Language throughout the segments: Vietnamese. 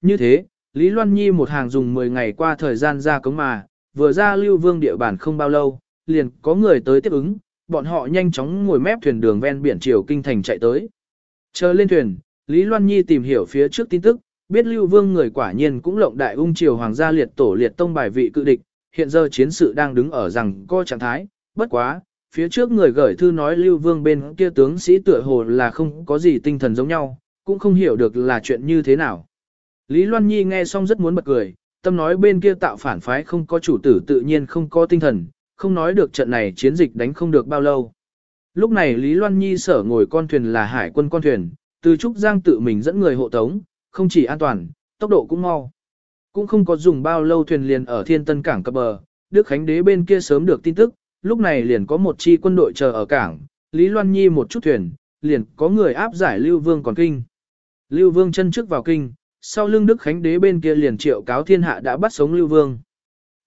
Như thế, Lý Loan Nhi một hàng dùng 10 ngày qua thời gian ra cống mà, vừa ra lưu vương địa bàn không bao lâu, liền có người tới tiếp ứng, bọn họ nhanh chóng ngồi mép thuyền đường ven biển triều kinh thành chạy tới. Chờ lên thuyền, Lý Loan Nhi tìm hiểu phía trước tin tức, biết lưu vương người quả nhiên cũng lộng đại ung triều hoàng gia liệt tổ liệt tông bài vị cự địch, hiện giờ chiến sự đang đứng ở rằng co trạng thái, bất quá, phía trước người gửi thư nói lưu vương bên kia tướng sĩ tựa hồ là không có gì tinh thần giống nhau, cũng không hiểu được là chuyện như thế nào. Lý Loan Nhi nghe xong rất muốn bật cười, tâm nói bên kia tạo phản phái không có chủ tử tự nhiên không có tinh thần, không nói được trận này chiến dịch đánh không được bao lâu. Lúc này Lý Loan Nhi sở ngồi con thuyền là hải quân con thuyền, từ Trúc Giang tự mình dẫn người hộ tống, không chỉ an toàn, tốc độ cũng mau. Cũng không có dùng bao lâu thuyền liền ở thiên tân cảng cập bờ, Đức Khánh Đế bên kia sớm được tin tức, lúc này liền có một chi quân đội chờ ở cảng, Lý Loan Nhi một chút thuyền, liền có người áp giải Lưu Vương còn kinh. Lưu Vương chân trước vào kinh, sau lưng Đức Khánh Đế bên kia liền triệu cáo thiên hạ đã bắt sống Lưu Vương.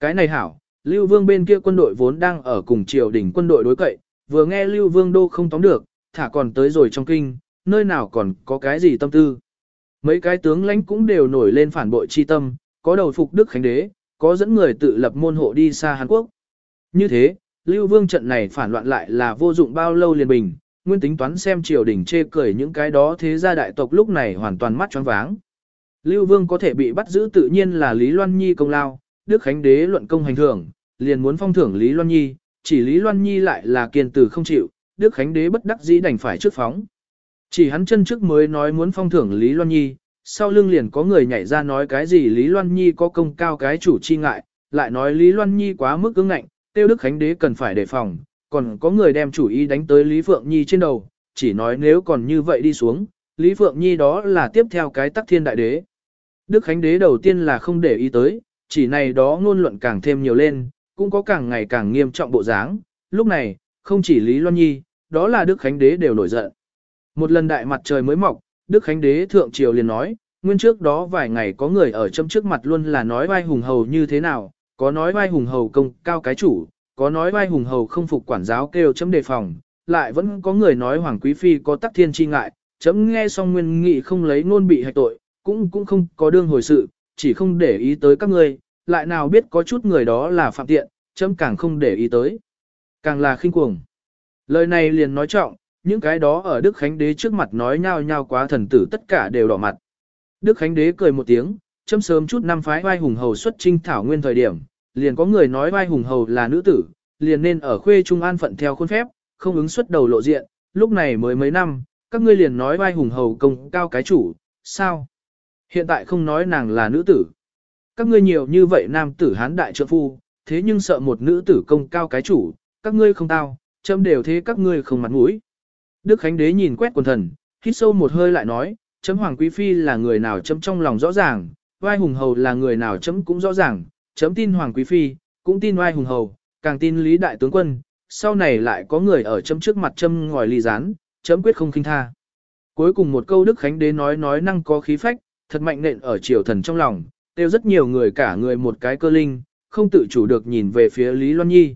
Cái này hảo, Lưu Vương bên kia quân đội vốn đang ở cùng triều đình quân đội đối cậy, vừa nghe Lưu Vương đô không tóm được, thả còn tới rồi trong kinh, nơi nào còn có cái gì tâm tư. Mấy cái tướng lãnh cũng đều nổi lên phản bội chi tâm, có đầu phục Đức Khánh Đế, có dẫn người tự lập môn hộ đi xa Hàn Quốc. Như thế, Lưu Vương trận này phản loạn lại là vô dụng bao lâu liền bình, nguyên tính toán xem triều đình chê cười những cái đó thế gia đại tộc lúc này hoàn toàn mắt choáng váng. Lưu Vương có thể bị bắt giữ tự nhiên là Lý Loan Nhi công lao, Đức Khánh Đế luận công hành thưởng, liền muốn phong thưởng Lý Loan Nhi, chỉ Lý Loan Nhi lại là kiên tử không chịu, Đức Khánh Đế bất đắc dĩ đành phải trước phóng. Chỉ hắn chân trước mới nói muốn phong thưởng Lý Loan Nhi, sau lưng liền có người nhảy ra nói cái gì Lý Loan Nhi có công cao cái chủ chi ngại, lại nói Lý Loan Nhi quá mức ứng ngạnh, tiêu Đức Khánh Đế cần phải đề phòng, còn có người đem chủ ý đánh tới Lý Phượng Nhi trên đầu, chỉ nói nếu còn như vậy đi xuống, Lý Phượng Nhi đó là tiếp theo cái tắc thiên đại đế. Đức Khánh Đế đầu tiên là không để ý tới, chỉ này đó ngôn luận càng thêm nhiều lên, cũng có càng ngày càng nghiêm trọng bộ dáng. Lúc này, không chỉ Lý Loan Nhi, đó là Đức Khánh Đế đều nổi giận. Một lần đại mặt trời mới mọc, Đức Khánh Đế thượng triều liền nói, nguyên trước đó vài ngày có người ở châm trước mặt luôn là nói vai hùng hầu như thế nào, có nói vai hùng hầu công cao cái chủ, có nói vai hùng hầu không phục quản giáo kêu chấm đề phòng, lại vẫn có người nói hoàng quý phi có tắc thiên chi ngại, chấm nghe xong nguyên nghị không lấy nôn bị hạch tội, cũng cũng không có đương hồi sự, chỉ không để ý tới các ngươi, lại nào biết có chút người đó là phạm tiện, chấm càng không để ý tới. Càng là khinh cuồng. Lời này liền nói trọng, những cái đó ở Đức Khánh Đế trước mặt nói nhau nhau quá thần tử tất cả đều đỏ mặt. Đức Khánh Đế cười một tiếng, chấm sớm chút năm phái vai hùng hầu xuất trinh thảo nguyên thời điểm, liền có người nói vai hùng hầu là nữ tử, liền nên ở khuê trung an phận theo khuôn phép, không ứng xuất đầu lộ diện, lúc này mới mấy năm, các ngươi liền nói vai hùng hầu công cao cái chủ, sao? Hiện tại không nói nàng là nữ tử. Các ngươi nhiều như vậy nam tử hán đại trợ phu, thế nhưng sợ một nữ tử công cao cái chủ, các ngươi không tao, chấm đều thế các ngươi không mặt mũi. Đức Khánh Đế nhìn quét quần thần, hít sâu một hơi lại nói, chấm Hoàng Quý Phi là người nào chấm trong lòng rõ ràng, oai hùng hầu là người nào chấm cũng rõ ràng, chấm tin Hoàng Quý Phi, cũng tin oai hùng hầu, càng tin Lý Đại Tướng Quân, sau này lại có người ở chấm trước mặt châm ngòi ly rán, chấm quyết không khinh tha. Cuối cùng một câu Đức Khánh Đế nói nói năng có khí phách, thật mạnh nện ở triều thần trong lòng, tiêu rất nhiều người cả người một cái cơ linh, không tự chủ được nhìn về phía Lý Loan Nhi.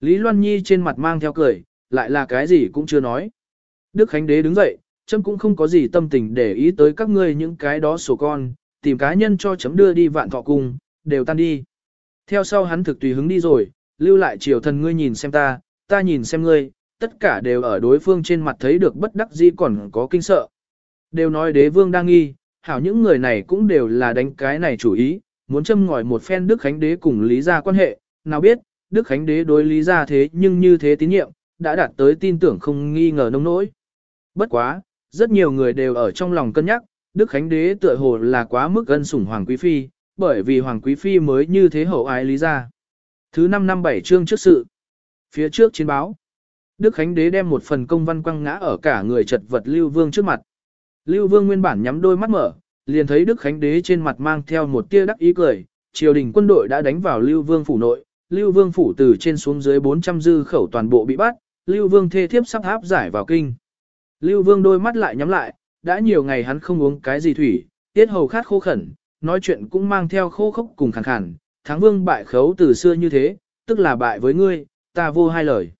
Lý Loan Nhi trên mặt mang theo cười, lại là cái gì cũng chưa nói. Đức Khánh Đế đứng dậy, chấm cũng không có gì tâm tình để ý tới các ngươi những cái đó sổ con, tìm cá nhân cho chấm đưa đi vạn thọ cùng đều tan đi. Theo sau hắn thực tùy hứng đi rồi, lưu lại triều thần ngươi nhìn xem ta, ta nhìn xem ngươi, tất cả đều ở đối phương trên mặt thấy được bất đắc dĩ còn có kinh sợ. Đều nói đế vương đang nghi, hảo những người này cũng đều là đánh cái này chủ ý, muốn châm ngòi một phen Đức Khánh Đế cùng Lý Gia quan hệ, nào biết, Đức Khánh Đế đối Lý Gia thế nhưng như thế tín nhiệm, đã đạt tới tin tưởng không nghi ngờ nông nỗi. Bất quá, rất nhiều người đều ở trong lòng cân nhắc, Đức Khánh Đế tựa hồ là quá mức ân sủng Hoàng Quý Phi, bởi vì Hoàng Quý Phi mới như thế hậu ái Lý Gia. Thứ 5 năm 7 chương trước sự. Phía trước chiến báo. Đức Khánh Đế đem một phần công văn quăng ngã ở cả người chật vật Lưu Vương trước mặt. Lưu Vương nguyên bản nhắm đôi mắt mở, liền thấy Đức Khánh Đế trên mặt mang theo một tia đắc ý cười, triều đình quân đội đã đánh vào Lưu Vương phủ nội, Lưu Vương phủ từ trên xuống dưới 400 dư khẩu toàn bộ bị bắt, Lưu Vương thê thiếp sắp áp giải vào kinh. Lưu Vương đôi mắt lại nhắm lại, đã nhiều ngày hắn không uống cái gì thủy, tiết hầu khát khô khẩn, nói chuyện cũng mang theo khô khốc cùng khàn khàn, thắng vương bại khấu từ xưa như thế, tức là bại với ngươi, ta vô hai lời.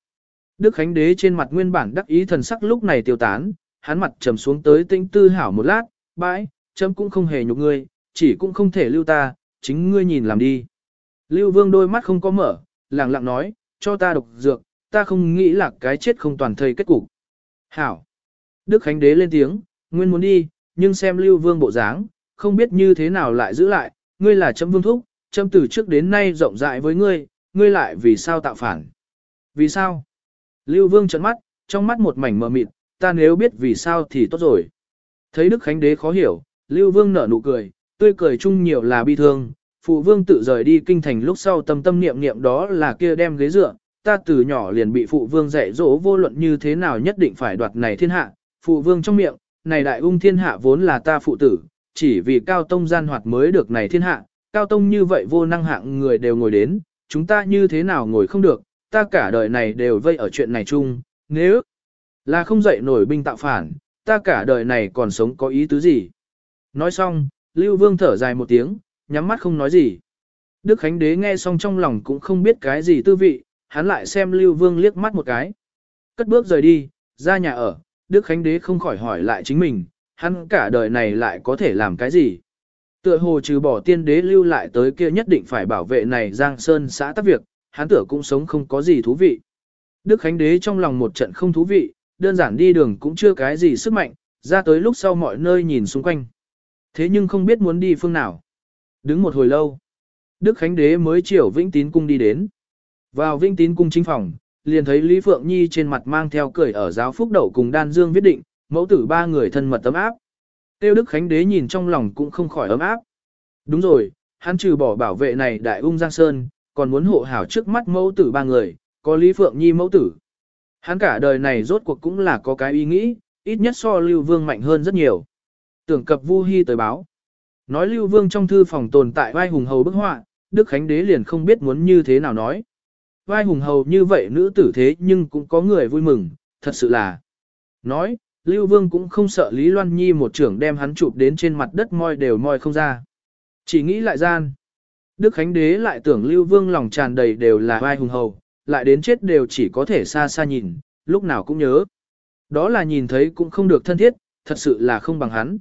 Đức Khánh Đế trên mặt nguyên bản đắc ý thần sắc lúc này tiêu tán, hắn mặt trầm xuống tới tinh tư hảo một lát, bãi, chấm cũng không hề nhục ngươi, chỉ cũng không thể lưu ta, chính ngươi nhìn làm đi. Lưu Vương đôi mắt không có mở, lặng lặng nói, cho ta độc dược, ta không nghĩ là cái chết không toàn thây kết cục. Hảo. Đức Khánh Đế lên tiếng, nguyên muốn đi, nhưng xem Lưu Vương bộ dáng, không biết như thế nào lại giữ lại, ngươi là chấm vương thúc, chấm từ trước đến nay rộng rãi với ngươi, ngươi lại vì sao tạo phản. Vì sao? Lưu Vương trợn mắt, trong mắt một mảnh mờ mịt, ta nếu biết vì sao thì tốt rồi. Thấy Đức Khánh Đế khó hiểu, Lưu Vương nở nụ cười, tươi cười chung nhiều là bi thương, phụ vương tự rời đi kinh thành lúc sau tâm tâm niệm niệm đó là kia đem ghế dựa, ta từ nhỏ liền bị phụ vương dạy dỗ vô luận như thế nào nhất định phải đoạt này thiên hạ, phụ vương trong miệng, này đại ung thiên hạ vốn là ta phụ tử, chỉ vì cao tông gian hoạt mới được này thiên hạ, cao tông như vậy vô năng hạng người đều ngồi đến, chúng ta như thế nào ngồi không được, ta cả đời này đều vây ở chuyện này chung, nếu là không dậy nổi binh tạo phản, ta cả đời này còn sống có ý tứ gì. Nói xong, Lưu Vương thở dài một tiếng, nhắm mắt không nói gì. Đức Khánh Đế nghe xong trong lòng cũng không biết cái gì tư vị, hắn lại xem Lưu Vương liếc mắt một cái. Cất bước rời đi, ra nhà ở, Đức Khánh Đế không khỏi hỏi lại chính mình, hắn cả đời này lại có thể làm cái gì. Tựa hồ trừ bỏ tiên đế lưu lại tới kia nhất định phải bảo vệ này Giang Sơn xã tác việc, hắn tựa cũng sống không có gì thú vị. Đức Khánh Đế trong lòng một trận không thú vị, đơn giản đi đường cũng chưa cái gì sức mạnh, ra tới lúc sau mọi nơi nhìn xung quanh. Thế nhưng không biết muốn đi phương nào. Đứng một hồi lâu, Đức Khánh Đế mới chiều Vĩnh Tín Cung đi đến. Vào Vĩnh Tín Cung chính phòng, liền thấy Lý Phượng Nhi trên mặt mang theo cười ở giáo phúc đậu cùng Đan Dương viết định, mẫu tử ba người thân mật tấm áp. Tiêu Đức Khánh Đế nhìn trong lòng cũng không khỏi ấm áp. Đúng rồi, hắn trừ bỏ bảo vệ này đại ung Giang Sơn, còn muốn hộ hảo trước mắt mẫu tử ba người, có Lý Phượng Nhi mẫu tử. Hắn cả đời này rốt cuộc cũng là có cái ý nghĩ, ít nhất so Lưu Vương mạnh hơn rất nhiều. Tưởng cập Vu Hi tới báo. Nói Lưu Vương trong thư phòng tồn tại vai hùng hầu bức họa, Đức Khánh Đế liền không biết muốn như thế nào nói. Vai hùng hầu như vậy nữ tử thế nhưng cũng có người vui mừng, thật sự là. Nói, Lưu Vương cũng không sợ Lý Loan Nhi một trưởng đem hắn chụp đến trên mặt đất moi đều moi không ra. Chỉ nghĩ lại gian. Đức Khánh Đế lại tưởng Lưu Vương lòng tràn đầy đều là vai hùng hầu, lại đến chết đều chỉ có thể xa xa nhìn, lúc nào cũng nhớ. Đó là nhìn thấy cũng không được thân thiết, thật sự là không bằng hắn.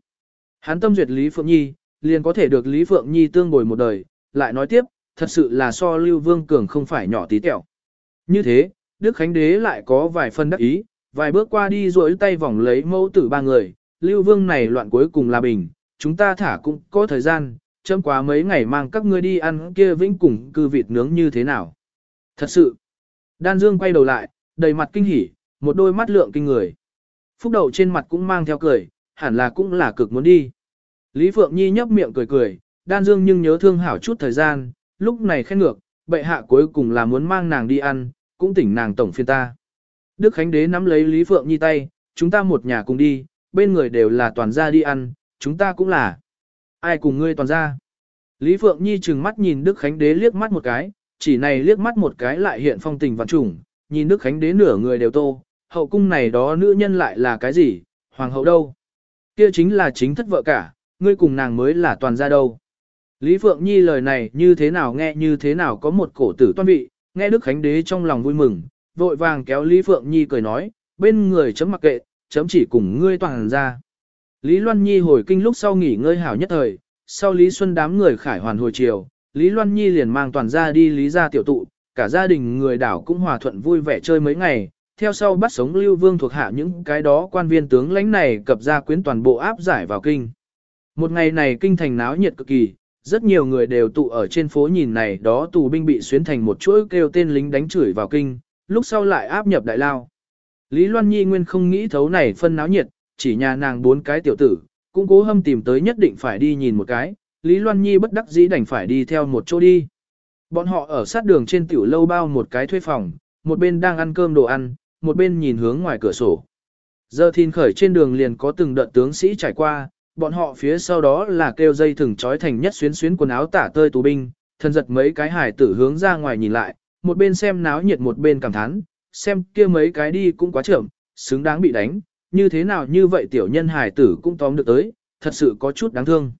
Hắn tâm duyệt Lý Phượng Nhi, liền có thể được Lý Phượng Nhi tương bồi một đời, lại nói tiếp, thật sự là so Lưu Vương Cường không phải nhỏ tí tẹo. Như thế, Đức Khánh Đế lại có vài phân đắc ý, vài bước qua đi rồi tay vòng lấy mẫu tử ba người, Lưu Vương này loạn cuối cùng là bình, chúng ta thả cũng có thời gian, chấm quá mấy ngày mang các ngươi đi ăn kia vĩnh cùng cư vịt nướng như thế nào. Thật sự, Đan Dương quay đầu lại, đầy mặt kinh hỉ, một đôi mắt lượng kinh người. Phúc đầu trên mặt cũng mang theo cười, hẳn là cũng là cực muốn đi. Lý Phượng Nhi nhấp miệng cười cười, Đan Dương nhưng nhớ thương hảo chút thời gian, lúc này khen ngược, bệ hạ cuối cùng là muốn mang nàng đi ăn, cũng tỉnh nàng tổng phiên ta. Đức Khánh Đế nắm lấy Lý Phượng Nhi tay, chúng ta một nhà cùng đi, bên người đều là toàn gia đi ăn, chúng ta cũng là. Ai cùng ngươi toàn gia? Lý Phượng Nhi trừng mắt nhìn Đức Khánh Đế liếc mắt một cái, chỉ này liếc mắt một cái lại hiện phong tình vạn trùng, nhìn Đức Khánh Đế nửa người đều tô, hậu cung này đó nữ nhân lại là cái gì, hoàng hậu đâu? Kia chính là chính thất vợ cả, ngươi cùng nàng mới là toàn gia đâu. Lý Phượng Nhi lời này như thế nào nghe như thế nào có một cổ tử toan vị, nghe Đức Khánh Đế trong lòng vui mừng, vội vàng kéo Lý Phượng Nhi cười nói, bên người chấm mặc kệ, chấm chỉ cùng ngươi toàn ra. Lý Loan Nhi hồi kinh lúc sau nghỉ ngơi hảo nhất thời, sau Lý Xuân đám người khải hoàn hồi chiều, Lý Loan Nhi liền mang toàn gia đi Lý gia tiểu tụ, cả gia đình người đảo cũng hòa thuận vui vẻ chơi mấy ngày, theo sau bắt sống Lưu Vương thuộc hạ những cái đó quan viên tướng lãnh này cập ra quyến toàn bộ áp giải vào kinh. Một ngày này kinh thành náo nhiệt cực kỳ, rất nhiều người đều tụ ở trên phố nhìn này đó tù binh bị xuyến thành một chuỗi kêu tên lính đánh chửi vào kinh, lúc sau lại áp nhập đại lao. Lý Loan Nhi nguyên không nghĩ thấu này phân náo nhiệt, chỉ nhà nàng bốn cái tiểu tử, cũng cố hâm tìm tới nhất định phải đi nhìn một cái, Lý Loan Nhi bất đắc dĩ đành phải đi theo một chỗ đi. Bọn họ ở sát đường trên tiểu lâu bao một cái thuê phòng, một bên đang ăn cơm đồ ăn, một bên nhìn hướng ngoài cửa sổ. Giờ thìn khởi trên đường liền có từng đợt tướng sĩ trải qua, bọn họ phía sau đó là kêu dây thừng trói thành nhất xuyến xuyến quần áo tả tơi tù binh, thân giật mấy cái hải tử hướng ra ngoài nhìn lại, một bên xem náo nhiệt một bên cảm thán, xem kia mấy cái đi cũng quá chậm, xứng đáng bị đánh, như thế nào như vậy tiểu nhân hải tử cũng tóm được tới, thật sự có chút đáng thương.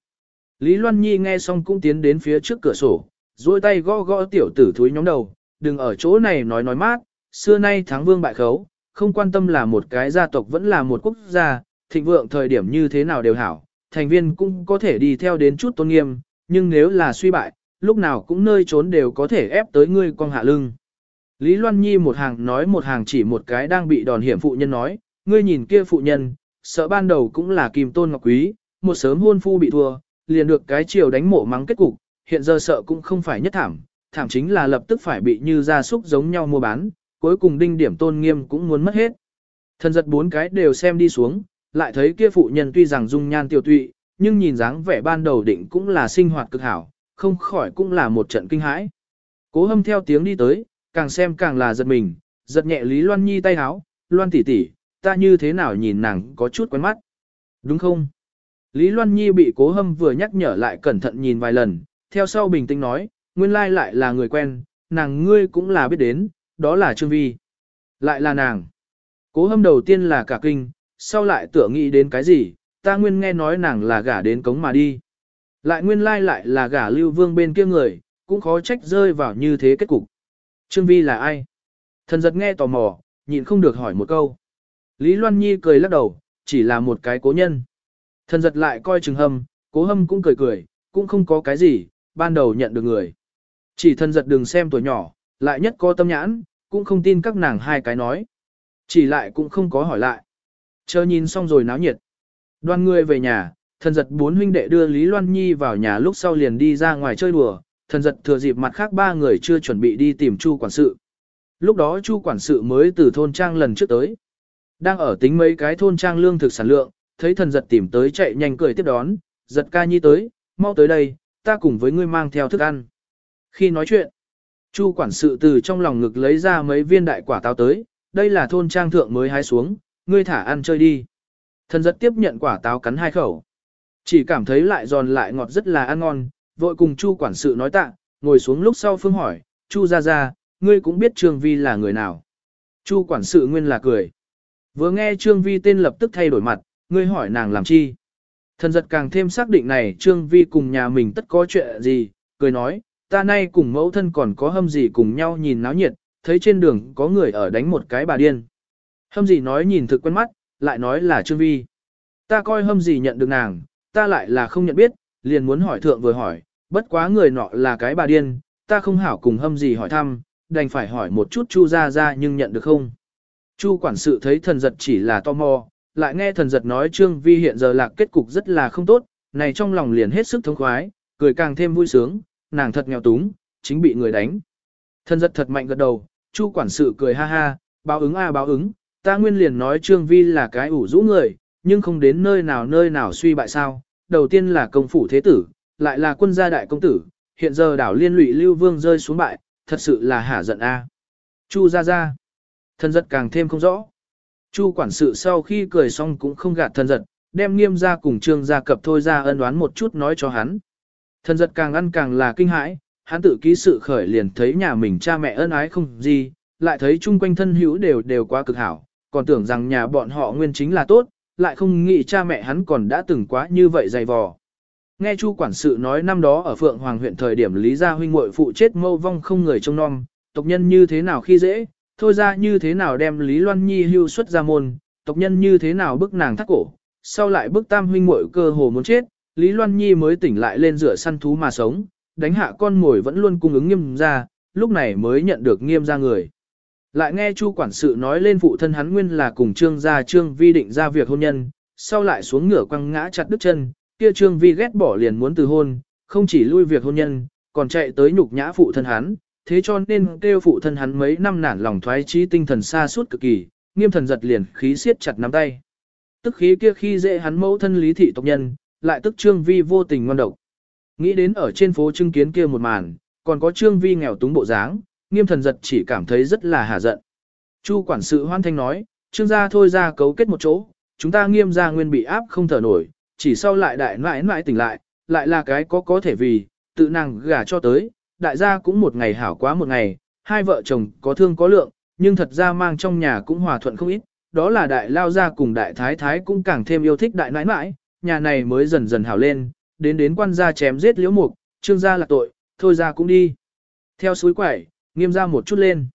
Lý Loan Nhi nghe xong cũng tiến đến phía trước cửa sổ, duỗi tay gõ gõ tiểu tử thúi nhóm đầu, đừng ở chỗ này nói nói mát, xưa nay thắng vương bại khấu, không quan tâm là một cái gia tộc vẫn là một quốc gia, thịnh vượng thời điểm như thế nào đều hảo, thành viên cũng có thể đi theo đến chút tôn nghiêm, nhưng nếu là suy bại, lúc nào cũng nơi trốn đều có thể ép tới ngươi con hạ lưng. Lý Loan Nhi một hàng nói một hàng chỉ một cái đang bị đòn hiểm phụ nhân nói, ngươi nhìn kia phụ nhân, sợ ban đầu cũng là kim tôn ngọc quý, một sớm hôn phu bị thua, liền được cái chiều đánh mộ mắng kết cục, hiện giờ sợ cũng không phải nhất thảm, thảm chính là lập tức phải bị như gia súc giống nhau mua bán, cuối cùng đinh điểm tôn nghiêm cũng muốn mất hết. Thần giật bốn cái đều xem đi xuống, lại thấy kia phụ nhân tuy rằng dung nhan tiêu tụy, nhưng nhìn dáng vẻ ban đầu định cũng là sinh hoạt cực hảo, không khỏi cũng là một trận kinh hãi. Cố hâm theo tiếng đi tới, càng xem càng là giật mình, giật nhẹ Lý Loan Nhi tay háo, Loan tỷ tỷ, ta như thế nào nhìn nàng có chút quen mắt. Đúng không? Lý Loan Nhi bị cố hâm vừa nhắc nhở lại cẩn thận nhìn vài lần, theo sau bình tĩnh nói, nguyên lai lại là người quen, nàng ngươi cũng là biết đến, đó là Trương Vi. Lại là nàng. Cố hâm đầu tiên là cả kinh, sau lại tưởng nghĩ đến cái gì, ta nguyên nghe nói nàng là gả đến cống mà đi. Lại nguyên lai lại là gả lưu vương bên kia người, cũng khó trách rơi vào như thế kết cục. Trương Vi là ai? Thần giật nghe tò mò, nhịn không được hỏi một câu. Lý Loan Nhi cười lắc đầu, chỉ là một cái cố nhân. Thần giật lại coi chừng hâm, cố hâm cũng cười cười, cũng không có cái gì, ban đầu nhận được người. Chỉ thần giật đừng xem tuổi nhỏ, lại nhất có tâm nhãn, cũng không tin các nàng hai cái nói. Chỉ lại cũng không có hỏi lại. Chờ nhìn xong rồi náo nhiệt. Đoan người về nhà, thần giật bốn huynh đệ đưa Lý Loan Nhi vào nhà lúc sau liền đi ra ngoài chơi đùa, thần giật thừa dịp mặt khác ba người chưa chuẩn bị đi tìm Chu quản sự. Lúc đó Chu quản sự mới từ thôn trang lần trước tới. Đang ở tính mấy cái thôn trang lương thực sản lượng, thấy thần giật tìm tới chạy nhanh cười tiếp đón, giật ca nhi tới, mau tới đây, ta cùng với ngươi mang theo thức ăn. Khi nói chuyện, Chu quản sự từ trong lòng ngực lấy ra mấy viên đại quả táo tới, đây là thôn trang thượng mới hái xuống, ngươi thả ăn chơi đi. Thần giật tiếp nhận quả táo cắn hai khẩu. Chỉ cảm thấy lại giòn lại ngọt rất là ăn ngon, vội cùng Chu quản sự nói tạ, ngồi xuống lúc sau phương hỏi, Chu ra ra, ngươi cũng biết Trương Vi là người nào. Chu quản sự nguyên là cười. Vừa nghe Trương Vi tên lập tức thay đổi mặt, ngươi hỏi nàng làm chi. Thần giật càng thêm xác định này Trương Vi cùng nhà mình tất có chuyện gì, cười nói, ta nay cùng mẫu thân còn có hâm gì cùng nhau nhìn náo nhiệt, thấy trên đường có người ở đánh một cái bà điên. Hâm gì nói nhìn thực quen mắt, lại nói là Trương Vi. Ta coi hâm gì nhận được nàng, ta lại là không nhận biết, liền muốn hỏi thượng vừa hỏi, bất quá người nọ là cái bà điên, ta không hảo cùng hâm gì hỏi thăm, đành phải hỏi một chút Chu ra ra nhưng nhận được không. Chu quản sự thấy thần giật chỉ là tò mò, lại nghe thần giật nói Trương Vi hiện giờ lạc kết cục rất là không tốt, này trong lòng liền hết sức thống khoái, cười càng thêm vui sướng, nàng thật nghèo túng, chính bị người đánh. Thần giật thật mạnh gật đầu, Chu quản sự cười ha ha, báo ứng a à, báo ứng, ta nguyên liền nói Trương Vi là cái ủ rũ người, nhưng không đến nơi nào nơi nào suy bại sao, đầu tiên là công phủ thế tử, lại là quân gia đại công tử, hiện giờ đảo liên lụy lưu vương rơi xuống bại, thật sự là hả giận a. Chu ra ra. Thần giật càng thêm không rõ. Chu quản sự sau khi cười xong cũng không gạt thần giật, đem nghiêm ra cùng trương gia cập thôi ra ân đoán một chút nói cho hắn. Thần giật càng ăn càng là kinh hãi, hắn tự ký sự khởi liền thấy nhà mình cha mẹ ân ái không gì, lại thấy chung quanh thân hữu đều đều quá cực hảo, còn tưởng rằng nhà bọn họ nguyên chính là tốt, lại không nghĩ cha mẹ hắn còn đã từng quá như vậy dày vò. Nghe Chu quản sự nói năm đó ở Phượng Hoàng huyện thời điểm Lý Gia huynh muội phụ chết mâu vong không người trông nom, tộc nhân như thế nào khi dễ, thôi ra như thế nào đem Lý Loan Nhi hưu xuất ra môn, tộc nhân như thế nào bức nàng thắt cổ, sau lại bức tam huynh muội cơ hồ muốn chết, Lý Loan Nhi mới tỉnh lại lên rửa săn thú mà sống, đánh hạ con mồi vẫn luôn cung ứng nghiêm ra, lúc này mới nhận được nghiêm ra người. Lại nghe Chu quản sự nói lên phụ thân hắn nguyên là cùng Trương gia Trương Vi định ra việc hôn nhân, sau lại xuống ngửa quăng ngã chặt đứt chân, kia Trương Vi ghét bỏ liền muốn từ hôn, không chỉ lui việc hôn nhân, còn chạy tới nhục nhã phụ thân hắn, thế cho nên kêu phụ thân hắn mấy năm nản lòng thoái trí tinh thần xa suốt cực kỳ, nghiêm thần giật liền khí siết chặt nắm tay. Tức khí kia khi dễ hắn mẫu thân lý thị tộc nhân, lại tức Trương Vi vô tình ngoan độc. Nghĩ đến ở trên phố chứng kiến kia một màn, còn có Trương Vi nghèo túng bộ dáng, nghiêm thần giật chỉ cảm thấy rất là hà giận. Chu quản sự hoan thanh nói, Trương gia thôi ra cấu kết một chỗ, chúng ta nghiêm gia nguyên bị áp không thở nổi, chỉ sau lại đại mãi mãi tỉnh lại, lại là cái có có thể vì, tự nàng gả cho tới, đại gia cũng một ngày hảo quá một ngày, hai vợ chồng có thương có lượng, nhưng thật ra mang trong nhà cũng hòa thuận không ít, đó là đại lao gia cùng đại thái thái cũng càng thêm yêu thích đại nãi nãi, nhà này mới dần dần hảo lên, đến đến quan gia chém giết liễu mục, trương gia là tội, thôi ra cũng đi. Theo suối quẩy, nghiêm ra một chút lên.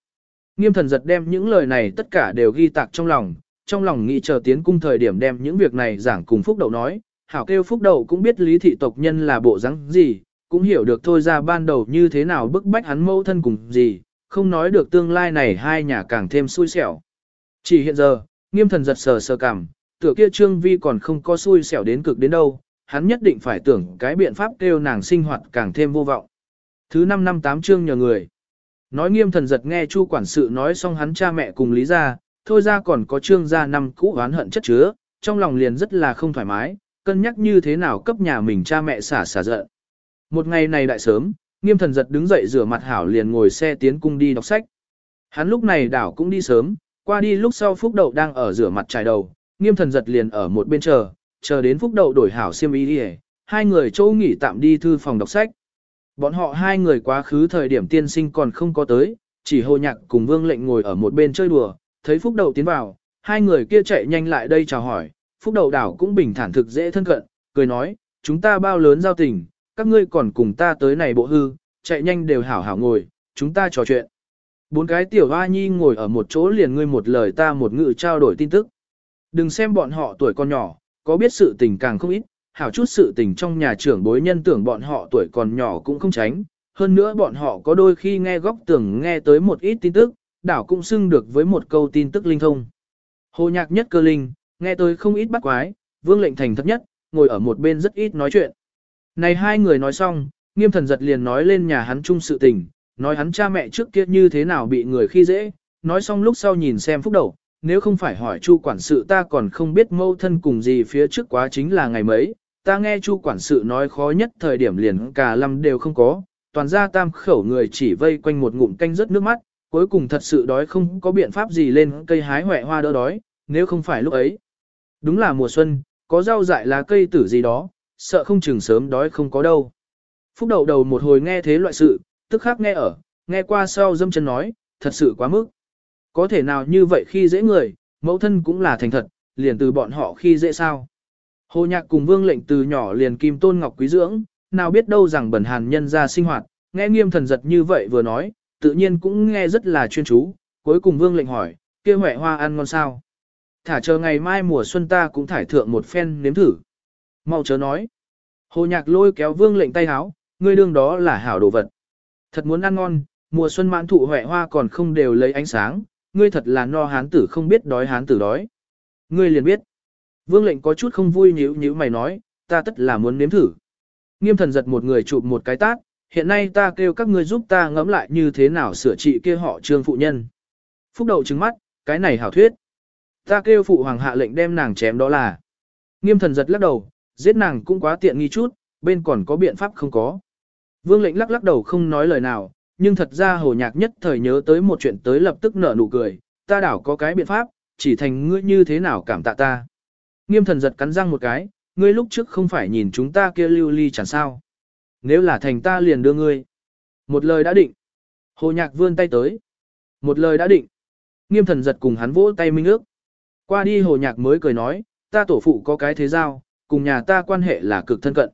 Nghiêm thần giật đem những lời này tất cả đều ghi tạc trong lòng, trong lòng nghĩ chờ tiến cung thời điểm đem những việc này giảng cùng phúc đậu nói, Hảo kêu phúc đầu cũng biết lý thị tộc nhân là bộ rắn gì, cũng hiểu được thôi ra ban đầu như thế nào bức bách hắn mâu thân cùng gì, không nói được tương lai này hai nhà càng thêm xui xẻo. Chỉ hiện giờ, nghiêm thần giật sờ sờ cảm, tựa kia trương vi còn không có xui xẻo đến cực đến đâu, hắn nhất định phải tưởng cái biện pháp kêu nàng sinh hoạt càng thêm vô vọng. Thứ 5 năm 8 chương nhờ người. Nói nghiêm thần giật nghe chu quản sự nói xong hắn cha mẹ cùng lý ra, thôi ra còn có trương gia năm cũ oán hận chất chứa, trong lòng liền rất là không thoải mái, cân nhắc như thế nào cấp nhà mình cha mẹ xả xả giận. Một ngày này đại sớm, nghiêm thần giật đứng dậy rửa mặt hảo liền ngồi xe tiến cung đi đọc sách. Hắn lúc này đảo cũng đi sớm, qua đi lúc sau phúc đậu đang ở rửa mặt trải đầu, nghiêm thần giật liền ở một bên chờ, chờ đến phúc đậu đổi hảo xiêm y đi hai người chỗ nghỉ tạm đi thư phòng đọc sách. Bọn họ hai người quá khứ thời điểm tiên sinh còn không có tới, chỉ hồ nhạc cùng vương lệnh ngồi ở một bên chơi đùa, thấy phúc đậu tiến vào, hai người kia chạy nhanh lại đây chào hỏi, phúc đậu đảo cũng bình thản thực dễ thân cận, cười nói, chúng ta bao lớn giao tình, các ngươi còn cùng ta tới này bộ hư, chạy nhanh đều hảo hảo ngồi, chúng ta trò chuyện. Bốn cái tiểu hoa nhi ngồi ở một chỗ liền ngươi một lời ta một ngự trao đổi tin tức. Đừng xem bọn họ tuổi còn nhỏ, có biết sự tình càng không ít, hảo chút sự tình trong nhà trưởng bối nhân tưởng bọn họ tuổi còn nhỏ cũng không tránh. Hơn nữa bọn họ có đôi khi nghe góc tưởng nghe tới một ít tin tức, đảo cũng xưng được với một câu tin tức linh thông. Hồ nhạc nhất cơ linh, nghe tới không ít bắt quái, vương lệnh thành thấp nhất, ngồi ở một bên rất ít nói chuyện. Này hai người nói xong, nghiêm thần giật liền nói lên nhà hắn chung sự tình, nói hắn cha mẹ trước kia như thế nào bị người khi dễ, nói xong lúc sau nhìn xem phúc đầu, nếu không phải hỏi chu quản sự ta còn không biết mâu thân cùng gì phía trước quá chính là ngày mấy, ta nghe chu quản sự nói khó nhất thời điểm liền cả lâm đều không có, toàn ra tam khẩu người chỉ vây quanh một ngụm canh rớt nước mắt, cuối cùng thật sự đói không có biện pháp gì lên cây hái huệ hoa đỡ đói, nếu không phải lúc ấy. Đúng là mùa xuân, có rau dại lá cây tử gì đó, sợ không chừng sớm đói không có đâu. Phúc đầu đầu một hồi nghe thế loại sự, tức khắc nghe ở, nghe qua sau dâm chân nói, thật sự quá mức. Có thể nào như vậy khi dễ người, mẫu thân cũng là thành thật, liền từ bọn họ khi dễ sao. Hồ nhạc cùng vương lệnh từ nhỏ liền kim tôn ngọc quý dưỡng, nào biết đâu rằng bẩn hàn nhân ra sinh hoạt, nghe nghiêm thần giật như vậy vừa nói, tự nhiên cũng nghe rất là chuyên chú, cuối cùng vương lệnh hỏi, kia huệ hoa ăn ngon sao. Thả chờ ngày mai mùa xuân ta cũng thải thượng một phen nếm thử. Mau chớ nói. Hồ nhạc lôi kéo vương lệnh tay háo, ngươi đương đó là hảo đồ vật. Thật muốn ăn ngon, mùa xuân mãn thụ hỏe hoa còn không đều lấy ánh sáng, ngươi thật là no hán tử không biết đói hán tử đói. Ngươi liền biết. Vương lệnh có chút không vui nhíu nhíu mày nói, ta tất là muốn nếm thử. Nghiêm thần giật một người chụp một cái tát, hiện nay ta kêu các ngươi giúp ta ngẫm lại như thế nào sửa trị kia họ trương phụ nhân. Phúc đầu trứng mắt, cái này hảo thuyết. Ta kêu phụ hoàng hạ lệnh đem nàng chém đó là. Nghiêm thần giật lắc đầu, giết nàng cũng quá tiện nghi chút, bên còn có biện pháp không có. Vương lệnh lắc lắc đầu không nói lời nào, nhưng thật ra hồ nhạc nhất thời nhớ tới một chuyện tới lập tức nở nụ cười, ta đảo có cái biện pháp, chỉ thành ngươi như thế nào cảm tạ ta. Nghiêm thần giật cắn răng một cái, ngươi lúc trước không phải nhìn chúng ta kia lưu ly chẳng sao. Nếu là thành ta liền đưa ngươi. Một lời đã định. Hồ nhạc vươn tay tới. Một lời đã định. Nghiêm thần giật cùng hắn vỗ tay minh ước. Qua đi hồ nhạc mới cười nói, ta tổ phụ có cái thế giao, cùng nhà ta quan hệ là cực thân cận.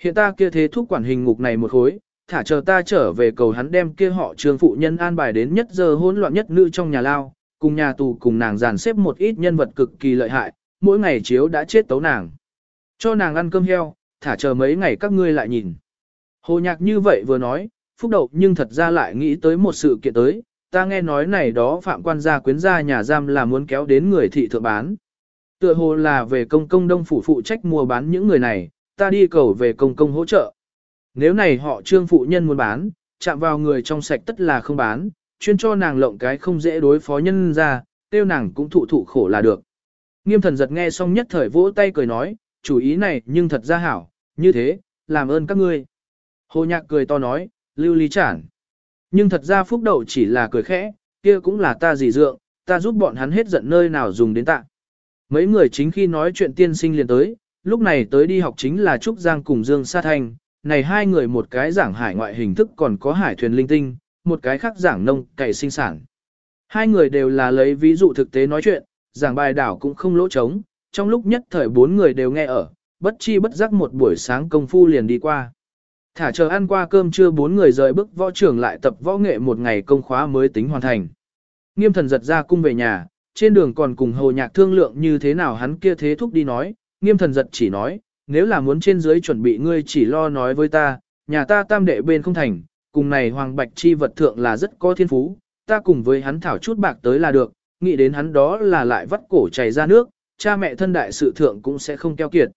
Hiện ta kia thế thúc quản hình ngục này một khối, thả chờ ta trở về cầu hắn đem kia họ trường phụ nhân an bài đến nhất giờ hỗn loạn nhất nữ trong nhà lao, cùng nhà tù cùng nàng dàn xếp một ít nhân vật cực kỳ lợi hại, mỗi ngày chiếu đã chết tấu nàng. Cho nàng ăn cơm heo, thả chờ mấy ngày các ngươi lại nhìn. Hồ nhạc như vậy vừa nói, phúc đậu nhưng thật ra lại nghĩ tới một sự kiện tới, ta nghe nói này đó phạm quan gia quyến gia nhà giam là muốn kéo đến người thị thượng bán. Tựa hồ là về công công đông phủ phụ trách mua bán những người này, ta đi cầu về công công hỗ trợ. Nếu này họ trương phụ nhân muốn bán, chạm vào người trong sạch tất là không bán, chuyên cho nàng lộng cái không dễ đối phó nhân ra, tiêu nàng cũng thụ thụ khổ là được. Nghiêm thần giật nghe xong nhất thời vỗ tay cười nói, chủ ý này nhưng thật ra hảo, như thế, làm ơn các ngươi. Hồ nhạc cười to nói, lưu lý chản. Nhưng thật ra phúc đậu chỉ là cười khẽ, kia cũng là ta dì dượng, ta giúp bọn hắn hết giận nơi nào dùng đến tạ. Mấy người chính khi nói chuyện tiên sinh liền tới, lúc này tới đi học chính là Trúc Giang cùng Dương Sa Thanh, này hai người một cái giảng hải ngoại hình thức còn có hải thuyền linh tinh, một cái khác giảng nông cày sinh sản. Hai người đều là lấy ví dụ thực tế nói chuyện, giảng bài đảo cũng không lỗ trống, trong lúc nhất thời bốn người đều nghe ở, bất chi bất giác một buổi sáng công phu liền đi qua. Thả chờ ăn qua cơm trưa bốn người rời bước võ trưởng lại tập võ nghệ một ngày công khóa mới tính hoàn thành. Nghiêm thần giật ra cung về nhà, trên đường còn cùng hồ nhạc thương lượng như thế nào hắn kia thế thúc đi nói, nghiêm thần giật chỉ nói, nếu là muốn trên dưới chuẩn bị ngươi chỉ lo nói với ta, nhà ta tam đệ bên không thành, cùng này hoàng bạch chi vật thượng là rất có thiên phú, ta cùng với hắn thảo chút bạc tới là được, nghĩ đến hắn đó là lại vắt cổ chảy ra nước, cha mẹ thân đại sự thượng cũng sẽ không keo kiệt.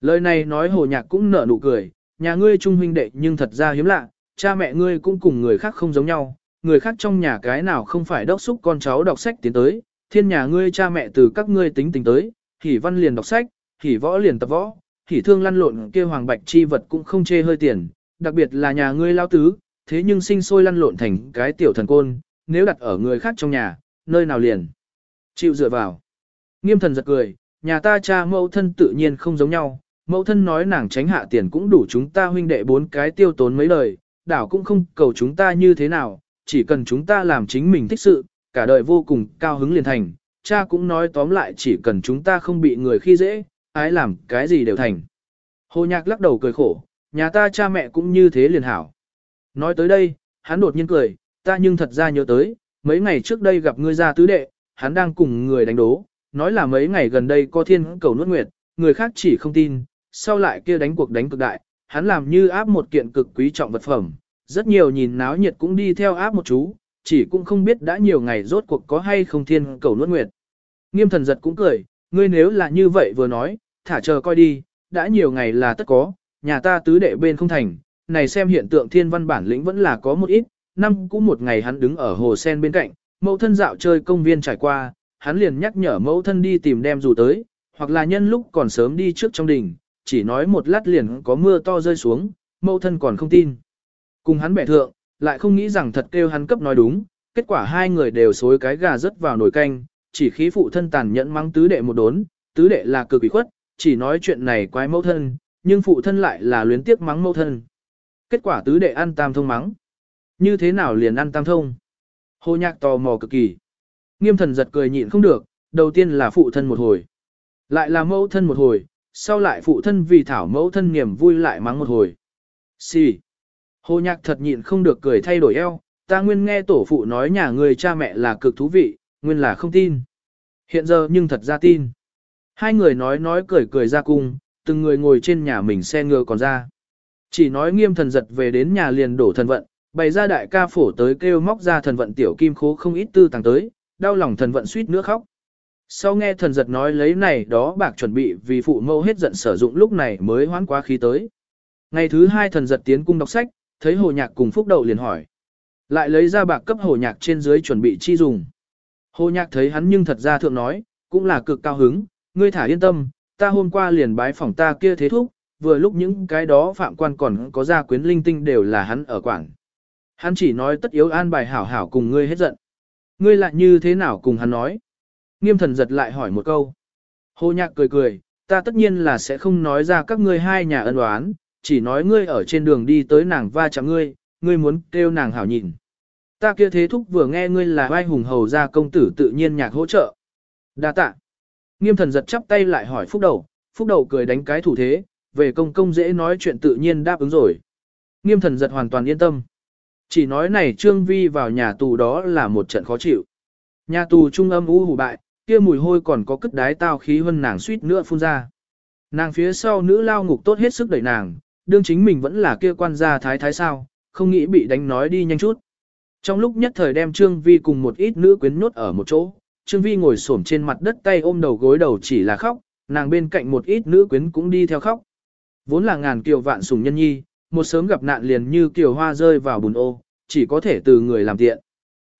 Lời này nói hồ nhạc cũng nở nụ cười, nhà ngươi trung huynh đệ nhưng thật ra hiếm lạ, cha mẹ ngươi cũng cùng người khác không giống nhau, người khác trong nhà cái nào không phải đốc xúc con cháu đọc sách tiến tới, thiên nhà ngươi cha mẹ từ các ngươi tính tình tới, hỉ văn liền đọc sách, hỉ võ liền tập võ, hỉ thương lăn lộn kia hoàng bạch chi vật cũng không chê hơi tiền, đặc biệt là nhà ngươi lao tứ, thế nhưng sinh sôi lăn lộn thành cái tiểu thần côn, nếu đặt ở người khác trong nhà, nơi nào liền. Chịu dựa vào. Nghiêm thần giật cười, nhà ta cha mẫu thân tự nhiên không giống nhau, mẫu thân nói nàng tránh hạ tiền cũng đủ chúng ta huynh đệ bốn cái tiêu tốn mấy lời, đảo cũng không cầu chúng ta như thế nào, chỉ cần chúng ta làm chính mình thích sự, cả đời vô cùng cao hứng liền thành, cha cũng nói tóm lại chỉ cần chúng ta không bị người khi dễ, ái làm cái gì đều thành. Hồ nhạc lắc đầu cười khổ, nhà ta cha mẹ cũng như thế liền hảo. Nói tới đây, hắn đột nhiên cười, ta nhưng thật ra nhớ tới, mấy ngày trước đây gặp ngươi ra tứ đệ, hắn đang cùng người đánh đố, nói là mấy ngày gần đây có thiên cầu nuốt nguyệt, người khác chỉ không tin, sau lại kia đánh cuộc đánh cực đại, hắn làm như áp một kiện cực quý trọng vật phẩm, rất nhiều nhìn náo nhiệt cũng đi theo áp một chú, chỉ cũng không biết đã nhiều ngày rốt cuộc có hay không thiên cầu nuốt nguyệt. Nghiêm thần giật cũng cười, ngươi nếu là như vậy vừa nói, thả chờ coi đi, đã nhiều ngày là tất có, nhà ta tứ đệ bên không thành, này xem hiện tượng thiên văn bản lĩnh vẫn là có một ít, năm cũng một ngày hắn đứng ở hồ sen bên cạnh, mẫu thân dạo chơi công viên trải qua, hắn liền nhắc nhở mẫu thân đi tìm đem dù tới, hoặc là nhân lúc còn sớm đi trước trong đình, chỉ nói một lát liền có mưa to rơi xuống, mẫu thân còn không tin. Cùng hắn bẻ thượng, lại không nghĩ rằng thật kêu hắn cấp nói đúng, kết quả hai người đều xối cái gà rớt vào nồi canh, chỉ khí phụ thân tàn nhẫn mắng tứ đệ một đốn, tứ đệ là cực bị khuất, chỉ nói chuyện này quái mẫu thân, nhưng phụ thân lại là luyến tiếc mắng mẫu thân. Kết quả tứ đệ ăn tam thông mắng. Như thế nào liền ăn tam thông? Hồ nhạc tò mò cực kỳ. Nghiêm thần giật cười nhịn không được, đầu tiên là phụ thân một hồi. Lại là mẫu thân một hồi, sau lại phụ thân vì thảo mẫu thân niềm vui lại mắng một hồi. Xì. Sì. Hồ nhạc thật nhịn không được cười thay đổi eo, ta nguyên nghe tổ phụ nói nhà người cha mẹ là cực thú vị, nguyên là không tin. Hiện giờ nhưng thật ra tin. Hai người nói nói cười cười ra cung, từng người ngồi trên nhà mình xe ngựa còn ra. Chỉ nói nghiêm thần giật về đến nhà liền đổ thần vận, bày ra đại ca phổ tới kêu móc ra thần vận tiểu kim khố không ít tư tàng tới, đau lòng thần vận suýt nữa khóc. Sau nghe thần giật nói lấy này đó bạc chuẩn bị vì phụ mẫu hết giận sử dụng lúc này mới hoán quá khí tới. Ngày thứ hai thần giật tiến cung đọc sách, thấy hồ nhạc cùng phúc đậu liền hỏi. Lại lấy ra bạc cấp hồ nhạc trên dưới chuẩn bị chi dùng. Hồ nhạc thấy hắn nhưng thật ra thượng nói, cũng là cực cao hứng, ngươi thả yên tâm, ta hôm qua liền bái phỏng ta kia thế thúc, vừa lúc những cái đó phạm quan còn có gia quyến linh tinh đều là hắn ở quảng. Hắn chỉ nói tất yếu an bài hảo hảo cùng ngươi hết giận. Ngươi lại như thế nào cùng hắn nói? Nghiêm thần giật lại hỏi một câu. Hồ nhạc cười cười, ta tất nhiên là sẽ không nói ra các ngươi hai nhà ân oán, chỉ nói ngươi ở trên đường đi tới nàng va chạm ngươi, ngươi muốn kêu nàng hảo nhìn. Ta kia thế thúc vừa nghe ngươi là vai hùng hầu ra công tử tự nhiên nhạc hỗ trợ. Đa tạ. Nghiêm thần giật chắp tay lại hỏi phúc đầu, phúc đầu cười đánh cái thủ thế, về công công dễ nói chuyện tự nhiên đáp ứng rồi. Nghiêm thần giật hoàn toàn yên tâm. Chỉ nói này Trương Vi vào nhà tù đó là một trận khó chịu. Nhà tù trung âm u hủ bại, kia mùi hôi còn có cất đái tao khí hơn nàng suýt nữa phun ra. Nàng phía sau nữ lao ngục tốt hết sức đẩy nàng, đương chính mình vẫn là kia quan gia thái thái sao, không nghĩ bị đánh nói đi nhanh chút. Trong lúc nhất thời đem Trương Vi cùng một ít nữ quyến nhốt ở một chỗ, Trương Vi ngồi xổm trên mặt đất tay ôm đầu gối đầu chỉ là khóc, nàng bên cạnh một ít nữ quyến cũng đi theo khóc. Vốn là ngàn kiều vạn sùng nhân nhi, một sớm gặp nạn liền như kiều hoa rơi vào bùn ô, chỉ có thể từ người làm tiện.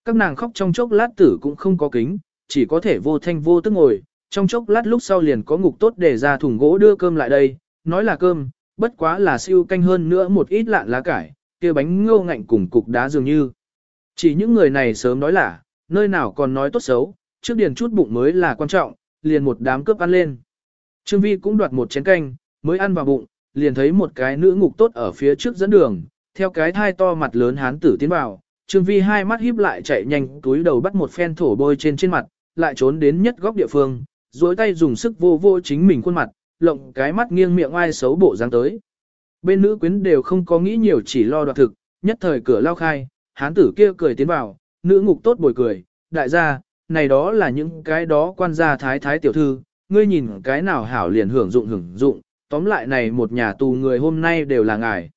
Các nàng khóc trong chốc lát tử cũng không có kính, chỉ có thể vô thanh vô tức ngồi, trong chốc lát lúc sau liền có ngục tốt để ra thùng gỗ đưa cơm lại đây, nói là cơm, bất quá là siêu canh hơn nữa một ít lạn lá cải, kia bánh ngô ngạnh cùng cục đá dường như. Chỉ những người này sớm nói là, nơi nào còn nói tốt xấu, trước điền chút bụng mới là quan trọng, liền một đám cướp ăn lên. Trương Vi cũng đoạt một chén canh, mới ăn vào bụng, liền thấy một cái nữ ngục tốt ở phía trước dẫn đường, theo cái thai to mặt lớn hán tử tiến vào, Trương Vi hai mắt híp lại chạy nhanh túi đầu bắt một phen thổ bôi trên trên mặt, lại trốn đến nhất góc địa phương, duỗi tay dùng sức vô vô chính mình khuôn mặt, lộng cái mắt nghiêng miệng ai xấu bộ dáng tới. Bên nữ quyến đều không có nghĩ nhiều chỉ lo đoạt thực, nhất thời cửa lao khai, hán tử kia cười tiến vào, nữ ngục tốt bồi cười, đại gia, này đó là những cái đó quan gia thái thái tiểu thư, ngươi nhìn cái nào hảo liền hưởng dụng hưởng dụng, tóm lại này một nhà tù người hôm nay đều là ngài.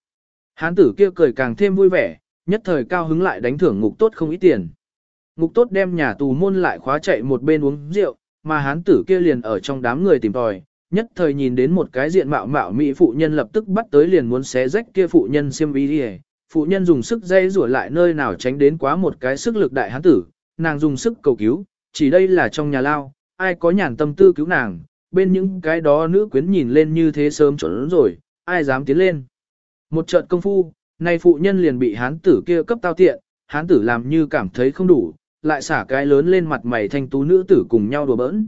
Hán tử kia cười càng thêm vui vẻ, nhất thời cao hứng lại đánh thưởng ngục tốt không ít tiền. Ngục tốt đem nhà tù môn lại khóa chạy một bên uống rượu, mà hán tử kia liền ở trong đám người tìm tòi, nhất thời nhìn đến một cái diện mạo mạo mỹ phụ nhân lập tức bắt tới liền muốn xé rách kia phụ nhân xiêm y đi Phụ nhân dùng sức dây rủa lại nơi nào tránh đến quá một cái sức lực đại hán tử, nàng dùng sức cầu cứu, chỉ đây là trong nhà lao, ai có nhàn tâm tư cứu nàng, bên những cái đó nữ quyến nhìn lên như thế sớm chuẩn rồi, ai dám tiến lên. Một trận công phu, nay phụ nhân liền bị hán tử kia cấp tao tiện, hán tử làm như cảm thấy không đủ, lại xả cái lớn lên mặt mày thanh tú nữ tử cùng nhau đùa bỡn.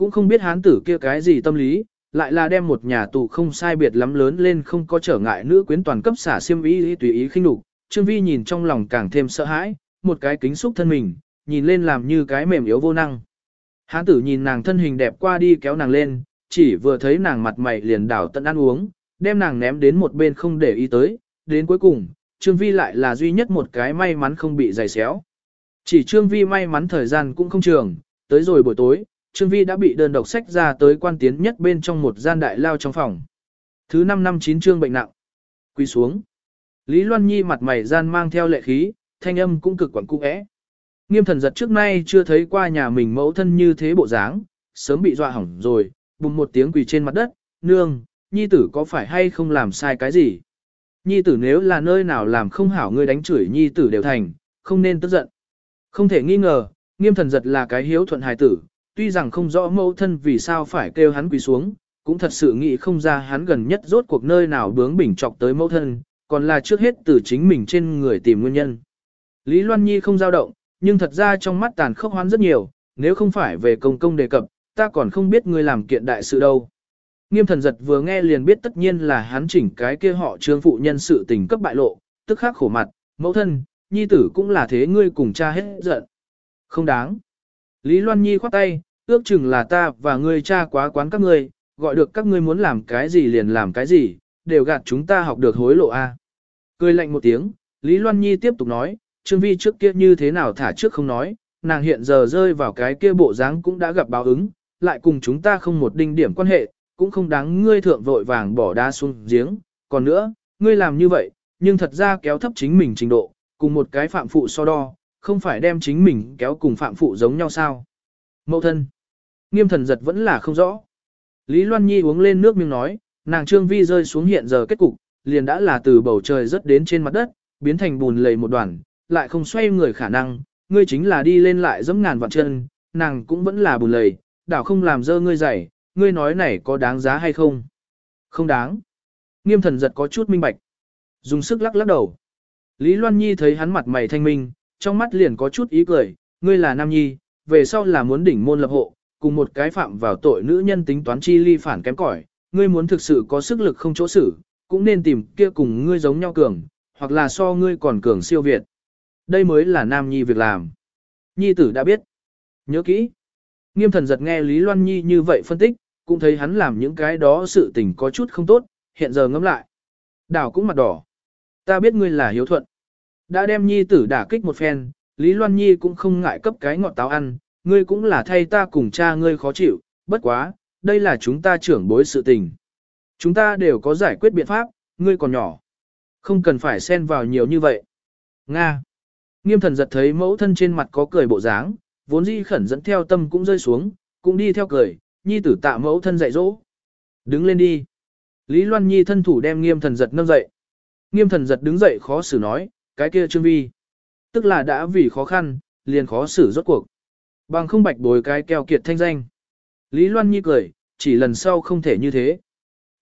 Cũng không biết hán tử kia cái gì tâm lý, lại là đem một nhà tù không sai biệt lắm lớn lên không có trở ngại nữ quyến toàn cấp xả xiêm ý tùy ý khinh đục. Trương Vi nhìn trong lòng càng thêm sợ hãi, một cái kính xúc thân mình, nhìn lên làm như cái mềm yếu vô năng. Hán tử nhìn nàng thân hình đẹp qua đi kéo nàng lên, chỉ vừa thấy nàng mặt mày liền đảo tận ăn uống, đem nàng ném đến một bên không để ý tới, đến cuối cùng, Trương Vi lại là duy nhất một cái may mắn không bị giày xéo. Chỉ Trương Vi may mắn thời gian cũng không trường, tới rồi buổi tối, Trương Vi đã bị đơn độc sách ra tới quan tiến nhất bên trong một gian đại lao trong phòng. Thứ 5 năm 9 trương bệnh nặng. Quy xuống. Lý Loan Nhi mặt mày gian mang theo lệ khí, thanh âm cũng cực quẩn cung ẽ. Nghiêm thần giật trước nay chưa thấy qua nhà mình mẫu thân như thế bộ dáng, sớm bị dọa hỏng rồi, bùng một tiếng quỳ trên mặt đất, nương, nhi tử có phải hay không làm sai cái gì? Nhi tử nếu là nơi nào làm không hảo ngươi đánh chửi nhi tử đều thành, không nên tức giận. Không thể nghi ngờ, nghiêm thần giật là cái hiếu thuận hài tử, tuy rằng không rõ mẫu thân vì sao phải kêu hắn quỳ xuống, cũng thật sự nghĩ không ra hắn gần nhất rốt cuộc nơi nào bướng bỉnh chọc tới mẫu thân, còn là trước hết từ chính mình trên người tìm nguyên nhân. Lý Loan Nhi không dao động, nhưng thật ra trong mắt tàn khốc hoán rất nhiều, nếu không phải về công công đề cập, ta còn không biết ngươi làm kiện đại sự đâu. Nghiêm thần giật vừa nghe liền biết tất nhiên là hắn chỉnh cái kia họ trương phụ nhân sự tình cấp bại lộ, tức khắc khổ mặt, mẫu thân, nhi tử cũng là thế ngươi cùng cha hết giận. Không đáng. Lý Loan Nhi khoát tay, ước chừng là ta và ngươi cha quá quán các ngươi, gọi được các ngươi muốn làm cái gì liền làm cái gì, đều gạt chúng ta học được hối lộ a. Cười lạnh một tiếng, Lý Loan Nhi tiếp tục nói, Trương Vi trước kia như thế nào thả trước không nói, nàng hiện giờ rơi vào cái kia bộ dáng cũng đã gặp báo ứng, lại cùng chúng ta không một đinh điểm quan hệ, cũng không đáng ngươi thượng vội vàng bỏ đá xuống giếng, còn nữa, ngươi làm như vậy, nhưng thật ra kéo thấp chính mình trình độ, cùng một cái phạm phụ so đo, không phải đem chính mình kéo cùng phạm phụ giống nhau sao. Mậu thân, nghiêm thần giật vẫn là không rõ. Lý Loan Nhi uống lên nước miếng nói, nàng Trương Vi rơi xuống hiện giờ kết cục, liền đã là từ bầu trời rớt đến trên mặt đất, biến thành bùn lầy một đoàn, lại không xoay người khả năng, ngươi chính là đi lên lại giẫm ngàn vạn chân, nàng cũng vẫn là bùn lầy, đảo không làm dơ ngươi dày, ngươi nói này có đáng giá hay không? Không đáng. Nghiêm thần giật có chút minh bạch. Dùng sức lắc lắc đầu. Lý Loan Nhi thấy hắn mặt mày thanh minh, trong mắt liền có chút ý cười, ngươi là nam nhi, về sau là muốn đỉnh môn lập hộ, cùng một cái phạm vào tội nữ nhân tính toán chi ly phản kém cỏi, ngươi muốn thực sự có sức lực không chỗ xử, cũng nên tìm kia cùng ngươi giống nhau cường, hoặc là so ngươi còn cường siêu việt. Đây mới là nam nhi việc làm. Nhi tử đã biết. Nhớ kỹ. Nghiêm thần giật nghe Lý Loan Nhi như vậy phân tích, cũng thấy hắn làm những cái đó sự tình có chút không tốt, hiện giờ ngẫm lại. Đảo cũng mặt đỏ. Ta biết ngươi là hiếu thuận. Đã đem Nhi tử đả kích một phen, Lý Loan Nhi cũng không ngại cấp cái ngọt táo ăn, ngươi cũng là thay ta cùng cha ngươi khó chịu, bất quá, đây là chúng ta trưởng bối sự tình. Chúng ta đều có giải quyết biện pháp, ngươi còn nhỏ. Không cần phải xen vào nhiều như vậy. Nga. Nghiêm thần giật thấy mẫu thân trên mặt có cười bộ dáng, vốn di khẩn dẫn theo tâm cũng rơi xuống, cũng đi theo cười, nhi tử tạ mẫu thân dạy dỗ. Đứng lên đi. Lý Loan Nhi thân thủ đem nghiêm thần giật nâng dậy. Nghiêm thần giật đứng dậy khó xử nói, cái kia trương vi. Tức là đã vì khó khăn, liền khó xử rốt cuộc. Bằng không bạch bồi cái keo kiệt thanh danh. Lý Loan Nhi cười, chỉ lần sau không thể như thế.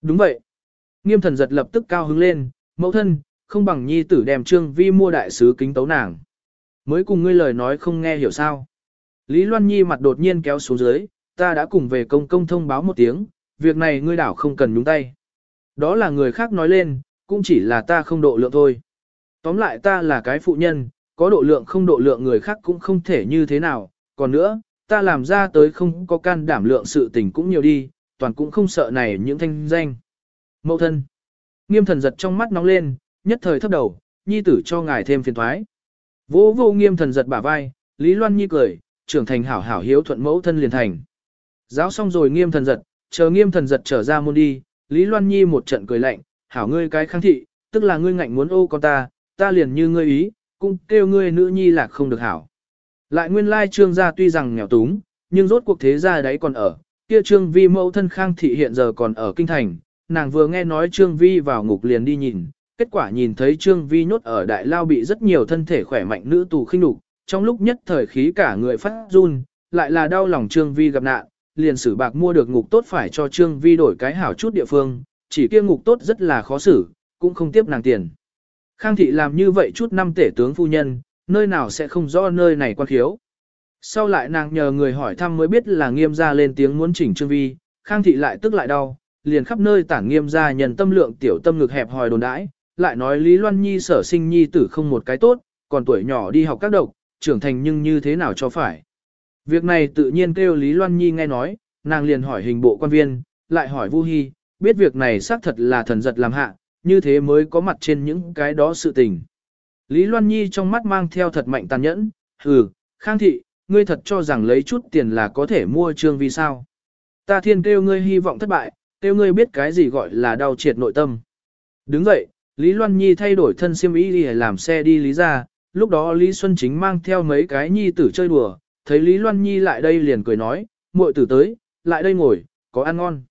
Đúng vậy. Nghiêm thần giật lập tức cao hứng lên, mẫu thân, không bằng nhi tử đem trương vi mua đại sứ kính tấu nàng. Mới cùng ngươi lời nói không nghe hiểu sao. Lý Loan Nhi mặt đột nhiên kéo xuống dưới, ta đã cùng về công công thông báo một tiếng, việc này ngươi đảo không cần nhúng tay. Đó là người khác nói lên, cũng chỉ là ta không độ lượng thôi. Tóm lại ta là cái phụ nhân, có độ lượng không độ lượng người khác cũng không thể như thế nào, còn nữa, ta làm ra tới không có can đảm lượng sự tình cũng nhiều đi, toàn cũng không sợ này những thanh danh. Mậu thân. Nghiêm thần giật trong mắt nóng lên, nhất thời thấp đầu, nhi tử cho ngài thêm phiền thoái. Vô vô nghiêm thần giật bả vai, Lý Loan Nhi cười, trưởng thành hảo hảo hiếu thuận mẫu thân liền thành. Giáo xong rồi nghiêm thần giật, chờ nghiêm thần giật trở ra môn đi, Lý Loan Nhi một trận cười lạnh, hảo ngươi cái kháng thị, tức là ngươi ngạnh muốn ô con ta, ta liền như ngươi ý, cũng kêu ngươi nữ nhi lạc không được hảo. Lại nguyên lai trương gia tuy rằng nghèo túng, nhưng rốt cuộc thế gia đấy còn ở, kia trương vi mẫu thân khang thị hiện giờ còn ở kinh thành, nàng vừa nghe nói trương vi vào ngục liền đi nhìn, kết quả nhìn thấy trương vi nhốt ở đại lao bị rất nhiều thân thể khỏe mạnh nữ tù khinh đục, trong lúc nhất thời khí cả người phát run, lại là đau lòng trương vi gặp nạn, liền sử bạc mua được ngục tốt phải cho trương vi đổi cái hảo chút địa phương, chỉ kia ngục tốt rất là khó xử, cũng không tiếp nàng tiền. Khang thị làm như vậy chút năm tể tướng phu nhân, nơi nào sẽ không rõ nơi này quan khiếu. Sau lại nàng nhờ người hỏi thăm mới biết là nghiêm gia lên tiếng muốn chỉnh trương vi, khang thị lại tức lại đau, liền khắp nơi tản nghiêm gia nhân tâm lượng tiểu tâm ngực hẹp hòi đồn đãi, lại nói Lý Loan Nhi sở sinh nhi tử không một cái tốt, còn tuổi nhỏ đi học các độc, trưởng thành nhưng như thế nào cho phải. Việc này tự nhiên kêu Lý Loan Nhi nghe nói, nàng liền hỏi hình bộ quan viên, lại hỏi Vu Hi, biết việc này xác thật là thần giật làm hạ, như thế mới có mặt trên những cái đó sự tình. Lý Loan Nhi trong mắt mang theo thật mạnh tàn nhẫn, hừ, khang thị, ngươi thật cho rằng lấy chút tiền là có thể mua trương vì sao. Ta thiên kêu ngươi hy vọng thất bại, kêu ngươi biết cái gì gọi là đau triệt nội tâm. Đứng vậy, Lý Loan Nhi thay đổi thân siêm ý đi làm xe đi Lý ra, lúc đó Lý Xuân Chính mang theo mấy cái nhi tử chơi đùa, thấy Lý Loan Nhi lại đây liền cười nói, muội tử tới, lại đây ngồi, có ăn ngon.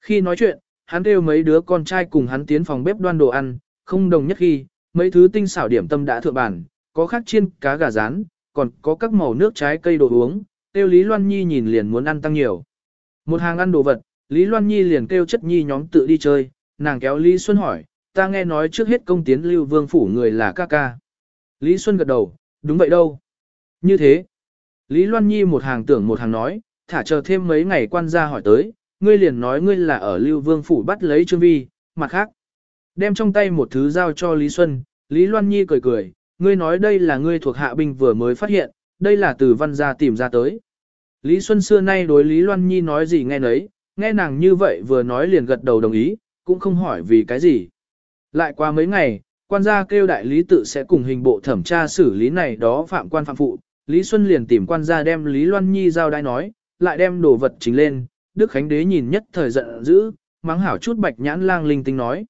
Khi nói chuyện, hắn kêu mấy đứa con trai cùng hắn tiến phòng bếp đoan đồ ăn, không đồng nhất khi, mấy thứ tinh xảo điểm tâm đã thượng bản, có khác chiên cá gà rán, còn có các màu nước trái cây đồ uống, kêu Lý Loan Nhi nhìn liền muốn ăn tăng nhiều. Một hàng ăn đồ vật, Lý Loan Nhi liền kêu chất nhi nhóm tự đi chơi, nàng kéo Lý Xuân hỏi, ta nghe nói trước hết công tiến lưu vương phủ người là ca ca. Lý Xuân gật đầu, đúng vậy đâu. Như thế, Lý Loan Nhi một hàng tưởng một hàng nói, thả chờ thêm mấy ngày quan gia hỏi tới, ngươi liền nói ngươi là ở Lưu Vương Phủ bắt lấy Trương Vi, mặt khác. Đem trong tay một thứ giao cho Lý Xuân, Lý Loan Nhi cười cười, ngươi nói đây là ngươi thuộc hạ binh vừa mới phát hiện, đây là từ văn gia tìm ra tới. Lý Xuân xưa nay đối Lý Loan Nhi nói gì nghe nấy, nghe nàng như vậy vừa nói liền gật đầu đồng ý, cũng không hỏi vì cái gì. Lại qua mấy ngày, quan gia kêu đại lý tự sẽ cùng hình bộ thẩm tra xử lý này đó phạm quan phạm phụ, Lý Xuân liền tìm quan gia đem Lý Loan Nhi giao đai nói, lại đem đồ vật chính lên, Đức Khánh Đế nhìn nhất thời giận dữ, mắng hảo chút bạch nhãn lang linh tinh nói.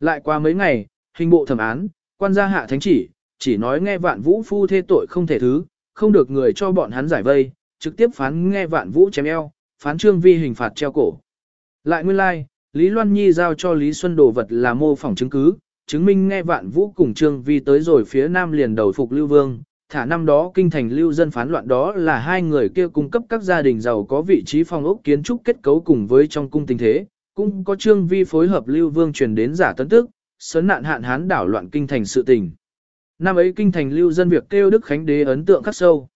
Lại qua mấy ngày, hình bộ thẩm án, quan gia hạ thánh chỉ, chỉ nói nghe vạn vũ phu thê tội không thể thứ, không được người cho bọn hắn giải vây, trực tiếp phán nghe vạn vũ chém eo, phán trương vi hình phạt treo cổ. Lại nguyên lai, like, Lý Loan Nhi giao cho Lý Xuân đồ vật là mô phỏng chứng cứ, chứng minh nghe vạn vũ cùng trương vi tới rồi phía nam liền đầu phục lưu vương, thả năm đó kinh thành lưu dân phán loạn đó là hai người kia cung cấp các gia đình giàu có vị trí phòng ốc kiến trúc kết cấu cùng với trong cung tình thế, cũng có trương vi phối hợp lưu vương truyền đến giả tấn tức, sớn nạn hạn hán đảo loạn kinh thành sự tình. Năm ấy kinh thành lưu dân việc kêu Đức Khánh Đế ấn tượng khắc sâu.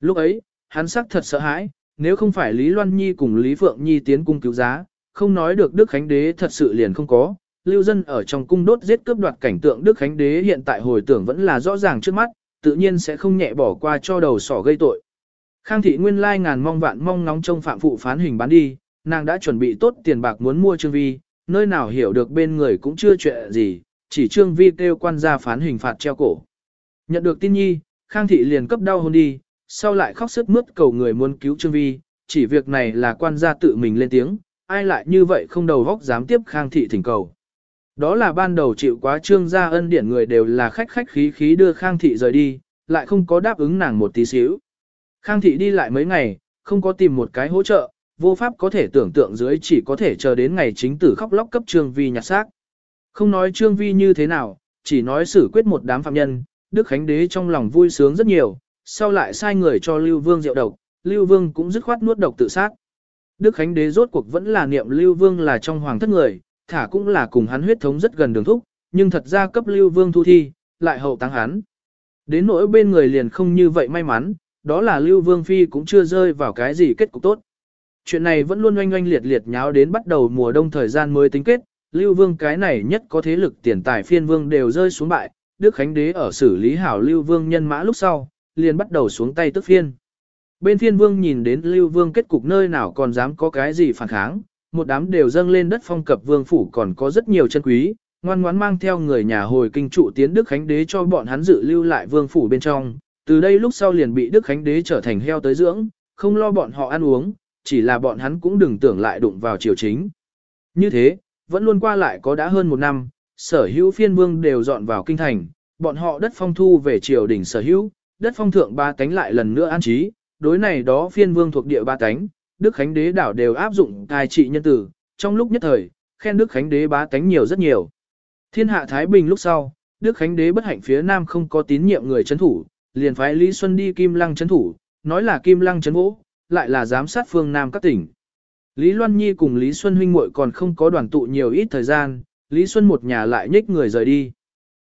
Lúc ấy, hắn sắc thật sợ hãi, nếu không phải Lý Loan Nhi cùng Lý Phượng Nhi tiến cung cứu giá, không nói được Đức Khánh Đế thật sự liền không có. Lưu dân ở trong cung đốt giết cướp đoạt cảnh tượng Đức Khánh Đế hiện tại hồi tưởng vẫn là rõ ràng trước mắt, tự nhiên sẽ không nhẹ bỏ qua cho đầu sỏ gây tội. Khang thị nguyên lai ngàn mong vạn mong nóng trong phạm phụ phán hình bán đi, nàng đã chuẩn bị tốt tiền bạc muốn mua Trương Vi, nơi nào hiểu được bên người cũng chưa chuyện gì, chỉ Trương Vi kêu quan gia phán hình phạt treo cổ. Nhận được tin nhi, Khang thị liền cấp đau hôn đi, sau lại khóc sức mướt cầu người muốn cứu Trương Vi, chỉ việc này là quan gia tự mình lên tiếng, ai lại như vậy không đầu vóc dám tiếp Khang thị thỉnh cầu. Đó là ban đầu chịu quá trương gia ân điển người đều là khách khách khí khí đưa Khang Thị rời đi, lại không có đáp ứng nàng một tí xíu. Khang Thị đi lại mấy ngày, không có tìm một cái hỗ trợ, vô pháp có thể tưởng tượng dưới chỉ có thể chờ đến ngày chính tử khóc lóc cấp Trương Vi nhặt xác. Không nói Trương Vi như thế nào, chỉ nói xử quyết một đám phạm nhân, Đức Khánh Đế trong lòng vui sướng rất nhiều, sau lại sai người cho Lưu Vương rượu độc, Lưu Vương cũng dứt khoát nuốt độc tự sát. Đức Khánh Đế rốt cuộc vẫn là niệm Lưu Vương là trong hoàng thất người, thả cũng là cùng hắn huyết thống rất gần đường thúc, nhưng thật ra cấp lưu vương thu thi, lại hậu táng hắn. Đến nỗi bên người liền không như vậy may mắn, đó là lưu vương phi cũng chưa rơi vào cái gì kết cục tốt. Chuyện này vẫn luôn oanh oanh liệt liệt nháo đến bắt đầu mùa đông thời gian mới tính kết, lưu vương cái này nhất có thế lực tiền tài phiên vương đều rơi xuống bại, Đức Khánh Đế ở xử lý hảo lưu vương nhân mã lúc sau, liền bắt đầu xuống tay tức phiên. Bên phiên vương nhìn đến lưu vương kết cục nơi nào còn dám có cái gì phản kháng, một đám đều dâng lên đất phong cập vương phủ còn có rất nhiều chân quý, ngoan ngoãn mang theo người nhà hồi kinh trụ tiến Đức Khánh Đế cho bọn hắn dự lưu lại vương phủ bên trong, từ đây lúc sau liền bị Đức Khánh Đế trở thành heo tới dưỡng, không lo bọn họ ăn uống, chỉ là bọn hắn cũng đừng tưởng lại đụng vào triều chính. Như thế, vẫn luôn qua lại có đã hơn một năm, sở hữu phiên vương đều dọn vào kinh thành, bọn họ đất phong thu về triều đình sở hữu, đất phong thượng ba cánh lại lần nữa an trí, đối này đó phiên vương thuộc địa ba cánh, Đức Khánh Đế đảo đều áp dụng tài trị nhân tử, trong lúc nhất thời, khen Đức Khánh Đế bá tánh nhiều rất nhiều. Thiên hạ Thái Bình lúc sau, Đức Khánh Đế bất hạnh phía Nam không có tín nhiệm người chấn thủ, liền phái Lý Xuân đi Kim Lăng chấn thủ, nói là Kim Lăng chấn vỗ, lại là giám sát phương Nam các tỉnh. Lý Loan Nhi cùng Lý Xuân huynh muội còn không có đoàn tụ nhiều ít thời gian, Lý Xuân một nhà lại nhích người rời đi.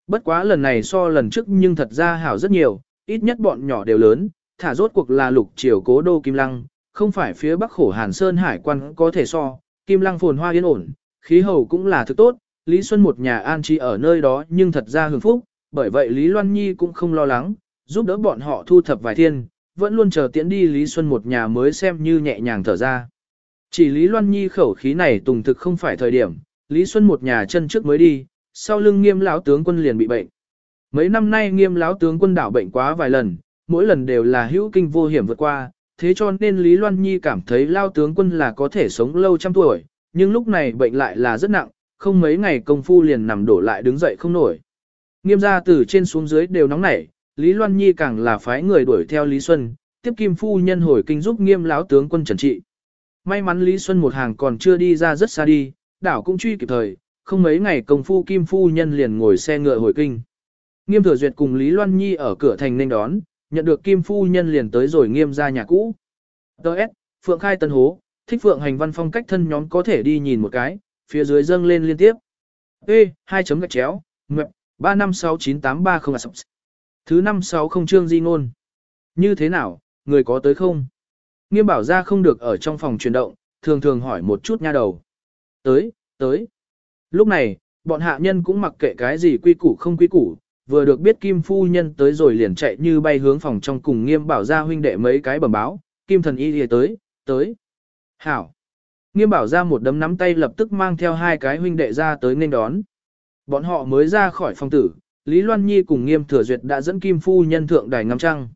Bất quá lần này so lần trước nhưng thật ra hảo rất nhiều, ít nhất bọn nhỏ đều lớn, thả rốt cuộc là lục triều cố đô Kim Lăng, không phải phía bắc khổ Hàn Sơn hải quan có thể so, Kim Lăng phồn hoa yên ổn, khí hậu cũng là thực tốt, Lý Xuân một nhà an trí ở nơi đó nhưng thật ra hưởng phúc, bởi vậy Lý Loan Nhi cũng không lo lắng, giúp đỡ bọn họ thu thập vài thiên, vẫn luôn chờ tiễn đi Lý Xuân một nhà mới xem như nhẹ nhàng thở ra. Chỉ Lý Loan Nhi khẩu khí này tùng thực không phải thời điểm, Lý Xuân một nhà chân trước mới đi, sau lưng nghiêm lão tướng quân liền bị bệnh. Mấy năm nay nghiêm lão tướng quân đảo bệnh quá vài lần, mỗi lần đều là hữu kinh vô hiểm vượt qua, thế cho nên Lý Loan Nhi cảm thấy lao tướng quân là có thể sống lâu trăm tuổi, nhưng lúc này bệnh lại là rất nặng, không mấy ngày công phu liền nằm đổ lại đứng dậy không nổi. Nghiêm gia từ trên xuống dưới đều nóng nảy, Lý Loan Nhi càng là phái người đuổi theo Lý Xuân, tiếp kim phu nhân hồi kinh giúp nghiêm lão tướng quân trần trị. May mắn Lý Xuân một hàng còn chưa đi ra rất xa đi, đảo cũng truy kịp thời, không mấy ngày công phu kim phu nhân liền ngồi xe ngựa hồi kinh. Nghiêm thừa duyệt cùng Lý Loan Nhi ở cửa thành nên đón, nhận được kim phu nhân liền tới rồi nghiêm ra nhà cũ. Đợt, Phượng khai tân hố, thích Phượng hành văn phong cách thân nhóm có thể đi nhìn một cái, phía dưới dâng lên liên tiếp. Ê, hai chấm gạch chéo, mẹp, 356983 sập. Thứ năm sáu không di ngôn. Như thế nào, người có tới không? Nghiêm bảo ra không được ở trong phòng chuyển động, thường thường hỏi một chút nha đầu. Tới, tới. Lúc này, bọn hạ nhân cũng mặc kệ cái gì quy củ không quy củ, vừa được biết Kim Phu Nhân tới rồi liền chạy như bay hướng phòng trong cùng nghiêm bảo ra huynh đệ mấy cái bẩm báo, Kim thần y lìa tới, tới. Hảo. Nghiêm bảo ra một đấm nắm tay lập tức mang theo hai cái huynh đệ ra tới nên đón. Bọn họ mới ra khỏi phòng tử, Lý Loan Nhi cùng Nghiêm Thừa Duyệt đã dẫn Kim Phu Nhân thượng đài ngắm trăng.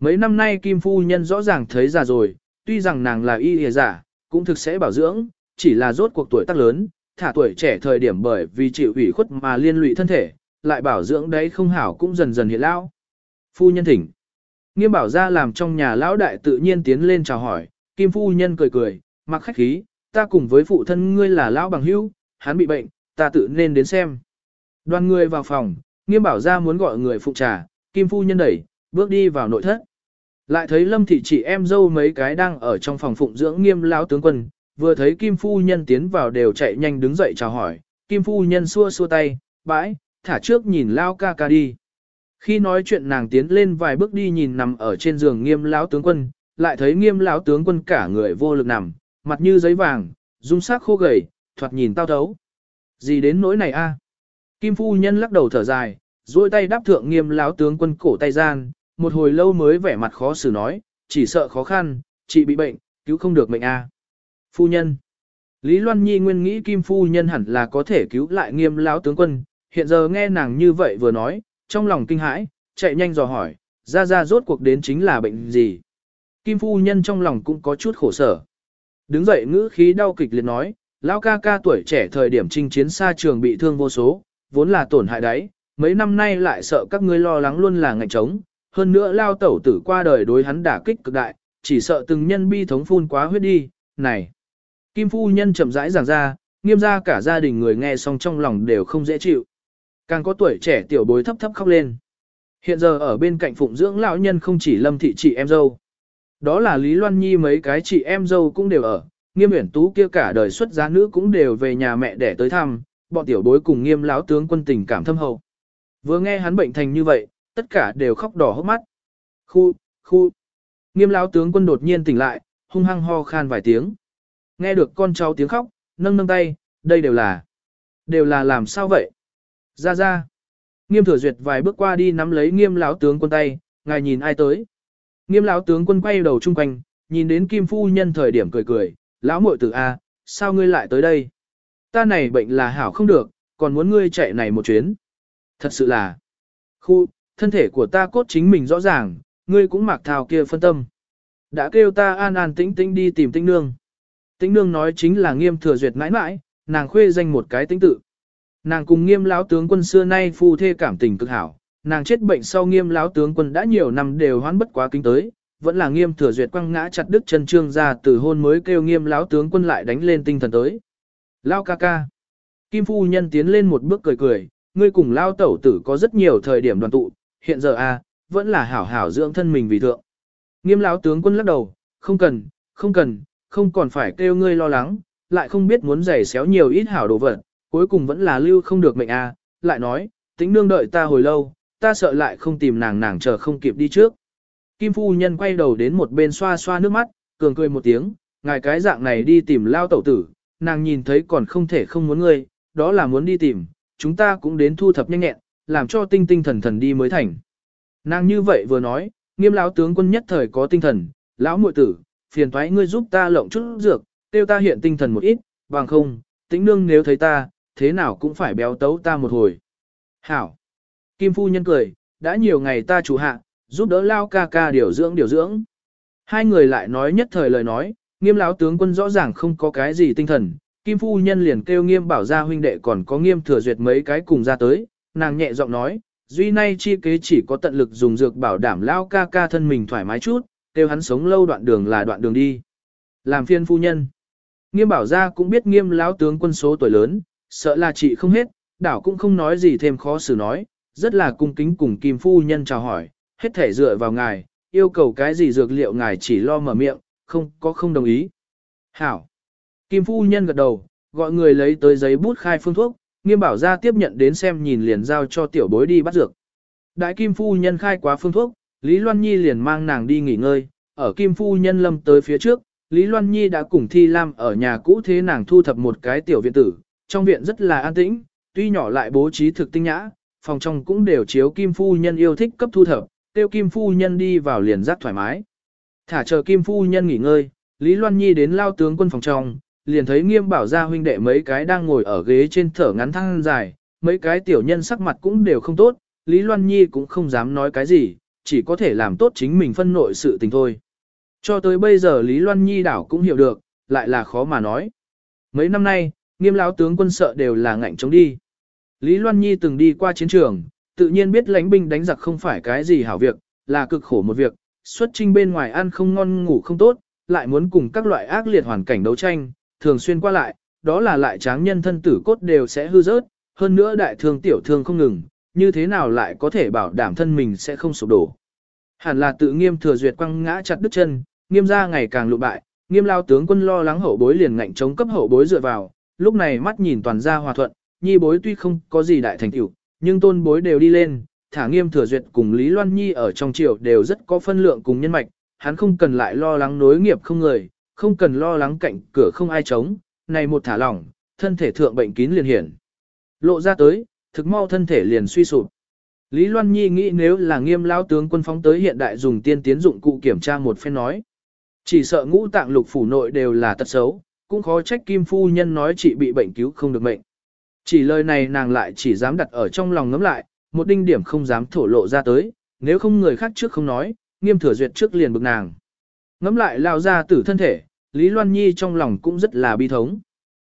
Mấy năm nay Kim Phu Nhân rõ ràng thấy già rồi, tuy rằng nàng là y hề giả, cũng thực sẽ bảo dưỡng, chỉ là rốt cuộc tuổi tác lớn, thả tuổi trẻ thời điểm bởi vì chịu ủy khuất mà liên lụy thân thể, lại bảo dưỡng đấy không hảo cũng dần dần hiện lão. Phu nhân thỉnh. Nghiêm bảo ra làm trong nhà lão đại tự nhiên tiến lên chào hỏi, Kim Phu Nhân cười cười, mặc khách khí, ta cùng với phụ thân ngươi là lão bằng hữu, hắn bị bệnh, ta tự nên đến xem. Đoàn người vào phòng, nghiêm bảo ra muốn gọi người phụ trà, Kim Phu Nhân đẩy, bước đi vào nội thất. Lại thấy Lâm thị chị em dâu mấy cái đang ở trong phòng phụng dưỡng nghiêm lão tướng quân, vừa thấy Kim Phu Nhân tiến vào đều chạy nhanh đứng dậy chào hỏi, Kim Phu Nhân xua xua tay, bãi, thả trước nhìn lao ca ca đi. Khi nói chuyện nàng tiến lên vài bước đi nhìn nằm ở trên giường nghiêm lão tướng quân, lại thấy nghiêm lão tướng quân cả người vô lực nằm, mặt như giấy vàng, dung sắc khô gầy, thoạt nhìn tao thấu. Gì đến nỗi này a? Kim phu nhân lắc đầu thở dài, duỗi tay đáp thượng nghiêm lão tướng quân cổ tay gian, một hồi lâu mới vẻ mặt khó xử nói, chỉ sợ khó khăn, chị bị bệnh, cứu không được mệnh a. Phu nhân. Lý Loan Nhi nguyên nghĩ Kim phu nhân hẳn là có thể cứu lại nghiêm lão tướng quân, hiện giờ nghe nàng như vậy vừa nói, trong lòng kinh hãi, chạy nhanh dò hỏi, ra ra rốt cuộc đến chính là bệnh gì. Kim phu nhân trong lòng cũng có chút khổ sở. Đứng dậy ngữ khí đau kịch liệt nói, lão ca ca tuổi trẻ thời điểm chinh chiến xa trường bị thương vô số, vốn là tổn hại đấy, mấy năm nay lại sợ các ngươi lo lắng luôn là ngạnh trống, hơn nữa lao tẩu tử qua đời đối hắn đả kích cực đại, chỉ sợ từng nhân bi thống phun quá huyết đi, này. Kim phu nhân chậm rãi giảng ra, nghiêm ra cả gia đình người nghe xong trong lòng đều không dễ chịu. Càng có tuổi trẻ tiểu bối thấp thấp khóc lên. Hiện giờ ở bên cạnh phụng dưỡng lão nhân không chỉ lâm thị chị em dâu. Đó là Lý Loan Nhi mấy cái chị em dâu cũng đều ở, nghiêm uyển tú kia cả đời xuất giá nữ cũng đều về nhà mẹ để tới thăm, bọn tiểu bối cùng nghiêm lão tướng quân tình cảm thâm hậu. Vừa nghe hắn bệnh thành như vậy, tất cả đều khóc đỏ hốc mắt. Khu, khu. Nghiêm lão tướng quân đột nhiên tỉnh lại, hung hăng ho khan vài tiếng. Nghe được con cháu tiếng khóc, nâng nâng tay, đây đều là. Đều là làm sao vậy? Ra ra. Nghiêm thừa duyệt vài bước qua đi nắm lấy nghiêm lão tướng quân tay, ngài nhìn ai tới. Nghiêm lão tướng quân quay đầu chung quanh, nhìn đến kim phu nhân thời điểm cười cười, lão muội tử A, sao ngươi lại tới đây? Ta này bệnh là hảo không được, còn muốn ngươi chạy này một chuyến. Thật sự là, khu, thân thể của ta cốt chính mình rõ ràng, ngươi cũng mặc thao kia phân tâm. Đã kêu ta an an tĩnh tĩnh đi tìm tĩnh nương. Tĩnh nương nói chính là nghiêm thừa duyệt mãi mãi, nàng khuê danh một cái tĩnh tự. Nàng cùng nghiêm lão tướng quân xưa nay phu thê cảm tình cực hảo, nàng chết bệnh sau nghiêm lão tướng quân đã nhiều năm đều hoán bất quá kinh tới, vẫn là nghiêm thừa duyệt quăng ngã chặt đứt chân trương ra từ hôn mới kêu nghiêm lão tướng quân lại đánh lên tinh thần tới. Lao ca ca. Kim phu nhân tiến lên một bước cười cười, ngươi cùng lao tẩu tử có rất nhiều thời điểm đoàn tụ, hiện giờ a vẫn là hảo hảo dưỡng thân mình vì thượng. Nghiêm lão tướng quân lắc đầu, không cần, không cần, không còn phải kêu ngươi lo lắng, lại không biết muốn giày xéo nhiều ít hảo đồ vật, cuối cùng vẫn là lưu không được mệnh a lại nói, tính nương đợi ta hồi lâu, ta sợ lại không tìm nàng nàng chờ không kịp đi trước. Kim phu nhân quay đầu đến một bên xoa xoa nước mắt, cường cười một tiếng, ngài cái dạng này đi tìm lao tẩu tử, nàng nhìn thấy còn không thể không muốn ngươi, đó là muốn đi tìm, chúng ta cũng đến thu thập nhanh nhẹn, làm cho tinh tinh thần thần đi mới thành. Nàng như vậy vừa nói, nghiêm lão tướng quân nhất thời có tinh thần, lão muội tử, phiền toái ngươi giúp ta lộng chút dược, tiêu ta hiện tinh thần một ít, bằng không, tĩnh nương nếu thấy ta, thế nào cũng phải béo tấu ta một hồi. Hảo! Kim phu nhân cười, đã nhiều ngày ta chủ hạ, giúp đỡ lao ca ca điều dưỡng điều dưỡng. Hai người lại nói nhất thời lời nói, nghiêm lão tướng quân rõ ràng không có cái gì tinh thần, Kim phu nhân liền kêu nghiêm bảo ra huynh đệ còn có nghiêm thừa duyệt mấy cái cùng ra tới, nàng nhẹ giọng nói, duy nay chi kế chỉ có tận lực dùng dược bảo đảm lao ca ca thân mình thoải mái chút, kêu hắn sống lâu đoạn đường là đoạn đường đi. Làm phiên phu nhân. Nghiêm bảo ra cũng biết nghiêm lão tướng quân số tuổi lớn, sợ là chị không hết, đảo cũng không nói gì thêm khó xử nói, rất là cung kính cùng kim phu nhân chào hỏi, hết thể dựa vào ngài, yêu cầu cái gì dược liệu ngài chỉ lo mở miệng, không có không đồng ý. Hảo. Kim phu nhân gật đầu, gọi người lấy tới giấy bút khai phương thuốc, nghiêm bảo ra tiếp nhận đến xem nhìn liền giao cho tiểu bối đi bắt dược. Đại kim phu nhân khai quá phương thuốc, Lý Loan Nhi liền mang nàng đi nghỉ ngơi, ở kim phu nhân lâm tới phía trước, Lý Loan Nhi đã cùng Thi Lam ở nhà cũ thế nàng thu thập một cái tiểu viện tử, trong viện rất là an tĩnh, tuy nhỏ lại bố trí thực tinh nhã, phòng trong cũng đều chiếu kim phu nhân yêu thích cấp thu thập, tiêu kim phu nhân đi vào liền rất thoải mái. Thả chờ kim phu nhân nghỉ ngơi, Lý Loan Nhi đến lao tướng quân phòng trong, liền thấy nghiêm bảo ra huynh đệ mấy cái đang ngồi ở ghế trên thở ngắn thăng dài, mấy cái tiểu nhân sắc mặt cũng đều không tốt, Lý Loan Nhi cũng không dám nói cái gì, chỉ có thể làm tốt chính mình phân nội sự tình thôi. Cho tới bây giờ Lý Loan Nhi đảo cũng hiểu được, lại là khó mà nói. Mấy năm nay, nghiêm lão tướng quân sợ đều là ngạnh chống đi. Lý Loan Nhi từng đi qua chiến trường, tự nhiên biết lãnh binh đánh giặc không phải cái gì hảo việc, là cực khổ một việc, xuất trinh bên ngoài ăn không ngon ngủ không tốt, lại muốn cùng các loại ác liệt hoàn cảnh đấu tranh, thường xuyên qua lại, đó là lại tráng nhân thân tử cốt đều sẽ hư rớt, hơn nữa đại thương tiểu thương không ngừng, như thế nào lại có thể bảo đảm thân mình sẽ không sụp đổ. Hẳn là tự nghiêm thừa duyệt quăng ngã chặt đứt chân, nghiêm ra ngày càng lụ bại, nghiêm lao tướng quân lo lắng hậu bối liền ngạnh chống cấp hậu bối dựa vào, lúc này mắt nhìn toàn gia hòa thuận, nhi bối tuy không có gì đại thành tựu, nhưng tôn bối đều đi lên, thả nghiêm thừa duyệt cùng Lý Loan Nhi ở trong triều đều rất có phân lượng cùng nhân mạch, hắn không cần lại lo lắng nối nghiệp không người, không cần lo lắng cạnh cửa không ai chống, này một thả lỏng, thân thể thượng bệnh kín liền hiển. Lộ ra tới, thực mau thân thể liền suy sụp. Lý Loan Nhi nghĩ nếu là nghiêm lao tướng quân phóng tới hiện đại dùng tiên tiến dụng cụ kiểm tra một phen nói. Chỉ sợ ngũ tạng lục phủ nội đều là tật xấu, cũng khó trách Kim Phu Nhân nói chị bị bệnh cứu không được mệnh. Chỉ lời này nàng lại chỉ dám đặt ở trong lòng ngấm lại, một đinh điểm không dám thổ lộ ra tới, nếu không người khác trước không nói, nghiêm thừa duyệt trước liền bực nàng. Ngấm lại lao ra tử thân thể, Lý Loan Nhi trong lòng cũng rất là bi thống.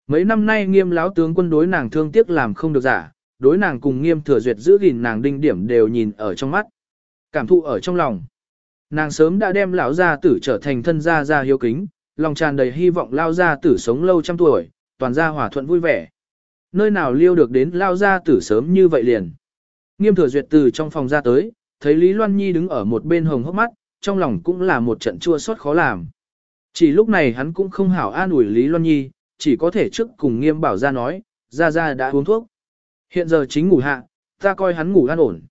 Mấy năm nay nghiêm lão tướng quân đối nàng thương tiếc làm không được giả, đối nàng cùng nghiêm thừa duyệt giữ gìn nàng đinh điểm đều nhìn ở trong mắt. Cảm thụ ở trong lòng. Nàng sớm đã đem lão gia tử trở thành thân gia gia hiếu kính, lòng tràn đầy hy vọng lao gia tử sống lâu trăm tuổi, toàn gia hòa thuận vui vẻ. Nơi nào liêu được đến lao gia tử sớm như vậy liền. Nghiêm thừa duyệt từ trong phòng ra tới, thấy Lý Loan Nhi đứng ở một bên hồng hốc mắt, trong lòng cũng là một trận chua xót khó làm. Chỉ lúc này hắn cũng không hảo an ủi Lý Loan Nhi, chỉ có thể trước cùng nghiêm bảo ra nói, ra ra đã uống thuốc. Hiện giờ chính ngủ hạ, ta coi hắn ngủ an ổn.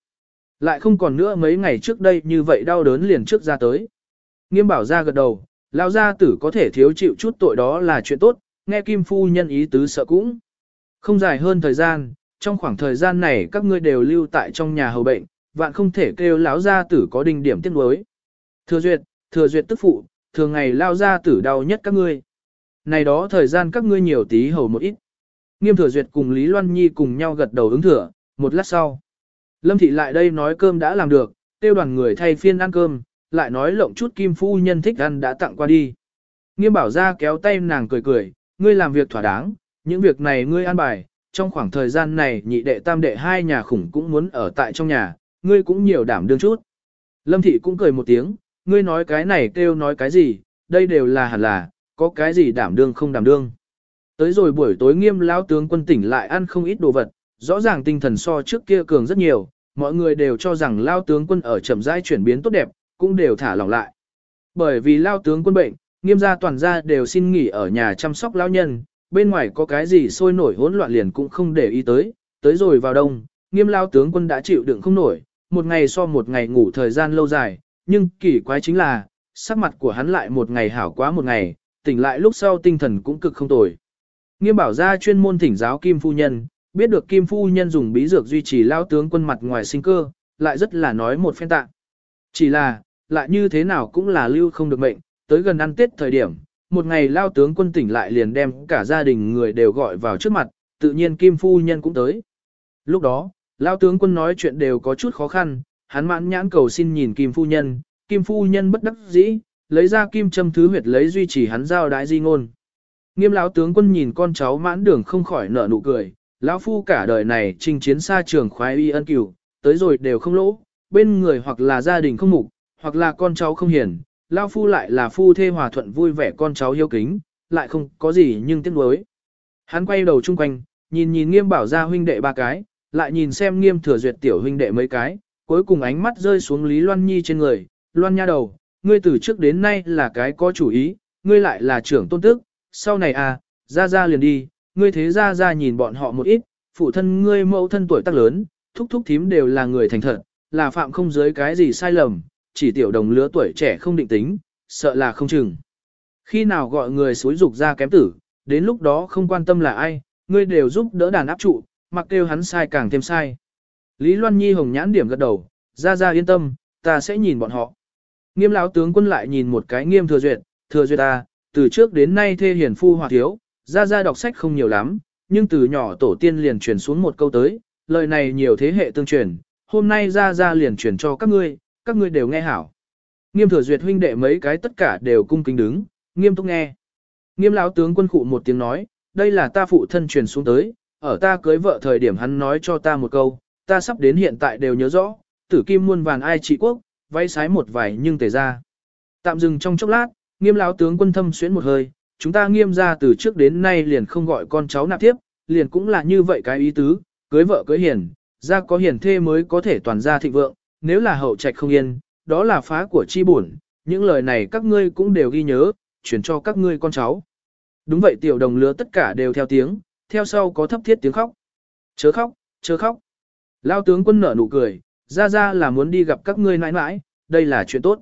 Lại không còn nữa mấy ngày trước đây như vậy đau đớn liền trước ra tới. Nghiêm bảo ra gật đầu, lao gia tử có thể thiếu chịu chút tội đó là chuyện tốt, nghe Kim Phu nhân ý tứ sợ cũng. Không dài hơn thời gian, trong khoảng thời gian này các ngươi đều lưu tại trong nhà hầu bệnh, vạn không thể kêu lão gia tử có đình điểm tiếc nuối. Thừa duyệt, thừa duyệt tức phụ, thường ngày lao gia tử đau nhất các ngươi. Này đó thời gian các ngươi nhiều tí hầu một ít. Nghiêm thừa duyệt cùng Lý Loan Nhi cùng nhau gật đầu ứng thừa, một lát sau. Lâm thị lại đây nói cơm đã làm được, tiêu đoàn người thay phiên ăn cơm, lại nói lộng chút kim phu nhân thích ăn đã tặng qua đi. Nghiêm bảo ra kéo tay nàng cười cười, ngươi làm việc thỏa đáng, những việc này ngươi an bài, trong khoảng thời gian này nhị đệ tam đệ hai nhà khủng cũng muốn ở tại trong nhà, ngươi cũng nhiều đảm đương chút. Lâm thị cũng cười một tiếng, ngươi nói cái này kêu nói cái gì, đây đều là hẳn là, có cái gì đảm đương không đảm đương. Tới rồi buổi tối nghiêm lão tướng quân tỉnh lại ăn không ít đồ vật, rõ ràng tinh thần so trước kia cường rất nhiều, mọi người đều cho rằng lao tướng quân ở chậm rãi chuyển biến tốt đẹp, cũng đều thả lỏng lại. Bởi vì lao tướng quân bệnh, nghiêm gia toàn gia đều xin nghỉ ở nhà chăm sóc lão nhân, bên ngoài có cái gì sôi nổi hỗn loạn liền cũng không để ý tới, tới rồi vào đông, nghiêm lao tướng quân đã chịu đựng không nổi, một ngày so một ngày ngủ thời gian lâu dài, nhưng kỳ quái chính là, sắc mặt của hắn lại một ngày hảo quá một ngày, tỉnh lại lúc sau tinh thần cũng cực không tồi. Nghiêm bảo gia chuyên môn thỉnh giáo Kim Phu Nhân, biết được Kim Phu Nhân dùng bí dược duy trì lao tướng quân mặt ngoài sinh cơ, lại rất là nói một phen tạ. Chỉ là, lại như thế nào cũng là lưu không được mệnh, tới gần ăn tết thời điểm, một ngày lao tướng quân tỉnh lại liền đem cả gia đình người đều gọi vào trước mặt, tự nhiên Kim Phu Nhân cũng tới. Lúc đó, lao tướng quân nói chuyện đều có chút khó khăn, hắn mãn nhãn cầu xin nhìn Kim Phu Nhân, Kim Phu Nhân bất đắc dĩ, lấy ra kim châm thứ huyệt lấy duy trì hắn giao đái di ngôn. Nghiêm lão tướng quân nhìn con cháu mãn đường không khỏi nở nụ cười, lão phu cả đời này chinh chiến xa trường khoái y ân cửu, tới rồi đều không lỗ, bên người hoặc là gia đình không mục, hoặc là con cháu không hiền, lao phu lại là phu thê hòa thuận vui vẻ con cháu hiếu kính, lại không có gì nhưng tiếc nuối. Hắn quay đầu chung quanh, nhìn nhìn nghiêm bảo gia huynh đệ ba cái, lại nhìn xem nghiêm thừa duyệt tiểu huynh đệ mấy cái, cuối cùng ánh mắt rơi xuống Lý Loan Nhi trên người, Loan nha đầu, ngươi từ trước đến nay là cái có chủ ý, ngươi lại là trưởng tôn tức, sau này à, ra ra liền đi, ngươi thế ra ra nhìn bọn họ một ít, phụ thân ngươi mẫu thân tuổi tác lớn, thúc thúc thím đều là người thành thật, là phạm không giới cái gì sai lầm, chỉ tiểu đồng lứa tuổi trẻ không định tính, sợ là không chừng. Khi nào gọi người xối dục ra kém tử, đến lúc đó không quan tâm là ai, ngươi đều giúp đỡ đàn áp trụ, mặc kêu hắn sai càng thêm sai. Lý Loan Nhi hồng nhãn điểm gật đầu, ra ra yên tâm, ta sẽ nhìn bọn họ. Nghiêm lão tướng quân lại nhìn một cái nghiêm thừa duyệt, thừa duyệt ta, từ trước đến nay thê hiền phu hòa thiếu, ra ra đọc sách không nhiều lắm, nhưng từ nhỏ tổ tiên liền truyền xuống một câu tới, lời này nhiều thế hệ tương truyền, hôm nay ra ra liền truyền cho các ngươi, các ngươi đều nghe hảo. Nghiêm thừa duyệt huynh đệ mấy cái tất cả đều cung kính đứng, nghiêm túc nghe. Nghiêm lão tướng quân cụ một tiếng nói, đây là ta phụ thân truyền xuống tới, ở ta cưới vợ thời điểm hắn nói cho ta một câu, ta sắp đến hiện tại đều nhớ rõ, tử kim muôn vàn ai trị quốc, vay sái một vài nhưng tề ra. Tạm dừng trong chốc lát, nghiêm lão tướng quân thâm xuyến một hơi, chúng ta nghiêm ra từ trước đến nay liền không gọi con cháu nạp tiếp, liền cũng là như vậy cái ý tứ, cưới vợ cưới hiền, ra có hiền thê mới có thể toàn gia thịnh vượng, nếu là hậu trạch không yên, đó là phá của chi bổn, những lời này các ngươi cũng đều ghi nhớ, chuyển cho các ngươi con cháu. Đúng vậy tiểu đồng lứa tất cả đều theo tiếng, theo sau có thấp thiết tiếng khóc. Chớ khóc, chớ khóc. Lao tướng quân nở nụ cười, ra ra là muốn đi gặp các ngươi nãi nãi, đây là chuyện tốt.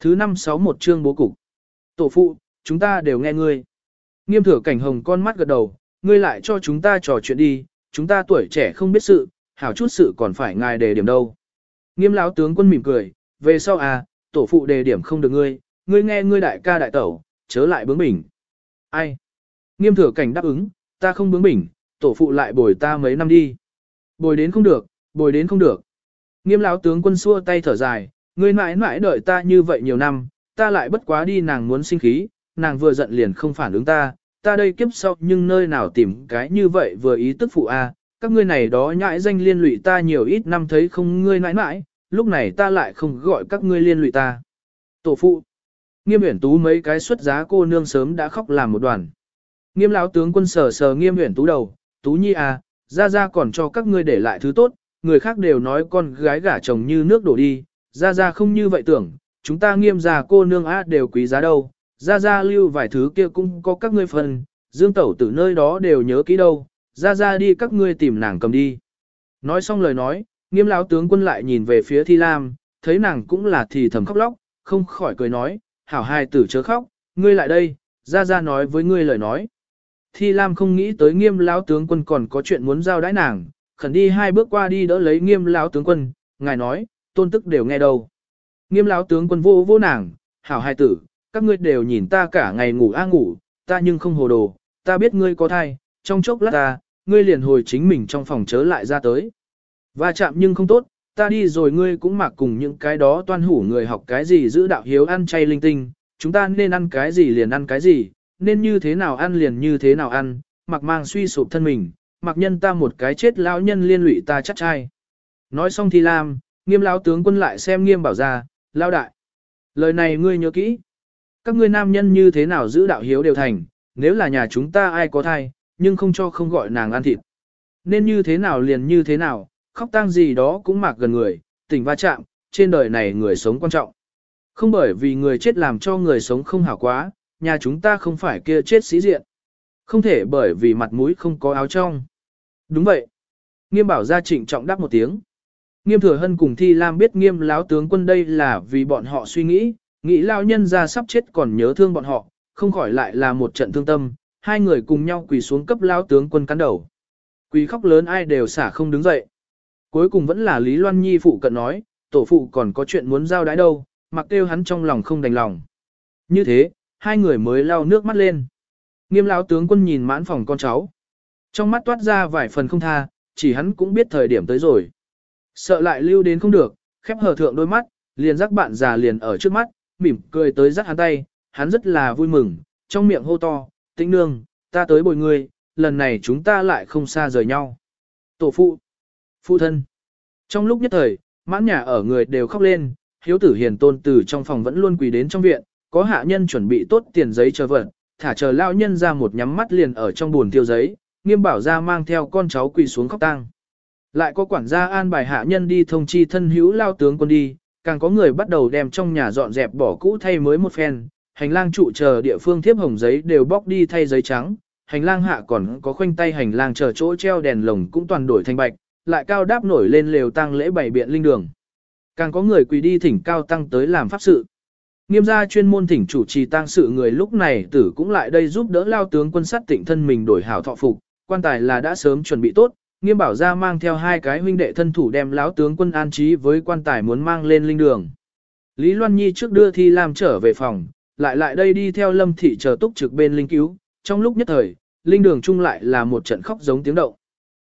Thứ năm sáu một chương bố cục. Tổ phụ, chúng ta đều nghe ngươi. Nghiêm thừa cảnh hồng con mắt gật đầu, ngươi lại cho chúng ta trò chuyện đi, chúng ta tuổi trẻ không biết sự, hảo chút sự còn phải ngài đề điểm đâu. Nghiêm lão tướng quân mỉm cười, về sau à, tổ phụ đề điểm không được ngươi, ngươi nghe ngươi đại ca đại tẩu, chớ lại bướng bỉnh. Ai? Nghiêm thừa cảnh đáp ứng, ta không bướng bỉnh, tổ phụ lại bồi ta mấy năm đi. Bồi đến không được, bồi đến không được. Nghiêm lão tướng quân xua tay thở dài, ngươi mãi mãi đợi ta như vậy nhiều năm, ta lại bất quá đi nàng muốn sinh khí, nàng vừa giận liền không phản ứng ta, ta đây kiếp sau nhưng nơi nào tìm cái như vậy vừa ý tức phụ a, các ngươi này đó nhãi danh liên lụy ta nhiều ít năm thấy không ngươi nãi nãi, lúc này ta lại không gọi các ngươi liên lụy ta. Tổ phụ, nghiêm huyển tú mấy cái xuất giá cô nương sớm đã khóc làm một đoàn. Nghiêm lão tướng quân sờ sờ nghiêm huyển tú đầu, tú nhi à, ra ra còn cho các ngươi để lại thứ tốt, người khác đều nói con gái gả chồng như nước đổ đi, ra ra không như vậy tưởng, chúng ta nghiêm già cô nương á đều quý giá đâu, ra ra lưu vài thứ kia cũng có các ngươi phần, dương tẩu từ nơi đó đều nhớ kỹ đâu, ra ra đi các ngươi tìm nàng cầm đi. Nói xong lời nói, nghiêm lão tướng quân lại nhìn về phía thi lam, thấy nàng cũng là thì thầm khóc lóc, không khỏi cười nói, hảo hài tử chớ khóc, ngươi lại đây, ra ra nói với ngươi lời nói. Thi Lam không nghĩ tới nghiêm lão tướng quân còn có chuyện muốn giao đãi nàng, khẩn đi hai bước qua đi đỡ lấy nghiêm lão tướng quân, ngài nói, tôn tức đều nghe đâu. Nghiêm lão tướng quân vô vô nàng, hảo hai tử, các ngươi đều nhìn ta cả ngày ngủ a ngủ, ta nhưng không hồ đồ, ta biết ngươi có thai, trong chốc lát ta, ngươi liền hồi chính mình trong phòng chớ lại ra tới. Va chạm nhưng không tốt, ta đi rồi ngươi cũng mặc cùng những cái đó toan hủ người học cái gì giữ đạo hiếu ăn chay linh tinh, chúng ta nên ăn cái gì liền ăn cái gì, nên như thế nào ăn liền như thế nào ăn, mặc mang suy sụp thân mình, mặc nhân ta một cái chết lão nhân liên lụy ta chắc chai. Nói xong thì làm, nghiêm lão tướng quân lại xem nghiêm bảo ra, lao đại. Lời này ngươi nhớ kỹ. Các ngươi nam nhân như thế nào giữ đạo hiếu đều thành, nếu là nhà chúng ta ai có thai, nhưng không cho không gọi nàng ăn thịt. Nên như thế nào liền như thế nào, khóc tang gì đó cũng mạc gần người, tình va chạm, trên đời này người sống quan trọng. Không bởi vì người chết làm cho người sống không hảo quá, nhà chúng ta không phải kia chết sĩ diện. Không thể bởi vì mặt mũi không có áo trong. Đúng vậy. Nghiêm bảo gia trịnh trọng đáp một tiếng. Nghiêm thừa hân cùng thi lam biết nghiêm láo tướng quân đây là vì bọn họ suy nghĩ, nghĩ lao nhân ra sắp chết còn nhớ thương bọn họ, không khỏi lại là một trận thương tâm, hai người cùng nhau quỳ xuống cấp lao tướng quân cắn đầu. Quỳ khóc lớn ai đều xả không đứng dậy. Cuối cùng vẫn là Lý Loan Nhi phụ cận nói, tổ phụ còn có chuyện muốn giao đái đâu, mặc kêu hắn trong lòng không đành lòng. Như thế, hai người mới lao nước mắt lên. Nghiêm lão tướng quân nhìn mãn phòng con cháu. Trong mắt toát ra vài phần không tha, chỉ hắn cũng biết thời điểm tới rồi. Sợ lại lưu đến không được, khép hờ thượng đôi mắt, liền dắt bạn già liền ở trước mắt, mỉm cười tới dắt hắn tay, hắn rất là vui mừng, trong miệng hô to, tĩnh nương, ta tới bồi người, lần này chúng ta lại không xa rời nhau. Tổ phụ, phụ thân. Trong lúc nhất thời, mãn nhà ở người đều khóc lên, hiếu tử hiền tôn từ trong phòng vẫn luôn quỳ đến trong viện, có hạ nhân chuẩn bị tốt tiền giấy chờ vận, thả chờ lao nhân ra một nhắm mắt liền ở trong buồn tiêu giấy, nghiêm bảo ra mang theo con cháu quỳ xuống khóc tang. Lại có quản gia an bài hạ nhân đi thông chi thân hữu lao tướng quân đi, càng có người bắt đầu đem trong nhà dọn dẹp bỏ cũ thay mới một phen, hành lang trụ chờ địa phương thiếp hồng giấy đều bóc đi thay giấy trắng, hành lang hạ còn có khoanh tay hành lang chờ chỗ treo đèn lồng cũng toàn đổi thành bạch, lại cao đáp nổi lên lều tăng lễ bảy biện linh đường. Càng có người quỳ đi thỉnh cao tăng tới làm pháp sự. Nghiêm gia chuyên môn thỉnh chủ trì tăng sự người lúc này tử cũng lại đây giúp đỡ lao tướng quân sát tịnh thân mình đổi hảo thọ phục, quan tài là đã sớm chuẩn bị tốt, nghiêm bảo gia mang theo hai cái huynh đệ thân thủ đem lão tướng quân an trí với quan tài muốn mang lên linh đường. Lý Loan Nhi trước đưa thi làm trở về phòng, lại lại đây đi theo lâm thị chờ túc trực bên linh cứu, trong lúc nhất thời, linh đường chung lại là một trận khóc giống tiếng động.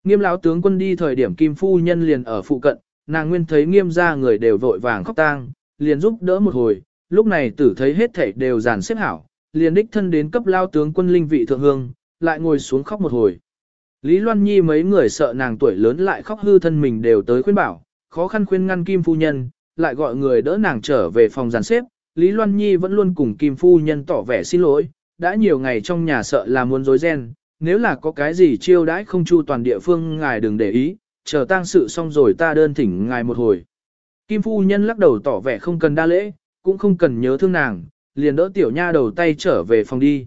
Nghiêm lão tướng quân đi thời điểm kim phu nhân liền ở phụ cận, nàng nguyên thấy nghiêm gia người đều vội vàng khóc tang, liền giúp đỡ một hồi, lúc này tử thấy hết thảy đều dàn xếp hảo, liền đích thân đến cấp lao tướng quân linh vị thượng hương, lại ngồi xuống khóc một hồi. Lý Loan Nhi mấy người sợ nàng tuổi lớn lại khóc hư thân mình đều tới khuyên bảo, khó khăn khuyên ngăn Kim Phu Nhân, lại gọi người đỡ nàng trở về phòng giàn xếp. Lý Loan Nhi vẫn luôn cùng Kim Phu Nhân tỏ vẻ xin lỗi, đã nhiều ngày trong nhà sợ là muốn dối ren, nếu là có cái gì chiêu đãi không chu toàn địa phương ngài đừng để ý, chờ tang sự xong rồi ta đơn thỉnh ngài một hồi. Kim Phu Nhân lắc đầu tỏ vẻ không cần đa lễ, cũng không cần nhớ thương nàng, liền đỡ tiểu nha đầu tay trở về phòng đi.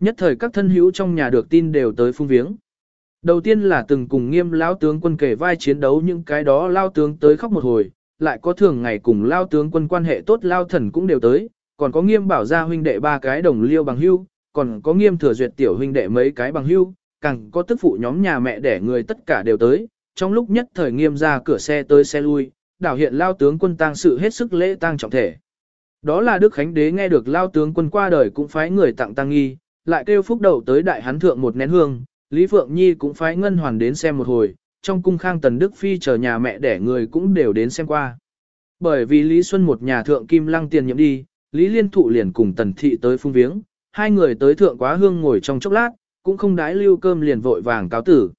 Nhất thời các thân hữu trong nhà được tin đều tới phung viếng. Đầu tiên là từng cùng nghiêm lão tướng quân kể vai chiến đấu những cái đó lao tướng tới khóc một hồi, lại có thường ngày cùng lao tướng quân quan hệ tốt lao thần cũng đều tới, còn có nghiêm bảo gia huynh đệ ba cái đồng liêu bằng hưu, còn có nghiêm thừa duyệt tiểu huynh đệ mấy cái bằng hưu, càng có tức phụ nhóm nhà mẹ để người tất cả đều tới, trong lúc nhất thời nghiêm ra cửa xe tới xe lui, đảo hiện lao tướng quân tang sự hết sức lễ tang trọng thể. Đó là Đức Khánh Đế nghe được lao tướng quân qua đời cũng phái người tặng tăng nghi, lại kêu phúc đầu tới đại hán thượng một nén hương, Lý Phượng Nhi cũng phái ngân hoàn đến xem một hồi, trong cung khang tần Đức Phi chờ nhà mẹ đẻ người cũng đều đến xem qua. Bởi vì Lý Xuân một nhà thượng kim lăng tiền nhiệm đi, Lý Liên Thụ liền cùng tần thị tới phung viếng, hai người tới thượng quá hương ngồi trong chốc lát, cũng không đái lưu cơm liền vội vàng cáo tử.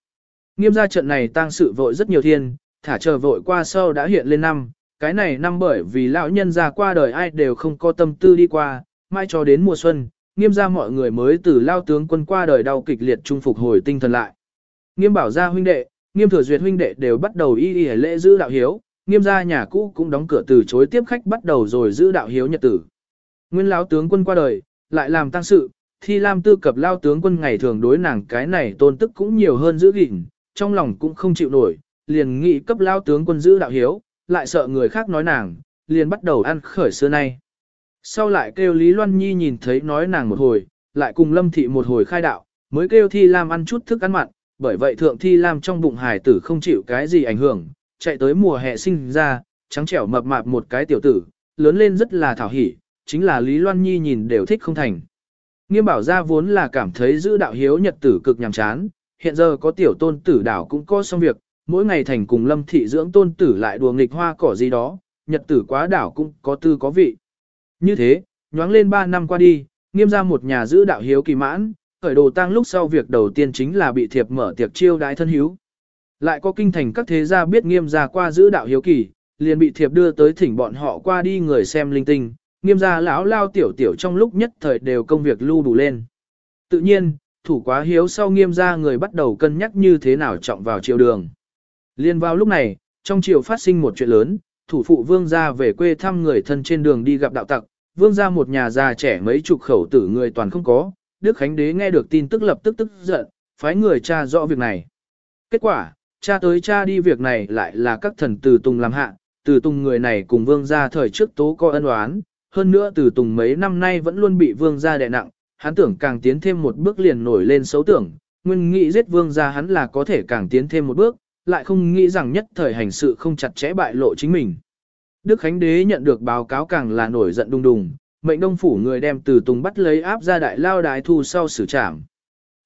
Nghiêm ra trận này tang sự vội rất nhiều thiên, thả chờ vội qua sau đã hiện lên năm, cái này năm bởi vì lão nhân ra qua đời ai đều không có tâm tư đi qua, mai cho đến mùa xuân, nghiêm ra mọi người mới từ lao tướng quân qua đời đau kịch liệt trung phục hồi tinh thần lại. Nghiêm bảo gia huynh đệ, nghiêm thừa duyệt huynh đệ đều bắt đầu y y lễ giữ đạo hiếu, nghiêm gia nhà cũ cũng đóng cửa từ chối tiếp khách bắt đầu rồi giữ đạo hiếu nhật tử. Nguyên lão tướng quân qua đời, lại làm tăng sự, thi lam tư cập lao tướng quân ngày thường đối nàng cái này tôn tức cũng nhiều hơn giữ gìn, trong lòng cũng không chịu nổi, liền nghị cấp lao tướng quân giữ đạo hiếu, lại sợ người khác nói nàng, liền bắt đầu ăn khởi xưa nay. Sau lại kêu Lý Loan Nhi nhìn thấy nói nàng một hồi, lại cùng Lâm Thị một hồi khai đạo, mới kêu Thi Lam ăn chút thức ăn mặn, bởi vậy thượng Thi Lam trong bụng hài tử không chịu cái gì ảnh hưởng, chạy tới mùa hè sinh ra, trắng trẻo mập mạp một cái tiểu tử, lớn lên rất là thảo hỉ, chính là Lý Loan Nhi nhìn đều thích không thành. Nghiêm bảo gia vốn là cảm thấy giữ đạo hiếu nhật tử cực nhàm chán, hiện giờ có tiểu tôn tử đảo cũng có xong việc, mỗi ngày thành cùng lâm thị dưỡng tôn tử lại đùa nghịch hoa cỏ gì đó, nhật tử quá đảo cũng có tư có vị. Như thế, nhoáng lên 3 năm qua đi, nghiêm ra một nhà giữ đạo hiếu kỳ mãn, khởi đồ tang lúc sau việc đầu tiên chính là bị thiệp mở tiệc chiêu đãi thân hiếu. Lại có kinh thành các thế gia biết nghiêm gia qua giữ đạo hiếu kỳ, liền bị thiệp đưa tới thỉnh bọn họ qua đi người xem linh tinh, nghiêm gia lão lao tiểu tiểu trong lúc nhất thời đều công việc lưu đủ lên. Tự nhiên, thủ quá hiếu sau nghiêm gia người bắt đầu cân nhắc như thế nào trọng vào triều đường. Liên vào lúc này, trong triều phát sinh một chuyện lớn, thủ phụ vương gia về quê thăm người thân trên đường đi gặp đạo tặc, vương gia một nhà già trẻ mấy chục khẩu tử người toàn không có, Đức Khánh Đế nghe được tin tức lập tức tức giận, phái người tra rõ việc này. Kết quả, cha tới cha đi việc này lại là các thần tử tùng làm hạ, tử tùng người này cùng vương gia thời trước tố có ân oán, hơn nữa tử tùng mấy năm nay vẫn luôn bị vương gia đè nặng, hắn tưởng càng tiến thêm một bước liền nổi lên xấu tưởng, nguyên nghĩ giết vương gia hắn là có thể càng tiến thêm một bước, lại không nghĩ rằng nhất thời hành sự không chặt chẽ bại lộ chính mình. Đức Khánh Đế nhận được báo cáo càng là nổi giận đùng đùng, mệnh đông phủ người đem từ tùng bắt lấy áp ra đại lao đại thu sau xử trảm.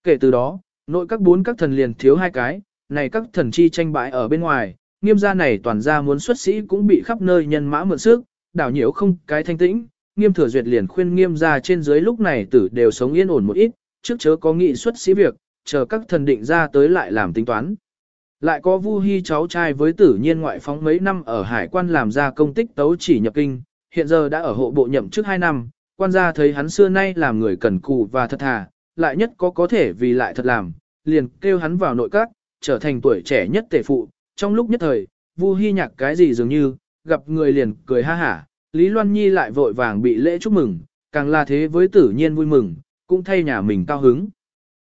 Kể từ đó, nội các bốn các thần liền thiếu hai cái, này các thần chi tranh bại ở bên ngoài, nghiêm gia này toàn gia muốn xuất sĩ cũng bị khắp nơi nhân mã mượn sức, đảo nhiễu không cái thanh tĩnh, nghiêm thừa duyệt liền khuyên nghiêm gia trên dưới lúc này tử đều sống yên ổn một ít, trước chớ có nghị xuất sĩ việc, chờ các thần định ra tới lại làm tính toán. Lại có Vu Hi cháu trai với tử nhiên ngoại phóng mấy năm ở hải quan làm ra công tích tấu chỉ nhập kinh, hiện giờ đã ở hộ bộ nhậm trước 2 năm, quan gia thấy hắn xưa nay làm người cần cù và thật thà, lại nhất có có thể vì lại thật làm, liền kêu hắn vào nội các, trở thành tuổi trẻ nhất tể phụ, trong lúc nhất thời, Vu Hi nhạc cái gì dường như, gặp người liền cười ha hả, Lý Loan Nhi lại vội vàng bị lễ chúc mừng, càng là thế với tử nhiên vui mừng, cũng thay nhà mình cao hứng.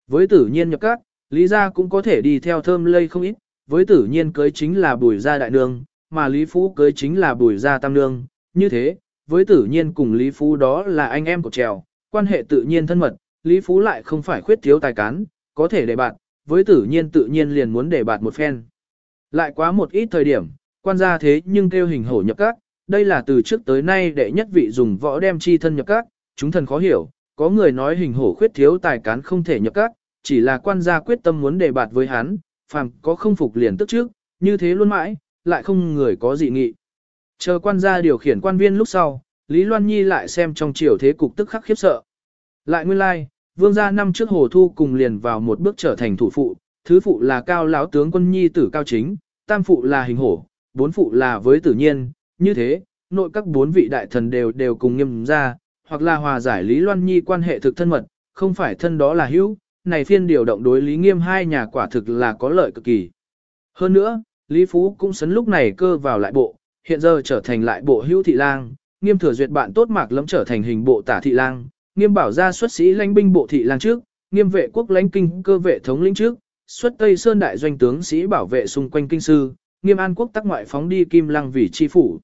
Với tử nhiên nhập các, Lý gia cũng có thể đi theo thơm lây không ít, với tử nhiên cưới chính là bùi gia đại nương, mà Lý Phú cưới chính là bùi gia tam nương, như thế, với tử nhiên cùng Lý Phú đó là anh em của trèo, quan hệ tự nhiên thân mật, Lý Phú lại không phải khuyết thiếu tài cán, có thể để bạn, với tử nhiên tự nhiên liền muốn để bạt một phen. Lại quá một ít thời điểm, quan gia thế nhưng kêu hình hổ nhập các, đây là từ trước tới nay đệ nhất vị dùng võ đem chi thân nhập các, chúng thần khó hiểu, có người nói hình hổ khuyết thiếu tài cán không thể nhập các, chỉ là quan gia quyết tâm muốn đề bạt với hắn, phàm có không phục liền tức trước, như thế luôn mãi, lại không người có dị nghị. Chờ quan gia điều khiển quan viên lúc sau, Lý Loan Nhi lại xem trong triều thế cục tức khắc khiếp sợ. Lại nguyên lai, like, vương gia năm trước hồ thu cùng liền vào một bước trở thành thủ phụ, thứ phụ là cao lão tướng quân nhi tử cao chính, tam phụ là hình hổ, bốn phụ là với tử nhiên, như thế, nội các bốn vị đại thần đều đều cùng nghiêm ra, hoặc là hòa giải Lý Loan Nhi quan hệ thực thân mật, không phải thân đó là hữu, này phiên điều động đối Lý Nghiêm hai nhà quả thực là có lợi cực kỳ. Hơn nữa, Lý Phú cũng sấn lúc này cơ vào lại bộ, hiện giờ trở thành lại bộ hữu thị lang, nghiêm thừa duyệt bạn tốt mạc lắm trở thành hình bộ tả thị lang, nghiêm bảo ra xuất sĩ lãnh binh bộ thị lang trước, nghiêm vệ quốc lãnh kinh cơ vệ thống lĩnh trước, xuất Tây Sơn đại doanh tướng sĩ bảo vệ xung quanh kinh sư, nghiêm an quốc tắc ngoại phóng đi kim lăng vì chi phủ.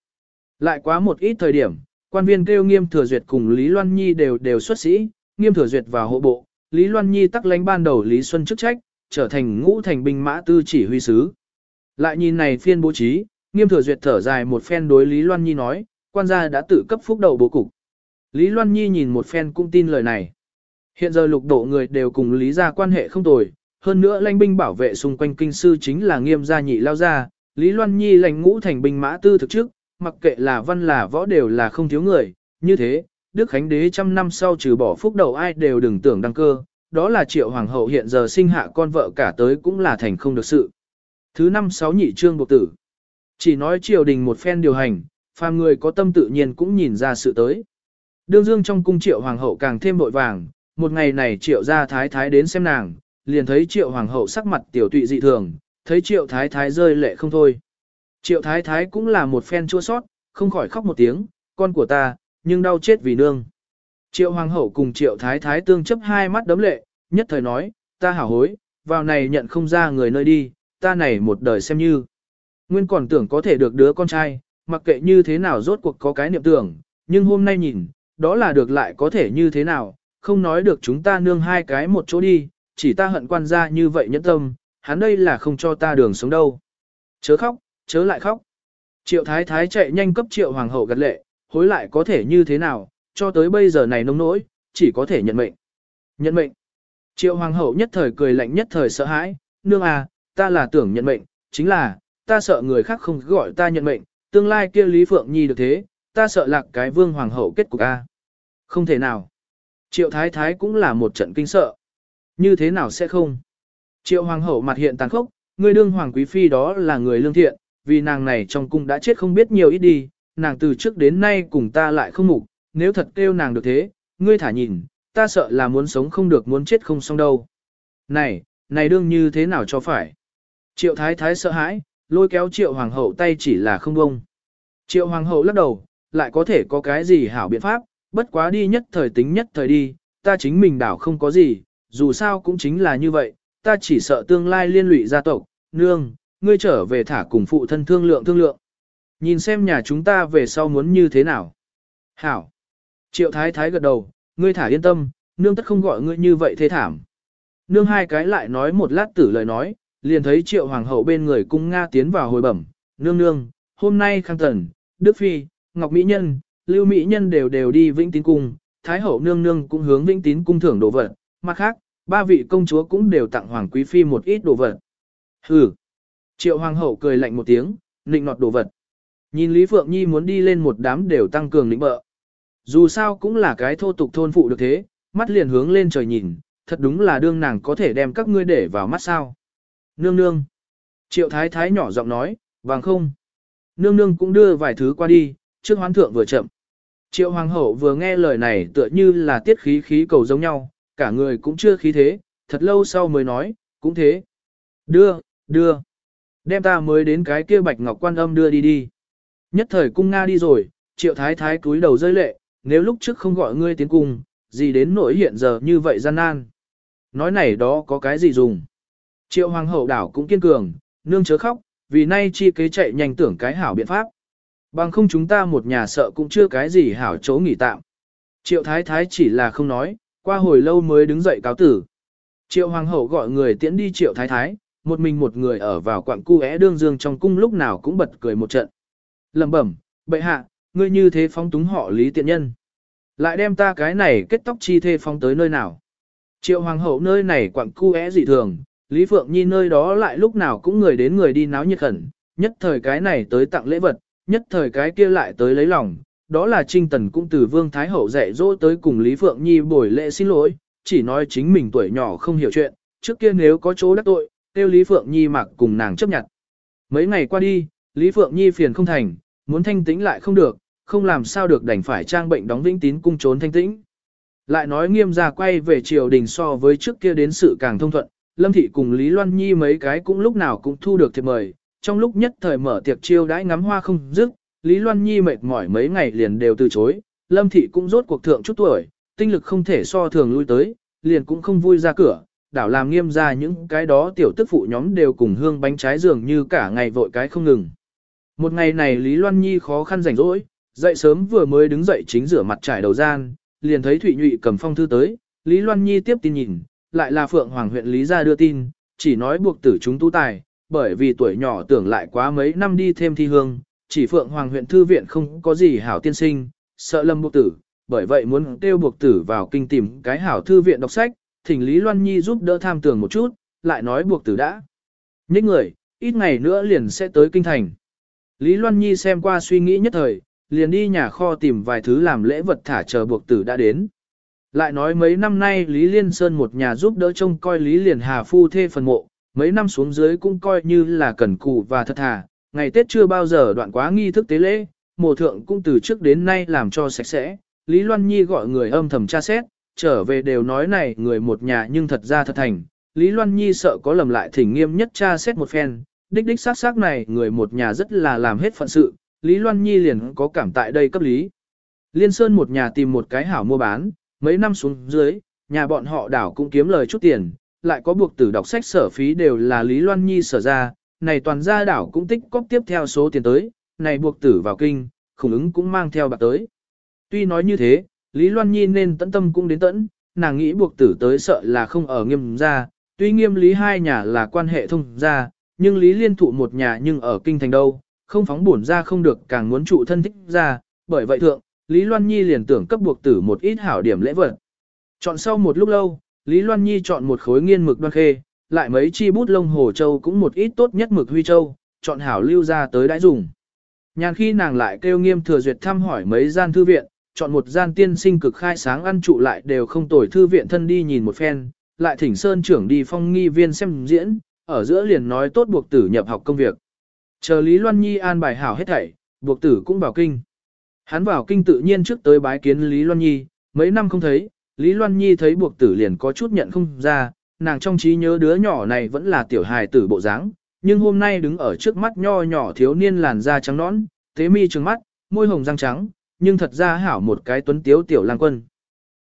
Lại quá một ít thời điểm, quan viên kêu nghiêm thừa duyệt cùng Lý Loan Nhi đều đều xuất sĩ, nghiêm thừa duyệt vào hộ bộ, Lý Loan Nhi tắc lãnh ban đầu Lý Xuân chức trách, trở thành ngũ thành binh mã tư chỉ huy sứ. Lại nhìn này phiên bố trí, nghiêm thừa duyệt thở dài một phen đối Lý Loan Nhi nói, quan gia đã tự cấp phúc đầu bố cục. Lý Loan Nhi nhìn một phen cũng tin lời này. Hiện giờ lục độ người đều cùng Lý gia quan hệ không tồi, hơn nữa lãnh binh bảo vệ xung quanh kinh sư chính là nghiêm gia nhị lao gia, Lý Loan Nhi lãnh ngũ thành binh mã tư thực trước, mặc kệ là văn là võ đều là không thiếu người, như thế, Đức Khánh Đế trăm năm sau trừ bỏ phúc đầu ai đều đừng tưởng đăng cơ, đó là triệu hoàng hậu hiện giờ sinh hạ con vợ cả tới cũng là thành không được sự. Thứ năm sáu nhị trương bộ tử. Chỉ nói triều đình một phen điều hành, phàm người có tâm tự nhiên cũng nhìn ra sự tới. Đương dương trong cung triệu hoàng hậu càng thêm bội vàng, một ngày này triệu gia thái thái đến xem nàng, liền thấy triệu hoàng hậu sắc mặt tiểu tụy dị thường, thấy triệu thái thái rơi lệ không thôi. Triệu thái thái cũng là một phen chua sót, không khỏi khóc một tiếng, con của ta, nhưng đau chết vì nương. Triệu hoàng hậu cùng triệu thái thái tương chấp hai mắt đấm lệ, nhất thời nói, ta hảo hối, vào này nhận không ra người nơi đi, ta này một đời xem như. Nguyên còn tưởng có thể được đứa con trai, mặc kệ như thế nào rốt cuộc có cái niệm tưởng, nhưng hôm nay nhìn, đó là được lại có thể như thế nào, không nói được chúng ta nương hai cái một chỗ đi, chỉ ta hận quan gia như vậy nhẫn tâm, hắn đây là không cho ta đường sống đâu. Chớ khóc, chớ lại khóc. Triệu thái thái chạy nhanh cấp triệu hoàng hậu gật lệ, hối lại có thể như thế nào, cho tới bây giờ này nông nỗi, chỉ có thể nhận mệnh. Nhận mệnh. Triệu hoàng hậu nhất thời cười lạnh nhất thời sợ hãi, nương à, ta là tưởng nhận mệnh, chính là, ta sợ người khác không gọi ta nhận mệnh, tương lai kia Lý Phượng Nhi được thế, ta sợ lạc cái vương hoàng hậu kết cục a. Không thể nào. Triệu thái thái cũng là một trận kinh sợ. Như thế nào sẽ không? Triệu hoàng hậu mặt hiện tàn khốc, ngươi đương hoàng quý phi đó là người lương thiện, vì nàng này trong cung đã chết không biết nhiều ít đi, nàng từ trước đến nay cùng ta lại không mục, nếu thật kêu nàng được thế, ngươi thả nhìn, ta sợ là muốn sống không được muốn chết không xong đâu. Này, này đương như thế nào cho phải? Triệu thái thái sợ hãi, lôi kéo triệu hoàng hậu tay chỉ là không bông. Triệu hoàng hậu lắc đầu, lại có thể có cái gì hảo biện pháp, bất quá đi nhất thời tính nhất thời đi, ta chính mình đảo không có gì, dù sao cũng chính là như vậy, ta chỉ sợ tương lai liên lụy gia tộc, nương, ngươi trở về thả cùng phụ thân thương lượng thương lượng. Nhìn xem nhà chúng ta về sau muốn như thế nào. Hảo. Triệu thái thái gật đầu, ngươi thả yên tâm, nương tất không gọi ngươi như vậy thế thảm. Nương hai cái lại nói một lát tử lời nói, liền thấy triệu hoàng hậu bên người cung Nga tiến vào hồi bẩm, nương nương, hôm nay khang tần, Đức Phi, Ngọc Mỹ Nhân, Lưu Mỹ Nhân đều đều đi vĩnh tín cung, Thái hậu nương nương cũng hướng vĩnh tín cung thưởng đồ vật, mặt khác, ba vị công chúa cũng đều tặng hoàng quý phi một ít đồ vật. Hừ. Triệu hoàng hậu cười lạnh một tiếng, nịnh nọt đồ vật. Nhìn Lý Phượng Nhi muốn đi lên một đám đều tăng cường lĩnh bợ. Dù sao cũng là cái thô tục thôn phụ được thế, mắt liền hướng lên trời nhìn, thật đúng là đương nàng có thể đem các ngươi để vào mắt sao. Nương nương. Triệu thái thái nhỏ giọng nói, vàng không. Nương nương cũng đưa vài thứ qua đi, trước hoán thượng vừa chậm. Triệu hoàng hậu vừa nghe lời này tựa như là tiết khí khí cầu giống nhau, cả người cũng chưa khí thế, thật lâu sau mới nói, cũng thế. Đưa, đưa. Đem ta mới đến cái kia bạch ngọc quan âm đưa đi đi. Nhất thời cung Nga đi rồi, triệu thái thái cúi đầu rơi lệ, nếu lúc trước không gọi ngươi tiến cung, gì đến nỗi hiện giờ như vậy gian nan. Nói này đó có cái gì dùng. Triệu hoàng hậu đảo cũng kiên cường, nương chớ khóc, vì nay chi kế chạy nhanh tưởng cái hảo biện pháp. Bằng không chúng ta một nhà sợ cũng chưa cái gì hảo chỗ nghỉ tạm. Triệu thái thái chỉ là không nói, qua hồi lâu mới đứng dậy cáo tử. Triệu hoàng hậu gọi người tiễn đi triệu thái thái, một mình một người ở vào quặng cu é đương dương trong cung lúc nào cũng bật cười một trận. Lầm bẩm, bệ hạ, ngươi như thế phóng túng họ lý tiện nhân. Lại đem ta cái này kết tóc chi thê phóng tới nơi nào. Triệu hoàng hậu nơi này quặng cu é dị thường, Lý Phượng Nhi nơi đó lại lúc nào cũng người đến người đi náo nhiệt khẩn, nhất thời cái này tới tặng lễ vật, nhất thời cái kia lại tới lấy lòng, đó là Trinh Tần cũng từ Vương Thái Hậu dạy dỗ tới cùng Lý Phượng Nhi bồi lễ xin lỗi, chỉ nói chính mình tuổi nhỏ không hiểu chuyện, trước kia nếu có chỗ đắc tội, tiêu Lý Phượng Nhi mặc cùng nàng chấp nhận. Mấy ngày qua đi, Lý Phượng Nhi phiền không thành, muốn thanh tĩnh lại không được, không làm sao được đành phải trang bệnh đóng vĩnh tín cung trốn thanh tĩnh. Lại nói nghiêm ra quay về triều đình so với trước kia đến sự càng thông thuận, Lâm Thị cùng Lý Loan Nhi mấy cái cũng lúc nào cũng thu được thiệp mời, trong lúc nhất thời mở tiệc chiêu đãi ngắm hoa không dứt, Lý Loan Nhi mệt mỏi mấy ngày liền đều từ chối, Lâm Thị cũng rốt cuộc thượng chút tuổi, tinh lực không thể so thường lui tới, liền cũng không vui ra cửa, đảo làm nghiêm ra những cái đó tiểu tức phụ nhóm đều cùng hương bánh trái dường như cả ngày vội cái không ngừng. Một ngày này Lý Loan Nhi khó khăn rảnh rỗi, dậy sớm vừa mới đứng dậy chính rửa mặt trải đầu gian, liền thấy Thụy Nhụy cầm phong thư tới, Lý Loan Nhi tiếp tin nhìn, lại là Phượng Hoàng huyện Lý gia đưa tin, chỉ nói buộc tử chúng tu tài, bởi vì tuổi nhỏ tưởng lại quá mấy năm đi thêm thi hương, chỉ Phượng Hoàng huyện thư viện không có gì hảo tiên sinh, sợ lâm buộc tử, bởi vậy muốn kêu buộc tử vào kinh tìm cái hảo thư viện đọc sách, thỉnh Lý Loan Nhi giúp đỡ tham tưởng một chút, lại nói buộc tử đã. Những người, ít ngày nữa liền sẽ tới kinh thành. Lý Loan Nhi xem qua suy nghĩ nhất thời, liền đi nhà kho tìm vài thứ làm lễ vật thả chờ buộc tử đã đến. Lại nói mấy năm nay Lý Liên Sơn một nhà giúp đỡ trông coi Lý Liền Hà phu thê phần mộ, mấy năm xuống dưới cũng coi như là cần cù và thật thà, ngày Tết chưa bao giờ đoạn quá nghi thức tế lễ, mộ thượng cũng từ trước đến nay làm cho sạch sẽ. Lý Loan Nhi gọi người âm thầm tra xét, trở về đều nói này người một nhà nhưng thật ra thật thành. Lý Loan Nhi sợ có lầm lại thỉnh nghiêm nhất tra xét một phen, đích đích xác xác này người một nhà rất là làm hết phận sự, Lý Loan Nhi liền có cảm tại đây cấp lý. Liên Sơn một nhà tìm một cái hảo mua bán, mấy năm xuống dưới, nhà bọn họ đảo cũng kiếm lời chút tiền, lại có buộc tử đọc sách sở phí đều là Lý Loan Nhi sở ra, này toàn gia đảo cũng tích cóp tiếp theo số tiền tới, này buộc tử vào kinh, khủng ứng cũng mang theo bạc tới. Tuy nói như thế, Lý Loan Nhi nên tận tâm cũng đến tận, nàng nghĩ buộc tử tới sợ là không ở nghiêm gia, tuy nghiêm lý hai nhà là quan hệ thông gia, nhưng lý liên thụ một nhà nhưng ở kinh thành đâu, không phóng bổn ra không được càng muốn trụ thân thích ra, bởi vậy thượng, Lý Loan Nhi liền tưởng cấp buộc tử một ít hảo điểm lễ vật. Chọn sau một lúc lâu, Lý Loan Nhi chọn một khối nghiên mực đoan khê, lại mấy chi bút lông hồ châu cũng một ít tốt nhất mực huy châu, chọn hảo lưu ra tới đãi dùng. Nhàn khi nàng lại kêu nghiêm thừa duyệt thăm hỏi mấy gian thư viện, chọn một gian tiên sinh cực khai sáng ăn trụ lại đều không tồi thư viện thân đi nhìn một phen, lại thỉnh Sơn trưởng đi phong nghi viên xem diễn, ở giữa liền nói tốt buộc tử nhập học công việc. Chờ Lý Loan Nhi an bài hảo hết thảy, buộc tử cũng vào kinh. Hắn vào kinh tự nhiên trước tới bái kiến Lý Loan Nhi, mấy năm không thấy, Lý Loan Nhi thấy buộc tử liền có chút nhận không ra, nàng trong trí nhớ đứa nhỏ này vẫn là tiểu hài tử bộ dáng, nhưng hôm nay đứng ở trước mắt nho nhỏ thiếu niên làn da trắng nõn, tế mi trừng mắt, môi hồng răng trắng, nhưng thật ra hảo một cái tuấn tiếu tiểu lang quân.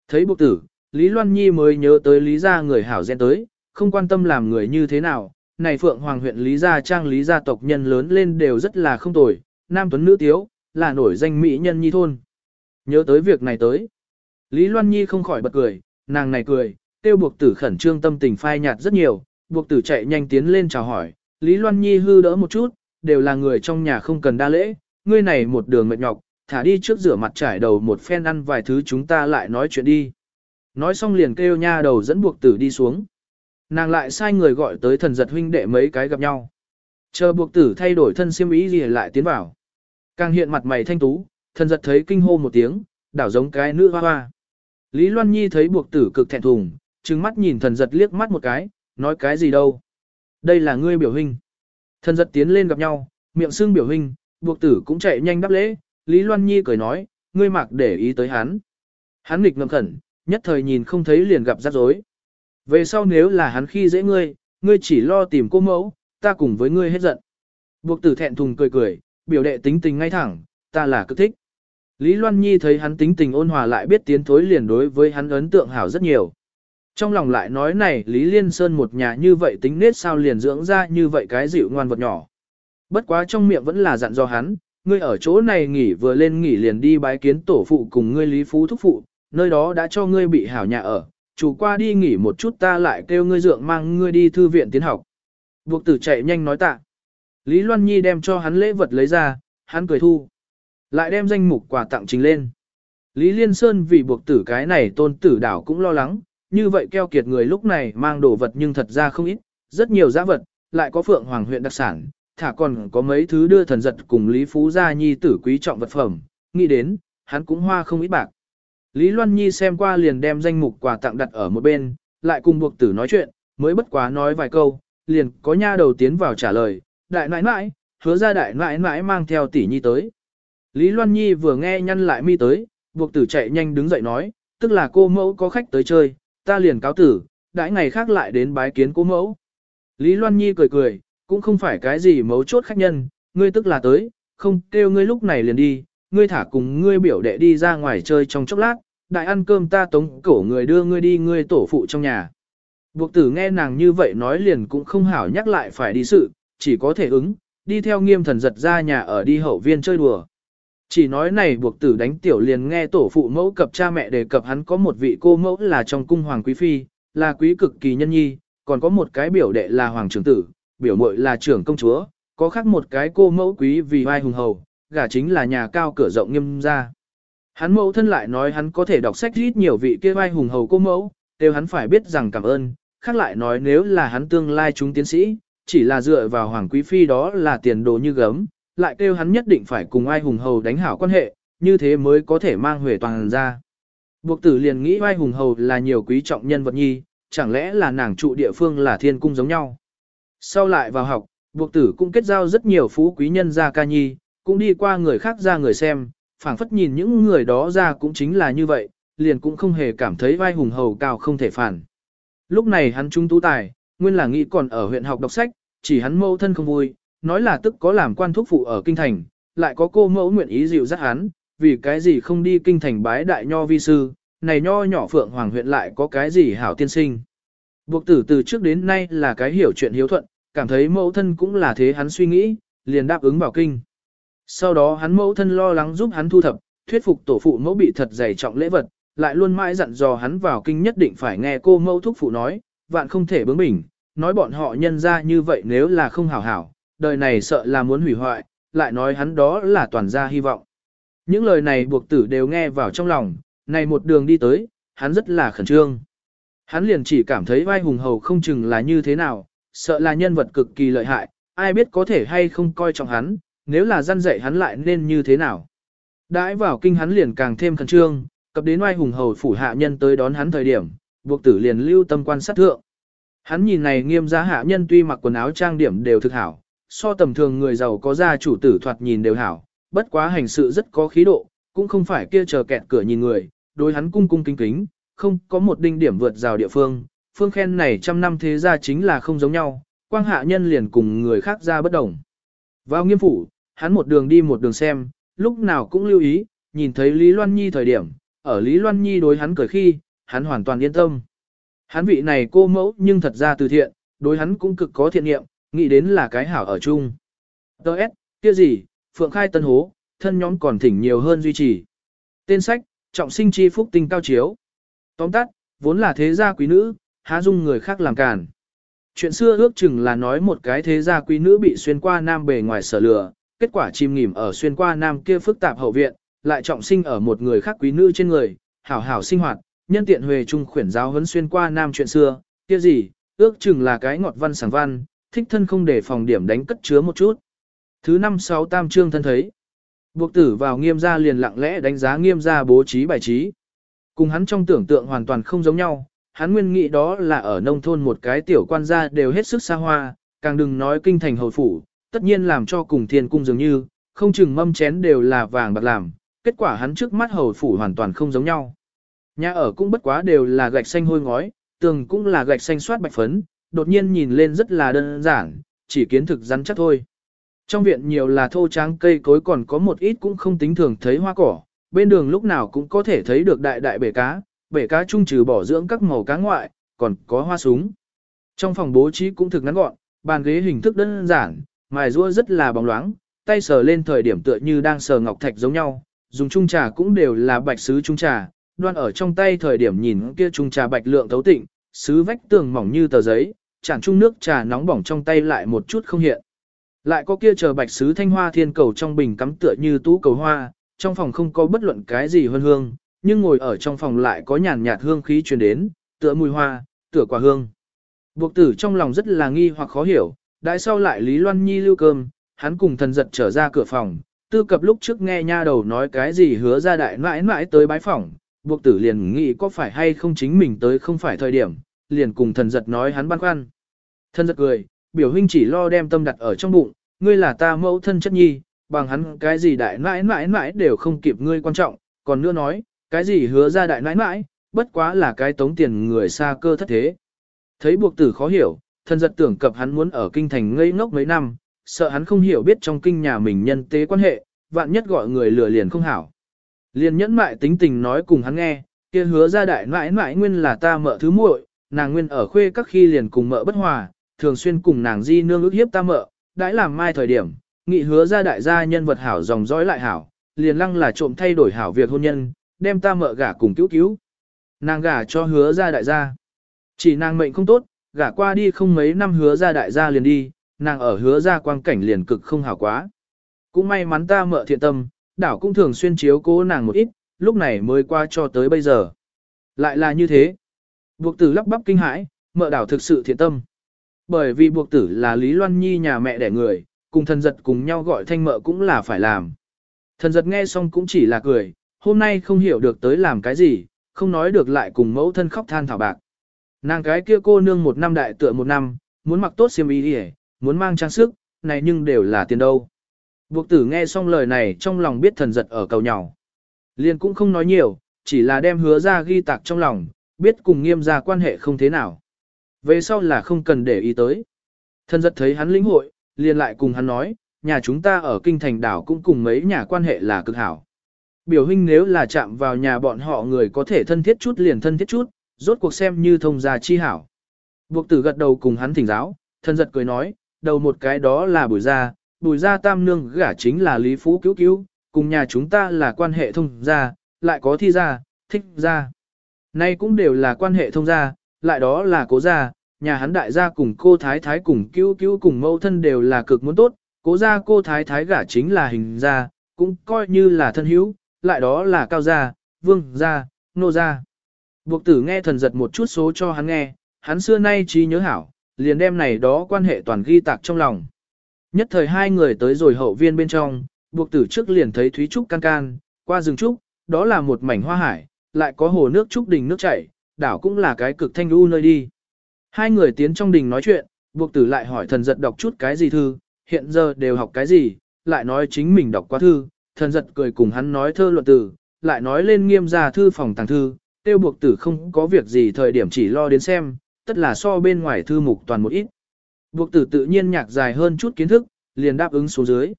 Thấy buộc tử, Lý Loan Nhi mới nhớ tới Lý gia người hảo gen tới, không quan tâm làm người như thế nào, này Phượng Hoàng huyện Lý gia trang Lý gia tộc nhân lớn lên đều rất là không tồi, nam tuấn nữ tiếu, là nổi danh mỹ nhân nhi thôn. Nhớ tới việc này tới. Lý Loan Nhi không khỏi bật cười, nàng này cười, tiêu buộc tử khẩn trương tâm tình phai nhạt rất nhiều, buộc tử chạy nhanh tiến lên chào hỏi, Lý Loan Nhi hư đỡ một chút, đều là người trong nhà không cần đa lễ, ngươi này một đường mệt nhọc, thả đi trước rửa mặt trải đầu một phen ăn vài thứ chúng ta lại nói chuyện đi. Nói xong liền kêu nha đầu dẫn buộc tử đi xuống. Nàng lại sai người gọi tới thần giật huynh đệ mấy cái gặp nhau. Chờ buộc tử thay đổi thân siêm ý gì lại tiến vào. Càng hiện mặt mày thanh tú, thần giật thấy kinh hô một tiếng, đảo giống cái nữ hoa hoa. Lý Loan Nhi thấy buộc tử cực thẹn thùng, trừng mắt nhìn thần giật liếc mắt một cái, nói cái gì đâu. Đây là ngươi biểu hình. Thần giật tiến lên gặp nhau, miệng xương biểu hình, buộc tử cũng chạy nhanh đáp lễ, Lý Loan Nhi cười nói, ngươi mặc để ý tới hắn. Hắn nghịch ngầm khẩn, nhất thời nhìn không thấy liền gặp rắc rối. Về sau nếu là hắn khi dễ ngươi, ngươi chỉ lo tìm cô mẫu, ta cùng với ngươi hết giận. Buộc tử thẹn thùng cười cười, biểu đệ tính tình ngay thẳng, ta là cực thích. Lý Loan Nhi thấy hắn tính tình ôn hòa lại biết tiến thối liền đối với hắn ấn tượng hảo rất nhiều. Trong lòng lại nói này Lý Liên Sơn một nhà như vậy tính nết sao liền dưỡng ra như vậy cái dịu ngoan vật nhỏ. Bất quá trong miệng vẫn là dặn do hắn, ngươi ở chỗ này nghỉ vừa lên nghỉ liền đi bái kiến tổ phụ cùng ngươi Lý Phú thúc phụ, nơi đó đã cho ngươi bị hảo nhà ở, chủ qua đi nghỉ một chút ta lại kêu ngươi dượng mang ngươi đi thư viện tiến học. Buộc tử chạy nhanh nói tạ. Lý Loan Nhi đem cho hắn lễ vật lấy ra, hắn cười thu. Lại đem danh mục quà tặng trình lên. Lý Liên Sơn vì buộc tử cái này tôn tử đảo cũng lo lắng, như vậy keo kiệt người lúc này mang đồ vật nhưng thật ra không ít, rất nhiều giá vật, lại có phượng hoàng huyện đặc sản, thả còn có mấy thứ đưa thần giật cùng Lý Phú Gia Nhi tử quý trọng vật phẩm, nghĩ đến, hắn cũng hoa không ít bạc. Lý Loan Nhi xem qua liền đem danh mục quà tặng đặt ở một bên, lại cùng buộc tử nói chuyện, mới bất quá nói vài câu, liền có nha đầu tiến vào trả lời, đại nãi nãi, hứa ra đại nãi nãi mang theo tỷ nhi tới. Lý Loan Nhi vừa nghe nhăn lại mi tới, buộc tử chạy nhanh đứng dậy nói, tức là cô mẫu có khách tới chơi, ta liền cáo tử, đãi ngày khác lại đến bái kiến cô mẫu. Lý Loan Nhi cười cười, cũng không phải cái gì mấu chốt khách nhân, ngươi tức là tới, không kêu ngươi lúc này liền đi, ngươi thả cùng ngươi biểu đệ đi ra ngoài chơi trong chốc lát, đại ăn cơm ta tống cổ người đưa ngươi đi ngươi tổ phụ trong nhà. Buộc tử nghe nàng như vậy nói liền cũng không hảo nhắc lại phải đi sự, chỉ có thể ứng, đi theo nghiêm thần giật ra nhà ở đi hậu viên chơi đùa. Chỉ nói này buộc tử đánh tiểu liền nghe tổ phụ mẫu cập cha mẹ đề cập hắn có một vị cô mẫu là trong cung hoàng quý phi, là quý cực kỳ nhân nhi, còn có một cái biểu đệ là hoàng trưởng tử, biểu muội là trưởng công chúa, có khác một cái cô mẫu quý vì vai hùng hầu, gả chính là nhà cao cửa rộng nghiêm gia. Hắn mẫu thân lại nói hắn có thể đọc sách ít nhiều vị kia vai hùng hầu cô mẫu, đều hắn phải biết rằng cảm ơn, khác lại nói nếu là hắn tương lai chúng tiến sĩ, chỉ là dựa vào hoàng quý phi đó là tiền đồ như gấm, lại kêu hắn nhất định phải cùng ai hùng hầu đánh hảo quan hệ, như thế mới có thể mang huệ toàn ra. Buộc tử liền nghĩ ai hùng hầu là nhiều quý trọng nhân vật nhi, chẳng lẽ là nàng trụ địa phương là thiên cung giống nhau. Sau lại vào học, buộc tử cũng kết giao rất nhiều phú quý nhân gia ca nhi, cũng đi qua người khác ra người xem, phảng phất nhìn những người đó ra cũng chính là như vậy, liền cũng không hề cảm thấy vai hùng hầu cao không thể phản. Lúc này hắn trung tú tài, nguyên là nghĩ còn ở huyện học đọc sách, chỉ hắn mẫu thân không vui, nói là tức có làm quan thúc phụ ở kinh thành, lại có cô mẫu nguyện ý dịu dắt hắn, vì cái gì không đi kinh thành bái đại nho vi sư, này nho nhỏ phượng hoàng huyện lại có cái gì hảo tiên sinh. Buộc tử từ trước đến nay là cái hiểu chuyện hiếu thuận, cảm thấy mẫu thân cũng là thế hắn suy nghĩ, liền đáp ứng vào kinh. Sau đó hắn mẫu thân lo lắng giúp hắn thu thập, thuyết phục tổ phụ mẫu bị thật dày trọng lễ vật, lại luôn mãi dặn dò hắn vào kinh nhất định phải nghe cô mẫu thúc phụ nói, vạn không thể bướng bỉnh, nói bọn họ nhân ra như vậy nếu là không hảo hảo, đời này sợ là muốn hủy hoại, lại nói hắn đó là toàn gia hy vọng. Những lời này buộc tử đều nghe vào trong lòng, này một đường đi tới, hắn rất là khẩn trương. Hắn liền chỉ cảm thấy vai hùng hầu không chừng là như thế nào, sợ là nhân vật cực kỳ lợi hại, ai biết có thể hay không coi trọng hắn, nếu là gian dạy hắn lại nên như thế nào. Đãi vào kinh hắn liền càng thêm khẩn trương, cập đến oai hùng hầu phủ hạ nhân tới đón hắn thời điểm, buộc tử liền lưu tâm quan sát thượng. Hắn nhìn này nghiêm gia hạ nhân tuy mặc quần áo trang điểm đều thực hảo, so tầm thường người giàu có gia chủ tử thoạt nhìn đều hảo, bất quá hành sự rất có khí độ, cũng không phải kia chờ kẹt cửa nhìn người, đối hắn cung cung kính kính, không có một đinh điểm vượt rào địa phương, phương khen này trăm năm thế gia chính là không giống nhau, quang hạ nhân liền cùng người khác ra bất đồng. Vào nghiêm phủ, hắn một đường đi một đường xem, lúc nào cũng lưu ý, nhìn thấy Lý Loan Nhi thời điểm, ở Lý Loan Nhi đối hắn cười khi, hắn hoàn toàn yên tâm. Hắn vị này cô mẫu nhưng thật ra từ thiện, đối hắn cũng cực có thiện nghiệm, nghĩ đến là cái hảo ở chung. Đợt, kia gì, Phượng Khai Tân Hố, thân nhóm còn thỉnh nhiều hơn duy trì. Tên sách, trọng sinh chi phúc tinh cao chiếu. Tóm tắt, vốn là thế gia quý nữ, há dung người khác làm cản. Chuyện xưa ước chừng là nói một cái thế gia quý nữ bị xuyên qua nam bề ngoài sở lửa, kết quả chìm nghỉm ở xuyên qua nam kia phức tạp hậu viện, lại trọng sinh ở một người khác quý nữ trên người, hảo hảo sinh hoạt, nhân tiện huề trung khuyển giáo huấn xuyên qua nam chuyện xưa, kia gì, ước chừng là cái ngọt văn sảng văn, thích thân không để phòng điểm đánh cất chứa một chút. Thứ năm sáu tam trương thân thấy. Buộc tử vào nghiêm gia liền lặng lẽ đánh giá nghiêm gia bố trí bài trí. Cùng hắn trong tưởng tượng hoàn toàn không giống nhau, hắn nguyên nghĩ đó là ở nông thôn một cái tiểu quan gia đều hết sức xa hoa, càng đừng nói kinh thành hầu phủ, tất nhiên làm cho cùng thiên cung dường như, không chừng mâm chén đều là vàng bạc làm, kết quả hắn trước mắt hầu phủ hoàn toàn không giống nhau. Nhà ở cũng bất quá đều là gạch xanh hôi ngói, tường cũng là gạch xanh soát bạch phấn, đột nhiên nhìn lên rất là đơn giản, chỉ kiến thực rắn chắc thôi. Trong viện nhiều là thô tráng cây cối còn có một ít cũng không tính thường thấy hoa cỏ, bên đường lúc nào cũng có thể thấy được đại đại bể cá, bể cá trung trừ bỏ dưỡng các màu cá ngoại, còn có hoa súng. Trong phòng bố trí cũng thực ngắn gọn, bàn ghế hình thức đơn giản, mài rua rất là bóng loáng, tay sờ lên thời điểm tựa như đang sờ ngọc thạch giống nhau, dùng chung trà cũng đều là bạch sứ chung trà, đoan ở trong tay thời điểm nhìn kia chung trà bạch lượng thấu tịnh, sứ vách tường mỏng như tờ giấy, chản chung nước trà nóng bỏng trong tay lại một chút không hiện. Lại có kia chờ bạch sứ thanh hoa thiên cầu trong bình cắm tựa như tú cầu hoa, trong phòng không có bất luận cái gì hơn hương, nhưng ngồi ở trong phòng lại có nhàn nhạt hương khí truyền đến, tựa mùi hoa, tựa quả hương. Buộc tử trong lòng rất là nghi hoặc khó hiểu, đại sau lại Lý Loan Nhi lưu cơm, hắn cùng thần giật trở ra cửa phòng, tư cập lúc trước nghe nha đầu nói cái gì hứa ra đại mãi mãi tới bái phòng, buộc tử liền nghĩ có phải hay không chính mình tới không phải thời điểm, liền cùng thần giật nói hắn băn khoăn. Thần giật cười, biểu huynh chỉ lo đem tâm đặt ở trong bụng, ngươi là ta mẫu thân chất nhi, bằng hắn cái gì đại mãi mãi mãi đều không kịp ngươi quan trọng, còn nữa nói, cái gì hứa ra đại mãi mãi, bất quá là cái tống tiền người xa cơ thất thế. Thấy buộc tử khó hiểu, thần giật tưởng cập hắn muốn ở kinh thành ngây ngốc mấy năm, sợ hắn không hiểu biết trong kinh nhà mình nhân tế quan hệ, vạn nhất gọi người lừa liền không hảo. Liền nhẫn mại tính tình nói cùng hắn nghe, kia hứa ra đại mãi mãi nguyên là ta mợ thứ muội, nàng nguyên ở khuê các khi liền cùng mợ bất hòa, thường xuyên cùng nàng di nương ước hiếp ta mợ, đãi làm mai thời điểm, nghị hứa ra đại gia nhân vật hảo dòng dõi lại hảo, liền lăng là trộm thay đổi hảo việc hôn nhân, đem ta mợ gả cùng cứu cứu. Nàng gả cho hứa ra đại gia. Chỉ nàng mệnh không tốt, gả qua đi không mấy năm hứa ra đại gia liền đi, nàng ở hứa ra quang cảnh liền cực không hảo quá. Cũng may mắn ta mợ thiện tâm, đảo cũng thường xuyên chiếu cố nàng một ít, lúc này mới qua cho tới bây giờ. Lại là như thế. Buộc tử lắp bắp kinh hãi, mợ đảo thực sự thiện tâm. Bởi vì buộc tử là Lý Loan Nhi nhà mẹ đẻ người, cùng thần giật cùng nhau gọi thanh mợ cũng là phải làm. Thần giật nghe xong cũng chỉ là cười, hôm nay không hiểu được tới làm cái gì, không nói được lại cùng mẫu thân khóc than thảo bạc. Nàng cái kia cô nương một năm đại tựa một năm, muốn mặc tốt xiêm y đi muốn mang trang sức, này nhưng đều là tiền đâu. Buộc tử nghe xong lời này trong lòng biết thần giật ở cầu nhỏ. Liền cũng không nói nhiều, chỉ là đem hứa ra ghi tạc trong lòng, biết cùng nghiêm ra quan hệ không thế nào. Về sau là không cần để ý tới. Thần giật thấy hắn lĩnh hội, liền lại cùng hắn nói, nhà chúng ta ở kinh thành đảo cũng cùng mấy nhà quan hệ là cực hảo. Biểu huynh nếu là chạm vào nhà bọn họ người có thể thân thiết chút liền thân thiết chút, rốt cuộc xem như thông gia chi hảo. Buộc tử gật đầu cùng hắn thỉnh giáo, thân giật cười nói, đầu một cái đó là buổi ra bùi gia tam nương gả chính là Lý Phú cứu cứu, cùng nhà chúng ta là quan hệ thông gia, lại có thi gia, thích gia. Nay cũng đều là quan hệ thông gia, lại đó là cố gia, nhà hắn đại gia cùng cô thái thái cùng cứu cứu cùng mẫu thân đều là cực muốn tốt, cố gia cô thái thái gả chính là hình gia, cũng coi như là thân hữu, lại đó là cao gia, vương gia, nô gia. Buộc tử nghe thần giật một chút số cho hắn nghe, hắn xưa nay trí nhớ hảo, liền đem này đó quan hệ toàn ghi tạc trong lòng. Nhất thời hai người tới rồi hậu viên bên trong, buộc tử trước liền thấy Thúy Trúc can can, qua rừng trúc, đó là một mảnh hoa hải, lại có hồ nước trúc đình nước chảy, đảo cũng là cái cực thanh u nơi đi. Hai người tiến trong đình nói chuyện, buộc tử lại hỏi thần giật đọc chút cái gì thư, hiện giờ đều học cái gì, lại nói chính mình đọc qua thư, thần giật cười cùng hắn nói thơ luận tử, lại nói lên nghiêm ra thư phòng tàng thư, tiêu buộc tử không có việc gì thời điểm chỉ lo đến xem, tất là so bên ngoài thư mục toàn một ít. Buộc tử tự nhiên nhạc dài hơn chút kiến thức, liền đáp ứng xuống dưới.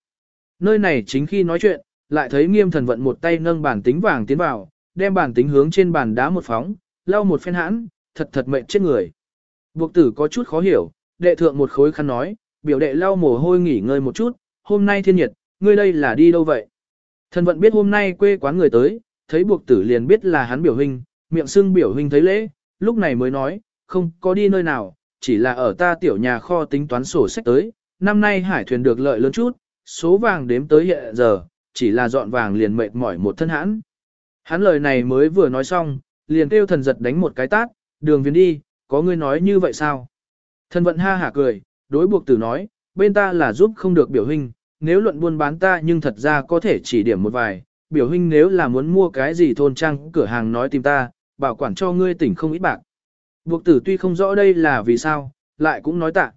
Nơi này chính khi nói chuyện, lại thấy nghiêm thần vận một tay nâng bản tính vàng tiến vào, đem bản tính hướng trên bàn đá một phóng, lau một phen hãn, thật thật mệnh chết người. Buộc tử có chút khó hiểu, đệ thượng một khối khăn nói, biểu đệ lau mồ hôi nghỉ ngơi một chút, hôm nay thiên nhiệt, ngươi đây là đi đâu vậy? Thần vận biết hôm nay quê quán người tới, thấy buộc tử liền biết là hắn biểu hình, miệng xưng biểu hình thấy lễ, lúc này mới nói, không có đi nơi nào, chỉ là ở ta tiểu nhà kho tính toán sổ sách tới, năm nay hải thuyền được lợi lớn chút, số vàng đếm tới hiện giờ, chỉ là dọn vàng liền mệt mỏi một thân hãn. Hắn lời này mới vừa nói xong, liền kêu thần giật đánh một cái tát, đường viên đi, có ngươi nói như vậy sao? Thần vận ha hả cười, đối buộc tử nói, bên ta là giúp không được biểu hình, nếu luận buôn bán ta nhưng thật ra có thể chỉ điểm một vài, biểu hình nếu là muốn mua cái gì thôn trang cửa hàng nói tìm ta, bảo quản cho ngươi tỉnh không ít bạc. Buộc tử tuy không rõ đây là vì sao, lại cũng nói tạ.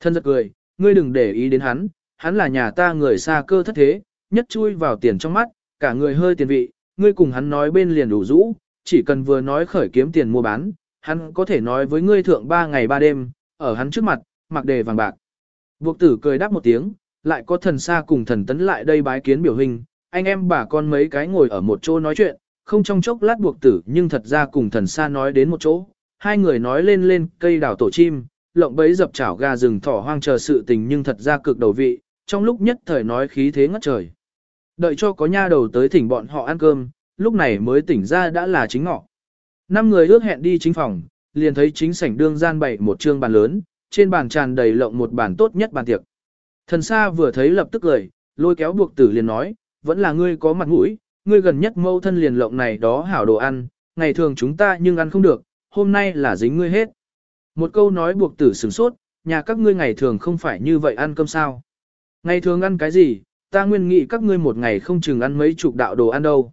Thân giật cười, ngươi đừng để ý đến hắn, hắn là nhà ta người xa cơ thất thế, nhất chui vào tiền trong mắt, cả người hơi tiền vị, ngươi cùng hắn nói bên liền đủ rũ, chỉ cần vừa nói khởi kiếm tiền mua bán, hắn có thể nói với ngươi thượng ba ngày ba đêm, ở hắn trước mặt, mặc đề vàng bạc. Buộc tử cười đáp một tiếng, lại có thần xa cùng thần tấn lại đây bái kiến biểu hình, anh em bà con mấy cái ngồi ở một chỗ nói chuyện, không trong chốc lát buộc tử nhưng thật ra cùng thần xa nói đến một chỗ, hai người nói lên lên cây đào tổ chim, lộng bấy dập chảo gà rừng thỏ hoang chờ sự tình nhưng thật ra cực đầu vị, trong lúc nhất thời nói khí thế ngất trời. Đợi cho có nha đầu tới thỉnh bọn họ ăn cơm, lúc này mới tỉnh ra đã là chính ngọ. Năm người ước hẹn đi chính phòng, liền thấy chính sảnh đương gian bày một trương bàn lớn, trên bàn tràn đầy lộng một bàn tốt nhất bàn tiệc. Thần xa vừa thấy lập tức cười, lôi kéo buộc tử liền nói, vẫn là ngươi có mặt mũi, ngươi gần nhất mâu thân liền lộng này đó hảo đồ ăn, ngày thường chúng ta nhưng ăn không được, hôm nay là dính ngươi hết. Một câu nói buộc tử sửng sốt, nhà các ngươi ngày thường không phải như vậy ăn cơm sao. Ngày thường ăn cái gì, ta nguyên nghĩ các ngươi một ngày không chừng ăn mấy chục đạo đồ ăn đâu.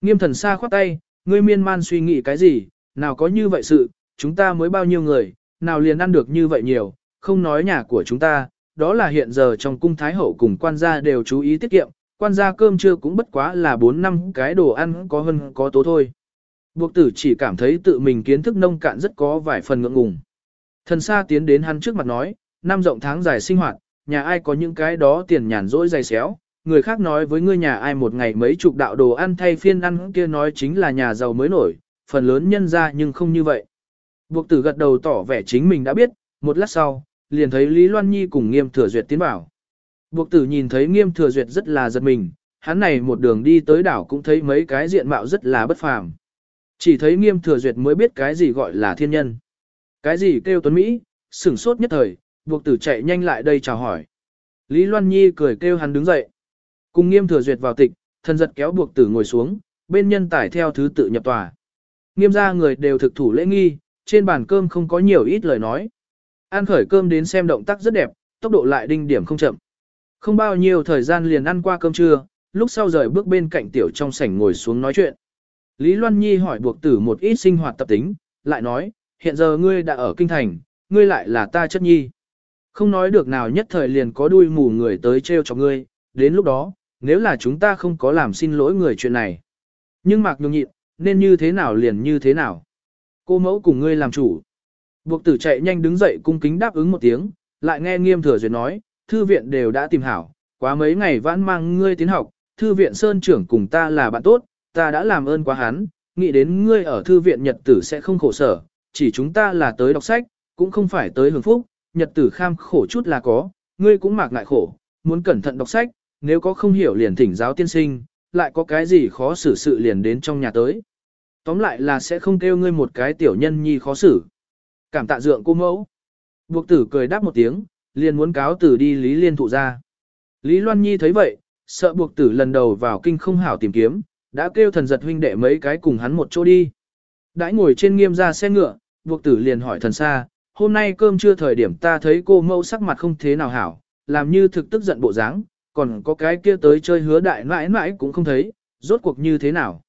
Nghiêm thần xa khoát tay, ngươi miên man suy nghĩ cái gì, nào có như vậy sự, chúng ta mới bao nhiêu người, nào liền ăn được như vậy nhiều, không nói nhà của chúng ta, đó là hiện giờ trong cung thái hậu cùng quan gia đều chú ý tiết kiệm, quan gia cơm trưa cũng bất quá là 4 năm cái đồ ăn có hơn có tố thôi. Buộc tử chỉ cảm thấy tự mình kiến thức nông cạn rất có vài phần ngượng ngùng. Thần xa tiến đến hắn trước mặt nói, năm rộng tháng dài sinh hoạt, nhà ai có những cái đó tiền nhàn rỗi dày xéo, người khác nói với ngươi nhà ai một ngày mấy chục đạo đồ ăn thay phiên ăn kia nói chính là nhà giàu mới nổi, phần lớn nhân ra nhưng không như vậy. Buộc tử gật đầu tỏ vẻ chính mình đã biết, một lát sau, liền thấy Lý Loan Nhi cùng nghiêm thừa duyệt tiến bảo. Buộc tử nhìn thấy nghiêm thừa duyệt rất là giật mình, hắn này một đường đi tới đảo cũng thấy mấy cái diện mạo rất là bất phàm. Chỉ thấy nghiêm thừa duyệt mới biết cái gì gọi là thiên nhân. Cái gì kêu tuấn Mỹ, sửng sốt nhất thời, buộc tử chạy nhanh lại đây chào hỏi. Lý Loan Nhi cười kêu hắn đứng dậy. Cùng nghiêm thừa duyệt vào tịch, thân giật kéo buộc tử ngồi xuống, bên nhân tải theo thứ tự nhập tòa. Nghiêm ra người đều thực thủ lễ nghi, trên bàn cơm không có nhiều ít lời nói. Ăn khởi cơm đến xem động tác rất đẹp, tốc độ lại đinh điểm không chậm. Không bao nhiêu thời gian liền ăn qua cơm trưa, lúc sau rời bước bên cạnh tiểu trong sảnh ngồi xuống nói chuyện. Lý Loan Nhi hỏi buộc tử một ít sinh hoạt tập tính, lại nói, hiện giờ ngươi đã ở kinh thành, ngươi lại là ta chất nhi. Không nói được nào nhất thời liền có đuôi mù người tới treo cho ngươi, đến lúc đó, nếu là chúng ta không có làm xin lỗi người chuyện này. Nhưng mạc nhung nhịn, nên như thế nào liền như thế nào. Cô mẫu cùng ngươi làm chủ. Buộc tử chạy nhanh đứng dậy cung kính đáp ứng một tiếng, lại nghe nghiêm thừa duyệt nói, thư viện đều đã tìm hảo, quá mấy ngày vãn mang ngươi tiến học, thư viện sơn trưởng cùng ta là bạn tốt, ta đã làm ơn quá hắn, nghĩ đến ngươi ở thư viện nhật tử sẽ không khổ sở, chỉ chúng ta là tới đọc sách, cũng không phải tới hưởng phúc, nhật tử kham khổ chút là có, ngươi cũng mạc ngại khổ, muốn cẩn thận đọc sách, nếu có không hiểu liền thỉnh giáo tiên sinh, lại có cái gì khó xử sự liền đến trong nhà tới. Tóm lại là sẽ không kêu ngươi một cái tiểu nhân nhi khó xử. Cảm tạ dượng cô mẫu. Buộc tử cười đáp một tiếng, liền muốn cáo tử đi Lý Liên thụ ra. Lý Loan Nhi thấy vậy, sợ buộc tử lần đầu vào kinh không hảo tìm kiếm, đã kêu thần giật huynh đệ mấy cái cùng hắn một chỗ đi. Đãi ngồi trên nghiêm ra xe ngựa, buộc tử liền hỏi thần xa, hôm nay cơm chưa thời điểm ta thấy cô mẫu sắc mặt không thế nào hảo, làm như thực tức giận bộ dáng, còn có cái kia tới chơi hứa đại mãi mãi cũng không thấy, rốt cuộc như thế nào.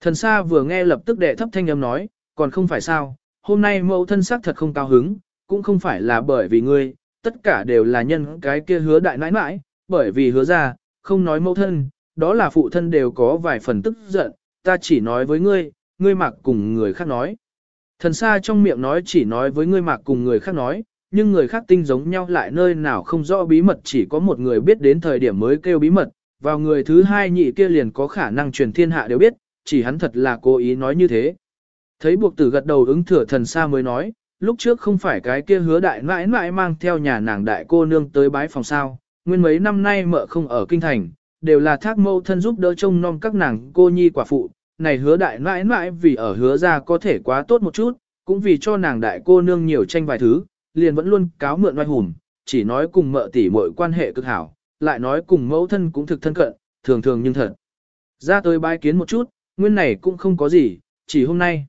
Thần xa vừa nghe lập tức đệ thấp thanh âm nói, còn không phải sao, hôm nay mẫu thân sắc thật không cao hứng, cũng không phải là bởi vì ngươi, tất cả đều là nhân cái kia hứa đại nãi nãi, bởi vì hứa ra, không nói mẫu thân, đó là phụ thân đều có vài phần tức giận, ta chỉ nói với ngươi, ngươi mặc cùng người khác nói. Thần xa trong miệng nói chỉ nói với ngươi mặc cùng người khác nói, nhưng người khác tinh giống nhau lại nơi nào không rõ bí mật chỉ có một người biết đến thời điểm mới kêu bí mật, vào người thứ hai nhị kia liền có khả năng truyền thiên hạ đều biết, chỉ hắn thật là cố ý nói như thế. Thấy buộc tử gật đầu ứng thừa thần xa mới nói, lúc trước không phải cái kia hứa đại mãi mãi mang theo nhà nàng đại cô nương tới bái phòng sao, nguyên mấy năm nay mợ không ở kinh thành, đều là thác mâu thân giúp đỡ trông nom các nàng cô nhi quả phụ, này hứa đại mãi mãi vì ở hứa ra có thể quá tốt một chút, cũng vì cho nàng đại cô nương nhiều tranh vài thứ, liền vẫn luôn cáo mượn oai hùng chỉ nói cùng mợ tỷ mọi quan hệ cực hảo, lại nói cùng mẫu thân cũng thực thân cận, thường thường nhưng thật. Ra tới bái kiến một chút, nguyên này cũng không có gì, chỉ hôm nay.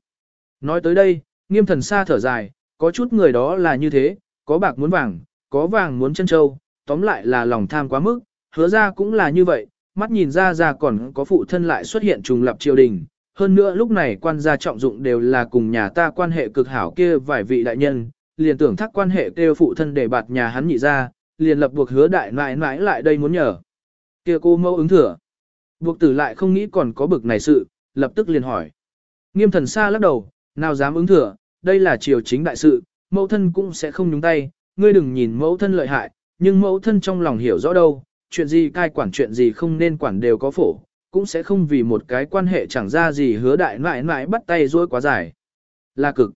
Nói tới đây, nghiêm thần xa thở dài, có chút người đó là như thế, có bạc muốn vàng, có vàng muốn chân châu, tóm lại là lòng tham quá mức, hứa ra cũng là như vậy, mắt nhìn ra ra còn có phụ thân lại xuất hiện trùng lập triều đình. Hơn nữa lúc này quan gia trọng dụng đều là cùng nhà ta quan hệ cực hảo kia vài vị đại nhân, liền tưởng thắc quan hệ kêu phụ thân để bạt nhà hắn nhị ra, liền lập buộc hứa đại mãi mãi lại đây muốn nhờ. kia cô mẫu ứng thừa. Buộc tử lại không nghĩ còn có bực này sự, lập tức liền hỏi. Nghiêm thần xa lắc đầu, nào dám ứng thừa, đây là triều chính đại sự, mẫu thân cũng sẽ không nhúng tay, ngươi đừng nhìn mẫu thân lợi hại, nhưng mẫu thân trong lòng hiểu rõ đâu, chuyện gì cai quản chuyện gì không nên quản đều có phổ, cũng sẽ không vì một cái quan hệ chẳng ra gì hứa đại mãi mãi bắt tay dối quá dài. Là cực.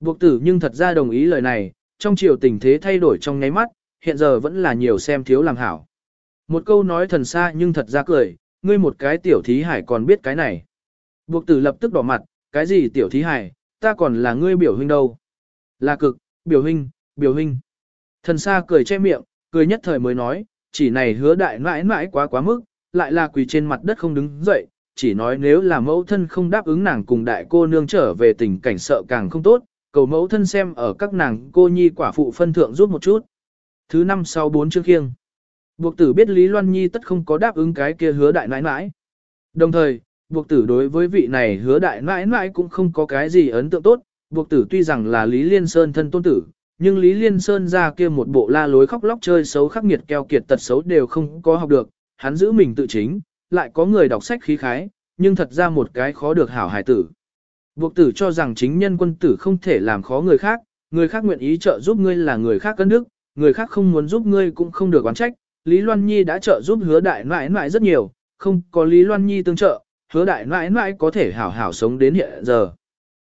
Buộc tử nhưng thật ra đồng ý lời này, trong chiều tình thế thay đổi trong nháy mắt, hiện giờ vẫn là nhiều xem thiếu làm hảo. Một câu nói thần xa nhưng thật ra cười, ngươi một cái tiểu thí hải còn biết cái này. Buộc tử lập tức đỏ mặt, cái gì tiểu thí hải, ta còn là ngươi biểu huynh đâu. Là cực, biểu huynh, biểu huynh. Thần xa cười che miệng, cười nhất thời mới nói, chỉ này hứa đại mãi mãi quá quá mức, lại là quỳ trên mặt đất không đứng dậy, chỉ nói nếu là mẫu thân không đáp ứng nàng cùng đại cô nương trở về tình cảnh sợ càng không tốt, cầu mẫu thân xem ở các nàng cô nhi quả phụ phân thượng giúp một chút. Thứ năm sau bốn chương khiêng. Buộc tử biết Lý Loan Nhi tất không có đáp ứng cái kia hứa đại nãi nãi. Đồng thời, buộc tử đối với vị này hứa đại nãi nãi cũng không có cái gì ấn tượng tốt, buộc tử tuy rằng là Lý Liên Sơn thân tôn tử, nhưng Lý Liên Sơn ra kia một bộ la lối khóc lóc chơi xấu khắc nghiệt keo kiệt tật xấu đều không có học được, hắn giữ mình tự chính, lại có người đọc sách khí khái, nhưng thật ra một cái khó được hảo hài tử. Buộc tử cho rằng chính nhân quân tử không thể làm khó người khác, người khác nguyện ý trợ giúp ngươi là người khác cân đức, người khác không muốn giúp ngươi cũng không được oán trách. Lý Loan Nhi đã trợ giúp hứa đại nãi nãi rất nhiều, không có Lý Loan Nhi tương trợ, hứa đại nãi nãi có thể hảo hảo sống đến hiện giờ.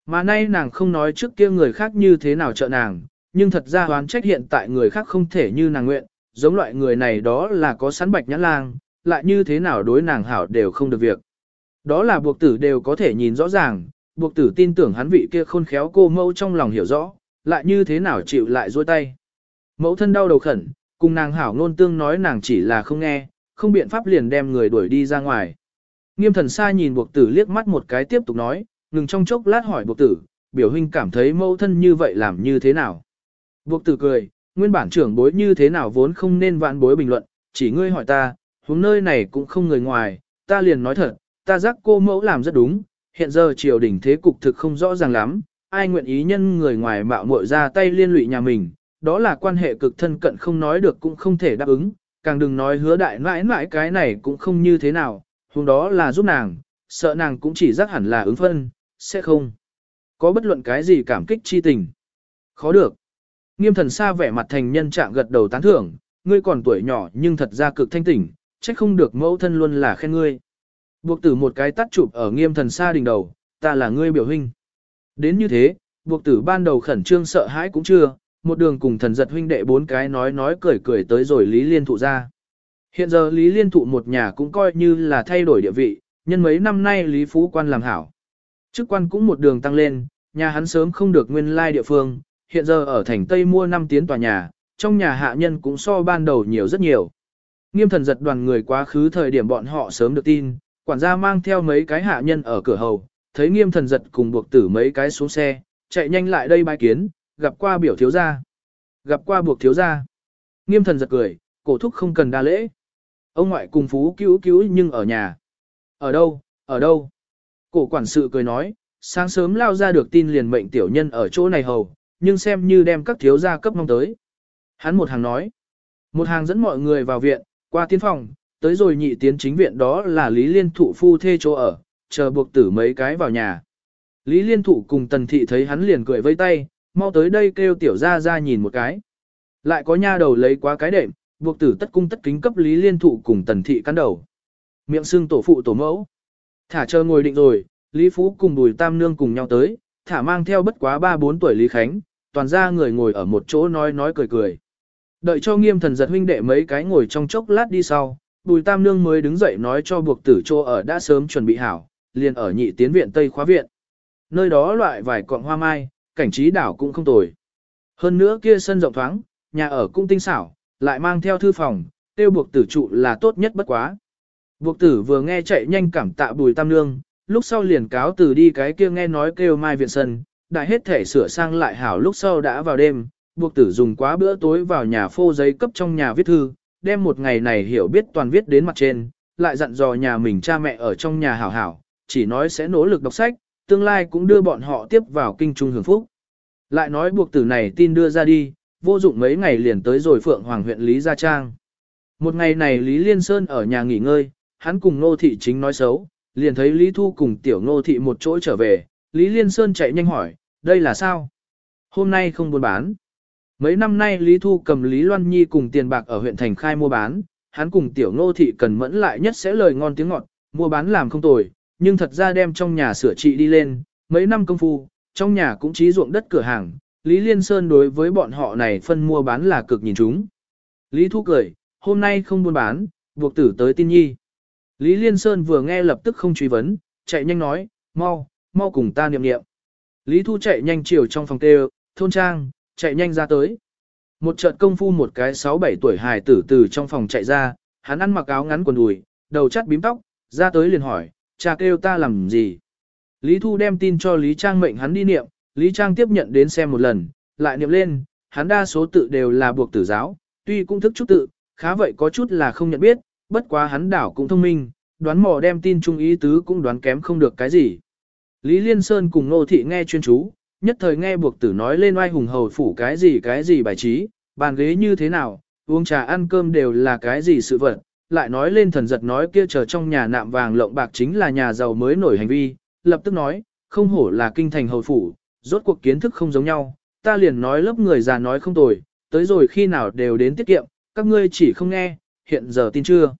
Mà nay nàng không nói trước kia người khác như thế nào trợ nàng, nhưng thật ra oán trách hiện tại người khác không thể như nàng nguyện, giống loại người này đó là có sẵn bạch nhãn lang, lại như thế nào đối nàng hảo đều không được việc. Đó là buộc tử đều có thể nhìn rõ ràng, buộc tử tin tưởng hắn vị kia khôn khéo cô mẫu trong lòng hiểu rõ, lại như thế nào chịu lại dôi tay. Mẫu thân đau đầu khẩn, cùng nàng hảo ngôn tương nói nàng chỉ là không nghe, không biện pháp liền đem người đuổi đi ra ngoài. Nghiêm thần xa nhìn buộc tử liếc mắt một cái tiếp tục nói, ngừng trong chốc lát hỏi buộc tử, biểu huynh cảm thấy mẫu thân như vậy làm như thế nào. Buộc tử cười, nguyên bản trưởng bối như thế nào vốn không nên vạn bối bình luận, chỉ ngươi hỏi ta, hướng nơi này cũng không người ngoài, ta liền nói thật, ta giác cô mẫu làm rất đúng, hiện giờ triều đình thế cục thực không rõ ràng lắm, ai nguyện ý nhân người ngoài mạo muội ra tay liên lụy nhà mình, đó là quan hệ cực thân cận không nói được cũng không thể đáp ứng, càng đừng nói hứa đại mãi mãi cái này cũng không như thế nào, hướng đó là giúp nàng, sợ nàng cũng chỉ giác hẳn là ứng phân, sẽ không có bất luận cái gì cảm kích chi tình. Khó được. Nghiêm thần xa vẻ mặt thành nhân trạng gật đầu tán thưởng, ngươi còn tuổi nhỏ nhưng thật ra cực thanh tỉnh, trách không được mẫu thân luôn là khen ngươi. Buộc tử một cái tắt chụp ở nghiêm thần xa đỉnh đầu, ta là ngươi biểu huynh. Đến như thế, buộc tử ban đầu khẩn trương sợ hãi cũng chưa, một đường cùng thần giật huynh đệ bốn cái nói nói cười cười tới rồi Lý Liên Thụ ra. Hiện giờ Lý Liên Thụ một nhà cũng coi như là thay đổi địa vị, nhân mấy năm nay Lý Phú Quan làm hảo. Chức quan cũng một đường tăng lên, nhà hắn sớm không được nguyên lai địa phương, hiện giờ ở thành Tây mua năm tiến tòa nhà, trong nhà hạ nhân cũng so ban đầu nhiều rất nhiều. Nghiêm thần giật đoàn người quá khứ thời điểm bọn họ sớm được tin, quản gia mang theo mấy cái hạ nhân ở cửa hầu, thấy nghiêm thần giật cùng buộc tử mấy cái xuống xe, chạy nhanh lại đây bài kiến, gặp qua biểu thiếu gia. Gặp qua buộc thiếu gia. Nghiêm thần giật cười, cổ thúc không cần đa lễ. Ông ngoại cùng phú cứu cứu nhưng ở nhà. Ở đâu, ở đâu? Cổ quản sự cười nói, sáng sớm lao ra được tin liền mệnh tiểu nhân ở chỗ này hầu, nhưng xem như đem các thiếu gia cấp mong tới. Hắn một hàng nói, một hàng dẫn mọi người vào viện, qua tiến phòng, tới rồi nhị tiến chính viện đó là Lý Liên Thụ phu thê chỗ ở, chờ buộc tử mấy cái vào nhà. Lý Liên Thụ cùng Tần Thị thấy hắn liền cười vây tay, mau tới đây kêu tiểu ra ra nhìn một cái. Lại có nha đầu lấy quá cái đệm, buộc tử tất cung tất kính cấp Lý Liên Thụ cùng Tần Thị cắn đầu. Miệng xương tổ phụ tổ mẫu. Thả chờ ngồi định rồi, Lý Phú cùng Bùi Tam Nương cùng nhau tới, thả mang theo bất quá 3-4 tuổi Lý Khánh, toàn ra người ngồi ở một chỗ nói nói cười cười. Đợi cho nghiêm thần giật huynh đệ mấy cái ngồi trong chốc lát đi sau, Bùi Tam Nương mới đứng dậy nói cho buộc tử chỗ ở đã sớm chuẩn bị hảo, liền ở nhị tiến viện Tây khóa viện. Nơi đó loại vài cọng hoa mai, cảnh trí đảo cũng không tồi. Hơn nữa kia sân rộng thoáng, nhà ở cũng tinh xảo, lại mang theo thư phòng, tiêu buộc tử trụ là tốt nhất bất quá. Buộc tử vừa nghe chạy nhanh cảm tạ bùi tam nương, lúc sau liền cáo từ đi cái kia nghe nói kêu mai viện sân, đại hết thể sửa sang lại hảo lúc sau đã vào đêm, buộc tử dùng quá bữa tối vào nhà phô giấy cấp trong nhà viết thư, đem một ngày này hiểu biết toàn viết đến mặt trên, lại dặn dò nhà mình cha mẹ ở trong nhà hảo hảo, chỉ nói sẽ nỗ lực đọc sách, tương lai cũng đưa bọn họ tiếp vào kinh trung hưởng phúc. Lại nói buộc tử này tin đưa ra đi, vô dụng mấy ngày liền tới rồi Phượng Hoàng huyện Lý Gia Trang. Một ngày này Lý Liên Sơn ở nhà nghỉ ngơi, hắn cùng Nô Thị chính nói xấu, liền thấy Lý Thu cùng Tiểu Nô Thị một chỗ trở về, Lý Liên Sơn chạy nhanh hỏi, đây là sao? Hôm nay không buôn bán. Mấy năm nay Lý Thu cầm Lý Loan Nhi cùng tiền bạc ở huyện Thành Khai mua bán, hắn cùng Tiểu Ngô Thị cần mẫn lại nhất sẽ lời ngon tiếng ngọt, mua bán làm không tồi, nhưng thật ra đem trong nhà sửa trị đi lên, mấy năm công phu, trong nhà cũng trí ruộng đất cửa hàng, Lý Liên Sơn đối với bọn họ này phân mua bán là cực nhìn chúng. Lý Thu cười, hôm nay không buôn bán, buộc tử tới tin nhi. Lý Liên Sơn vừa nghe lập tức không truy vấn, chạy nhanh nói, mau, mau cùng ta niệm niệm. Lý Thu chạy nhanh chiều trong phòng tê thôn trang, chạy nhanh ra tới. Một trận công phu một cái 6-7 tuổi hài tử từ trong phòng chạy ra, hắn ăn mặc áo ngắn quần đùi, đầu chắt bím tóc, ra tới liền hỏi, cha kêu ta làm gì. Lý Thu đem tin cho Lý Trang mệnh hắn đi niệm, Lý Trang tiếp nhận đến xem một lần, lại niệm lên, hắn đa số tự đều là buộc tử giáo, tuy cũng thức chút tự, khá vậy có chút là không nhận biết, bất quá hắn đảo cũng thông minh, đoán mò đem tin trung ý tứ cũng đoán kém không được cái gì. Lý Liên Sơn cùng Nô Thị nghe chuyên chú, nhất thời nghe buộc tử nói lên oai hùng hầu phủ cái gì cái gì bài trí, bàn ghế như thế nào, uống trà ăn cơm đều là cái gì sự vật, lại nói lên thần giật nói kia chờ trong nhà nạm vàng lộng bạc chính là nhà giàu mới nổi hành vi, lập tức nói, không hổ là kinh thành hầu phủ, rốt cuộc kiến thức không giống nhau, ta liền nói lớp người già nói không tồi, tới rồi khi nào đều đến tiết kiệm, các ngươi chỉ không nghe, hiện giờ tin chưa.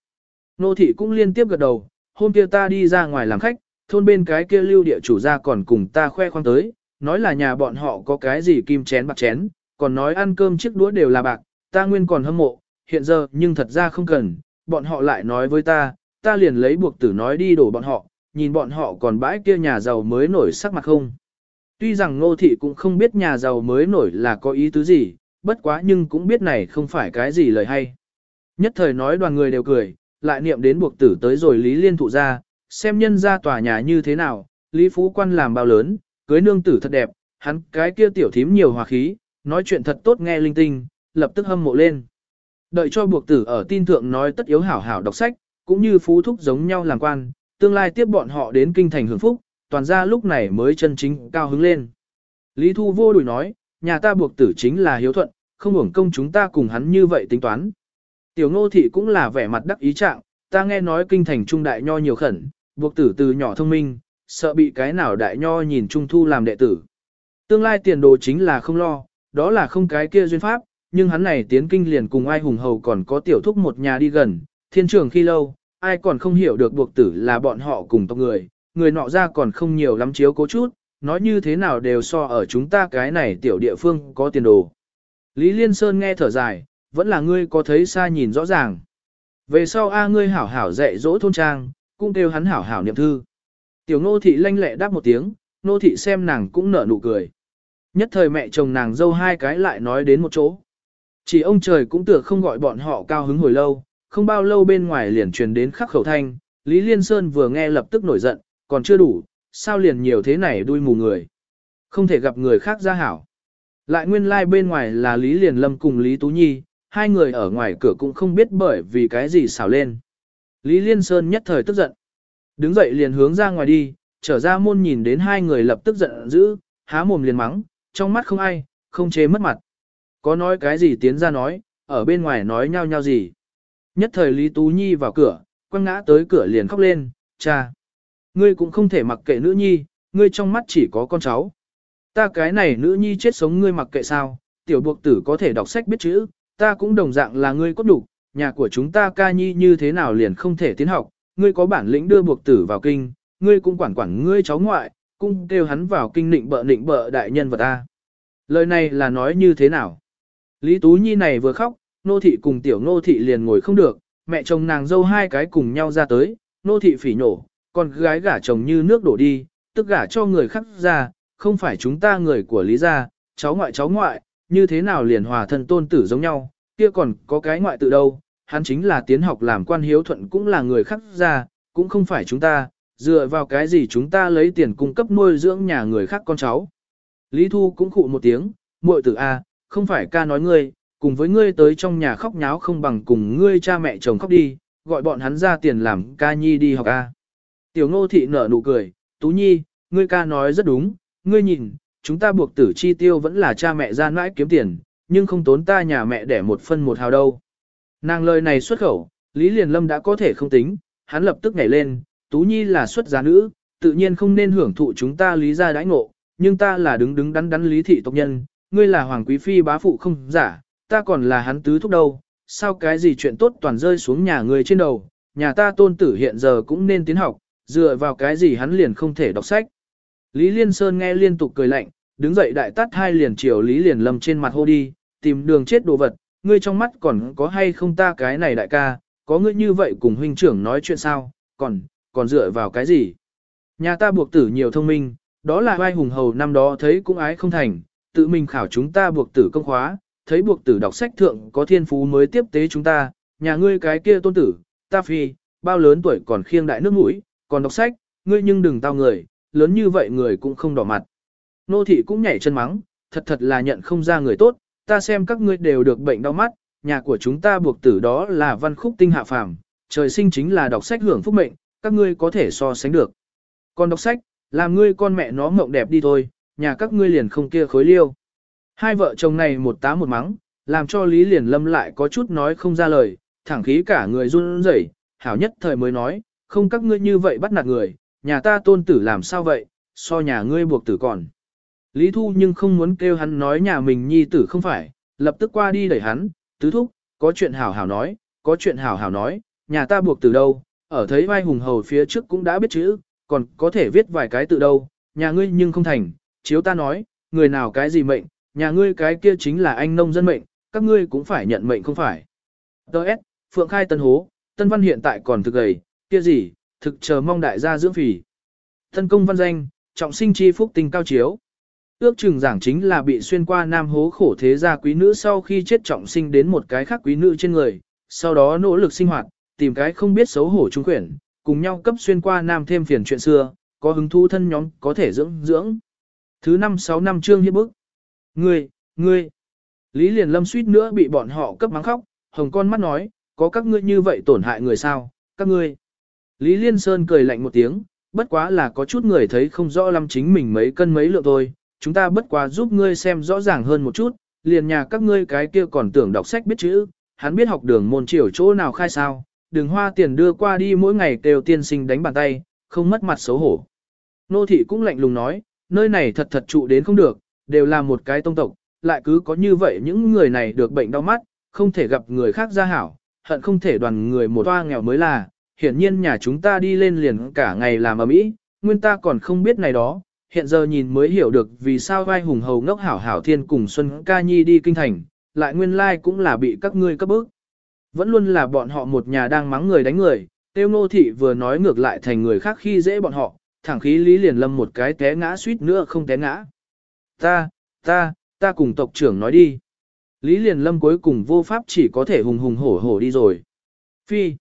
Nô thị cũng liên tiếp gật đầu, hôm kia ta đi ra ngoài làm khách, thôn bên cái kia lưu địa chủ ra còn cùng ta khoe khoang tới, nói là nhà bọn họ có cái gì kim chén bạc chén, còn nói ăn cơm chiếc đũa đều là bạc, ta nguyên còn hâm mộ, hiện giờ nhưng thật ra không cần, bọn họ lại nói với ta, ta liền lấy buộc tử nói đi đổ bọn họ, nhìn bọn họ còn bãi kia nhà giàu mới nổi sắc mặt không. Tuy rằng ngô thị cũng không biết nhà giàu mới nổi là có ý tứ gì, bất quá nhưng cũng biết này không phải cái gì lời hay. Nhất thời nói đoàn người đều cười, lại niệm đến buộc tử tới rồi Lý Liên thụ ra, xem nhân ra tòa nhà như thế nào, Lý Phú Quan làm bao lớn, cưới nương tử thật đẹp, hắn cái kia tiểu thím nhiều hòa khí, nói chuyện thật tốt nghe linh tinh, lập tức hâm mộ lên. Đợi cho buộc tử ở tin thượng nói tất yếu hảo hảo đọc sách, cũng như Phú Thúc giống nhau làm quan, tương lai tiếp bọn họ đến kinh thành hưởng phúc, toàn ra lúc này mới chân chính cao hứng lên. Lý Thu vô đùi nói, nhà ta buộc tử chính là hiếu thuận, không hưởng công chúng ta cùng hắn như vậy tính toán. Tiểu ngô thị cũng là vẻ mặt đắc ý trạng, ta nghe nói kinh thành trung đại nho nhiều khẩn, buộc tử từ nhỏ thông minh, sợ bị cái nào đại nho nhìn trung thu làm đệ tử. Tương lai tiền đồ chính là không lo, đó là không cái kia duyên pháp, nhưng hắn này tiến kinh liền cùng ai hùng hầu còn có tiểu thúc một nhà đi gần, thiên trường khi lâu, ai còn không hiểu được buộc tử là bọn họ cùng tộc người, người nọ ra còn không nhiều lắm chiếu cố chút, nói như thế nào đều so ở chúng ta cái này tiểu địa phương có tiền đồ. Lý Liên Sơn nghe thở dài, vẫn là ngươi có thấy xa nhìn rõ ràng. Về sau A ngươi hảo hảo dạy dỗ thôn trang, cũng kêu hắn hảo hảo niệm thư. Tiểu nô thị lanh lẹ đáp một tiếng, nô thị xem nàng cũng nở nụ cười. Nhất thời mẹ chồng nàng dâu hai cái lại nói đến một chỗ. Chỉ ông trời cũng tựa không gọi bọn họ cao hứng hồi lâu, không bao lâu bên ngoài liền truyền đến khắc khẩu thanh, Lý Liên Sơn vừa nghe lập tức nổi giận, còn chưa đủ, sao liền nhiều thế này đuôi mù người. Không thể gặp người khác ra hảo. Lại nguyên lai like bên ngoài là Lý Liền Lâm cùng Lý Tú Nhi, hai người ở ngoài cửa cũng không biết bởi vì cái gì xảo lên. Lý Liên Sơn nhất thời tức giận. Đứng dậy liền hướng ra ngoài đi, trở ra môn nhìn đến hai người lập tức giận dữ, há mồm liền mắng, trong mắt không ai, không chế mất mặt. Có nói cái gì tiến ra nói, ở bên ngoài nói nhau nhau gì. Nhất thời Lý Tú Nhi vào cửa, quăng ngã tới cửa liền khóc lên, cha. Ngươi cũng không thể mặc kệ nữ nhi, ngươi trong mắt chỉ có con cháu. Ta cái này nữ nhi chết sống ngươi mặc kệ sao, tiểu buộc tử có thể đọc sách biết chữ, ta cũng đồng dạng là ngươi cốt đủ, nhà của chúng ta ca nhi như thế nào liền không thể tiến học, ngươi có bản lĩnh đưa buộc tử vào kinh, ngươi cũng quản quản ngươi cháu ngoại, cũng kêu hắn vào kinh nịnh bợ nịnh bợ đại nhân vật ta. Lời này là nói như thế nào? Lý Tú Nhi này vừa khóc, nô thị cùng tiểu nô thị liền ngồi không được, mẹ chồng nàng dâu hai cái cùng nhau ra tới, nô thị phỉ nổ, còn gái gả chồng như nước đổ đi, tức gả cho người khác ra, không phải chúng ta người của Lý gia, cháu ngoại cháu ngoại, như thế nào liền hòa thân tôn tử giống nhau, kia còn có cái ngoại tự đâu, hắn chính là tiến học làm quan hiếu thuận cũng là người khác ra, cũng không phải chúng ta, dựa vào cái gì chúng ta lấy tiền cung cấp nuôi dưỡng nhà người khác con cháu. Lý Thu cũng khụ một tiếng, muội tử A, không phải ca nói ngươi, cùng với ngươi tới trong nhà khóc nháo không bằng cùng ngươi cha mẹ chồng khóc đi, gọi bọn hắn ra tiền làm ca nhi đi học A. Tiểu ngô thị nở nụ cười, Tú Nhi, ngươi ca nói rất đúng, ngươi nhìn, chúng ta buộc tử chi tiêu vẫn là cha mẹ ra mãi kiếm tiền, nhưng không tốn ta nhà mẹ để một phân một hào đâu. Nàng lời này xuất khẩu, Lý Liền Lâm đã có thể không tính, hắn lập tức nhảy lên, Tú Nhi là xuất gia nữ, tự nhiên không nên hưởng thụ chúng ta lý gia đãi ngộ, nhưng ta là đứng đứng đắn đắn lý thị tộc nhân, ngươi là hoàng quý phi bá phụ không giả, ta còn là hắn tứ thúc đâu, sao cái gì chuyện tốt toàn rơi xuống nhà ngươi trên đầu, nhà ta tôn tử hiện giờ cũng nên tiến học, dựa vào cái gì hắn liền không thể đọc sách. Lý Liên Sơn nghe liên tục cười lạnh, đứng dậy đại tát hai liền chiều Lý Liền Lâm trên mặt hô đi, tìm đường chết đồ vật, ngươi trong mắt còn có hay không ta cái này đại ca, có ngươi như vậy cùng huynh trưởng nói chuyện sao, còn, còn dựa vào cái gì? Nhà ta buộc tử nhiều thông minh, đó là vai hùng hầu năm đó thấy cũng ái không thành, tự mình khảo chúng ta buộc tử công khóa, thấy buộc tử đọc sách thượng có thiên phú mới tiếp tế chúng ta, nhà ngươi cái kia tôn tử, ta phi, bao lớn tuổi còn khiêng đại nước mũi, còn đọc sách, ngươi nhưng đừng tao người, lớn như vậy người cũng không đỏ mặt. Nô thị cũng nhảy chân mắng, thật thật là nhận không ra người tốt, ta xem các ngươi đều được bệnh đau mắt, nhà của chúng ta buộc tử đó là văn khúc tinh hạ phàm, trời sinh chính là đọc sách hưởng phúc mệnh, các ngươi có thể so sánh được. Còn đọc sách, làm ngươi con mẹ nó mộng đẹp đi thôi, nhà các ngươi liền không kia khối liêu. Hai vợ chồng này một tá một mắng, làm cho Lý liền lâm lại có chút nói không ra lời, thẳng khí cả người run rẩy, hảo nhất thời mới nói, không các ngươi như vậy bắt nạt người, nhà ta tôn tử làm sao vậy, so nhà ngươi buộc tử còn. Lý Thu nhưng không muốn kêu hắn nói nhà mình nhi tử không phải, lập tức qua đi đẩy hắn, tứ thúc, có chuyện hảo hảo nói, có chuyện hảo hảo nói, nhà ta buộc từ đâu, ở thấy vai hùng hầu phía trước cũng đã biết chữ, còn có thể viết vài cái từ đâu, nhà ngươi nhưng không thành, chiếu ta nói, người nào cái gì mệnh, nhà ngươi cái kia chính là anh nông dân mệnh, các ngươi cũng phải nhận mệnh không phải. Đợt, Phượng Khai Tân Hố, Tân Văn hiện tại còn thực gầy, kia gì, thực chờ mong đại gia dưỡng phì. Tân công văn danh, trọng sinh chi phúc tình cao chiếu. Ước chừng giảng chính là bị xuyên qua nam hố khổ thế gia quý nữ sau khi chết trọng sinh đến một cái khác quý nữ trên người, sau đó nỗ lực sinh hoạt, tìm cái không biết xấu hổ trung quyển, cùng nhau cấp xuyên qua nam thêm phiền chuyện xưa, có hứng thú thân nhóm có thể dưỡng dưỡng. Thứ năm sáu năm chương hiếp bức. Ngươi, ngươi. Lý Liền Lâm suýt nữa bị bọn họ cấp mắng khóc, hồng con mắt nói, có các ngươi như vậy tổn hại người sao, các ngươi. Lý Liên Sơn cười lạnh một tiếng, bất quá là có chút người thấy không rõ lắm chính mình mấy cân mấy lượng thôi, chúng ta bất quá giúp ngươi xem rõ ràng hơn một chút, liền nhà các ngươi cái kia còn tưởng đọc sách biết chữ, hắn biết học đường môn triều chỗ nào khai sao, đừng hoa tiền đưa qua đi mỗi ngày kêu tiên sinh đánh bàn tay, không mất mặt xấu hổ. Nô thị cũng lạnh lùng nói, nơi này thật thật trụ đến không được, đều là một cái tông tộc, lại cứ có như vậy những người này được bệnh đau mắt, không thể gặp người khác ra hảo, hận không thể đoàn người một toa nghèo mới là, hiển nhiên nhà chúng ta đi lên liền cả ngày làm ở mỹ, nguyên ta còn không biết này đó, hiện giờ nhìn mới hiểu được vì sao vai hùng hầu ngốc hảo hảo thiên cùng Xuân Ca Nhi đi kinh thành, lại nguyên lai cũng là bị các ngươi cấp bức. Vẫn luôn là bọn họ một nhà đang mắng người đánh người, tiêu nô thị vừa nói ngược lại thành người khác khi dễ bọn họ, thẳng khí lý liền lâm một cái té ngã suýt nữa không té ngã. Ta, ta, ta cùng tộc trưởng nói đi. Lý liền lâm cuối cùng vô pháp chỉ có thể hùng hùng hổ hổ đi rồi. Phi,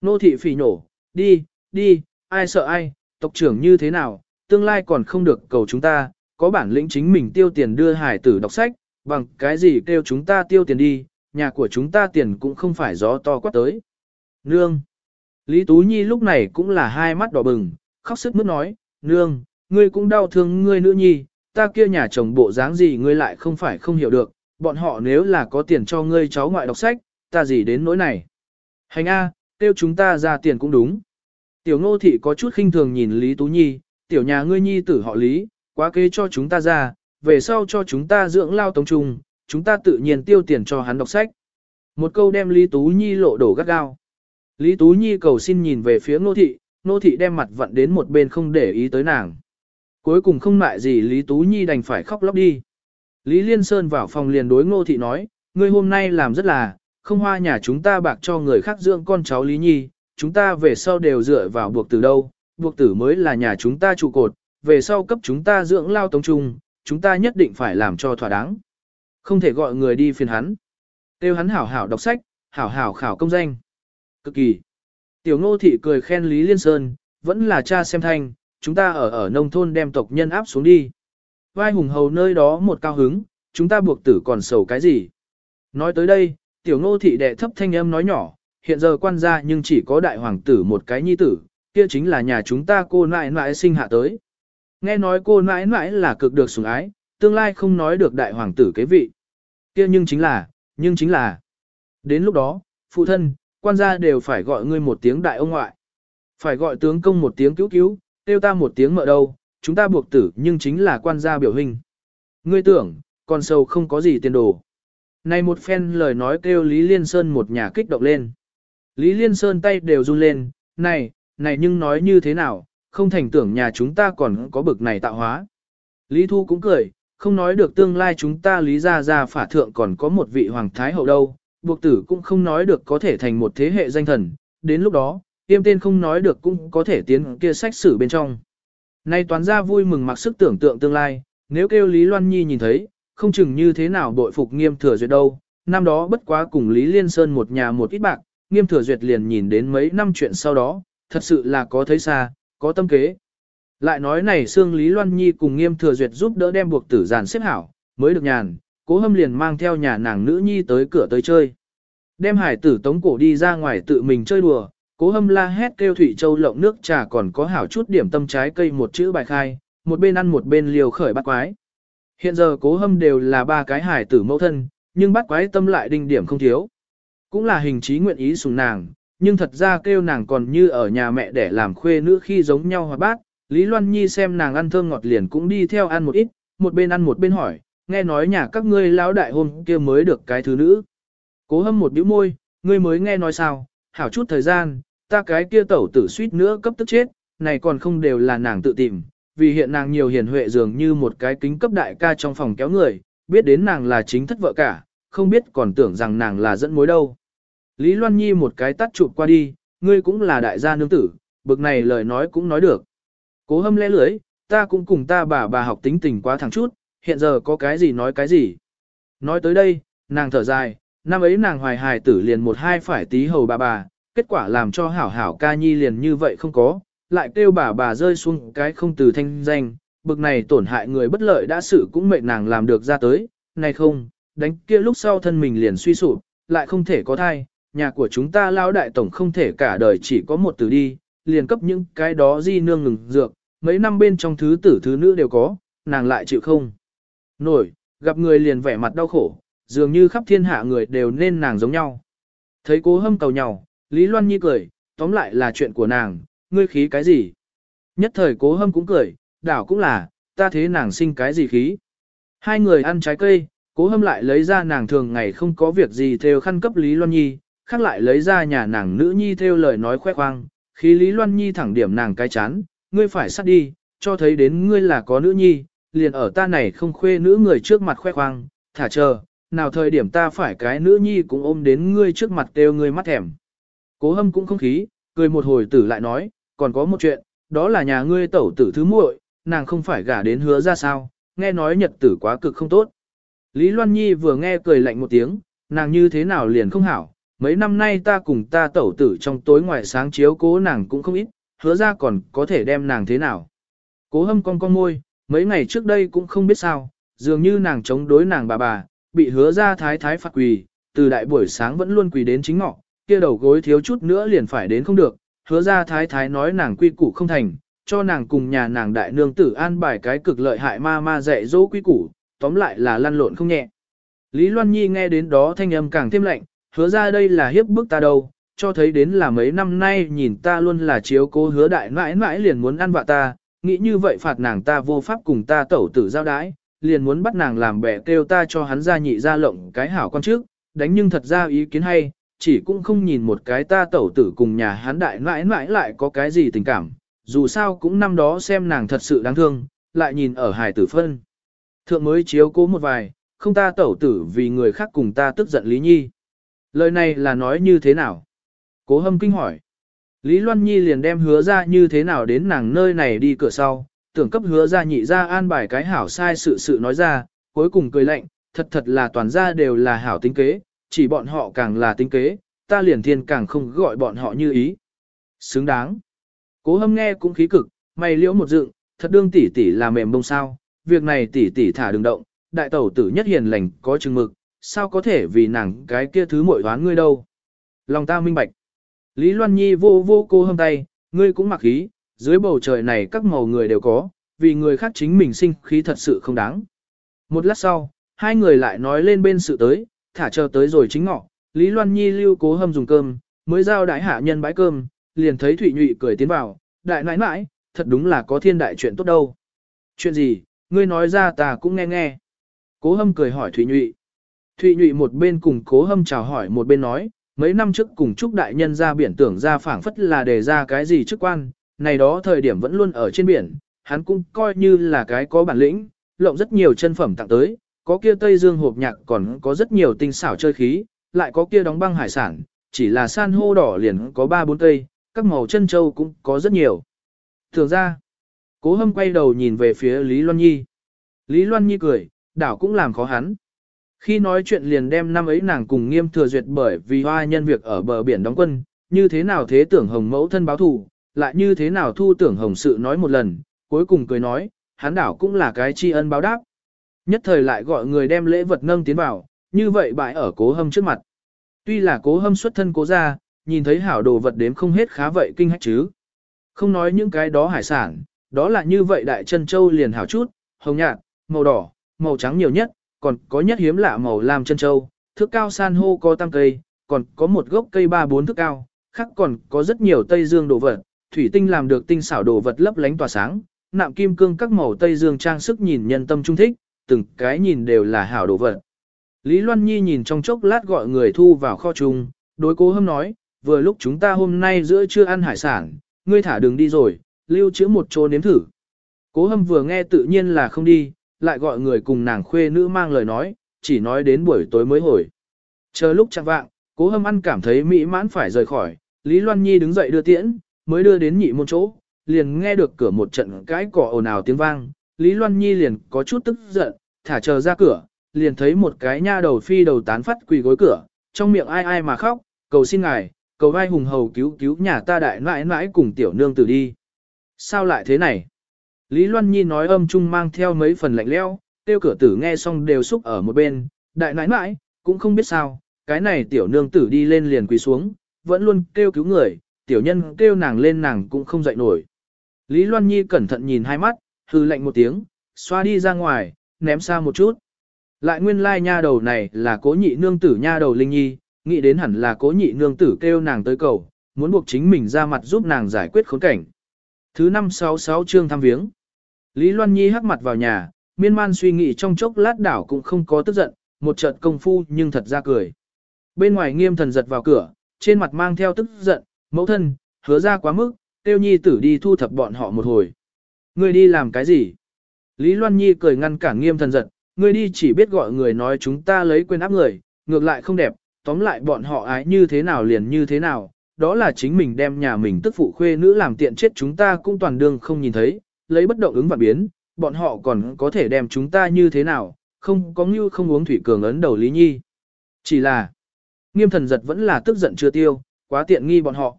nô thị phỉ nổ, đi, đi, ai sợ ai, tộc trưởng như thế nào, tương lai còn không được cầu chúng ta, có bản lĩnh chính mình tiêu tiền đưa hải tử đọc sách, bằng cái gì kêu chúng ta tiêu tiền đi, nhà của chúng ta tiền cũng không phải gió to quát tới. Nương! Lý Tú Nhi lúc này cũng là hai mắt đỏ bừng, khóc sức mướt nói, nương, ngươi cũng đau thương ngươi nữ nhi, ta kia nhà chồng bộ dáng gì ngươi lại không phải không hiểu được, bọn họ nếu là có tiền cho ngươi cháu ngoại đọc sách, ta gì đến nỗi này. Hành A, tiêu chúng ta ra tiền cũng đúng. Tiểu ngô thị có chút khinh thường nhìn Lý Tú Nhi, tiểu nhà ngươi nhi tử họ Lý, quá kế cho chúng ta ra, về sau cho chúng ta dưỡng lao tống trung, chúng ta tự nhiên tiêu tiền cho hắn đọc sách. Một câu đem Lý Tú Nhi lộ đổ gắt gao. Lý Tú Nhi cầu xin nhìn về phía ngô thị, ngô thị đem mặt vặn đến một bên không để ý tới nàng. Cuối cùng không mại gì Lý Tú Nhi đành phải khóc lóc đi. Lý Liên Sơn vào phòng liền đối ngô thị nói, ngươi hôm nay làm rất là, không hoa nhà chúng ta bạc cho người khác dưỡng con cháu Lý Nhi, chúng ta về sau đều dựa vào buộc từ đâu, buộc tử mới là nhà chúng ta trụ cột, về sau cấp chúng ta dưỡng lao tống trung, chúng ta nhất định phải làm cho thỏa đáng. Không thể gọi người đi phiền hắn. Tiêu hắn hảo hảo đọc sách, hảo hảo khảo công danh. Cực kỳ. Tiểu ngô thị cười khen Lý Liên Sơn, vẫn là cha xem thanh, chúng ta ở ở nông thôn đem tộc nhân áp xuống đi. Vai hùng hầu nơi đó một cao hứng, chúng ta buộc tử còn sầu cái gì. Nói tới đây, tiểu ngô thị đệ thấp thanh âm nói nhỏ, hiện giờ quan gia nhưng chỉ có đại hoàng tử một cái nhi tử, kia chính là nhà chúng ta cô nãi nãi sinh hạ tới. Nghe nói cô nãi nãi là cực được sủng ái, tương lai không nói được đại hoàng tử kế vị. Kia nhưng chính là, nhưng chính là. Đến lúc đó, phụ thân, quan gia đều phải gọi ngươi một tiếng đại ông ngoại. Phải gọi tướng công một tiếng cứu cứu, tiêu ta một tiếng mợ đâu, chúng ta buộc tử nhưng chính là quan gia biểu hình. Ngươi tưởng, con sâu không có gì tiền đồ. Này một phen lời nói kêu Lý Liên Sơn một nhà kích động lên. Lý Liên Sơn tay đều run lên, này, này nhưng nói như thế nào, không thành tưởng nhà chúng ta còn có bực này tạo hóa. Lý Thu cũng cười, không nói được tương lai chúng ta lý gia gia phả thượng còn có một vị hoàng thái hậu đâu, buộc tử cũng không nói được có thể thành một thế hệ danh thần, đến lúc đó, tiêm tên không nói được cũng có thể tiến kia sách sử bên trong. Nay toán ra vui mừng mặc sức tưởng tượng tương lai, nếu kêu Lý Loan Nhi nhìn thấy, không chừng như thế nào bội phục nghiêm thừa duyệt đâu, năm đó bất quá cùng Lý Liên Sơn một nhà một ít bạc, nghiêm thừa duyệt liền nhìn đến mấy năm chuyện sau đó, thật sự là có thấy xa, có tâm kế. Lại nói này xương Lý Loan Nhi cùng nghiêm thừa duyệt giúp đỡ đem buộc tử giàn xếp hảo, mới được nhàn, cố hâm liền mang theo nhà nàng nữ nhi tới cửa tới chơi. Đem hải tử tống cổ đi ra ngoài tự mình chơi đùa, cố hâm la hét kêu Thủy Châu lộng nước trà còn có hảo chút điểm tâm trái cây một chữ bài khai, một bên ăn một bên liều khởi bắt quái. Hiện giờ cố hâm đều là ba cái hải tử mẫu thân, nhưng bắt quái tâm lại đinh điểm không thiếu. Cũng là hình trí nguyện ý sùng nàng, nhưng thật ra kêu nàng còn như ở nhà mẹ để làm khuê nữ khi giống nhau hòa bát. Lý Loan Nhi xem nàng ăn thơm ngọt liền cũng đi theo ăn một ít, một bên ăn một bên hỏi, nghe nói nhà các ngươi lão đại hôm kia mới được cái thứ nữ. Cố hâm một bĩu môi, ngươi mới nghe nói sao, hảo chút thời gian, ta cái kia tẩu tử suýt nữa cấp tức chết, này còn không đều là nàng tự tìm, vì hiện nàng nhiều hiền huệ dường như một cái kính cấp đại ca trong phòng kéo người, biết đến nàng là chính thất vợ cả, không biết còn tưởng rằng nàng là dẫn mối đâu. Lý Loan Nhi một cái tắt chụp qua đi, ngươi cũng là đại gia nương tử, bực này lời nói cũng nói được. Cố hâm lẽ lưới, ta cũng cùng ta bà bà học tính tình quá thẳng chút, hiện giờ có cái gì nói cái gì. Nói tới đây, nàng thở dài, năm ấy nàng hoài hài tử liền một hai phải tí hầu bà bà, kết quả làm cho hảo hảo ca nhi liền như vậy không có, lại kêu bà bà rơi xuống cái không từ thanh danh, bực này tổn hại người bất lợi đã sự cũng mệnh nàng làm được ra tới, này không, đánh kia lúc sau thân mình liền suy sụp, lại không thể có thai, nhà của chúng ta lao đại tổng không thể cả đời chỉ có một tử đi, liền cấp những cái đó di nương ngừng dược, mấy năm bên trong thứ tử thứ nữ đều có, nàng lại chịu không. Nổi, gặp người liền vẻ mặt đau khổ, dường như khắp thiên hạ người đều nên nàng giống nhau. Thấy cố hâm cầu nhau, Lý Loan Nhi cười, tóm lại là chuyện của nàng, ngươi khí cái gì? Nhất thời cố hâm cũng cười, đảo cũng là, ta thế nàng sinh cái gì khí? Hai người ăn trái cây, cố hâm lại lấy ra nàng thường ngày không có việc gì theo khăn cấp Lý Loan Nhi, khác lại lấy ra nhà nàng nữ nhi theo lời nói khoe khoang, khí Lý Loan Nhi thẳng điểm nàng cái chán, ngươi phải sát đi, cho thấy đến ngươi là có nữ nhi, liền ở ta này không khuê nữ người trước mặt khoe khoang, thả chờ, nào thời điểm ta phải cái nữ nhi cũng ôm đến ngươi trước mặt kêu ngươi mắt thèm. Cố hâm cũng không khí, cười một hồi tử lại nói, còn có một chuyện, đó là nhà ngươi tẩu tử thứ muội, nàng không phải gả đến hứa ra sao, nghe nói nhật tử quá cực không tốt. Lý Loan Nhi vừa nghe cười lạnh một tiếng, nàng như thế nào liền không hảo, mấy năm nay ta cùng ta tẩu tử trong tối ngoài sáng chiếu cố nàng cũng không ít, hứa ra còn có thể đem nàng thế nào. Cố hâm con con môi, mấy ngày trước đây cũng không biết sao, dường như nàng chống đối nàng bà bà, bị hứa ra thái thái phạt quỳ, từ đại buổi sáng vẫn luôn quỳ đến chính ngọ, kia đầu gối thiếu chút nữa liền phải đến không được, hứa ra thái thái nói nàng quy củ không thành, cho nàng cùng nhà nàng đại nương tử an bài cái cực lợi hại ma ma dạy dỗ quy củ, tóm lại là lăn lộn không nhẹ. Lý Loan Nhi nghe đến đó thanh âm càng thêm lạnh, hứa ra đây là hiếp bức ta đâu, cho thấy đến là mấy năm nay nhìn ta luôn là chiếu cố hứa đại mãi mãi liền muốn ăn vạ ta, nghĩ như vậy phạt nàng ta vô pháp cùng ta tẩu tử giao đái, liền muốn bắt nàng làm bẻ kêu ta cho hắn ra nhị ra lộng cái hảo con trước, đánh nhưng thật ra ý kiến hay, chỉ cũng không nhìn một cái ta tẩu tử cùng nhà hắn đại mãi mãi lại có cái gì tình cảm, dù sao cũng năm đó xem nàng thật sự đáng thương, lại nhìn ở hải tử phân. Thượng mới chiếu cố một vài, không ta tẩu tử vì người khác cùng ta tức giận Lý Nhi. Lời này là nói như thế nào? Cố hâm kinh hỏi. Lý Loan Nhi liền đem hứa ra như thế nào đến nàng nơi này đi cửa sau, tưởng cấp hứa ra nhị ra an bài cái hảo sai sự sự nói ra, cuối cùng cười lạnh, thật thật là toàn ra đều là hảo tính kế, chỉ bọn họ càng là tính kế, ta liền thiên càng không gọi bọn họ như ý. Xứng đáng. Cố hâm nghe cũng khí cực, mày liễu một dựng, thật đương tỷ tỷ là mềm bông sao, việc này tỷ tỷ thả đừng động, đại tẩu tử nhất hiền lành có chừng mực, sao có thể vì nàng cái kia thứ mội đoán ngươi đâu. Lòng ta minh bạch. Lý Loan Nhi vô vô cô hâm tay, ngươi cũng mặc khí, dưới bầu trời này các màu người đều có, vì người khác chính mình sinh khí thật sự không đáng. Một lát sau, hai người lại nói lên bên sự tới, thả chờ tới rồi chính ngọ, Lý Loan Nhi lưu cố hâm dùng cơm, mới giao đại hạ nhân bãi cơm, liền thấy Thụy Nhụy cười tiến vào, đại nãi nãi, thật đúng là có thiên đại chuyện tốt đâu. Chuyện gì, ngươi nói ra ta cũng nghe nghe. Cố hâm cười hỏi Thụy Nhụy. Thụy Nhụy một bên cùng cố hâm chào hỏi một bên nói, mấy năm trước cùng chúc đại nhân ra biển tưởng ra phảng phất là đề ra cái gì chức quan, này đó thời điểm vẫn luôn ở trên biển, hắn cũng coi như là cái có bản lĩnh, lộng rất nhiều chân phẩm tặng tới, có kia Tây Dương hộp nhạc còn có rất nhiều tinh xảo chơi khí, lại có kia đóng băng hải sản, chỉ là san hô đỏ liền có 3-4 cây, các màu chân châu cũng có rất nhiều. Thường ra, cố hâm quay đầu nhìn về phía Lý Loan Nhi. Lý Loan Nhi cười, đảo cũng làm khó hắn. Khi nói chuyện liền đem năm ấy nàng cùng nghiêm thừa duyệt bởi vì hoa nhân việc ở bờ biển đóng quân, như thế nào thế tưởng hồng mẫu thân báo thù, lại như thế nào thu tưởng hồng sự nói một lần, cuối cùng cười nói, hắn đảo cũng là cái tri ân báo đáp. Nhất thời lại gọi người đem lễ vật nâng tiến vào, như vậy bại ở cố hâm trước mặt. Tuy là cố hâm xuất thân cố ra, nhìn thấy hảo đồ vật đếm không hết khá vậy kinh hách chứ. Không nói những cái đó hải sản, đó là như vậy đại chân châu liền hảo chút, hồng nhạt, màu đỏ, màu trắng nhiều nhất, còn có nhất hiếm lạ màu lam chân châu, thước cao san hô có tam cây, còn có một gốc cây ba bốn thước cao, khác còn có rất nhiều tây dương đồ vật, thủy tinh làm được tinh xảo đồ vật lấp lánh tỏa sáng, nạm kim cương các màu tây dương trang sức nhìn nhân tâm trung thích, từng cái nhìn đều là hảo đồ vật. Lý Loan Nhi nhìn trong chốc lát gọi người thu vào kho chung, đối cố hâm nói, vừa lúc chúng ta hôm nay giữa trưa ăn hải sản, ngươi thả đường đi rồi, lưu trữ một chỗ nếm thử. Cố hâm vừa nghe tự nhiên là không đi, lại gọi người cùng nàng khuê nữ mang lời nói, chỉ nói đến buổi tối mới hồi. Chờ lúc chẳng vạng, cố hâm ăn cảm thấy mỹ mãn phải rời khỏi, Lý Loan Nhi đứng dậy đưa tiễn, mới đưa đến nhị môn chỗ, liền nghe được cửa một trận cãi cỏ ồn ào tiếng vang, Lý Loan Nhi liền có chút tức giận, thả chờ ra cửa, liền thấy một cái nha đầu phi đầu tán phát quỳ gối cửa, trong miệng ai ai mà khóc, cầu xin ngài, cầu vai hùng hầu cứu cứu nhà ta đại nãi nãi cùng tiểu nương tử đi. Sao lại thế này? Lý Loan Nhi nói âm chung mang theo mấy phần lạnh leo, tiêu cửa tử nghe xong đều xúc ở một bên, đại nãi nãi, cũng không biết sao, cái này tiểu nương tử đi lên liền quỳ xuống, vẫn luôn kêu cứu người, tiểu nhân kêu nàng lên nàng cũng không dậy nổi. Lý Loan Nhi cẩn thận nhìn hai mắt, hư lạnh một tiếng, xoa đi ra ngoài, ném xa một chút. Lại nguyên lai nha đầu này là cố nhị nương tử nha đầu Linh Nhi, nghĩ đến hẳn là cố nhị nương tử kêu nàng tới cầu, muốn buộc chính mình ra mặt giúp nàng giải quyết khốn cảnh. Thứ 566 chương thăm viếng. Lý Loan Nhi hắc mặt vào nhà, miên man suy nghĩ trong chốc lát đảo cũng không có tức giận, một trận công phu nhưng thật ra cười. Bên ngoài nghiêm thần giật vào cửa, trên mặt mang theo tức giận, mẫu thân, hứa ra quá mức, tiêu nhi tử đi thu thập bọn họ một hồi. Ngươi đi làm cái gì? Lý Loan Nhi cười ngăn cản nghiêm thần giật, ngươi đi chỉ biết gọi người nói chúng ta lấy quên áp người, ngược lại không đẹp, tóm lại bọn họ ái như thế nào liền như thế nào, đó là chính mình đem nhà mình tức phụ khuê nữ làm tiện chết chúng ta cũng toàn đương không nhìn thấy, lấy bất động ứng và biến, bọn họ còn có thể đem chúng ta như thế nào, không có như không uống thủy cường ấn đầu Lý Nhi. Chỉ là, nghiêm thần giật vẫn là tức giận chưa tiêu, quá tiện nghi bọn họ.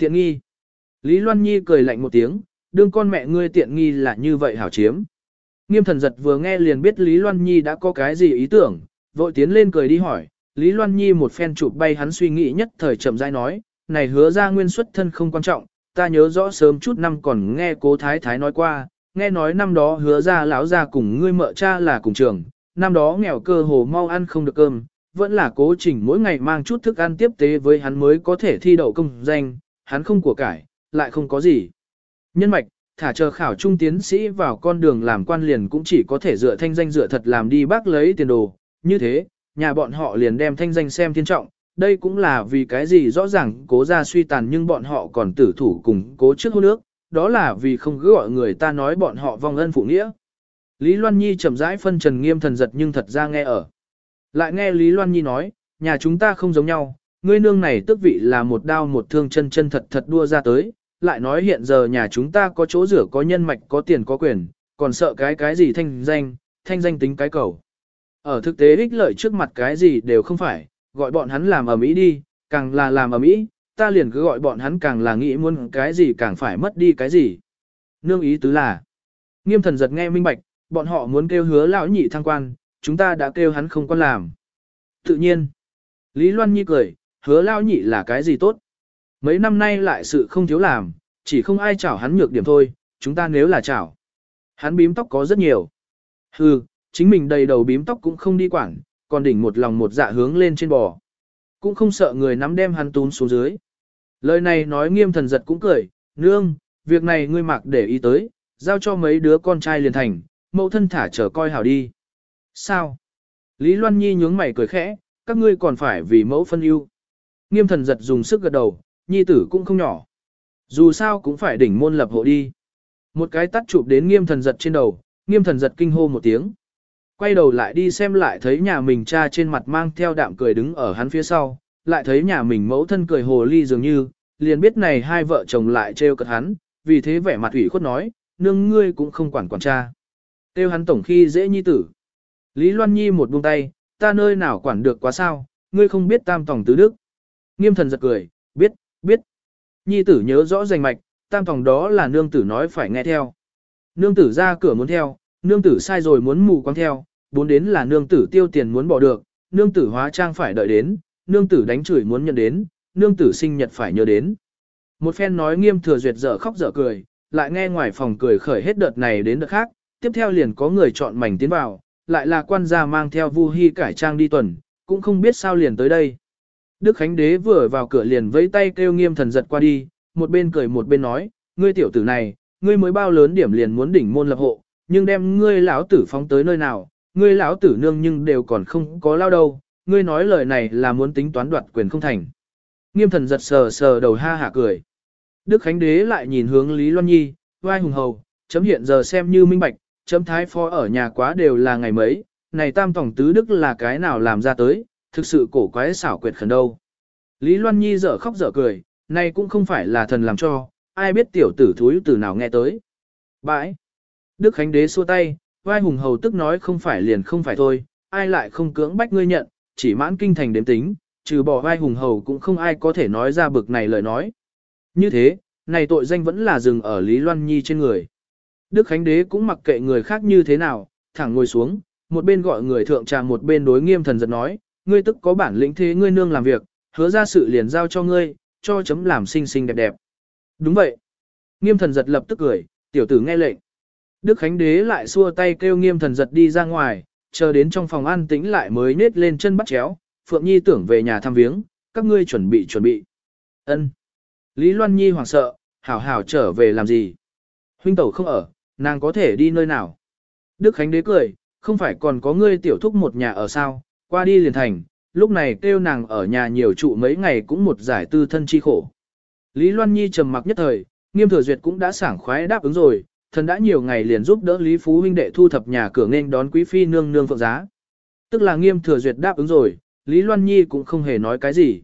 Tiện nghi. Lý Loan Nhi cười lạnh một tiếng, đương con mẹ ngươi tiện nghi là như vậy hảo chiếm. Nghiêm thần giật vừa nghe liền biết Lý Loan Nhi đã có cái gì ý tưởng, vội tiến lên cười đi hỏi, Lý Loan Nhi một phen chụp bay hắn suy nghĩ nhất thời chậm rãi nói, này hứa ra nguyên xuất thân không quan trọng, ta nhớ rõ sớm chút năm còn nghe cố thái thái nói qua, nghe nói năm đó hứa ra lão ra cùng ngươi mợ cha là cùng trường, năm đó nghèo cơ hồ mau ăn không được cơm, vẫn là cố trình mỗi ngày mang chút thức ăn tiếp tế với hắn mới có thể thi đậu công danh, hắn không của cải, lại không có gì. Nhân mạch, thả chờ khảo trung tiến sĩ vào con đường làm quan liền cũng chỉ có thể dựa thanh danh dựa thật làm đi bác lấy tiền đồ, như thế, nhà bọn họ liền đem thanh danh xem thiên trọng, đây cũng là vì cái gì rõ ràng cố ra suy tàn nhưng bọn họ còn tử thủ cùng cố trước hôn nước, đó là vì không cứ gọi người ta nói bọn họ vong ân phụ nghĩa. Lý Loan Nhi chậm rãi phân trần nghiêm thần giật nhưng thật ra nghe ở. Lại nghe Lý Loan Nhi nói, nhà chúng ta không giống nhau, ngươi nương này tức vị là một đao một thương chân chân thật thật đua ra tới, lại nói hiện giờ nhà chúng ta có chỗ rửa có nhân mạch có tiền có quyền, còn sợ cái cái gì thanh danh, thanh danh tính cái cầu. Ở thực tế ích lợi trước mặt cái gì đều không phải, gọi bọn hắn làm ở Mỹ đi, càng là làm ở Mỹ, ta liền cứ gọi bọn hắn càng là nghĩ muốn cái gì càng phải mất đi cái gì. Nương ý tứ là, nghiêm thần giật nghe minh bạch, bọn họ muốn kêu hứa lão nhị thăng quan, chúng ta đã kêu hắn không quan làm. Tự nhiên, Lý Loan Nhi cười, hứa lão nhị là cái gì tốt. Mấy năm nay lại sự không thiếu làm, chỉ không ai chảo hắn nhược điểm thôi, chúng ta nếu là chảo. Hắn bím tóc có rất nhiều. Hừ, chính mình đầy đầu bím tóc cũng không đi quản, còn đỉnh một lòng một dạ hướng lên trên bò. Cũng không sợ người nắm đem hắn tún xuống dưới. Lời này nói nghiêm thần giật cũng cười, nương, việc này ngươi mặc để ý tới, giao cho mấy đứa con trai liền thành, mẫu thân thả chờ coi hảo đi. Sao? Lý Loan Nhi nhướng mày cười khẽ, các ngươi còn phải vì mẫu phân ưu. Nghiêm thần giật dùng sức gật đầu, nhi tử cũng không nhỏ. Dù sao cũng phải đỉnh môn lập hộ đi. Một cái tắt chụp đến nghiêm thần giật trên đầu, nghiêm thần giật kinh hô một tiếng. Quay đầu lại đi xem lại thấy nhà mình cha trên mặt mang theo đạm cười đứng ở hắn phía sau, lại thấy nhà mình mẫu thân cười hồ ly dường như, liền biết này hai vợ chồng lại trêu cợt hắn, vì thế vẻ mặt ủy khuất nói, nương ngươi cũng không quản quản cha. Tiêu hắn tổng khi dễ nhi tử. Lý Loan Nhi một buông tay, ta nơi nào quản được quá sao, ngươi không biết tam tổng tứ đức. Nghiêm thần giật cười, biết, biết. Nhi tử nhớ rõ rành mạch, tam tổng đó là nương tử nói phải nghe theo. Nương tử ra cửa muốn theo, nương tử sai rồi muốn mù quáng theo, bốn đến là nương tử tiêu tiền muốn bỏ được, nương tử hóa trang phải đợi đến, nương tử đánh chửi muốn nhận đến, nương tử sinh nhật phải nhớ đến. Một phen nói nghiêm thừa duyệt dở khóc dở cười, lại nghe ngoài phòng cười khởi hết đợt này đến đợt khác, tiếp theo liền có người chọn mảnh tiến vào, lại là quan gia mang theo Vu Hi cải trang đi tuần, cũng không biết sao liền tới đây. Đức Khánh Đế vừa vào cửa liền vẫy tay kêu nghiêm thần giật qua đi, một bên cười một bên nói, ngươi tiểu tử này, ngươi mới bao lớn điểm liền muốn đỉnh môn lập hộ, nhưng đem ngươi lão tử phóng tới nơi nào, ngươi lão tử nương nhưng đều còn không có lao đâu, ngươi nói lời này là muốn tính toán đoạt quyền không thành. Nghiêm thần giật sờ sờ đầu ha hả cười. Đức Khánh Đế lại nhìn hướng Lý Loan Nhi, vai hùng hầu, chấm hiện giờ xem như minh bạch, chấm thái phó ở nhà quá đều là ngày mấy, này tam tổng tứ đức là cái nào làm ra tới, thực sự cổ quái xảo quyệt khẩn đâu. Lý Loan Nhi dở khóc dở cười, này cũng không phải là thần làm cho, ai biết tiểu tử thúi từ nào nghe tới. Bãi. Đức Khánh Đế xua tay, vai hùng hầu tức nói không phải liền không phải thôi, ai lại không cưỡng bách ngươi nhận, chỉ mãn kinh thành đếm tính, trừ bỏ vai hùng hầu cũng không ai có thể nói ra bực này lời nói. Như thế, này tội danh vẫn là dừng ở Lý Loan Nhi trên người. Đức Khánh Đế cũng mặc kệ người khác như thế nào, thẳng ngồi xuống, một bên gọi người thượng trà một bên đối nghiêm thần giật nói, ngươi tức có bản lĩnh thế ngươi nương làm việc, hứa ra sự liền giao cho ngươi, cho chấm làm xinh xinh đẹp đẹp. Đúng vậy. Nghiêm thần giật lập tức cười, tiểu tử nghe lệnh. Đức Khánh Đế lại xua tay kêu nghiêm thần giật đi ra ngoài, chờ đến trong phòng an tĩnh lại mới nết lên chân bắt chéo, Phượng Nhi tưởng về nhà thăm viếng, các ngươi chuẩn bị chuẩn bị. Ân. Lý Loan Nhi hoảng sợ, hảo hảo trở về làm gì? Huynh tẩu không ở, nàng có thể đi nơi nào? Đức Khánh Đế cười, không phải còn có ngươi tiểu thúc một nhà ở sao, qua đi liền thành, lúc này kêu nàng ở nhà nhiều trụ mấy ngày cũng một giải tư thân chi khổ. Lý Loan Nhi trầm mặc nhất thời, nghiêm thừa duyệt cũng đã sảng khoái đáp ứng rồi, thần đã nhiều ngày liền giúp đỡ Lý Phú huynh đệ thu thập nhà cửa nên đón quý phi nương nương phượng giá. Tức là nghiêm thừa duyệt đáp ứng rồi, Lý Loan Nhi cũng không hề nói cái gì.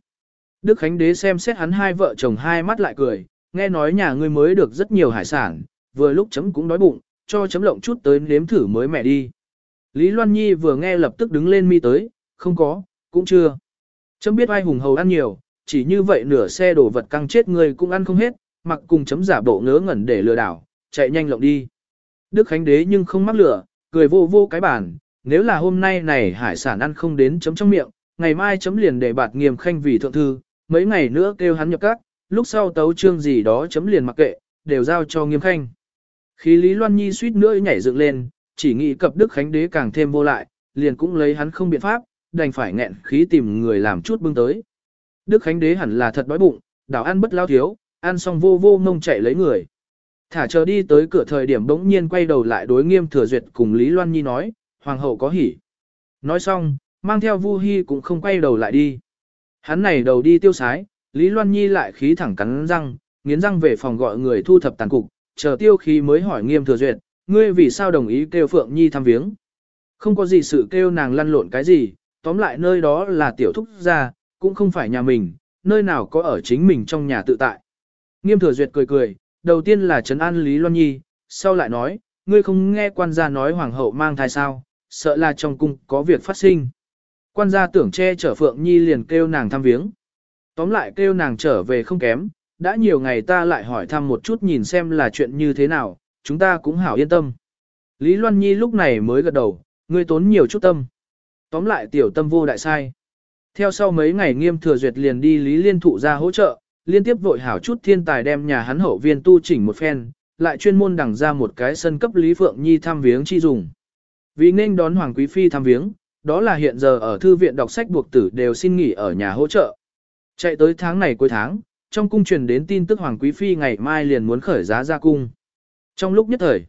Đức Khánh Đế xem xét hắn hai vợ chồng hai mắt lại cười, nghe nói nhà ngươi mới được rất nhiều hải sản, vừa lúc chấm cũng đói bụng, cho chấm lộng chút tới nếm thử mới mẹ đi. Lý Loan Nhi vừa nghe lập tức đứng lên mi tới, không có, cũng chưa. Chấm biết ai hùng hầu ăn nhiều, chỉ như vậy nửa xe đồ vật căng chết người cũng ăn không hết, mặc cùng chấm giả bộ ngớ ngẩn để lừa đảo, chạy nhanh lộng đi. Đức Khánh Đế nhưng không mắc lửa, cười vô vô cái bản, nếu là hôm nay này hải sản ăn không đến chấm trong miệng, ngày mai chấm liền để bạt nghiêm khanh vì thượng thư, mấy ngày nữa kêu hắn nhập các, lúc sau tấu trương gì đó chấm liền mặc kệ, đều giao cho nghiêm khanh. Khi Lý Loan Nhi suýt nữa nhảy dựng lên, chỉ nghĩ cập Đức Khánh Đế càng thêm vô lại, liền cũng lấy hắn không biện pháp, đành phải nghẹn khí tìm người làm chút bưng tới. Đức Khánh Đế hẳn là thật đói bụng, đảo ăn bất lao thiếu, ăn xong vô vô mông chạy lấy người. Thả chờ đi tới cửa thời điểm bỗng nhiên quay đầu lại đối nghiêm thừa duyệt cùng Lý Loan Nhi nói, Hoàng hậu có hỉ. Nói xong, mang theo Vu Hi cũng không quay đầu lại đi. Hắn này đầu đi tiêu sái, Lý Loan Nhi lại khí thẳng cắn răng, nghiến răng về phòng gọi người thu thập tàn cục, chờ tiêu khí mới hỏi nghiêm thừa duyệt, ngươi vì sao đồng ý kêu Phượng Nhi thăm viếng. Không có gì sự kêu nàng lăn lộn cái gì, tóm lại nơi đó là tiểu thúc gia, cũng không phải nhà mình, nơi nào có ở chính mình trong nhà tự tại. Nghiêm thừa duyệt cười cười, đầu tiên là trấn an Lý Loan Nhi, sau lại nói, ngươi không nghe quan gia nói hoàng hậu mang thai sao, sợ là trong cung có việc phát sinh. Quan gia tưởng che chở Phượng Nhi liền kêu nàng thăm viếng. Tóm lại kêu nàng trở về không kém, đã nhiều ngày ta lại hỏi thăm một chút nhìn xem là chuyện như thế nào, chúng ta cũng hảo yên tâm. Lý Loan Nhi lúc này mới gật đầu, ngươi tốn nhiều chút tâm. Tóm lại tiểu tâm vô đại sai. Theo sau mấy ngày nghiêm thừa duyệt liền đi Lý Liên Thụ ra hỗ trợ, liên tiếp vội hảo chút thiên tài đem nhà hắn hậu viên tu chỉnh một phen, lại chuyên môn đằng ra một cái sân cấp Lý Phượng Nhi thăm viếng chi dùng. Vì nên đón Hoàng Quý Phi thăm viếng, đó là hiện giờ ở thư viện đọc sách buộc tử đều xin nghỉ ở nhà hỗ trợ. Chạy tới tháng này cuối tháng, trong cung truyền đến tin tức Hoàng Quý Phi ngày mai liền muốn khởi giá ra cung. Trong lúc nhất thời,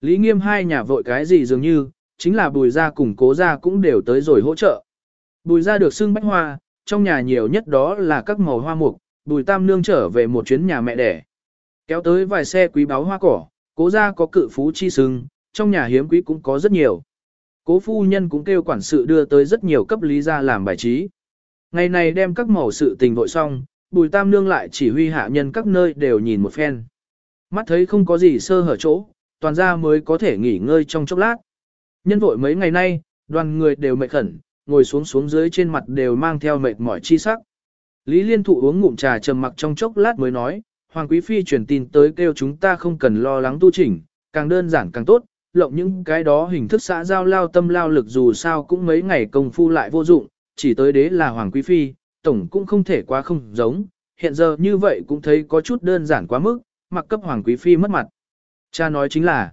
Lý Nghiêm hai nhà vội cái gì dường như, chính là bùi gia cùng cố gia cũng đều tới rồi hỗ trợ. Bùi gia được xưng bách hoa, trong nhà nhiều nhất đó là các màu hoa mục, bùi tam nương trở về một chuyến nhà mẹ đẻ. Kéo tới vài xe quý báu hoa cỏ, cố gia có cự phú chi sưng, trong nhà hiếm quý cũng có rất nhiều. Cố phu nhân cũng kêu quản sự đưa tới rất nhiều cấp lý gia làm bài trí. Ngày này đem các mẫu sự tình vội xong, bùi tam nương lại chỉ huy hạ nhân các nơi đều nhìn một phen. Mắt thấy không có gì sơ hở chỗ, toàn gia mới có thể nghỉ ngơi trong chốc lát. Nhân vội mấy ngày nay, đoàn người đều mệt khẩn, ngồi xuống xuống dưới trên mặt đều mang theo mệt mỏi chi sắc. Lý Liên Thụ uống ngụm trà trầm mặc trong chốc lát mới nói, Hoàng Quý Phi truyền tin tới kêu chúng ta không cần lo lắng tu chỉnh, càng đơn giản càng tốt, lộng những cái đó hình thức xã giao lao tâm lao lực dù sao cũng mấy ngày công phu lại vô dụng, chỉ tới đế là Hoàng Quý Phi, tổng cũng không thể quá không giống, hiện giờ như vậy cũng thấy có chút đơn giản quá mức, mặc cấp Hoàng Quý Phi mất mặt. Cha nói chính là,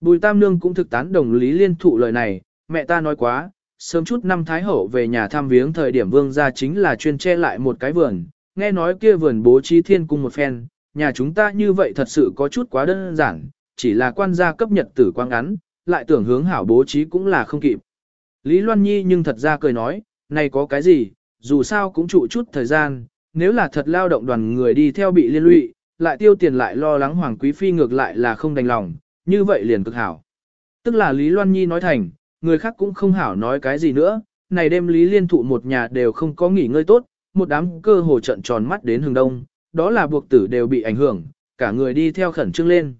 Bùi Tam Nương cũng thực tán đồng Lý Liên Thụ lời này, mẹ ta nói quá, sớm chút năm Thái Hậu về nhà thăm viếng thời điểm vương gia chính là chuyên che lại một cái vườn, nghe nói kia vườn bố trí thiên cung một phen, nhà chúng ta như vậy thật sự có chút quá đơn giản, chỉ là quan gia cấp nhật tử quang ngắn, lại tưởng hướng hảo bố trí cũng là không kịp. Lý Loan Nhi nhưng thật ra cười nói, này có cái gì, dù sao cũng trụ chút thời gian, nếu là thật lao động đoàn người đi theo bị liên lụy, lại tiêu tiền lại lo lắng Hoàng Quý Phi ngược lại là không đành lòng, như vậy liền cực hảo. Tức là Lý Loan Nhi nói thành, người khác cũng không hảo nói cái gì nữa, này đêm Lý Liên Thụ một nhà đều không có nghỉ ngơi tốt, một đám cơ hồ trận tròn mắt đến hừng đông, đó là buộc tử đều bị ảnh hưởng, cả người đi theo khẩn trương lên.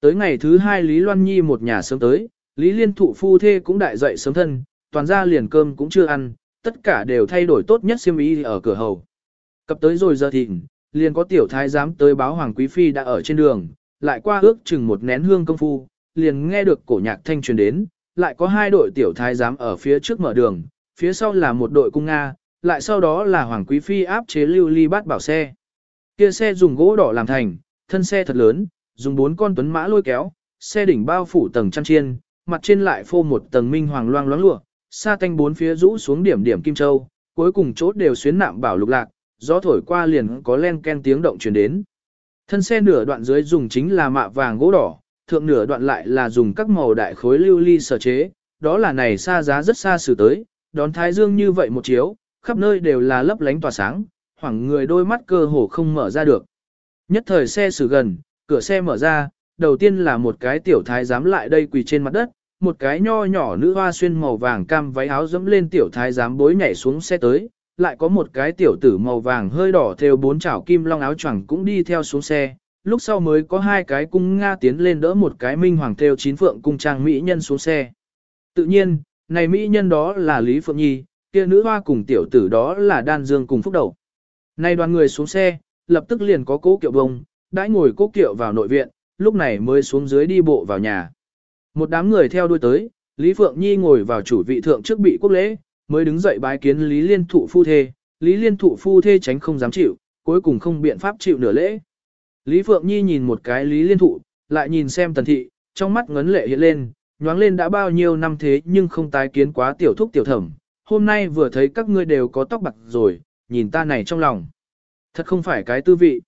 Tới ngày thứ hai Lý Loan Nhi một nhà sớm tới, Lý Liên Thụ phu thê cũng đại dậy sớm thân, toàn ra liền cơm cũng chưa ăn, tất cả đều thay đổi tốt nhất xiêm y ở cửa hầu. Cập tới rồi giờ thịnh, liền có tiểu thái giám tới báo Hoàng Quý Phi đã ở trên đường, lại qua ước chừng một nén hương công phu, liền nghe được cổ nhạc thanh truyền đến, lại có hai đội tiểu thái giám ở phía trước mở đường, phía sau là một đội cung Nga, lại sau đó là Hoàng Quý Phi áp chế lưu ly bát bảo xe. Kia xe dùng gỗ đỏ làm thành, thân xe thật lớn, dùng bốn con tuấn mã lôi kéo, xe đỉnh bao phủ tầng chăn chiên, mặt trên lại phô một tầng minh hoàng loang loáng lụa, sa tanh bốn phía rũ xuống điểm điểm kim châu, cuối cùng chốt đều xuyến nạm bảo lục lạc, gió thổi qua liền có len ken tiếng động truyền đến. Thân xe nửa đoạn dưới dùng chính là mạ vàng gỗ đỏ, thượng nửa đoạn lại là dùng các màu đại khối lưu ly sở chế, đó là này xa giá rất xa xử tới, đón thái dương như vậy một chiếu, khắp nơi đều là lấp lánh tỏa sáng, hoảng người đôi mắt cơ hồ không mở ra được. Nhất thời xe xử gần, cửa xe mở ra, đầu tiên là một cái tiểu thái giám lại đây quỳ trên mặt đất, một cái nho nhỏ nữ hoa xuyên màu vàng cam váy áo dẫm lên tiểu thái giám bối nhảy xuống xe tới, lại có một cái tiểu tử màu vàng hơi đỏ theo bốn chảo kim long áo choàng cũng đi theo xuống xe, lúc sau mới có hai cái cung Nga tiến lên đỡ một cái minh hoàng theo chín phượng cung trang mỹ nhân xuống xe. Tự nhiên, này mỹ nhân đó là Lý Phượng Nhi, kia nữ hoa cùng tiểu tử đó là Đan Dương cùng Phúc Đầu. Này đoàn người xuống xe, lập tức liền có cố kiệu bông, đãi ngồi cố kiệu vào nội viện, lúc này mới xuống dưới đi bộ vào nhà. Một đám người theo đuôi tới, Lý Phượng Nhi ngồi vào chủ vị thượng trước bị quốc lễ, mới đứng dậy bái kiến Lý Liên Thụ phu thê, Lý Liên Thụ phu thê tránh không dám chịu, cuối cùng không biện pháp chịu nửa lễ. Lý Phượng Nhi nhìn một cái Lý Liên Thụ, lại nhìn xem Tần Thị, trong mắt ngấn lệ hiện lên, nhoáng lên đã bao nhiêu năm thế nhưng không tái kiến quá tiểu thúc tiểu thẩm. Hôm nay vừa thấy các ngươi đều có tóc bạc rồi, nhìn ta này trong lòng. Thật không phải cái tư vị.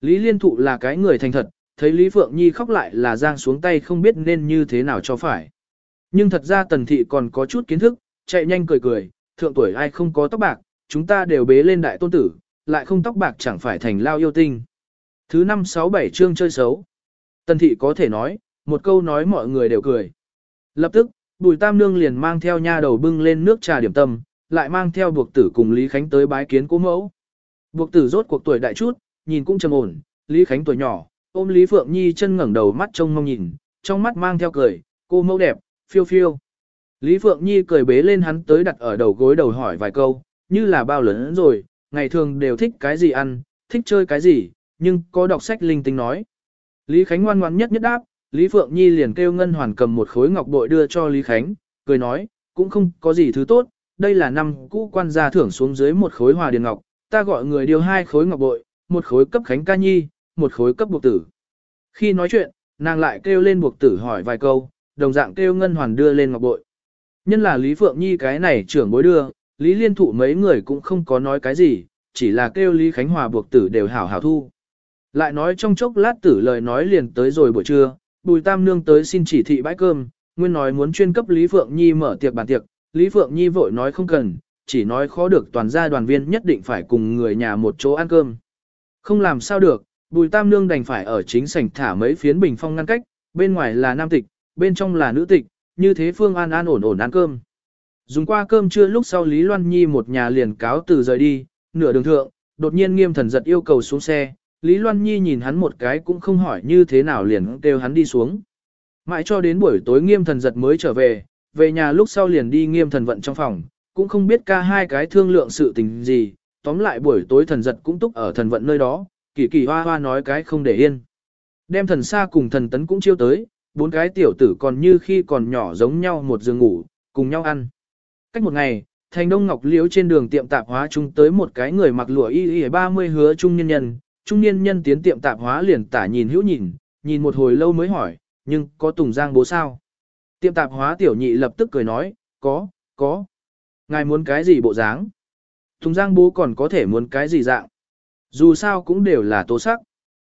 Lý Liên Thụ là cái người thành thật, thấy Lý Phượng Nhi khóc lại là giang xuống tay không biết nên như thế nào cho phải. Nhưng thật ra Tần Thị còn có chút kiến thức, chạy nhanh cười cười, thượng tuổi ai không có tóc bạc, chúng ta đều bế lên đại tôn tử, lại không tóc bạc chẳng phải thành lao yêu tinh. Thứ năm sáu bảy chương chơi xấu. Tần Thị có thể nói, một câu nói mọi người đều cười. Lập tức, Bùi Tam Nương liền mang theo nha đầu bưng lên nước trà điểm tâm, lại mang theo buộc tử cùng Lý Khánh tới bái kiến cố mẫu. Buộc tử rốt cuộc tuổi đại chút, nhìn cũng trầm ổn, Lý Khánh tuổi nhỏ, ôm Lý Phượng Nhi chân ngẩng đầu mắt trông mong nhìn, trong mắt mang theo cười, cô mẫu đẹp, phiêu phiêu. Lý Phượng Nhi cười bế lên hắn tới đặt ở đầu gối đầu hỏi vài câu, như là bao lớn rồi, ngày thường đều thích cái gì ăn, thích chơi cái gì, nhưng có đọc sách linh tinh nói. Lý Khánh ngoan ngoãn nhất nhất đáp, Lý Phượng Nhi liền kêu Ngân Hoàn cầm một khối ngọc bội đưa cho Lý Khánh, cười nói, cũng không có gì thứ tốt, đây là năm cũ quan gia thưởng xuống dưới một khối hòa điền ngọc, ta gọi người điều hai khối ngọc bội, một khối cấp Khánh ca nhi, một khối cấp buộc tử. Khi nói chuyện, nàng lại kêu lên buộc tử hỏi vài câu, đồng dạng kêu Ngân Hoàn đưa lên ngọc bội. Nhân là Lý Phượng Nhi cái này trưởng bối đưa, Lý Liên Thụ mấy người cũng không có nói cái gì, chỉ là kêu Lý Khánh Hòa buộc tử đều hảo hảo thu. Lại nói trong chốc lát tử lời nói liền tới rồi buổi trưa, Bùi Tam Nương tới xin chỉ thị bãi cơm, nguyên nói muốn chuyên cấp Lý Phượng Nhi mở tiệc bàn tiệc, Lý Phượng Nhi vội nói không cần, chỉ nói khó được toàn gia đoàn viên nhất định phải cùng người nhà một chỗ ăn cơm. Không làm sao được, Bùi Tam Nương đành phải ở chính sảnh thả mấy phiến bình phong ngăn cách, bên ngoài là nam tịch, bên trong là nữ tịch, như thế Phương An an ổn ổn ăn cơm. Dùng qua cơm trưa lúc sau Lý Loan Nhi một nhà liền cáo từ rời đi, nửa đường thượng, đột nhiên nghiêm thần giật yêu cầu xuống xe, Lý Loan Nhi nhìn hắn một cái cũng không hỏi như thế nào liền kêu hắn đi xuống. Mãi cho đến buổi tối nghiêm thần giật mới trở về, về nhà lúc sau liền đi nghiêm thần vận trong phòng, cũng không biết ca hai cái thương lượng sự tình gì, tóm lại buổi tối thần giật cũng túc ở thần vận nơi đó, kỳ kỳ hoa hoa nói cái không để yên. Đem thần xa cùng thần tấn cũng chiêu tới, bốn cái tiểu tử còn như khi còn nhỏ giống nhau một giường ngủ, cùng nhau ăn. Cách một ngày, thành đông ngọc liễu trên đường tiệm tạp hóa chung tới một cái người mặc lụa y y 30 hứa trung nhân nhân, trung niên nhân tiến tiệm tạp hóa liền tả nhìn hữu nhìn, nhìn một hồi lâu mới hỏi, nhưng có Tùng Giang bố sao? Tiệm tạp hóa tiểu nhị lập tức cười nói, có, có. Ngài muốn cái gì bộ dáng? Tùng Giang bố còn có thể muốn cái gì dạng? Dù sao cũng đều là tố sắc.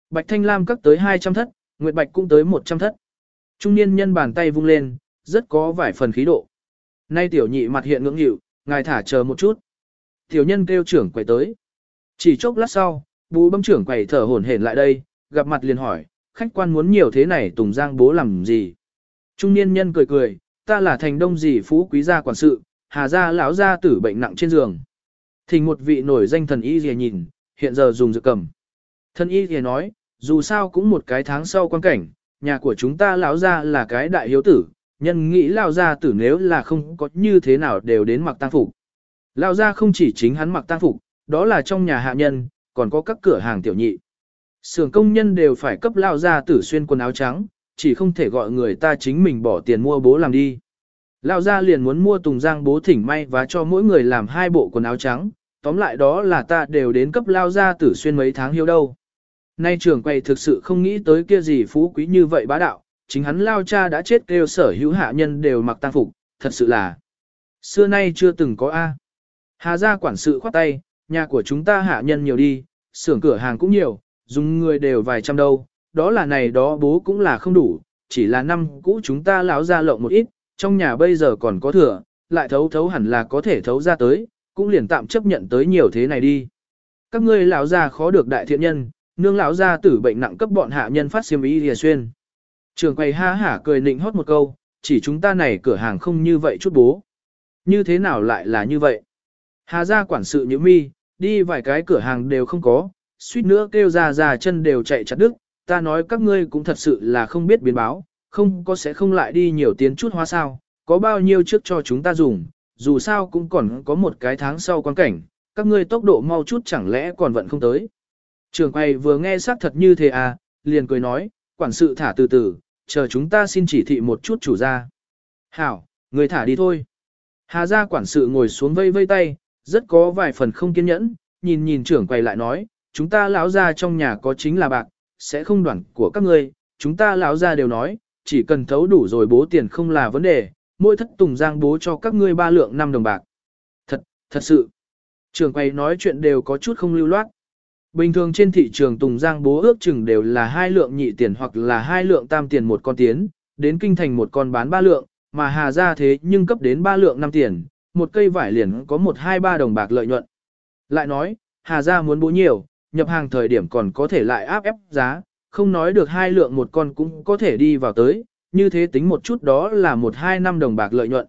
Bạch Thanh Lam cắt tới 200 thất, Nguyệt Bạch cũng tới 100 thất. Trung niên nhân bàn tay vung lên, rất có vài phần khí độ. Nay tiểu nhị mặt hiện ngưỡng hiệu, ngài thả chờ một chút. Tiểu nhân kêu trưởng quay tới. Chỉ chốc lát sau, bù bấm trưởng quầy thở hổn hển lại đây, gặp mặt liền hỏi, khách quan muốn nhiều thế này Tùng Giang bố làm gì? Trung niên nhân cười cười, ta là thành đông gì phú quý gia quản sự, hà gia lão gia tử bệnh nặng trên giường. Thỉnh một vị nổi danh thần y rìa nhìn, hiện giờ dùng dược cầm. Thần y rìa nói, dù sao cũng một cái tháng sau quan cảnh, nhà của chúng ta lão gia là cái đại hiếu tử, nhân nghĩ lão gia tử nếu là không có như thế nào đều đến mặc tang phục. Lão gia không chỉ chính hắn mặc tang phục, đó là trong nhà hạ nhân, còn có các cửa hàng tiểu nhị. Sưởng công nhân đều phải cấp lao ra tử xuyên quần áo trắng, chỉ không thể gọi người ta chính mình bỏ tiền mua bố làm đi. Lao ra liền muốn mua tùng giang bố thỉnh may và cho mỗi người làm hai bộ quần áo trắng, tóm lại đó là ta đều đến cấp lao ra tử xuyên mấy tháng hiếu đâu. Nay trưởng quầy thực sự không nghĩ tới kia gì phú quý như vậy bá đạo, chính hắn lao cha đã chết kêu sở hữu hạ nhân đều mặc tang phục, thật sự là xưa nay chưa từng có A. Hà gia quản sự khoát tay, nhà của chúng ta hạ nhân nhiều đi, xưởng cửa hàng cũng nhiều, dùng người đều vài trăm đâu, đó là này đó bố cũng là không đủ, chỉ là năm cũ chúng ta lão ra lộng một ít, trong nhà bây giờ còn có thừa, lại thấu thấu hẳn là có thể thấu ra tới, cũng liền tạm chấp nhận tới nhiều thế này đi. Các ngươi lão gia khó được đại thiện nhân, nương lão gia tử bệnh nặng cấp bọn hạ nhân phát xiêm y lìa xuyên. Trường quầy ha hả cười nịnh hót một câu, chỉ chúng ta này cửa hàng không như vậy chút bố. Như thế nào lại là như vậy? Hà gia quản sự như mi, đi vài cái cửa hàng đều không có, suýt nữa kêu ra ra chân đều chạy chặt đứt, ta nói các ngươi cũng thật sự là không biết biến báo, không có sẽ không lại đi nhiều tiến chút hóa sao, có bao nhiêu trước cho chúng ta dùng, dù sao cũng còn có một cái tháng sau quan cảnh, các ngươi tốc độ mau chút chẳng lẽ còn vẫn không tới. Trường quay vừa nghe xác thật như thế à, liền cười nói, quản sự thả từ từ, chờ chúng ta xin chỉ thị một chút chủ ra. Hảo, người thả đi thôi. Hà gia quản sự ngồi xuống vây vây tay, rất có vài phần không kiên nhẫn, nhìn nhìn trưởng quầy lại nói, chúng ta lão gia trong nhà có chính là bạc, sẽ không đoản của các ngươi, chúng ta lão gia đều nói, chỉ cần thấu đủ rồi bố tiền không là vấn đề, mỗi thất tùng giang bố cho các ngươi ba lượng năm đồng bạc. Thật, thật sự. trưởng quầy nói chuyện đều có chút không lưu loát. Bình thường trên thị trường tùng giang bố ước chừng đều là hai lượng nhị tiền hoặc là hai lượng tam tiền một con tiến, đến kinh thành một con bán ba lượng, mà hà ra thế nhưng cấp đến ba lượng năm tiền, một cây vải liền có một hai ba đồng bạc lợi nhuận. Lại nói, hà gia muốn bố nhiều, nhập hàng thời điểm còn có thể lại áp ép giá, không nói được hai lượng một con cũng có thể đi vào tới, như thế tính một chút đó là một hai năm đồng bạc lợi nhuận.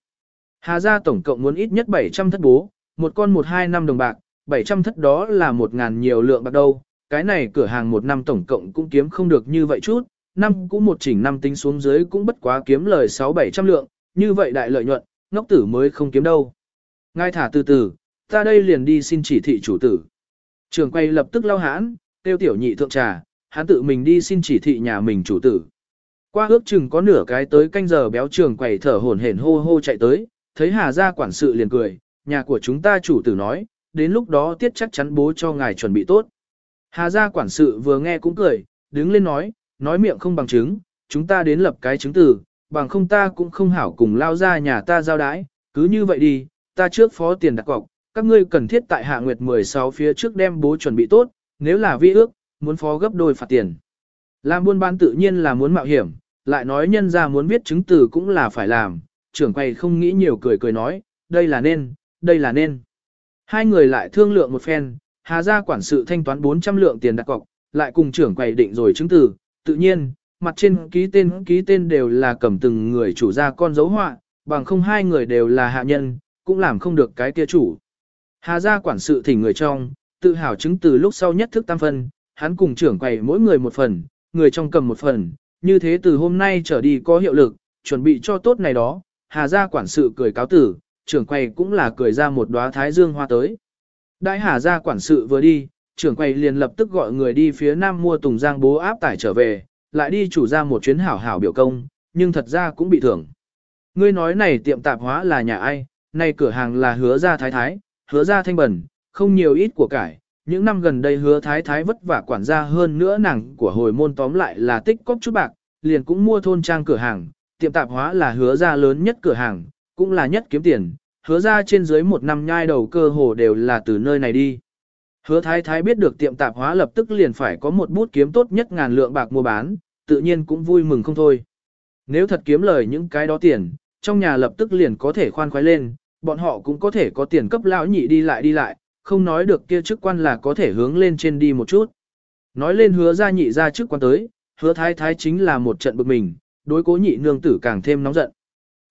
Hà gia tổng cộng muốn ít nhất 700 thất bố, một con một hai năm đồng bạc, 700 thất đó là một ngàn nhiều lượng bạc đâu, cái này cửa hàng một năm tổng cộng cũng kiếm không được như vậy chút, năm cũng một chỉnh năm tính xuống dưới cũng bất quá kiếm lời 6-700 lượng, như vậy đại lợi nhuận, ngốc tử mới không kiếm đâu. Ngay thả từ từ, ta đây liền đi xin chỉ thị chủ tử. Trường quay lập tức lao hãn, tiêu tiểu nhị thượng trà, hắn tự mình đi xin chỉ thị nhà mình chủ tử. Qua ước chừng có nửa cái tới canh giờ béo trường quầy thở hổn hển hô hô chạy tới, thấy Hà gia quản sự liền cười, nhà của chúng ta chủ tử nói, đến lúc đó tiết chắc chắn bố cho ngài chuẩn bị tốt. Hà gia quản sự vừa nghe cũng cười, đứng lên nói, nói miệng không bằng chứng, chúng ta đến lập cái chứng từ, bằng không ta cũng không hảo cùng lao ra nhà ta giao đái, cứ như vậy đi, ta trước phó tiền đặt cọc, các ngươi cần thiết tại hạ nguyệt 16 phía trước đem bố chuẩn bị tốt, nếu là vi ước, muốn phó gấp đôi phạt tiền. Làm buôn bán tự nhiên là muốn mạo hiểm, lại nói nhân ra muốn viết chứng từ cũng là phải làm, trưởng quầy không nghĩ nhiều cười cười nói, đây là nên, đây là nên. Hai người lại thương lượng một phen, hà ra quản sự thanh toán 400 lượng tiền đặt cọc, lại cùng trưởng quầy định rồi chứng từ, tự nhiên, mặt trên ký tên ký tên đều là cầm từng người chủ ra con dấu họa, bằng không hai người đều là hạ nhân, cũng làm không được cái kia chủ. Hà gia quản sự thỉnh người trong, tự hào chứng từ lúc sau nhất thức tam phân, hắn cùng trưởng quầy mỗi người một phần, người trong cầm một phần, như thế từ hôm nay trở đi có hiệu lực, chuẩn bị cho tốt này đó, Hà gia quản sự cười cáo tử, trưởng quầy cũng là cười ra một đóa thái dương hoa tới. Đại Hà gia quản sự vừa đi, trưởng quầy liền lập tức gọi người đi phía nam mua tùng giang bố áp tải trở về, lại đi chủ ra một chuyến hảo hảo biểu công, nhưng thật ra cũng bị thưởng. Ngươi nói này tiệm tạp hóa là nhà ai, này cửa hàng là hứa ra thái thái, hứa ra thanh bẩn, không nhiều ít của cải. Những năm gần đây hứa thái thái vất vả quản gia hơn nữa nàng của hồi môn tóm lại là tích cóp chút bạc, liền cũng mua thôn trang cửa hàng, tiệm tạp hóa là hứa ra lớn nhất cửa hàng, cũng là nhất kiếm tiền, hứa ra trên dưới một năm nhai đầu cơ hồ đều là từ nơi này đi. Hứa thái thái biết được tiệm tạp hóa lập tức liền phải có một bút kiếm tốt nhất ngàn lượng bạc mua bán, tự nhiên cũng vui mừng không thôi. Nếu thật kiếm lời những cái đó tiền, trong nhà lập tức liền có thể khoan khoái lên, bọn họ cũng có thể có tiền cấp lão nhị đi lại đi lại, không nói được kia chức quan là có thể hướng lên trên đi một chút. Nói lên hứa ra nhị ra chức quan tới, hứa thái thái chính là một trận bực mình, đối cố nhị nương tử càng thêm nóng giận.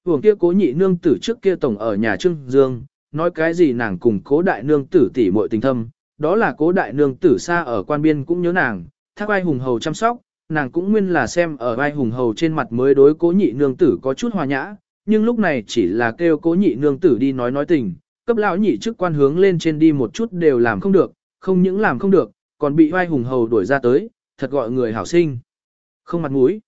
Hưởng kia cố nhị nương tử trước kia tổng ở nhà Trưng Dương, nói cái gì nàng cùng cố đại nương tử tỉ muội tình thâm, đó là cố đại nương tử xa ở quan biên cũng nhớ nàng, thác ai hùng hầu chăm sóc, nàng cũng nguyên là xem ở ai hùng hầu trên mặt mới đối cố nhị nương tử có chút hòa nhã, nhưng lúc này chỉ là kêu cố nhị nương tử đi nói nói tình, cấp lão nhị chức quan hướng lên trên đi một chút đều làm không được, không những làm không được, còn bị vai hùng hầu đuổi ra tới, thật gọi người hảo sinh. Không mặt mũi.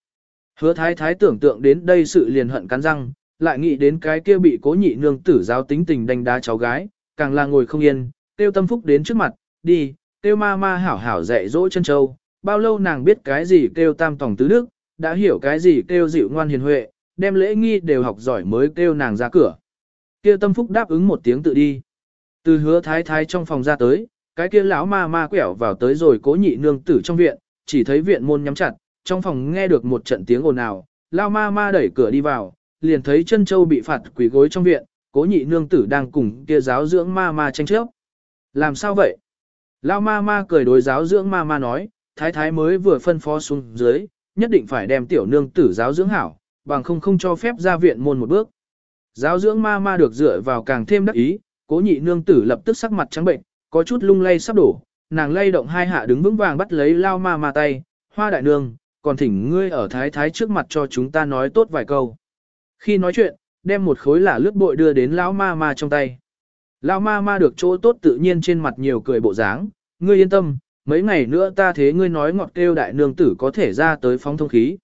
Hứa thái thái tưởng tượng đến đây sự liền hận cắn răng, lại nghĩ đến cái kia bị cố nhị nương tử giáo tính tình đánh đá cháu gái, càng là ngồi không yên, tiêu tâm phúc đến trước mặt, đi, tiêu ma ma hảo hảo dạy dỗ chân châu, bao lâu nàng biết cái gì kêu tam tổng tứ đức, đã hiểu cái gì kêu dịu ngoan hiền huệ, đem lễ nghi đều học giỏi mới kêu nàng ra cửa. Kia tâm phúc đáp ứng một tiếng tự đi. Từ hứa thái thái trong phòng ra tới, cái kia lão ma ma quẹo vào tới rồi cố nhị nương tử trong viện, chỉ thấy viện môn nhắm chặt, trong phòng nghe được một trận tiếng ồn ào, lão ma ma đẩy cửa đi vào, liền thấy chân châu bị phạt quỳ gối trong viện, cố nhị nương tử đang cùng kia giáo dưỡng ma ma tranh chấp. Làm sao vậy? Lão ma ma cười đối giáo dưỡng ma ma nói, thái thái mới vừa phân phó xuống dưới, nhất định phải đem tiểu nương tử giáo dưỡng hảo, bằng không không cho phép ra viện môn một bước. Giáo dưỡng ma ma được dựa vào càng thêm đắc ý, cố nhị nương tử lập tức sắc mặt trắng bệnh, có chút lung lay sắp đổ, nàng lay động hai hạ đứng vững vàng bắt lấy lao ma ma tay, hoa đại nương, còn thỉnh ngươi ở thái thái trước mặt cho chúng ta nói tốt vài câu. Khi nói chuyện, đem một khối lả lướt bội đưa đến lão ma ma trong tay. Lão ma ma được chỗ tốt tự nhiên trên mặt nhiều cười bộ dáng, ngươi yên tâm, mấy ngày nữa ta thế ngươi nói ngọt kêu đại nương tử có thể ra tới phóng thông khí.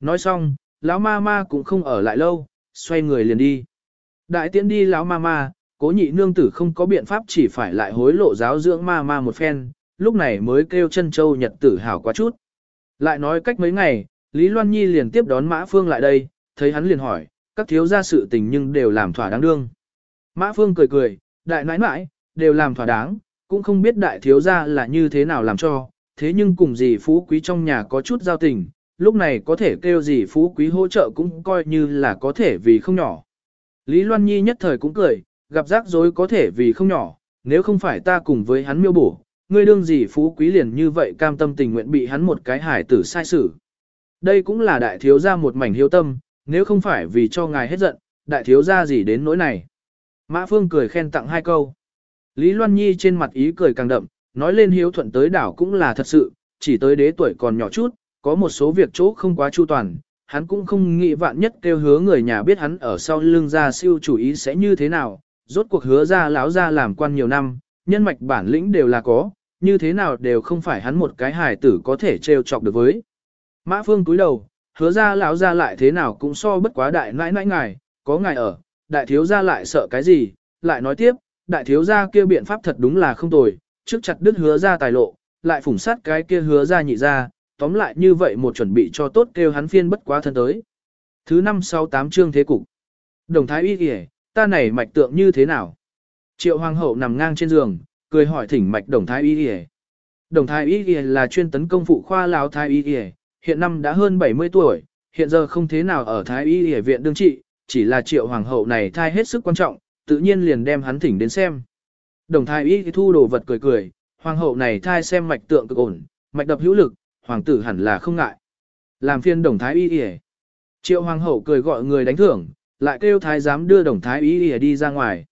Nói xong, lão ma ma cũng không ở lại lâu, xoay người liền đi. Đại tiễn đi lão ma ma, cố nhị nương tử không có biện pháp chỉ phải lại hối lộ giáo dưỡng ma ma một phen, lúc này mới kêu chân châu nhật tử hảo quá chút. Lại nói cách mấy ngày, Lý Loan Nhi liền tiếp đón Mã Phương lại đây, thấy hắn liền hỏi, các thiếu gia sự tình nhưng đều làm thỏa đáng đương. Mã Phương cười cười, đại nãi nãi, đều làm thỏa đáng, cũng không biết đại thiếu gia là như thế nào làm cho, thế nhưng cùng gì phú quý trong nhà có chút giao tình, lúc này có thể kêu gì phú quý hỗ trợ cũng coi như là có thể vì không nhỏ. Lý Loan Nhi nhất thời cũng cười, gặp rắc rối có thể vì không nhỏ, nếu không phải ta cùng với hắn miêu bổ, ngươi đương gì phú quý liền như vậy cam tâm tình nguyện bị hắn một cái hải tử sai xử. Đây cũng là đại thiếu gia một mảnh hiếu tâm, nếu không phải vì cho ngài hết giận, đại thiếu gia gì đến nỗi này. Mã Phương cười khen tặng hai câu. Lý Loan Nhi trên mặt ý cười càng đậm, nói lên hiếu thuận tới đảo cũng là thật sự, chỉ tới đế tuổi còn nhỏ chút, có một số việc chỗ không quá chu toàn, hắn cũng không nghĩ vạn nhất kêu hứa người nhà biết hắn ở sau lưng ra siêu chủ ý sẽ như thế nào, rốt cuộc hứa ra lão ra làm quan nhiều năm, nhân mạch bản lĩnh đều là có, như thế nào đều không phải hắn một cái hài tử có thể trêu chọc được với. Mã Phương cúi đầu, hứa ra lão ra lại thế nào cũng so bất quá đại nãi nãi ngài, có ngài ở, đại thiếu gia lại sợ cái gì, lại nói tiếp, đại thiếu gia kia biện pháp thật đúng là không tồi, trước chặt đứt hứa ra tài lộ, lại phủng sát cái kia hứa ra nhị ra, tóm lại như vậy một chuẩn bị cho tốt kêu hắn phiên bất quá thân tới. Thứ năm sau tám chương thế cục. Đồng thái y kìa, ta này mạch tượng như thế nào? Triệu hoàng hậu nằm ngang trên giường, cười hỏi thỉnh mạch đồng thái y kìa. Đồng thái y kìa là chuyên tấn công phụ khoa lão thái y kìa, hiện năm đã hơn 70 tuổi, hiện giờ không thế nào ở thái y kìa viện đương trị, chỉ là triệu hoàng hậu này thai hết sức quan trọng, tự nhiên liền đem hắn thỉnh đến xem. Đồng thái y thu đồ vật cười cười, hoàng hậu này thai xem mạch tượng cực ổn, mạch đập hữu lực, hoàng tử hẳn là không ngại. Làm phiên đồng thái y y Triệu hoàng hậu cười gọi người đánh thưởng, lại kêu thái giám đưa đồng thái y y đi ra ngoài.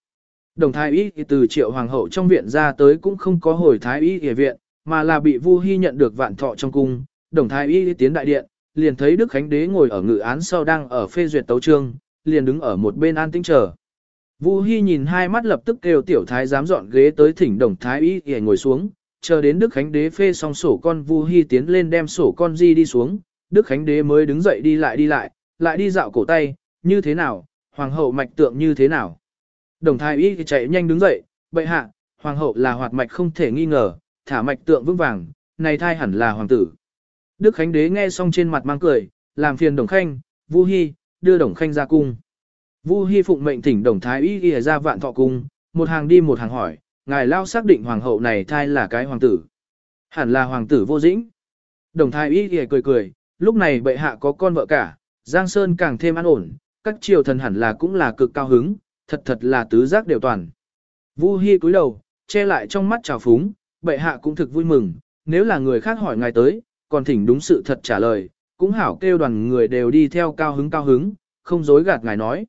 Đồng thái y từ triệu hoàng hậu trong viện ra tới cũng không có hồi thái y y viện, mà là bị Vu Hi nhận được vạn thọ trong cung. Đồng thái y tiến đại điện, liền thấy Đức Khánh Đế ngồi ở ngự án sau đang ở phê duyệt tấu trương, liền đứng ở một bên an tĩnh chờ. Vu Hi nhìn hai mắt lập tức kêu tiểu thái giám dọn ghế tới thỉnh đồng thái y y ngồi xuống, chờ đến Đức Khánh Đế phê xong sổ con Vu Hi tiến lên đem sổ con di đi xuống, Đức Khánh Đế mới đứng dậy đi lại đi lại, lại đi dạo cổ tay, như thế nào, hoàng hậu mạch tượng như thế nào. Đồng thái y chạy nhanh đứng dậy, bệ hạ, hoàng hậu là hoạt mạch không thể nghi ngờ, thả mạch tượng vững vàng, này thai hẳn là hoàng tử. Đức Khánh Đế nghe xong trên mặt mang cười, làm phiền Đồng Khanh, Vu Hi, đưa Đồng Khanh ra cung. Vu Hi phụng mệnh thỉnh Đồng Thái Y ghi ra vạn thọ cung, một hàng đi một hàng hỏi, ngài lao xác định hoàng hậu này thai là cái hoàng tử. Hẳn là hoàng tử vô dĩnh. Đồng thái y thì cười cười, lúc này bệ hạ có con vợ cả, Giang Sơn càng thêm an ổn, các triều thần hẳn là cũng là cực cao hứng, thật thật là tứ giác đều toàn. Vu Hi cúi đầu, che lại trong mắt trào phúng, bệ hạ cũng thực vui mừng, nếu là người khác hỏi ngài tới, còn thỉnh đúng sự thật trả lời, cũng hảo kêu đoàn người đều đi theo cao hứng cao hứng, không dối gạt ngài nói.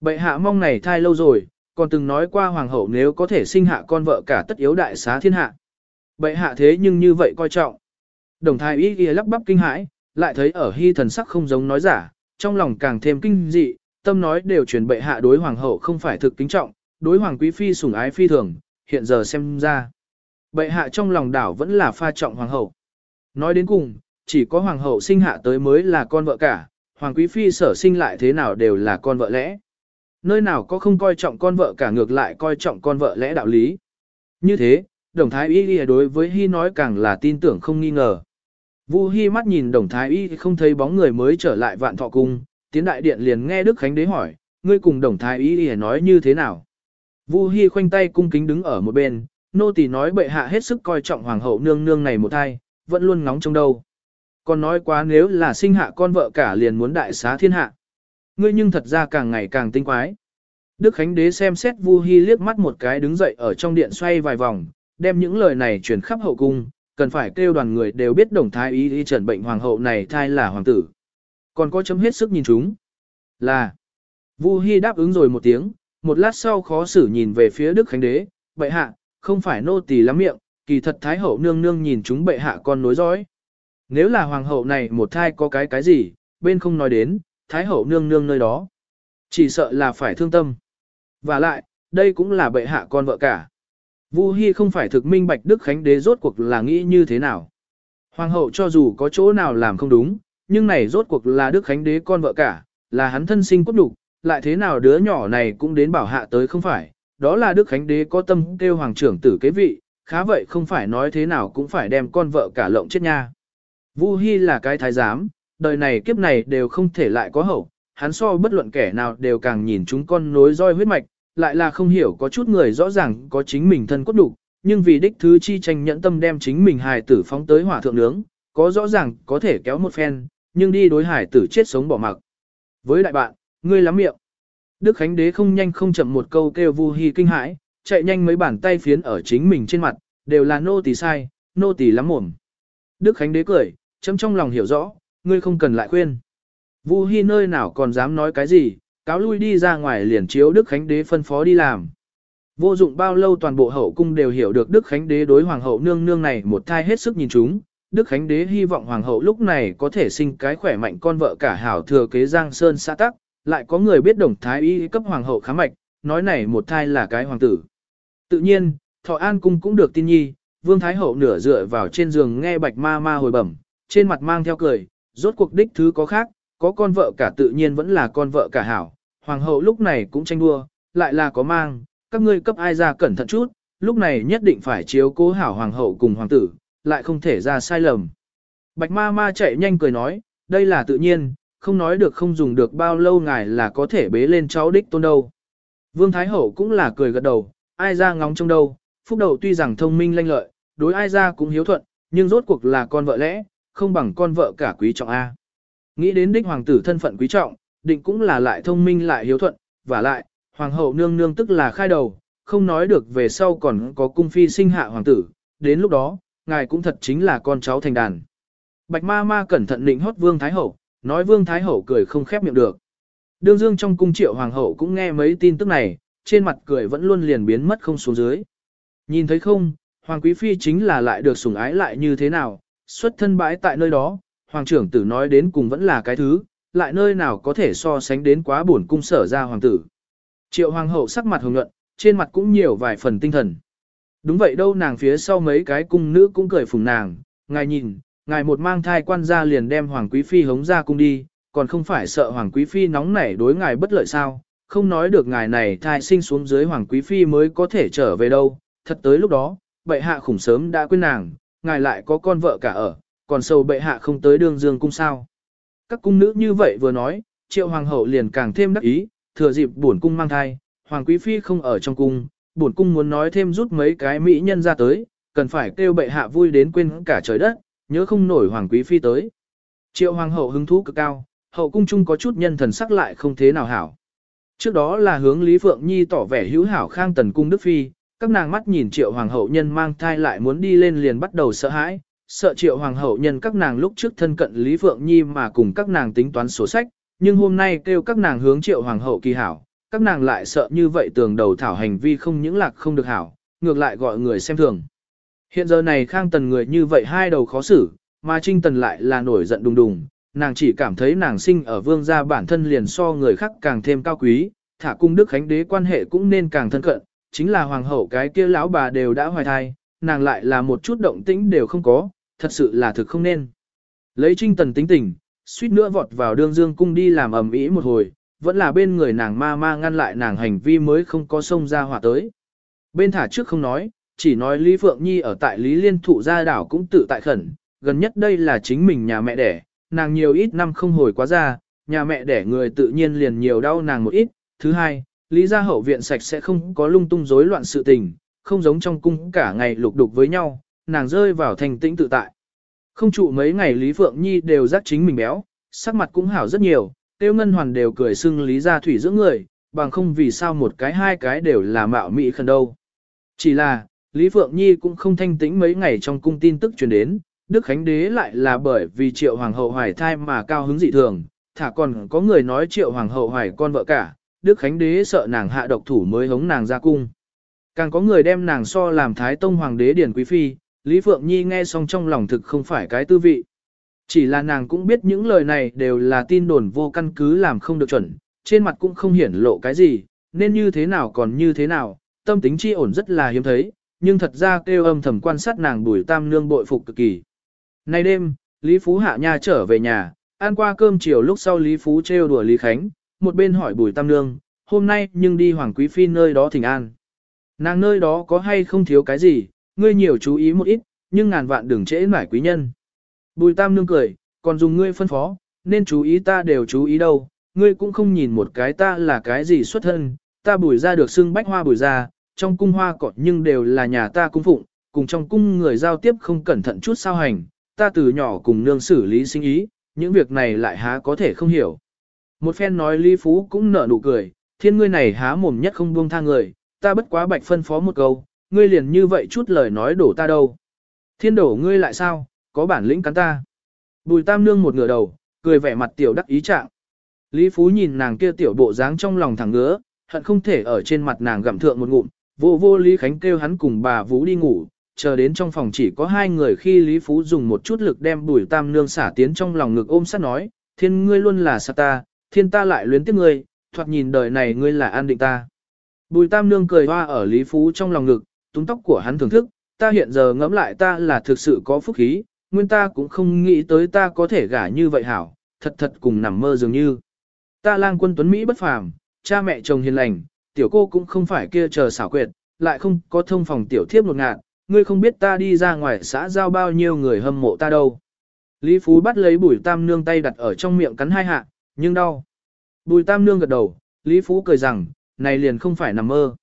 Bệ hạ mong này thai lâu rồi, còn từng nói qua hoàng hậu nếu có thể sinh hạ con vợ cả tất yếu đại xá thiên hạ. Bệ hạ thế nhưng như vậy coi trọng. Đồng thái y ghi lắp bắp kinh hãi, lại thấy ở hy thần sắc không giống nói giả, trong lòng càng thêm kinh dị, tâm nói đều truyền bệ hạ đối hoàng hậu không phải thực kính trọng, đối hoàng quý phi sủng ái phi thường, hiện giờ xem ra. Bệ hạ trong lòng đảo vẫn là pha trọng hoàng hậu. Nói đến cùng, chỉ có hoàng hậu sinh hạ tới mới là con vợ cả, hoàng quý phi sở sinh lại thế nào đều là con vợ lẽ. Nơi nào có không coi trọng con vợ cả ngược lại coi trọng con vợ lẽ đạo lý. Như thế, đồng thái y đối với Hy nói càng là tin tưởng không nghi ngờ. Vu Hy mắt nhìn đồng thái y không thấy bóng người mới trở lại vạn thọ cung, tiến đại điện liền nghe Đức Khánh Đế hỏi, ngươi cùng đồng thái y nói như thế nào. Vu Hy khoanh tay cung kính đứng ở một bên, nô tỳ nói bệ hạ hết sức coi trọng hoàng hậu nương nương này một thai, vẫn luôn ngóng trong đâu. Còn nói quá nếu là sinh hạ con vợ cả liền muốn đại xá thiên hạ ngươi nhưng thật ra càng ngày càng tinh quái. Đức Khánh Đế xem xét Vu Hi liếc mắt một cái đứng dậy ở trong điện xoay vài vòng, đem những lời này truyền khắp hậu cung, cần phải kêu đoàn người đều biết đồng thái ý y trần bệnh hoàng hậu này thai là hoàng tử. Còn có chấm hết sức nhìn chúng. Là. Vu Hi đáp ứng rồi một tiếng, một lát sau khó xử nhìn về phía Đức Khánh Đế, bệ hạ, không phải nô tỳ lắm miệng, kỳ thật thái hậu nương nương nhìn chúng bệ hạ con nối dõi. Nếu là hoàng hậu này một thai có cái cái gì, bên không nói đến, Thái hậu nương nương nơi đó. Chỉ sợ là phải thương tâm. Và lại, đây cũng là bệ hạ con vợ cả. Vu Hi không phải thực minh bạch Đức Khánh Đế rốt cuộc là nghĩ như thế nào. Hoàng hậu cho dù có chỗ nào làm không đúng, nhưng này rốt cuộc là Đức Khánh Đế con vợ cả, là hắn thân sinh cốt đục, lại thế nào đứa nhỏ này cũng đến bảo hạ tới không phải. Đó là Đức Khánh Đế có tâm kêu hoàng trưởng tử kế vị, khá vậy không phải nói thế nào cũng phải đem con vợ cả lộng chết nha. Vu Hi là cái thái giám, đời này kiếp này đều không thể lại có hậu, hắn so bất luận kẻ nào đều càng nhìn chúng con nối roi huyết mạch, lại là không hiểu có chút người rõ ràng có chính mình thân cốt đủ, nhưng vì đích thứ chi tranh nhẫn tâm đem chính mình hài tử phóng tới hỏa thượng nướng, có rõ ràng có thể kéo một phen, nhưng đi đối hải tử chết sống bỏ mặc. Với đại bạn, ngươi lắm miệng. Đức Khánh Đế không nhanh không chậm một câu kêu Vu Hi kinh hãi, chạy nhanh mấy bàn tay phiến ở chính mình trên mặt, đều là nô tỳ sai, nô tỳ lắm mồm. Đức Khánh Đế cười, chấm trong lòng hiểu rõ, ngươi không cần lại khuyên. Vu Hi nơi nào còn dám nói cái gì, cáo lui đi ra ngoài liền chiếu Đức Khánh Đế phân phó đi làm. Vô dụng bao lâu toàn bộ hậu cung đều hiểu được Đức Khánh Đế đối Hoàng hậu nương nương này một thai hết sức nhìn chúng. Đức Khánh Đế hy vọng Hoàng hậu lúc này có thể sinh cái khỏe mạnh con vợ cả hảo thừa kế Giang Sơn xã tắc, lại có người biết đồng thái y cấp Hoàng hậu khám mạch, nói này một thai là cái hoàng tử. Tự nhiên, Thọ An Cung cũng được tin nhi, Vương Thái Hậu nửa dựa vào trên giường nghe bạch ma ma hồi bẩm, trên mặt mang theo cười, rốt cuộc đích thứ có khác, có con vợ cả tự nhiên vẫn là con vợ cả hảo. Hoàng hậu lúc này cũng tranh đua, lại là có mang, các ngươi cấp ai ra cẩn thận chút, lúc này nhất định phải chiếu cố hảo hoàng hậu cùng hoàng tử, lại không thể ra sai lầm. Bạch ma ma chạy nhanh cười nói, đây là tự nhiên, không nói được không dùng được bao lâu ngài là có thể bế lên cháu đích tôn đâu. Vương Thái Hậu cũng là cười gật đầu, ai ra ngóng trong đâu, phúc đầu tuy rằng thông minh lanh lợi, đối ai ra cũng hiếu thuận, nhưng rốt cuộc là con vợ lẽ, không bằng con vợ cả quý trọng A. Nghĩ đến đích hoàng tử thân phận quý trọng, định cũng là lại thông minh lại hiếu thuận, và lại, hoàng hậu nương nương tức là khai đầu, không nói được về sau còn có cung phi sinh hạ hoàng tử, đến lúc đó, ngài cũng thật chính là con cháu thành đàn. Bạch ma ma cẩn thận định hót vương thái hậu, nói vương thái hậu cười không khép miệng được. Đương dương trong cung triệu hoàng hậu cũng nghe mấy tin tức này, trên mặt cười vẫn luôn liền biến mất không xuống dưới. Nhìn thấy không, hoàng quý phi chính là lại được sủng ái lại như thế nào, xuất thân bãi tại nơi đó, hoàng trưởng tử nói đến cùng vẫn là cái thứ, lại nơi nào có thể so sánh đến quá buồn cung sở ra hoàng tử. Triệu hoàng hậu sắc mặt hồng nhuận, trên mặt cũng nhiều vài phần tinh thần. Đúng vậy đâu nàng phía sau mấy cái cung nữ cũng cười phùng nàng, ngài nhìn, ngài một mang thai quan gia liền đem hoàng quý phi hống ra cung đi, còn không phải sợ hoàng quý phi nóng nảy đối ngài bất lợi sao, không nói được ngài này thai sinh xuống dưới hoàng quý phi mới có thể trở về đâu, thật tới lúc đó, bệ hạ khủng sớm đã quên nàng, ngài lại có con vợ cả ở, còn sâu bệ hạ không tới đường dương cung sao. Các cung nữ như vậy vừa nói, triệu hoàng hậu liền càng thêm đắc ý, thừa dịp bổn cung mang thai, hoàng quý phi không ở trong cung, bổn cung muốn nói thêm rút mấy cái mỹ nhân ra tới, cần phải kêu bệ hạ vui đến quên cả trời đất, nhớ không nổi hoàng quý phi tới. Triệu hoàng hậu hứng thú cực cao, hậu cung chung có chút nhân thần sắc lại không thế nào hảo. Trước đó là hướng Lý Phượng Nhi tỏ vẻ hữu hảo khang tần cung đức phi, các nàng mắt nhìn triệu hoàng hậu nhân mang thai lại muốn đi lên liền bắt đầu sợ hãi, sợ triệu hoàng hậu nhân các nàng lúc trước thân cận Lý Phượng Nhi mà cùng các nàng tính toán sổ sách, nhưng hôm nay kêu các nàng hướng triệu hoàng hậu kỳ hảo, các nàng lại sợ như vậy tường đầu thảo hành vi không những lạc không được hảo, ngược lại gọi người xem thường. Hiện giờ này khang tần người như vậy hai đầu khó xử, mà trinh tần lại là nổi giận đùng đùng, nàng chỉ cảm thấy nàng sinh ở vương gia bản thân liền so người khác càng thêm cao quý, thả cung đức khánh đế quan hệ cũng nên càng thân cận, chính là hoàng hậu cái kia lão bà đều đã hoài thai, nàng lại là một chút động tĩnh đều không có, thật sự là thực không nên. Lấy trinh tần tính tình, suýt nữa vọt vào đương dương cung đi làm ầm ĩ một hồi, vẫn là bên người nàng ma ma ngăn lại nàng hành vi mới không có sông ra hỏa tới. Bên thả trước không nói, chỉ nói Lý Phượng Nhi ở tại Lý Liên Thụ gia đảo cũng tự tại khẩn, gần nhất đây là chính mình nhà mẹ đẻ, nàng nhiều ít năm không hồi quá ra, nhà mẹ đẻ người tự nhiên liền nhiều đau nàng một ít. Thứ hai, Lý gia hậu viện sạch sẽ không có lung tung rối loạn sự tình, không giống trong cung cả ngày lục đục với nhau, nàng rơi vào thành tĩnh tự tại. Không trụ mấy ngày Lý Phượng Nhi đều giác chính mình béo, sắc mặt cũng hảo rất nhiều, tiêu ngân hoàn đều cười xưng Lý gia thủy dưỡng người, bằng không vì sao một cái hai cái đều là mạo mỹ khẩn đâu. Chỉ là, Lý Phượng Nhi cũng không thanh tĩnh mấy ngày trong cung tin tức truyền đến, Đức Khánh Đế lại là bởi vì triệu hoàng hậu hoài thai mà cao hứng dị thường, thả còn có người nói triệu hoàng hậu hoài con vợ cả, Đức Khánh Đế sợ nàng hạ độc thủ mới hống nàng ra cung. Càng có người đem nàng so làm Thái Tông Hoàng đế Điển Quý Phi, Lý Phượng Nhi nghe xong trong lòng thực không phải cái tư vị. Chỉ là nàng cũng biết những lời này đều là tin đồn vô căn cứ làm không được chuẩn, trên mặt cũng không hiển lộ cái gì, nên như thế nào còn như thế nào, tâm tính chi ổn rất là hiếm thấy, nhưng thật ra kêu âm thầm quan sát nàng bùi tam nương bội phục cực kỳ. Nay đêm, Lý Phú Hạ Nha trở về nhà, ăn qua cơm chiều lúc sau Lý Phú trêu đùa Lý Khánh, một bên hỏi bùi tam nương, hôm nay nhưng đi Hoàng Quý Phi nơi đó thỉnh an. Nàng nơi đó có hay không thiếu cái gì, ngươi nhiều chú ý một ít, nhưng ngàn vạn đừng trễ mải quý nhân. Bùi tam nương cười, còn dùng ngươi phân phó, nên chú ý ta đều chú ý đâu, ngươi cũng không nhìn một cái ta là cái gì xuất thân, ta bùi ra được xưng bách hoa bùi ra, trong cung hoa cọt nhưng đều là nhà ta cung phụng, cùng trong cung người giao tiếp không cẩn thận chút sao hành, ta từ nhỏ cùng nương xử lý sinh ý, những việc này lại há có thể không hiểu. Một phen nói Lý Phú cũng nở nụ cười, thiên ngươi này há mồm nhất không buông tha người, ta bất quá bạch phân phó một câu, ngươi liền như vậy chút lời nói đổ ta đâu. Thiên đổ ngươi lại sao, có bản lĩnh cắn ta. Bùi tam nương một ngửa đầu, cười vẻ mặt tiểu đắc ý trạng. Lý Phú nhìn nàng kia tiểu bộ dáng trong lòng thẳng ngứa, hận không thể ở trên mặt nàng gặm thượng một ngụm, vô vô Lý Khánh kêu hắn cùng bà Vũ đi ngủ, chờ đến trong phòng chỉ có hai người khi Lý Phú dùng một chút lực đem bùi tam nương xả tiến trong lòng ngực ôm sát nói, thiên ngươi luôn là sát ta, thiên ta lại luyến tiếc ngươi, thoạt nhìn đời này ngươi là an định ta. Bùi tam nương cười hoa ở Lý Phú trong lòng ngực, túng tóc của hắn thưởng thức, ta hiện giờ ngẫm lại ta là thực sự có phúc khí, nguyên ta cũng không nghĩ tới ta có thể gả như vậy hảo, thật thật cùng nằm mơ dường như. Ta lang quân tuấn Mỹ bất phàm, cha mẹ chồng hiền lành, tiểu cô cũng không phải kia chờ xảo quyệt, lại không có thông phòng tiểu thiếp một ngạn, ngươi không biết ta đi ra ngoài xã giao bao nhiêu người hâm mộ ta đâu. Lý Phú bắt lấy bùi tam nương tay đặt ở trong miệng cắn hai hạ, nhưng đau. Bùi tam nương gật đầu, Lý Phú cười rằng, này liền không phải nằm mơ.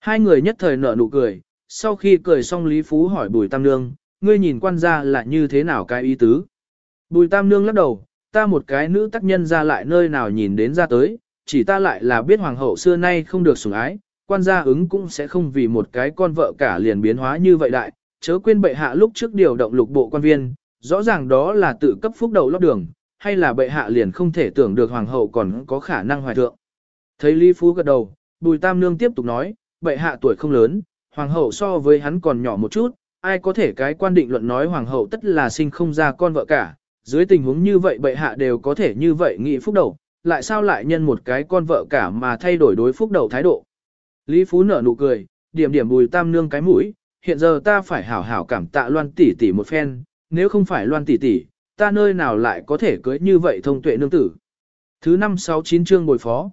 Hai người nhất thời nở nụ cười, sau khi cười xong Lý Phú hỏi bùi tam nương, ngươi nhìn quan gia là như thế nào cái ý tứ. Bùi tam nương lắc đầu, ta một cái nữ tác nhân ra lại nơi nào nhìn đến ra tới, chỉ ta lại là biết hoàng hậu xưa nay không được sủng ái, quan gia ứng cũng sẽ không vì một cái con vợ cả liền biến hóa như vậy đại, chớ quên bệ hạ lúc trước điều động lục bộ quan viên, rõ ràng đó là tự cấp phúc đầu lót đường, hay là bệ hạ liền không thể tưởng được hoàng hậu còn có khả năng hoài thượng. Thấy Lý Phú gật đầu, Bùi Tam Nương tiếp tục nói, bệ hạ tuổi không lớn, hoàng hậu so với hắn còn nhỏ một chút, ai có thể cái quan định luận nói hoàng hậu tất là sinh không ra con vợ cả, dưới tình huống như vậy bệ hạ đều có thể như vậy nghị phúc đầu, lại sao lại nhân một cái con vợ cả mà thay đổi đối phúc đầu thái độ. Lý Phú nở nụ cười, điểm điểm bùi tam nương cái mũi, hiện giờ ta phải hảo hảo cảm tạ loan tỷ tỷ một phen, nếu không phải loan tỷ tỷ, ta nơi nào lại có thể cưới như vậy thông tuệ nương tử. Thứ năm sáu chín chương bồi phó.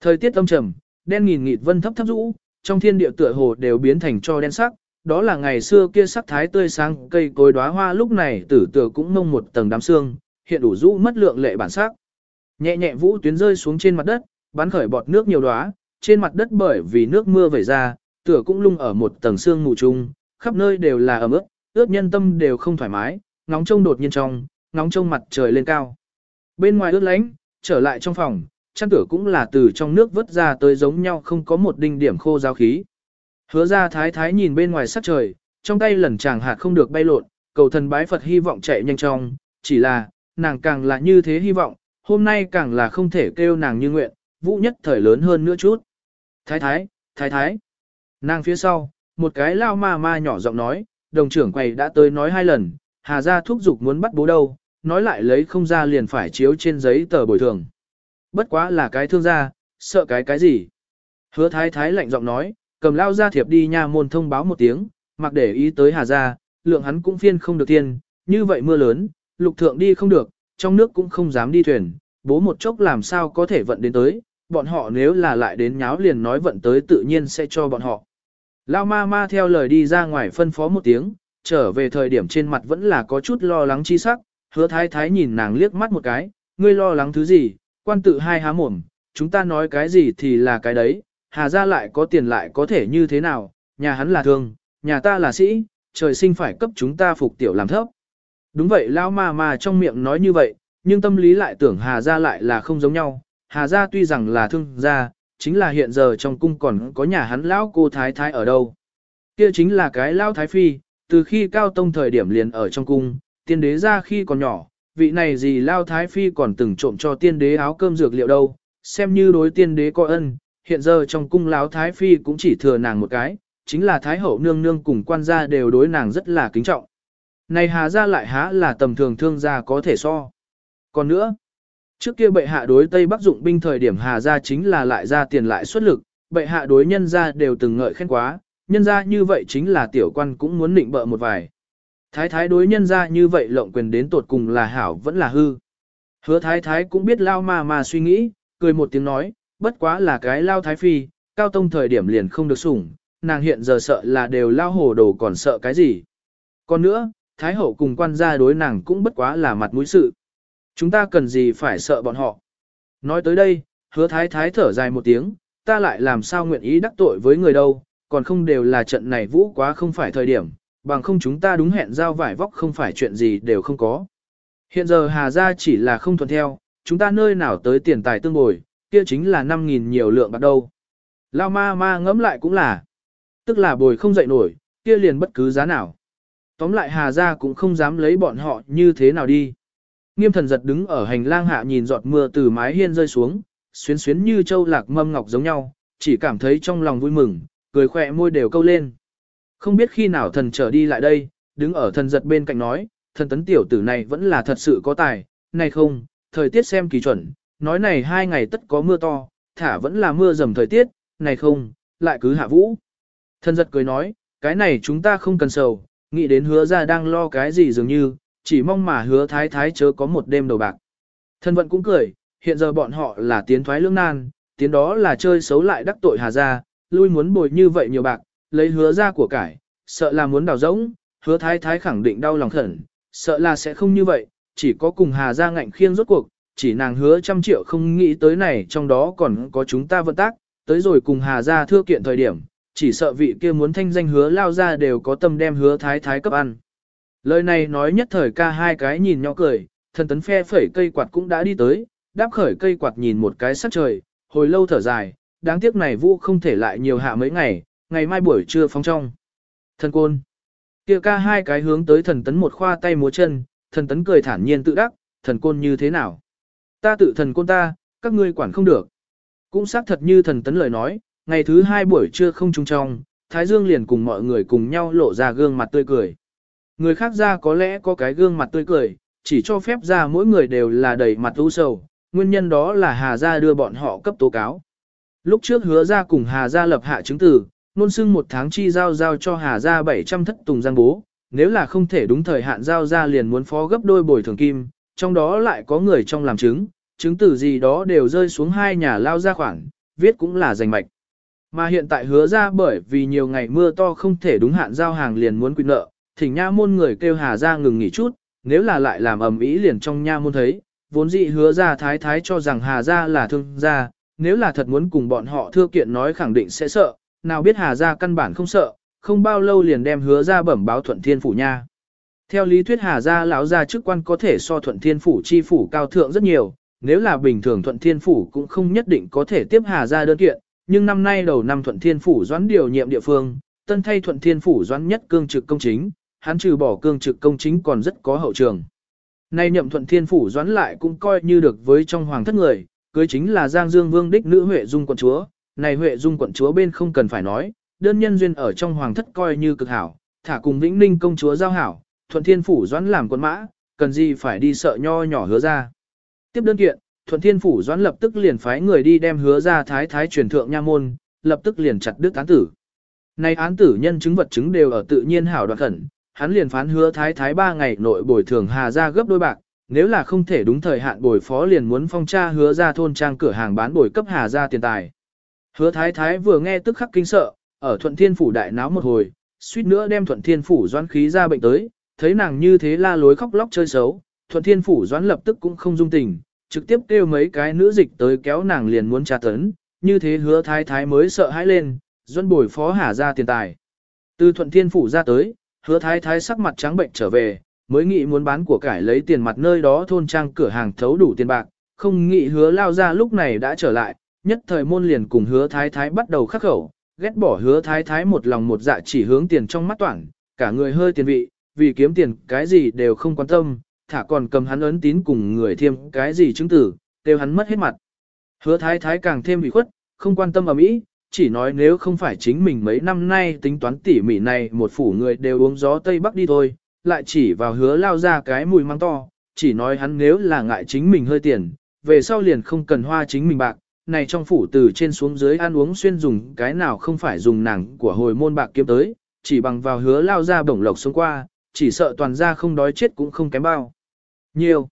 Thời tiết âm trầm, đen nghìn nghịt vân thấp thấp rũ, trong thiên địa tựa hồ đều biến thành cho đen sắc, đó là ngày xưa kia sắc thái tươi sáng cây cối đóa hoa lúc này tử tựa cũng mông một tầng đám xương, hiện đủ rũ mất lượng lệ bản sắc. Nhẹ nhẹ vũ tuyến rơi xuống trên mặt đất, bắn khởi bọt nước nhiều đóa, trên mặt đất bởi vì nước mưa vẩy ra, tựa cũng lung ở một tầng xương mù trung, khắp nơi đều là ẩm ướt, ướt nhân tâm đều không thoải mái, nóng trông đột nhiên trong, nóng trông mặt trời lên cao. Bên ngoài ướt lánh, trở lại trong phòng, chăn cửa cũng là từ trong nước vớt ra tới giống nhau không có một đinh điểm khô giao khí. Hứa ra thái thái nhìn bên ngoài sắc trời, trong tay lần chàng hạt không được bay lộn, cầu thần bái Phật hy vọng chạy nhanh trong, chỉ là, nàng càng là như thế hy vọng, hôm nay càng là không thể kêu nàng như nguyện, vũ nhất thời lớn hơn nữa chút. Thái thái, thái thái. Nàng phía sau, một cái lao ma ma nhỏ giọng nói, đồng trưởng quầy đã tới nói hai lần, hà ra thúc giục muốn bắt bố đâu, nói lại lấy không ra liền phải chiếu trên giấy tờ bồi thường. Bất quá là cái thương gia, sợ cái cái gì. Hứa thái thái lạnh giọng nói, cầm lao ra thiệp đi nha môn thông báo một tiếng, mặc để ý tới hà Gia, lượng hắn cũng phiên không được tiền, như vậy mưa lớn, lục thượng đi không được, trong nước cũng không dám đi thuyền, bố một chốc làm sao có thể vận đến tới, bọn họ nếu là lại đến nháo liền nói vận tới tự nhiên sẽ cho bọn họ. Lao ma ma theo lời đi ra ngoài phân phó một tiếng, trở về thời điểm trên mặt vẫn là có chút lo lắng chi sắc, hứa thái thái nhìn nàng liếc mắt một cái, ngươi lo lắng thứ gì, quan tự hai há mồm, chúng ta nói cái gì thì là cái đấy, hà ra lại có tiền lại có thể như thế nào, nhà hắn là thương, nhà ta là sĩ, trời sinh phải cấp chúng ta phục tiểu làm thấp. Đúng vậy lao ma ma trong miệng nói như vậy, nhưng tâm lý lại tưởng hà ra lại là không giống nhau, Hà gia tuy rằng là thương gia, chính là hiện giờ trong cung còn có nhà hắn lão cô thái thái ở đâu. Kia chính là cái lão thái phi, từ khi cao tông thời điểm liền ở trong cung, tiên đế ra khi còn nhỏ, vị này gì lão thái phi còn từng trộm cho tiên đế áo cơm dược liệu đâu, xem như đối tiên đế có ân, hiện giờ trong cung lão thái phi cũng chỉ thừa nàng một cái, chính là thái hậu nương nương cùng quan gia đều đối nàng rất là kính trọng. Này hà gia lại há là tầm thường thương gia có thể so. Còn nữa, Trước kia bệ hạ đối Tây Bắc dụng binh thời điểm Hà gia chính là lại ra tiền lại xuất lực, bệ hạ đối nhân gia đều từng ngợi khen quá, nhân gia như vậy chính là tiểu quan cũng muốn định bợ một vài. Thái thái đối nhân ra như vậy lộng quyền đến tột cùng là hảo vẫn là hư. Hứa thái thái cũng biết lao ma mà suy nghĩ, cười một tiếng nói, bất quá là cái lao thái phi, cao tông thời điểm liền không được sủng, nàng hiện giờ sợ là đều lao hồ đồ còn sợ cái gì. Còn nữa, Thái Hậu cùng quan gia đối nàng cũng bất quá là mặt mũi sự. Chúng ta cần gì phải sợ bọn họ. Nói tới đây, hứa thái thái thở dài một tiếng, ta lại làm sao nguyện ý đắc tội với người đâu, còn không đều là trận này vũ quá không phải thời điểm, bằng không chúng ta đúng hẹn giao vải vóc không phải chuyện gì đều không có. Hiện giờ Hà Gia chỉ là không thuận theo, chúng ta nơi nào tới tiền tài tương bồi, kia chính là 5.000 nhiều lượng bạc đâu. Lao ma ma ngẫm lại cũng là, tức là bồi không dậy nổi, kia liền bất cứ giá nào. Tóm lại Hà Gia cũng không dám lấy bọn họ như thế nào đi. Nghiêm thần giật đứng ở hành lang hạ nhìn giọt mưa từ mái hiên rơi xuống, xuyến xuyến như châu lạc mâm ngọc giống nhau, chỉ cảm thấy trong lòng vui mừng, cười khỏe môi đều câu lên. Không biết khi nào thần trở đi lại đây, đứng ở thần giật bên cạnh nói, thần tấn tiểu tử này vẫn là thật sự có tài, này không, thời tiết xem kỳ chuẩn, nói này hai ngày tất có mưa to, thả vẫn là mưa dầm thời tiết, này không, lại cứ hạ vũ. Thần giật cười nói, cái này chúng ta không cần sầu, nghĩ đến hứa ra đang lo cái gì dường như, chỉ mong mà hứa thái thái chớ có một đêm đầu bạc. Thần vận cũng cười, hiện giờ bọn họ là tiến thoái lưỡng nan, tiến đó là chơi xấu lại đắc tội hà ra, lui muốn bồi như vậy nhiều bạc, lấy hứa ra của cải, sợ là muốn đào rỗng, hứa thái thái khẳng định đau lòng khẩn, sợ là sẽ không như vậy, chỉ có cùng hà ra ngạnh khiêng rốt cuộc, chỉ nàng hứa trăm triệu không nghĩ tới này trong đó còn có chúng ta vận tác, tới rồi cùng hà ra thưa kiện thời điểm, chỉ sợ vị kia muốn thanh danh hứa lao ra đều có tâm đem hứa thái thái cấp ăn. Lời này nói nhất thời ca hai cái nhìn nhau cười, thần tấn phe phẩy cây quạt cũng đã đi tới, đáp khởi cây quạt nhìn một cái sắc trời, hồi lâu thở dài, đáng tiếc này vũ không thể lại nhiều hạ mấy ngày, ngày mai buổi trưa phóng trong. Thần côn. Kia ca hai cái hướng tới thần tấn một khoa tay múa chân, thần tấn cười thản nhiên tự đắc, thần côn như thế nào? Ta tự thần côn ta, các ngươi quản không được. Cũng xác thật như thần tấn lời nói, ngày thứ hai buổi trưa không trung trong, Thái Dương liền cùng mọi người cùng nhau lộ ra gương mặt tươi cười. Người khác ra có lẽ có cái gương mặt tươi cười, chỉ cho phép ra mỗi người đều là đầy mặt u sầu, nguyên nhân đó là Hà Gia đưa bọn họ cấp tố cáo. Lúc trước hứa ra cùng Hà Gia lập hạ chứng tử nôn xưng một tháng chi giao giao cho Hà Gia 700 thất tùng giang bố, nếu là không thể đúng thời hạn giao ra liền muốn phó gấp đôi bồi thường kim, trong đó lại có người trong làm chứng, chứng từ gì đó đều rơi xuống hai nhà lao ra khoảng, viết cũng là giành mạch. Mà hiện tại hứa ra bởi vì nhiều ngày mưa to không thể đúng hạn giao hàng liền muốn quy nợ, thỉnh nha môn người kêu hà ra ngừng nghỉ chút, nếu là lại làm ầm ĩ liền trong nha môn thấy, vốn dị hứa ra thái thái cho rằng hà ra là thương gia, nếu là thật muốn cùng bọn họ thưa kiện nói khẳng định sẽ sợ, nào biết hà Gia căn bản không sợ, không bao lâu liền đem hứa ra bẩm báo thuận thiên phủ nha. Theo lý thuyết hà Gia lão gia chức quan có thể so thuận thiên phủ chi phủ cao thượng rất nhiều, nếu là bình thường thuận thiên phủ cũng không nhất định có thể tiếp hà Gia đơn kiện, nhưng năm nay đầu năm thuận thiên phủ doãn điều nhiệm địa phương, tân thay thuận thiên phủ doãn nhất cương trực công chính, hắn trừ bỏ cương trực công chính còn rất có hậu trường. Nay nhậm thuận thiên phủ doãn lại cũng coi như được với trong hoàng thất người, cưới chính là Giang Dương Vương đích nữ Huệ Dung quận chúa, này Huệ Dung quận chúa bên không cần phải nói, đơn nhân duyên ở trong hoàng thất coi như cực hảo, thả cùng Vĩnh Ninh công chúa giao hảo, thuận thiên phủ doãn làm quân mã, cần gì phải đi sợ nho nhỏ hứa ra. Tiếp đơn kiện, thuận thiên phủ doãn lập tức liền phái người đi đem hứa ra thái thái truyền thượng nha môn, lập tức liền chặt đứt án tử. Này án tử nhân chứng vật chứng đều ở tự nhiên hảo đoạt khẩn, hắn liền phán hứa thái thái ba ngày nội bồi thường hà ra gấp đôi bạc, nếu là không thể đúng thời hạn bồi phó liền muốn phong tra hứa ra thôn trang cửa hàng bán bồi cấp hà ra tiền tài. Hứa thái thái vừa nghe tức khắc kinh sợ, ở thuận thiên phủ đại náo một hồi, suýt nữa đem thuận thiên phủ doãn khí ra bệnh tới, thấy nàng như thế la lối khóc lóc chơi xấu, thuận thiên phủ doãn lập tức cũng không dung tình, trực tiếp kêu mấy cái nữ dịch tới kéo nàng liền muốn tra tấn, như thế hứa thái thái mới sợ hãi lên, doãn bồi phó hà ra tiền tài. Từ thuận thiên phủ ra tới, Hứa thái thái sắc mặt trắng bệnh trở về, mới nghĩ muốn bán của cải lấy tiền mặt nơi đó thôn trang cửa hàng thấu đủ tiền bạc, không nghĩ hứa lao ra lúc này đã trở lại, nhất thời môn liền cùng hứa thái thái bắt đầu khắc khẩu, ghét bỏ hứa thái thái một lòng một dạ chỉ hướng tiền trong mắt toản, cả người hơi tiền vị, vì kiếm tiền cái gì đều không quan tâm, thả còn cầm hắn ấn tín cùng người thêm cái gì chứng tử, đều hắn mất hết mặt. Hứa thái thái càng thêm bị khuất, không quan tâm ở mỹ, chỉ nói nếu không phải chính mình mấy năm nay tính toán tỉ mỉ này một phủ người đều uống gió Tây Bắc đi thôi, lại chỉ vào hứa lao ra cái mùi măng to, chỉ nói hắn nếu là ngại chính mình hơi tiền, về sau liền không cần hoa chính mình bạc, này trong phủ từ trên xuống dưới ăn uống xuyên dùng cái nào không phải dùng nàng của hồi môn bạc kiếm tới, chỉ bằng vào hứa lao ra bổng lộc xuống qua, chỉ sợ toàn ra không đói chết cũng không kém bao. Nhiều.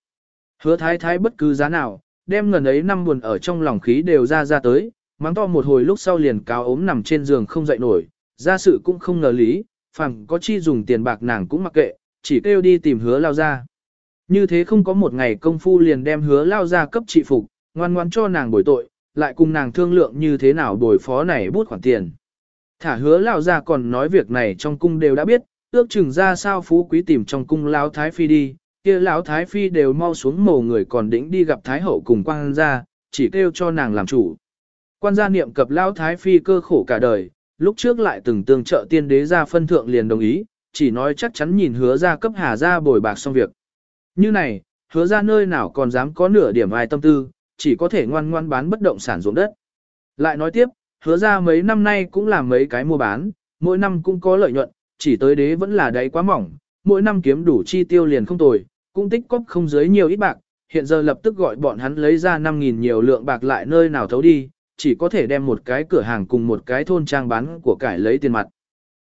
Hứa thái thái bất cứ giá nào, đem ngần ấy năm buồn ở trong lòng khí đều ra ra tới, Mắng to một hồi lúc sau liền cáo ốm nằm trên giường không dậy nổi, ra sự cũng không ngờ lý, phẳng có chi dùng tiền bạc nàng cũng mặc kệ, chỉ kêu đi tìm hứa lao ra. Như thế không có một ngày công phu liền đem hứa lao ra cấp trị phục, ngoan ngoan cho nàng bồi tội, lại cùng nàng thương lượng như thế nào đổi phó này bút khoản tiền. Thả hứa lao ra còn nói việc này trong cung đều đã biết, ước chừng ra sao phú quý tìm trong cung lao thái phi đi, kia lão thái phi đều mau xuống mồ người còn đĩnh đi gặp thái hậu cùng quan gia, chỉ kêu cho nàng làm chủ. Quan gia niệm cập lão thái phi cơ khổ cả đời, lúc trước lại từng tương trợ tiên đế ra phân thượng liền đồng ý, chỉ nói chắc chắn nhìn hứa ra cấp hà ra bồi bạc xong việc. Như này, hứa ra nơi nào còn dám có nửa điểm ai tâm tư, chỉ có thể ngoan ngoan bán bất động sản ruộng đất. Lại nói tiếp, hứa ra mấy năm nay cũng làm mấy cái mua bán, mỗi năm cũng có lợi nhuận, chỉ tới đế vẫn là đáy quá mỏng, mỗi năm kiếm đủ chi tiêu liền không tồi, cũng tích cóp không dưới nhiều ít bạc, hiện giờ lập tức gọi bọn hắn lấy ra 5.000 nhiều lượng bạc lại nơi nào thấu đi, chỉ có thể đem một cái cửa hàng cùng một cái thôn trang bán của cải lấy tiền mặt.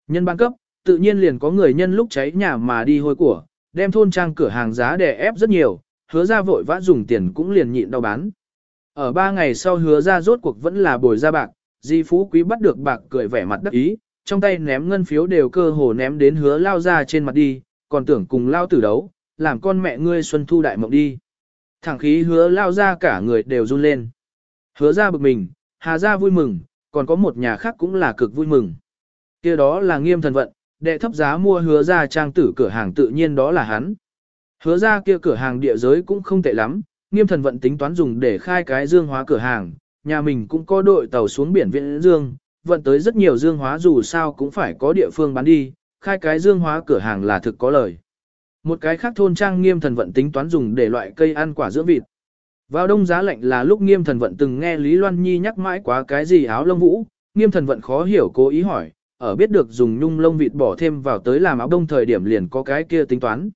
Nhân ban cấp, tự nhiên liền có người nhân lúc cháy nhà mà đi hôi của, đem thôn trang cửa hàng giá đè ép rất nhiều, hứa ra vội vã dùng tiền cũng liền nhịn đau bán. Ở ba ngày sau hứa ra rốt cuộc vẫn là bồi ra bạc, di phú quý bắt được bạc cười vẻ mặt đắc ý, trong tay ném ngân phiếu đều cơ hồ ném đến hứa lao ra trên mặt đi, còn tưởng cùng lao tử đấu, làm con mẹ ngươi xuân thu đại mộng đi. Thẳng khí hứa lao ra cả người đều run lên. Hứa ra bực mình, hà ra vui mừng, còn có một nhà khác cũng là cực vui mừng. kia đó là nghiêm thần vận, đệ thấp giá mua hứa ra trang tử cửa hàng tự nhiên đó là hắn. Hứa ra kia cửa hàng địa giới cũng không tệ lắm, nghiêm thần vận tính toán dùng để khai cái dương hóa cửa hàng, nhà mình cũng có đội tàu xuống biển viện dương, vận tới rất nhiều dương hóa dù sao cũng phải có địa phương bán đi, khai cái dương hóa cửa hàng là thực có lời. Một cái khác thôn trang nghiêm thần vận tính toán dùng để loại cây ăn quả dưỡng vịt. Vào đông giá lạnh là lúc nghiêm thần vận từng nghe Lý Loan Nhi nhắc mãi quá cái gì áo lông vũ, nghiêm thần vận khó hiểu cố ý hỏi, ở biết được dùng nhung lông vịt bỏ thêm vào tới làm áo đông thời điểm liền có cái kia tính toán.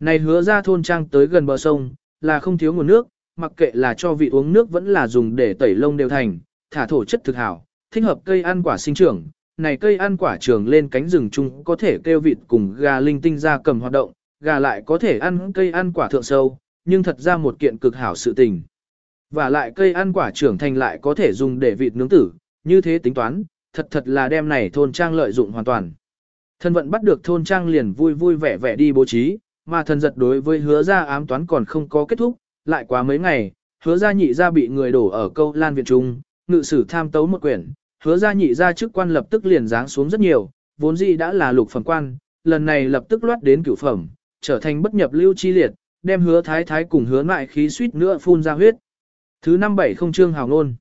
Này hứa ra thôn trang tới gần bờ sông, là không thiếu nguồn nước, mặc kệ là cho vị uống nước vẫn là dùng để tẩy lông đều thành, thả thổ chất thực hảo, thích hợp cây ăn quả sinh trưởng. Này cây ăn quả trường lên cánh rừng chung có thể kêu vịt cùng gà linh tinh ra cầm hoạt động, gà lại có thể ăn cây ăn quả thượng sâu, nhưng thật ra một kiện cực hảo sự tình. Và lại cây ăn quả trưởng thành lại có thể dùng để vịt nướng tử, như thế tính toán, thật thật là đem này thôn trang lợi dụng hoàn toàn. Thân vận bắt được thôn trang liền vui vui vẻ vẻ đi bố trí, mà thần giật đối với hứa ra ám toán còn không có kết thúc, lại quá mấy ngày, hứa ra nhị ra bị người đổ ở câu lan viện trung, ngự sử tham tấu một quyển, hứa ra nhị ra chức quan lập tức liền giáng xuống rất nhiều, vốn dĩ đã là lục phẩm quan, lần này lập tức loát đến cửu phẩm, trở thành bất nhập lưu chi liệt, đem hứa thái thái cùng hứa mại khí suýt nữa phun ra huyết. Thứ năm bảy không trương hào ngôn.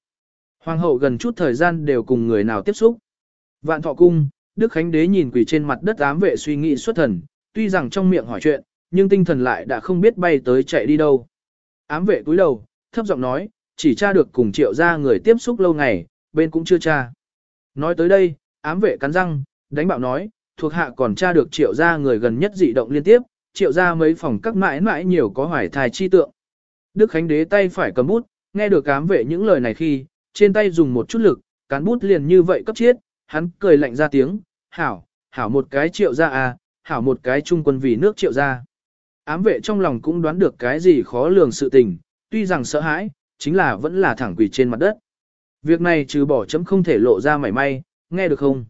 Hoàng hậu gần chút thời gian đều cùng người nào tiếp xúc. Vạn thọ cung, Đức Khánh Đế nhìn quỷ trên mặt đất ám vệ suy nghĩ xuất thần, tuy rằng trong miệng hỏi chuyện, nhưng tinh thần lại đã không biết bay tới chạy đi đâu. Ám vệ cúi đầu, thấp giọng nói, chỉ tra được cùng triệu ra người tiếp xúc lâu ngày, bên cũng chưa tra. Nói tới đây, ám vệ cắn răng, đánh bạo nói, thuộc hạ còn tra được triệu ra người gần nhất dị động liên tiếp, triệu ra mấy phòng các mãi mãi nhiều có hoài thai chi tượng. Đức Khánh Đế tay phải cầm bút, nghe được ám vệ những lời này khi, trên tay dùng một chút lực, cán bút liền như vậy cấp chiết, hắn cười lạnh ra tiếng, hảo, hảo một cái triệu ra à, hảo một cái trung quân vì nước triệu ra. Ám vệ trong lòng cũng đoán được cái gì khó lường sự tình, tuy rằng sợ hãi, chính là vẫn là thẳng quỷ trên mặt đất. Việc này trừ bỏ chấm không thể lộ ra mảy may, nghe được không?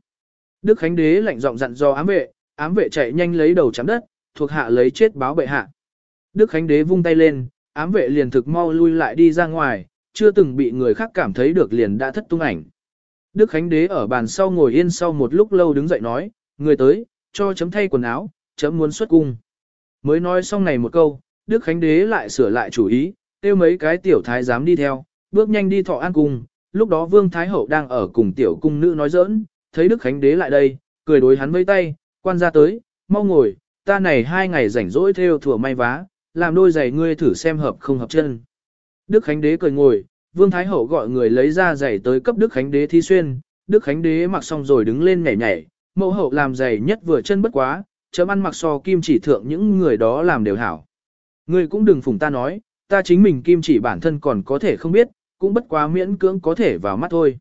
Đức Khánh Đế lạnh giọng dặn do ám vệ, ám vệ chạy nhanh lấy đầu chấm đất, thuộc hạ lấy chết báo bệ hạ. Đức Khánh Đế vung tay lên, ám vệ liền thực mau lui lại đi ra ngoài, chưa từng bị người khác cảm thấy được liền đã thất tung ảnh. Đức Khánh Đế ở bàn sau ngồi yên sau một lúc lâu đứng dậy nói, người tới, cho chấm thay quần áo, chấm muốn xuất cung. Mới nói xong này một câu, Đức Khánh Đế lại sửa lại chủ ý, tiêu mấy cái tiểu thái dám đi theo, bước nhanh đi thọ an cung, lúc đó Vương Thái Hậu đang ở cùng tiểu cung nữ nói giỡn, thấy Đức Khánh Đế lại đây, cười đối hắn với tay, quan ra tới, mau ngồi, ta này hai ngày rảnh rỗi theo thừa may vá, làm đôi giày ngươi thử xem hợp không hợp chân. Đức Khánh Đế cười ngồi, Vương Thái Hậu gọi người lấy ra giày tới cấp Đức Khánh Đế thi xuyên, Đức Khánh Đế mặc xong rồi đứng lên nhảy nhảy, mẫu hậu làm giày nhất vừa chân bất quá, chấm ăn mặc so kim chỉ thượng những người đó làm đều hảo. Ngươi cũng đừng phủng ta nói, ta chính mình kim chỉ bản thân còn có thể không biết, cũng bất quá miễn cưỡng có thể vào mắt thôi.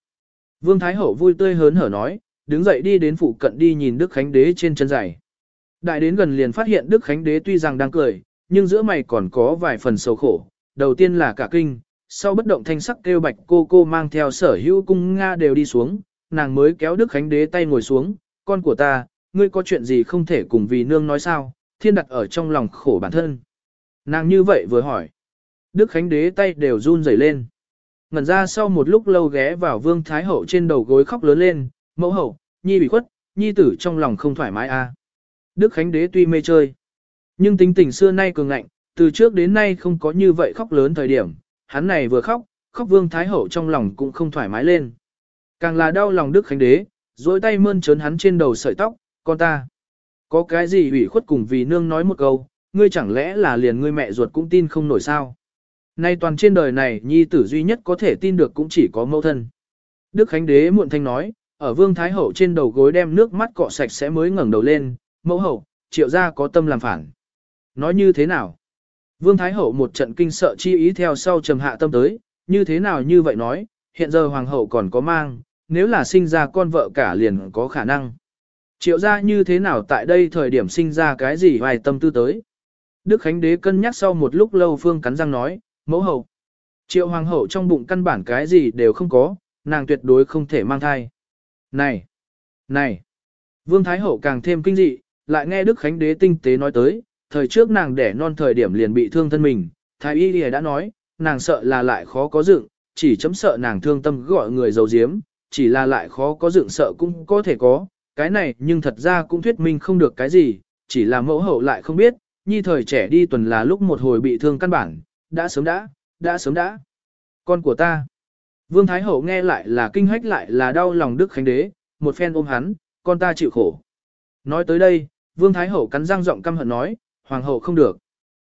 Vương Thái Hậu vui tươi hớn hở nói, đứng dậy đi đến phụ cận đi nhìn Đức Khánh Đế trên chân giày. Đại đến gần liền phát hiện Đức Khánh Đế tuy rằng đang cười, nhưng giữa mày còn có vài phần sầu khổ. Đầu tiên là cả kinh, sau bất động thanh sắc kêu bạch cô cô mang theo sở hữu cung Nga đều đi xuống, nàng mới kéo Đức Khánh Đế tay ngồi xuống, con của ta, ngươi có chuyện gì không thể cùng vì nương nói sao, thiên đặt ở trong lòng khổ bản thân. Nàng như vậy vừa hỏi. Đức Khánh Đế tay đều run rẩy lên. Ngẩn ra sau một lúc lâu ghé vào Vương Thái Hậu trên đầu gối khóc lớn lên, mẫu hậu, nhi bị khuất, nhi tử trong lòng không thoải mái a. À. Đức Khánh Đế tuy mê chơi, nhưng tính tình xưa nay cường ngạnh, từ trước đến nay không có như vậy khóc lớn thời điểm, hắn này vừa khóc, khóc Vương Thái Hậu trong lòng cũng không thoải mái lên. Càng là đau lòng Đức Khánh Đế, dối tay mơn trớn hắn trên đầu sợi tóc, con ta. Có cái gì ủy khuất cùng vì nương nói một câu, ngươi chẳng lẽ là liền ngươi mẹ ruột cũng tin không nổi sao. Nay toàn trên đời này nhi tử duy nhất có thể tin được cũng chỉ có mẫu thân. Đức Khánh Đế muộn thanh nói, ở Vương Thái Hậu trên đầu gối đem nước mắt cọ sạch sẽ mới ngẩng đầu lên, mẫu hậu, triệu gia có tâm làm phản. Nói như thế nào? Vương Thái Hậu một trận kinh sợ chi ý theo sau trầm hạ tâm tới, như thế nào như vậy nói, hiện giờ Hoàng hậu còn có mang, nếu là sinh ra con vợ cả liền có khả năng. Triệu gia như thế nào tại đây thời điểm sinh ra cái gì hoài tâm tư tới. Đức Khánh Đế cân nhắc sau một lúc lâu Phương cắn răng nói, mẫu hậu. Triệu Hoàng hậu trong bụng căn bản cái gì đều không có, nàng tuyệt đối không thể mang thai. Này! Này! Vương Thái hậu càng thêm kinh dị, lại nghe Đức Khánh Đế tinh tế nói tới, thời trước nàng đẻ non thời điểm liền bị thương thân mình, Thái Y Lìa đã nói, nàng sợ là lại khó có dựng, chỉ chấm sợ nàng thương tâm gọi người giàu giếm, chỉ là lại khó có dựng sợ cũng có thể có, cái này nhưng thật ra cũng thuyết minh không được cái gì, chỉ là mẫu hậu lại không biết, nhi thời trẻ đi tuần là lúc một hồi bị thương căn bản, đã sớm đã, đã sớm đã. Con của ta. Vương Thái Hậu nghe lại là kinh hách lại là đau lòng Đức Khánh Đế, một phen ôm hắn, con ta chịu khổ. Nói tới đây, Vương Thái Hậu cắn răng giọng căm hận nói, Hoàng hậu không được.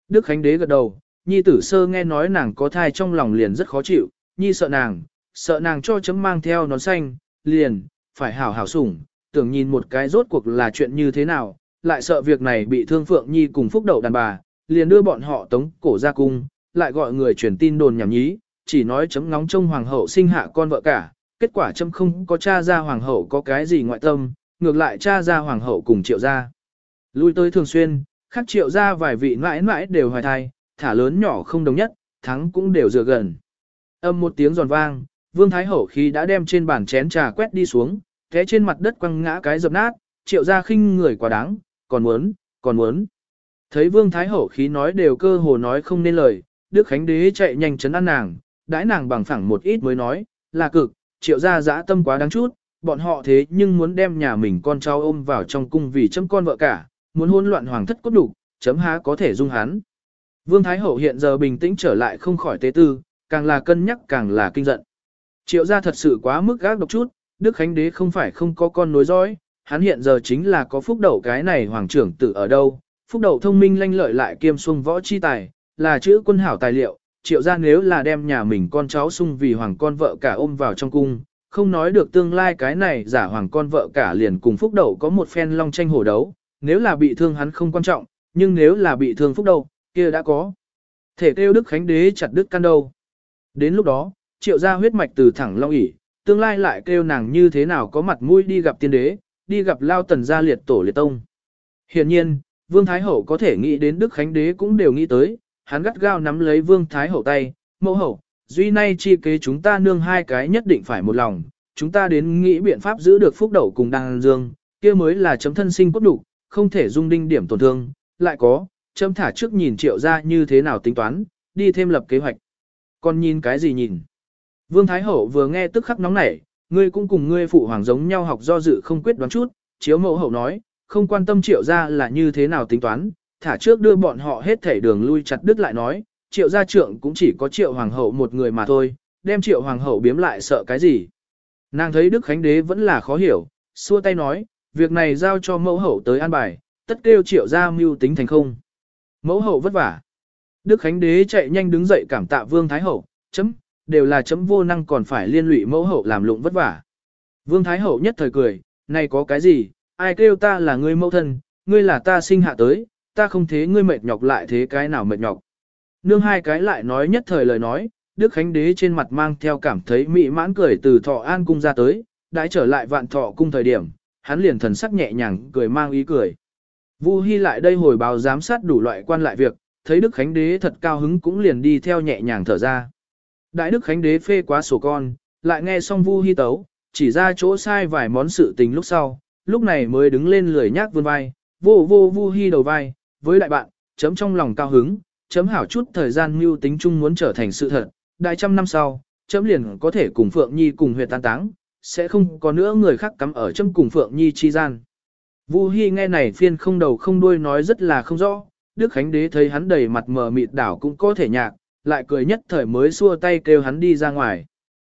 Đức Khánh Đế gật đầu, Nhi tử sơ nghe nói nàng có thai trong lòng liền rất khó chịu, Nhi sợ nàng, sợ nàng cho chấm mang theo nón xanh, liền, phải hảo hảo sủng, tưởng nhìn một cái rốt cuộc là chuyện như thế nào, lại sợ việc này bị thương Phượng Nhi cùng phúc đậu đàn bà, liền đưa bọn họ tống cổ ra cung, lại gọi người truyền tin đồn nhảm nhí, chỉ nói chấm ngóng trông hoàng hậu sinh hạ con vợ cả, kết quả chấm không có cha ra hoàng hậu có cái gì ngoại tâm, ngược lại cha ra hoàng hậu cùng triệu ra. Lui tới thường xuyên, khác triệu ra vài vị mãi mãi đều hoài thai, thả lớn nhỏ không đồng nhất, thắng cũng đều dựa gần. Âm một tiếng giòn vang, vương thái hậu khi đã đem trên bàn chén trà quét đi xuống, thế trên mặt đất quăng ngã cái dập nát, triệu gia khinh người quá đáng, còn muốn, còn muốn. Thấy vương thái hậu khí nói đều cơ hồ nói không nên lời, Đức Khánh Đế chạy nhanh chấn an nàng, đãi nàng bằng phẳng một ít mới nói, là cực, triệu gia dã tâm quá đáng chút, bọn họ thế nhưng muốn đem nhà mình con cháu ôm vào trong cung vì chấm con vợ cả, muốn hỗn loạn hoàng thất cốt đủ, chấm há có thể dung hắn. Vương Thái Hậu hiện giờ bình tĩnh trở lại không khỏi tế tư, càng là cân nhắc càng là kinh giận. Triệu gia thật sự quá mức gác độc chút, Đức Khánh Đế không phải không có con nối dõi, hắn hiện giờ chính là có phúc đậu cái này hoàng trưởng tử ở đâu, phúc đậu thông minh lanh lợi lại kiêm xuông võ chi tài, là chữ quân hảo tài liệu, triệu gia nếu là đem nhà mình con cháu sung vì hoàng con vợ cả ôm vào trong cung, không nói được tương lai cái này giả hoàng con vợ cả liền cùng phúc đậu có một phen long tranh hổ đấu, nếu là bị thương hắn không quan trọng, nhưng nếu là bị thương phúc đậu, kia đã có. Thể kêu Đức Khánh Đế chặt Đức căn đâu. Đến lúc đó, triệu gia huyết mạch từ thẳng long ỉ, tương lai lại kêu nàng như thế nào có mặt mũi đi gặp tiên đế, đi gặp lao tần gia liệt tổ liệt tông. Hiện nhiên, Vương Thái Hậu có thể nghĩ đến Đức Khánh Đế cũng đều nghĩ tới, hắn gắt gao nắm lấy Vương Thái Hậu tay, mẫu hậu, duy nay chi kế chúng ta nương hai cái nhất định phải một lòng, chúng ta đến nghĩ biện pháp giữ được phúc đậu cùng đăng dương, kia mới là chấm thân sinh cốt đủ, không thể dung đinh điểm tổn thương, lại có, chấm thả trước nhìn triệu ra như thế nào tính toán, đi thêm lập kế hoạch. Còn nhìn cái gì nhìn? Vương Thái Hậu vừa nghe tức khắc nóng nảy, ngươi cũng cùng ngươi phụ hoàng giống nhau học do dự không quyết đoán chút, chiếu mẫu hậu nói, không quan tâm triệu ra là như thế nào tính toán, thả trước đưa bọn họ hết thảy đường lui chặt đứt lại nói, triệu gia trưởng cũng chỉ có triệu hoàng hậu một người mà thôi, đem triệu hoàng hậu biếm lại sợ cái gì. Nàng thấy Đức Khánh Đế vẫn là khó hiểu, xua tay nói, việc này giao cho mẫu hậu tới an bài, tất kêu triệu gia mưu tính thành không. Mẫu hậu vất vả. Đức Khánh Đế chạy nhanh đứng dậy cảm tạ Vương Thái Hậu, chấm, đều là chấm vô năng còn phải liên lụy mẫu hậu làm lụng vất vả. Vương Thái Hậu nhất thời cười, này có cái gì, ai kêu ta là ngươi mẫu thân, ngươi là ta sinh hạ tới, ta không thế ngươi mệt nhọc lại thế cái nào mệt nhọc. Nương hai cái lại nói nhất thời lời nói, Đức Khánh Đế trên mặt mang theo cảm thấy mị mãn cười từ thọ an cung ra tới, đãi trở lại vạn thọ cung thời điểm, hắn liền thần sắc nhẹ nhàng cười mang ý cười. Vu Hi lại đây hồi báo giám sát đủ loại quan lại việc, thấy Đức Khánh Đế thật cao hứng cũng liền đi theo nhẹ nhàng thở ra. Đại Đức Khánh Đế phê quá sổ con, lại nghe xong Vu Hi tấu, chỉ ra chỗ sai vài món sự tình lúc sau, lúc này mới đứng lên lười nhác vươn vai, vô vô vu hi đầu vai, với đại bạn, chấm trong lòng cao hứng, chấm hảo chút thời gian mưu tính chung muốn trở thành sự thật, đại trăm năm sau, chấm liền có thể cùng Phượng Nhi cùng huyệt tan táng, sẽ không có nữa người khác cắm ở chấm cùng Phượng Nhi chi gian. Vu Hi nghe này phiên không đầu không đuôi nói rất là không rõ, Đức Khánh Đế thấy hắn đầy mặt mờ mịt đảo cũng có thể nhạc, lại cười nhất thời mới xua tay kêu hắn đi ra ngoài.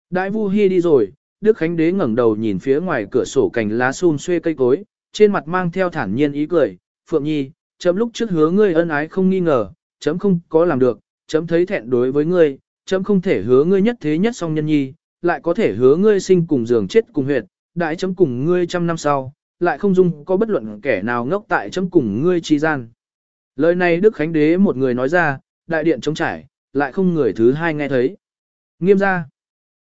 Đại Vu Hi đi rồi, Đức Khánh Đế ngẩng đầu nhìn phía ngoài cửa sổ cành lá xum xuê cây cối, trên mặt mang theo thản nhiên ý cười, Phượng Nhi, chấm lúc trước hứa ngươi ân ái không nghi ngờ, chấm không có làm được, chấm thấy thẹn đối với ngươi, chấm không thể hứa ngươi nhất thế nhất song nhân nhi, lại có thể hứa ngươi sinh cùng giường chết cùng huyệt, đại chấm cùng ngươi trăm năm sau, lại không dung có bất luận kẻ nào ngốc tại chấm cùng ngươi chi gian. Lời này Đức Khánh Đế một người nói ra, đại điện trống trải, lại không người thứ hai nghe thấy. Nghiêm ra.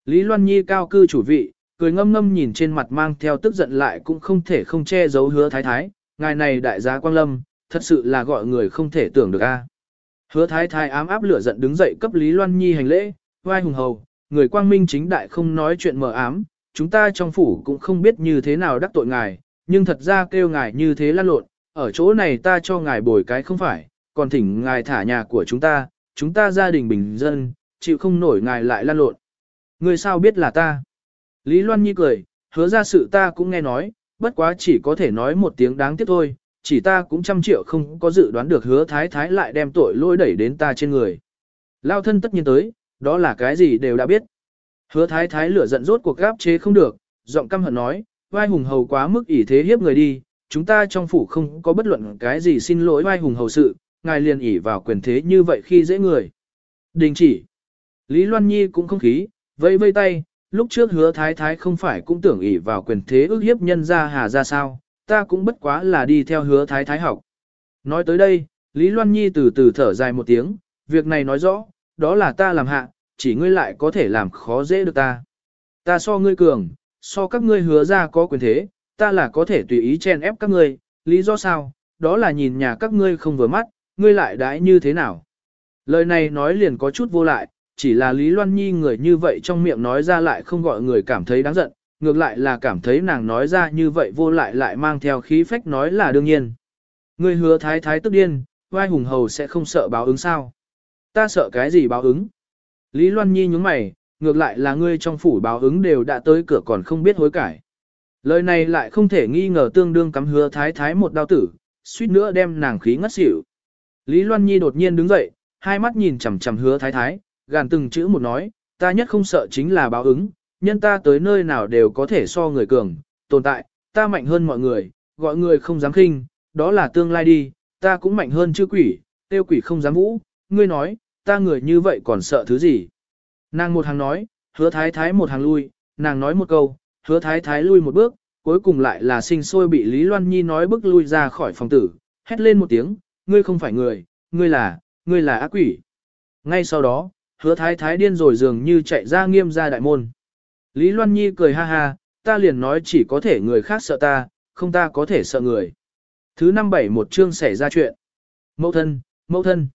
Lý Loan Nhi cao cư chủ vị, cười ngâm ngâm nhìn trên mặt mang theo tức giận lại cũng không thể không che giấu hứa thái thái, ngài này đại gia quang lâm, thật sự là gọi người không thể tưởng được a. Hứa thái thái ám áp lửa giận đứng dậy cấp Lý Loan Nhi hành lễ, vai hùng hầu, người quang minh chính đại không nói chuyện mờ ám, chúng ta trong phủ cũng không biết như thế nào đắc tội ngài, nhưng thật ra kêu ngài như thế lan lộn, ở chỗ này ta cho ngài bồi cái không phải, còn thỉnh ngài thả nhà của chúng ta, chúng ta gia đình bình dân, chịu không nổi ngài lại lan lộn. Người sao biết là ta? Lý Loan Nhi cười, hứa ra sự ta cũng nghe nói, bất quá chỉ có thể nói một tiếng đáng tiếc thôi, chỉ ta cũng trăm triệu không có dự đoán được hứa thái thái lại đem tội lỗi đẩy đến ta trên người. Lao thân tất nhiên tới, đó là cái gì đều đã biết. Hứa thái thái lửa giận rốt cuộc gáp chế không được, giọng căm hận nói, vai hùng hầu quá mức ỷ thế hiếp người đi, chúng ta trong phủ không có bất luận cái gì xin lỗi vai hùng hầu sự, ngài liền ỉ vào quyền thế như vậy khi dễ người. Đình chỉ. Lý Loan Nhi cũng không khí, vây vây tay, lúc trước hứa thái thái không phải cũng tưởng ỉ vào quyền thế ước hiếp nhân ra hà ra sao, ta cũng bất quá là đi theo hứa thái thái học. Nói tới đây, Lý Loan Nhi từ từ thở dài một tiếng, việc này nói rõ, đó là ta làm hạ, chỉ ngươi lại có thể làm khó dễ được ta. Ta so ngươi cường, so các ngươi hứa ra có quyền thế, ta là có thể tùy ý chen ép các ngươi, lý do sao, đó là nhìn nhà các ngươi không vừa mắt, ngươi lại đãi như thế nào. Lời này nói liền có chút vô lại, chỉ là Lý Loan Nhi người như vậy trong miệng nói ra lại không gọi người cảm thấy đáng giận, ngược lại là cảm thấy nàng nói ra như vậy vô lại lại mang theo khí phách nói là đương nhiên. Ngươi hứa thái thái tức điên, vai hùng hầu sẽ không sợ báo ứng sao? Ta sợ cái gì báo ứng? Lý Loan Nhi nhúng mày, ngược lại là ngươi trong phủ báo ứng đều đã tới cửa còn không biết hối cải. Lời này lại không thể nghi ngờ tương đương cắm hứa thái thái một đao tử, suýt nữa đem nàng khí ngất xỉu. Lý Loan Nhi đột nhiên đứng dậy, hai mắt nhìn chằm chằm hứa thái thái, gàn từng chữ một nói, ta nhất không sợ chính là báo ứng, nhân ta tới nơi nào đều có thể so người cường, tồn tại, ta mạnh hơn mọi người, gọi người không dám khinh, đó là tương lai đi, ta cũng mạnh hơn chư quỷ, tiêu quỷ không dám vũ, ngươi nói, ta người như vậy còn sợ thứ gì. Nàng một hàng nói, hứa thái thái một hàng lui, nàng nói một câu, hứa thái thái lui một bước, cuối cùng lại là sinh sôi bị Lý Loan Nhi nói bước lui ra khỏi phòng tử, hét lên một tiếng, ngươi không phải người, ngươi là, ngươi là ác quỷ. Ngay sau đó, hứa thái thái điên rồi dường như chạy ra nghiêm ra đại môn. Lý Loan Nhi cười ha ha, ta liền nói chỉ có thể người khác sợ ta, không ta có thể sợ người. Thứ năm bảy một chương xảy ra chuyện. Mẫu thân, mẫu thân.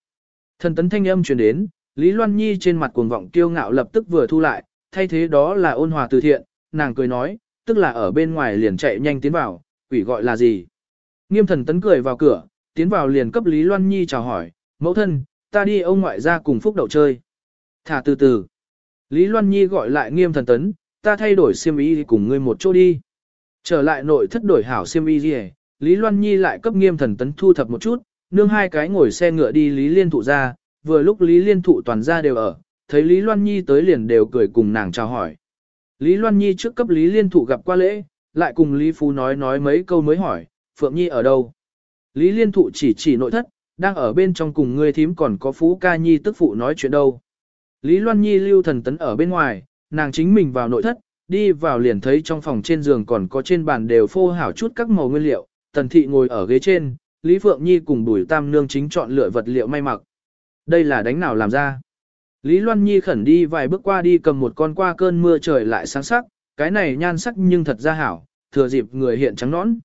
Thần tấn thanh âm truyền đến, Lý Loan Nhi trên mặt cuồng vọng kiêu ngạo lập tức vừa thu lại, thay thế đó là ôn hòa từ thiện, nàng cười nói, tức là ở bên ngoài liền chạy nhanh tiến vào, quỷ gọi là gì. Nghiêm thần tấn cười vào cửa, tiến vào liền cấp Lý Loan Nhi chào hỏi, mẫu thân, ta đi ông ngoại ra cùng phúc đậu chơi. Thả từ từ. Lý Loan Nhi gọi lại nghiêm thần tấn, ta thay đổi xiêm y cùng ngươi một chỗ đi. Trở lại nội thất đổi hảo xiêm y gì Lý Loan Nhi lại cấp nghiêm thần tấn thu thập một chút, nương hai cái ngồi xe ngựa đi Lý Liên Thụ ra, vừa lúc Lý Liên Thụ toàn ra đều ở, thấy Lý Loan Nhi tới liền đều cười cùng nàng chào hỏi. Lý Loan Nhi trước cấp Lý Liên Thụ gặp qua lễ, lại cùng Lý Phú nói nói mấy câu mới hỏi, Phượng Nhi ở đâu? Lý Liên Thụ chỉ chỉ nội thất, đang ở bên trong cùng người thím còn có Phú Ca Nhi tức phụ nói chuyện đâu. Lý Loan Nhi lưu thần tấn ở bên ngoài, nàng chính mình vào nội thất, đi vào liền thấy trong phòng trên giường còn có trên bàn đều phô hảo chút các màu nguyên liệu, tần thị ngồi ở ghế trên, Lý Phượng Nhi cùng Bùi Tam Nương chính chọn lựa vật liệu may mặc. Đây là đánh nào làm ra? Lý Loan Nhi khẩn đi vài bước qua đi cầm một con qua cơn mưa trời lại sáng sắc, cái này nhan sắc nhưng thật ra hảo, thừa dịp người hiện trắng nõn.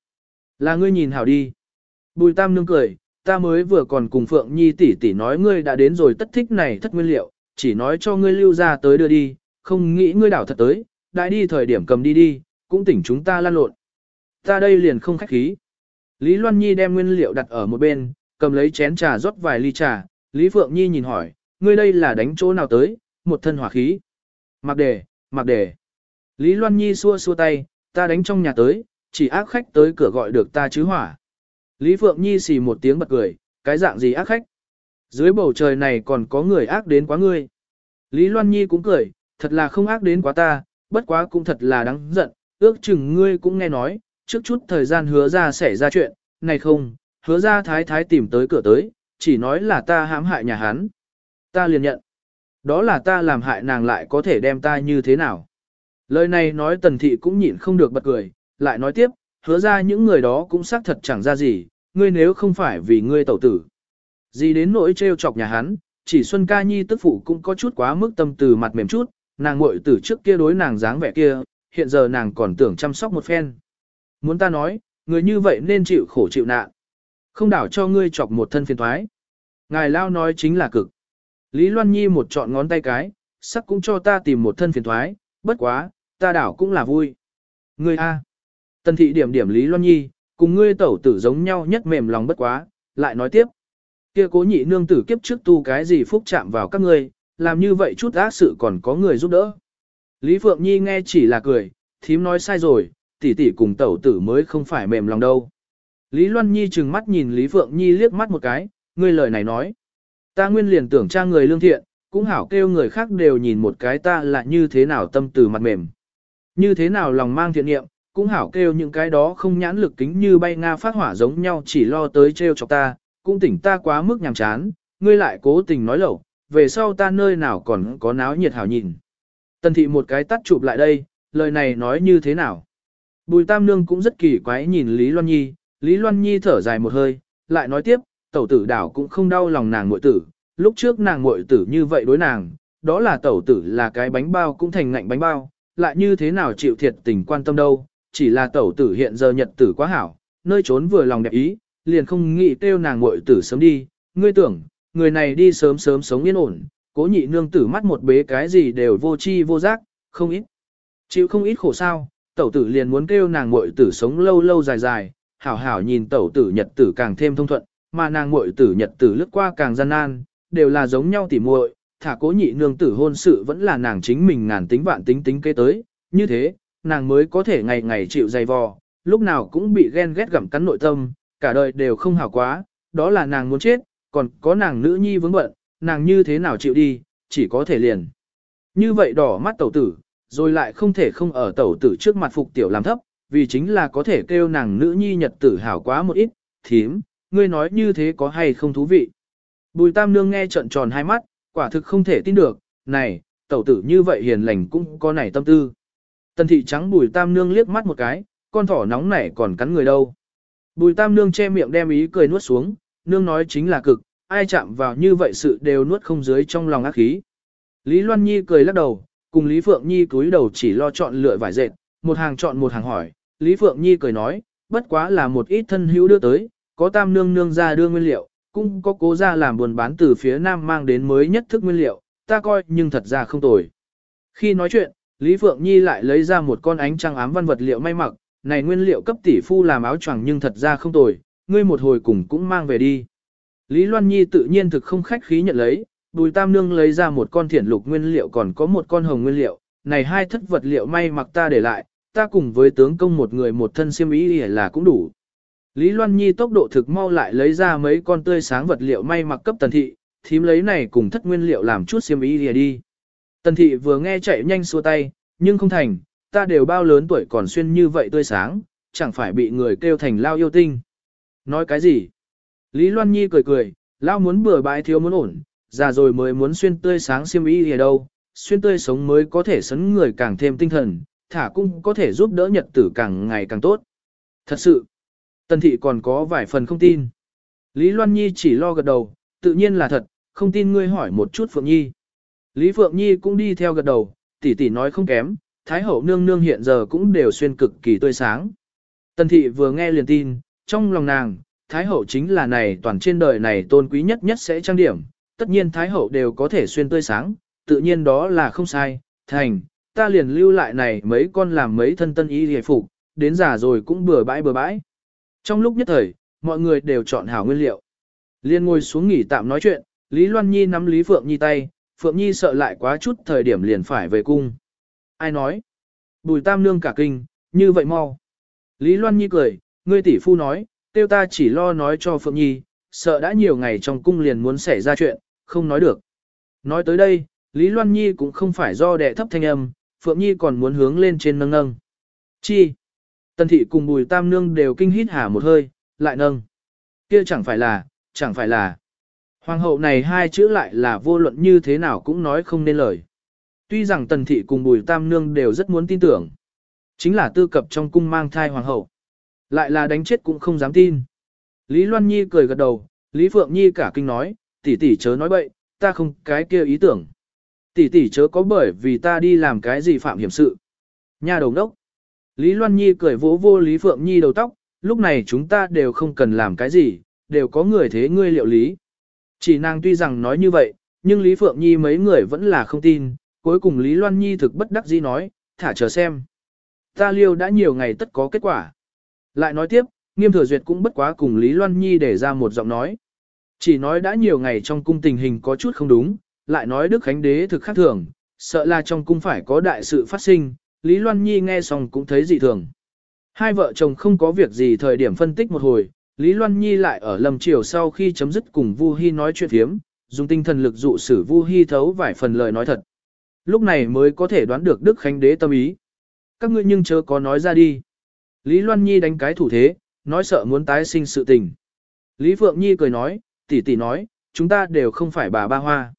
Là ngươi nhìn hảo đi. Bùi Tam Nương cười, ta mới vừa còn cùng Phượng Nhi tỷ tỷ nói ngươi đã đến rồi tất thích này thất nguyên liệu, chỉ nói cho ngươi lưu ra tới đưa đi, không nghĩ ngươi đảo thật tới, đại đi thời điểm cầm đi đi, cũng tỉnh chúng ta lan lộn. Ta đây liền không khách khí. Lý Loan Nhi đem nguyên liệu đặt ở một bên, cầm lấy chén trà rót vài ly trà, Lý Phượng Nhi nhìn hỏi, ngươi đây là đánh chỗ nào tới, một thân hỏa khí. Mặc đề, mặc đề. Lý Loan Nhi xua xua tay, ta đánh trong nhà tới, chỉ ác khách tới cửa gọi được ta chứ hỏa. Lý Phượng Nhi xì một tiếng bật cười, cái dạng gì ác khách. Dưới bầu trời này còn có người ác đến quá ngươi. Lý Loan Nhi cũng cười, thật là không ác đến quá ta, bất quá cũng thật là đáng giận, ước chừng ngươi cũng nghe nói, trước chút thời gian hứa ra xảy ra chuyện, này không, hứa ra thái thái tìm tới cửa tới, chỉ nói là ta hãm hại nhà hắn. Ta liền nhận. Đó là ta làm hại nàng lại có thể đem ta như thế nào. Lời này nói tần thị cũng nhịn không được bật cười, lại nói tiếp, hứa ra những người đó cũng xác thật chẳng ra gì, ngươi nếu không phải vì ngươi tẩu tử. Gì đến nỗi trêu chọc nhà hắn, chỉ Xuân Ca Nhi tức phụ cũng có chút quá mức tâm từ mặt mềm chút, nàng muội tử trước kia đối nàng dáng vẻ kia, hiện giờ nàng còn tưởng chăm sóc một phen. Muốn ta nói, người như vậy nên chịu khổ chịu nạn. Không đảo cho ngươi chọc một thân phiền thoái. Ngài Lao nói chính là cực. Lý Loan Nhi một trọn ngón tay cái, sắc cũng cho ta tìm một thân phiền thoái, bất quá, ta đảo cũng là vui. Ngươi A. Tần thị điểm điểm Lý Loan Nhi, cùng ngươi tẩu tử giống nhau nhất mềm lòng bất quá, lại nói tiếp. Kia cố nhị nương tử kiếp trước tu cái gì phúc chạm vào các ngươi, làm như vậy chút ác sự còn có người giúp đỡ. Lý Phượng Nhi nghe chỉ là cười, thím nói sai rồi, tỷ tỷ cùng tẩu tử mới không phải mềm lòng đâu. Lý Loan Nhi trừng mắt nhìn Lý Phượng Nhi liếc mắt một cái, ngươi lời này nói. Ta nguyên liền tưởng cha người lương thiện, cũng hảo kêu người khác đều nhìn một cái ta là như thế nào tâm từ mặt mềm. Như thế nào lòng mang thiện niệm, cũng hảo kêu những cái đó không nhãn lực kính như bay Nga phát hỏa giống nhau chỉ lo tới treo chọc ta, cũng tỉnh ta quá mức nhàm chán, ngươi lại cố tình nói lẩu, về sau ta nơi nào còn có náo nhiệt hảo nhìn. Tần thị một cái tắt chụp lại đây, lời này nói như thế nào? Bùi Tam Nương cũng rất kỳ quái nhìn Lý Loan Nhi, Lý Loan Nhi thở dài một hơi, lại nói tiếp, tẩu tử đảo cũng không đau lòng nàng muội tử, lúc trước nàng muội tử như vậy đối nàng, đó là tẩu tử là cái bánh bao cũng thành ngạnh bánh bao, lại như thế nào chịu thiệt tình quan tâm đâu, chỉ là tẩu tử hiện giờ nhật tử quá hảo, nơi trốn vừa lòng đẹp ý, liền không nghĩ kêu nàng muội tử sớm đi, ngươi tưởng, người này đi sớm sớm sống yên ổn, cố nhị nương tử mắt một bế cái gì đều vô chi vô giác, không ít. Chịu không ít khổ sao, tẩu tử liền muốn kêu nàng muội tử sống lâu lâu dài dài, hảo hảo nhìn tẩu tử nhật tử càng thêm thông thuận, mà nàng muội tử nhật tử lướt qua càng gian nan, đều là giống nhau tỉ muội, thả cố nhị nương tử hôn sự vẫn là nàng chính mình ngàn tính vạn tính tính kế tới, như thế, nàng mới có thể ngày ngày chịu dày vò, lúc nào cũng bị ghen ghét gặm cắn nội tâm, cả đời đều không hảo quá, đó là nàng muốn chết, còn có nàng nữ nhi vướng bận, nàng như thế nào chịu đi, chỉ có thể liền. Như vậy đỏ mắt tẩu tử, rồi lại không thể không ở tẩu tử trước mặt phục tiểu làm thấp, vì chính là có thể kêu nàng nữ nhi nhật tử hảo quá một ít, thím, ngươi nói như thế có hay không thú vị. Bùi tam nương nghe trận tròn hai mắt, quả thực không thể tin được, này, tẩu tử như vậy hiền lành cũng có nảy tâm tư. Tần thị trắng bùi tam nương liếc mắt một cái, con thỏ nóng nảy còn cắn người đâu. Bùi tam nương che miệng đem ý cười nuốt xuống, nương nói chính là cực, ai chạm vào như vậy sự đều nuốt không dưới trong lòng ác khí. Lý Loan Nhi cười lắc đầu, cùng Lý Phượng Nhi cúi đầu chỉ lo chọn lựa vải dệt, một hàng chọn một hàng hỏi, Lý Phượng Nhi cười nói, bất quá là một ít thân hữu đưa tới, có tam nương nương ra đưa nguyên liệu, cũng có cố ra làm buồn bán từ phía nam mang đến mới nhất thức nguyên liệu, ta coi nhưng thật ra không tồi. Khi nói chuyện, Lý Phượng Nhi lại lấy ra một con ánh trăng ám văn vật liệu may mặc, này nguyên liệu cấp tỷ phu làm áo choàng nhưng thật ra không tồi, ngươi một hồi cùng cũng mang về đi. Lý Loan Nhi tự nhiên thực không khách khí nhận lấy, Bùi Tam Nương lấy ra một con thiển lục nguyên liệu còn có một con hồng nguyên liệu, này hai thất vật liệu may mặc ta để lại, ta cùng với tướng công một người một thân xiêm y là cũng đủ. Lý Loan Nhi tốc độ thực mau lại lấy ra mấy con tươi sáng vật liệu may mặc cấp tần thị, thím lấy này cùng thất nguyên liệu làm chút xiêm y đi. Tần thị vừa nghe chạy nhanh xua tay, nhưng không thành, ta đều bao lớn tuổi còn xuyên như vậy tươi sáng, chẳng phải bị người kêu thành lao yêu tinh. Nói cái gì? Lý Loan Nhi cười cười, lao muốn bừa bãi thiếu muốn ổn, già rồi mới muốn xuyên tươi sáng xiêm y gì đâu, xuyên tươi sống mới có thể sấn người càng thêm tinh thần, thả cũng có thể giúp đỡ nhật tử càng ngày càng tốt. Thật sự, Tần thị còn có vài phần không tin. Lý Loan Nhi chỉ lo gật đầu, tự nhiên là thật, không tin ngươi hỏi một chút Phượng Nhi. Lý Phượng Nhi cũng đi theo gật đầu, tỷ tỷ nói không kém, Thái hậu nương nương hiện giờ cũng đều xuyên cực kỳ tươi sáng. Tần thị vừa nghe liền tin, trong lòng nàng, Thái hậu chính là này toàn trên đời này tôn quý nhất nhất sẽ trang điểm, tất nhiên Thái hậu đều có thể xuyên tươi sáng, tự nhiên đó là không sai, thành, ta liền lưu lại này mấy con làm mấy thân tân y hề phục, đến già rồi cũng bừa bãi bừa bãi. Trong lúc nhất thời, mọi người đều chọn hảo nguyên liệu. Liên ngồi xuống nghỉ tạm nói chuyện, Lý Loan Nhi nắm Lý Phượng Nhi tay, Phượng Nhi sợ lại quá chút thời điểm liền phải về cung. Ai nói? Bùi tam nương cả kinh, như vậy mau. Lý Loan Nhi cười, ngươi tỷ phu nói, tiêu ta chỉ lo nói cho Phượng Nhi, sợ đã nhiều ngày trong cung liền muốn xảy ra chuyện, không nói được. Nói tới đây, Lý Loan Nhi cũng không phải do đệ thấp thanh âm, Phượng Nhi còn muốn hướng lên trên nâng nâng. Chi? Tần thị cùng bùi tam nương đều kinh hít hà một hơi, lại nâng. Kia chẳng phải là, chẳng phải là. Hoàng hậu này hai chữ lại là vô luận như thế nào cũng nói không nên lời. Tuy rằng tần thị cùng bùi tam nương đều rất muốn tin tưởng. Chính là tư cập trong cung mang thai hoàng hậu. Lại là đánh chết cũng không dám tin. Lý Loan Nhi cười gật đầu, Lý Phượng Nhi cả kinh nói, tỷ tỷ chớ nói bậy, ta không cái kia ý tưởng. Tỷ tỷ chớ có bởi vì ta đi làm cái gì phạm hiểm sự. Nhà đầu đốc. Lý Loan Nhi cười vỗ vô Lý Phượng Nhi đầu tóc, lúc này chúng ta đều không cần làm cái gì, đều có người thế ngươi liệu lý. Chỉ nàng tuy rằng nói như vậy, nhưng Lý Phượng Nhi mấy người vẫn là không tin, cuối cùng Lý Loan Nhi thực bất đắc dĩ nói, thả chờ xem. Ta liêu đã nhiều ngày tất có kết quả. Lại nói tiếp, nghiêm thừa duyệt cũng bất quá cùng Lý Loan Nhi để ra một giọng nói. Chỉ nói đã nhiều ngày trong cung tình hình có chút không đúng, lại nói Đức Khánh Đế thực khác thường, sợ là trong cung phải có đại sự phát sinh, Lý Loan Nhi nghe xong cũng thấy dị thường. Hai vợ chồng không có việc gì thời điểm phân tích một hồi, Lý Loan Nhi lại ở lầm chiều sau khi chấm dứt cùng Vu Hi nói chuyện thiếm, dùng tinh thần lực dụ sử Vu Hi thấu vài phần lời nói thật. Lúc này mới có thể đoán được Đức Khánh Đế tâm ý. Các ngươi nhưng chớ có nói ra đi. Lý Loan Nhi đánh cái thủ thế, nói sợ muốn tái sinh sự tình. Lý Phượng Nhi cười nói, tỷ tỷ nói, chúng ta đều không phải bà ba hoa.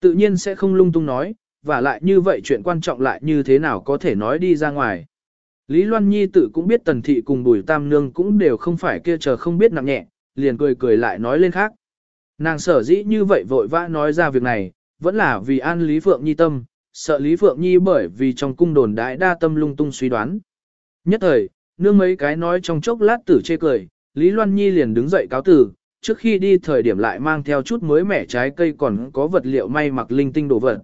Tự nhiên sẽ không lung tung nói, và lại như vậy chuyện quan trọng lại như thế nào có thể nói đi ra ngoài. Lý Loan Nhi tự cũng biết tần thị cùng bùi tam nương cũng đều không phải kia chờ không biết nặng nhẹ, liền cười cười lại nói lên khác. Nàng sở dĩ như vậy vội vã nói ra việc này, vẫn là vì an Lý Phượng Nhi tâm, sợ Lý Phượng Nhi bởi vì trong cung đồn đại đa tâm lung tung suy đoán. Nhất thời, nương mấy cái nói trong chốc lát tử chê cười, Lý Loan Nhi liền đứng dậy cáo tử, trước khi đi thời điểm lại mang theo chút mới mẻ trái cây còn có vật liệu may mặc linh tinh đồ vật.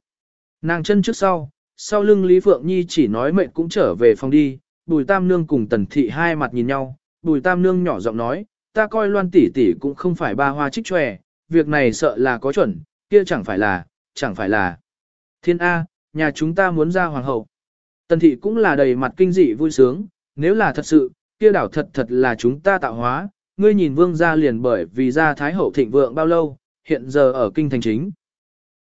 Nàng chân trước sau, sau lưng Lý Phượng Nhi chỉ nói mệnh cũng trở về phòng đi, Bùi Tam Nương cùng Tần Thị hai mặt nhìn nhau, Bùi Tam Nương nhỏ giọng nói, ta coi Loan tỷ tỷ cũng không phải ba hoa trích tròe, việc này sợ là có chuẩn, kia chẳng phải là, chẳng phải là. Thiên A, nhà chúng ta muốn ra hoàng hậu. Tần Thị cũng là đầy mặt kinh dị vui sướng, nếu là thật sự, kia đảo thật thật là chúng ta tạo hóa, ngươi nhìn vương gia liền bởi vì gia thái hậu thịnh vượng bao lâu, hiện giờ ở kinh thành chính,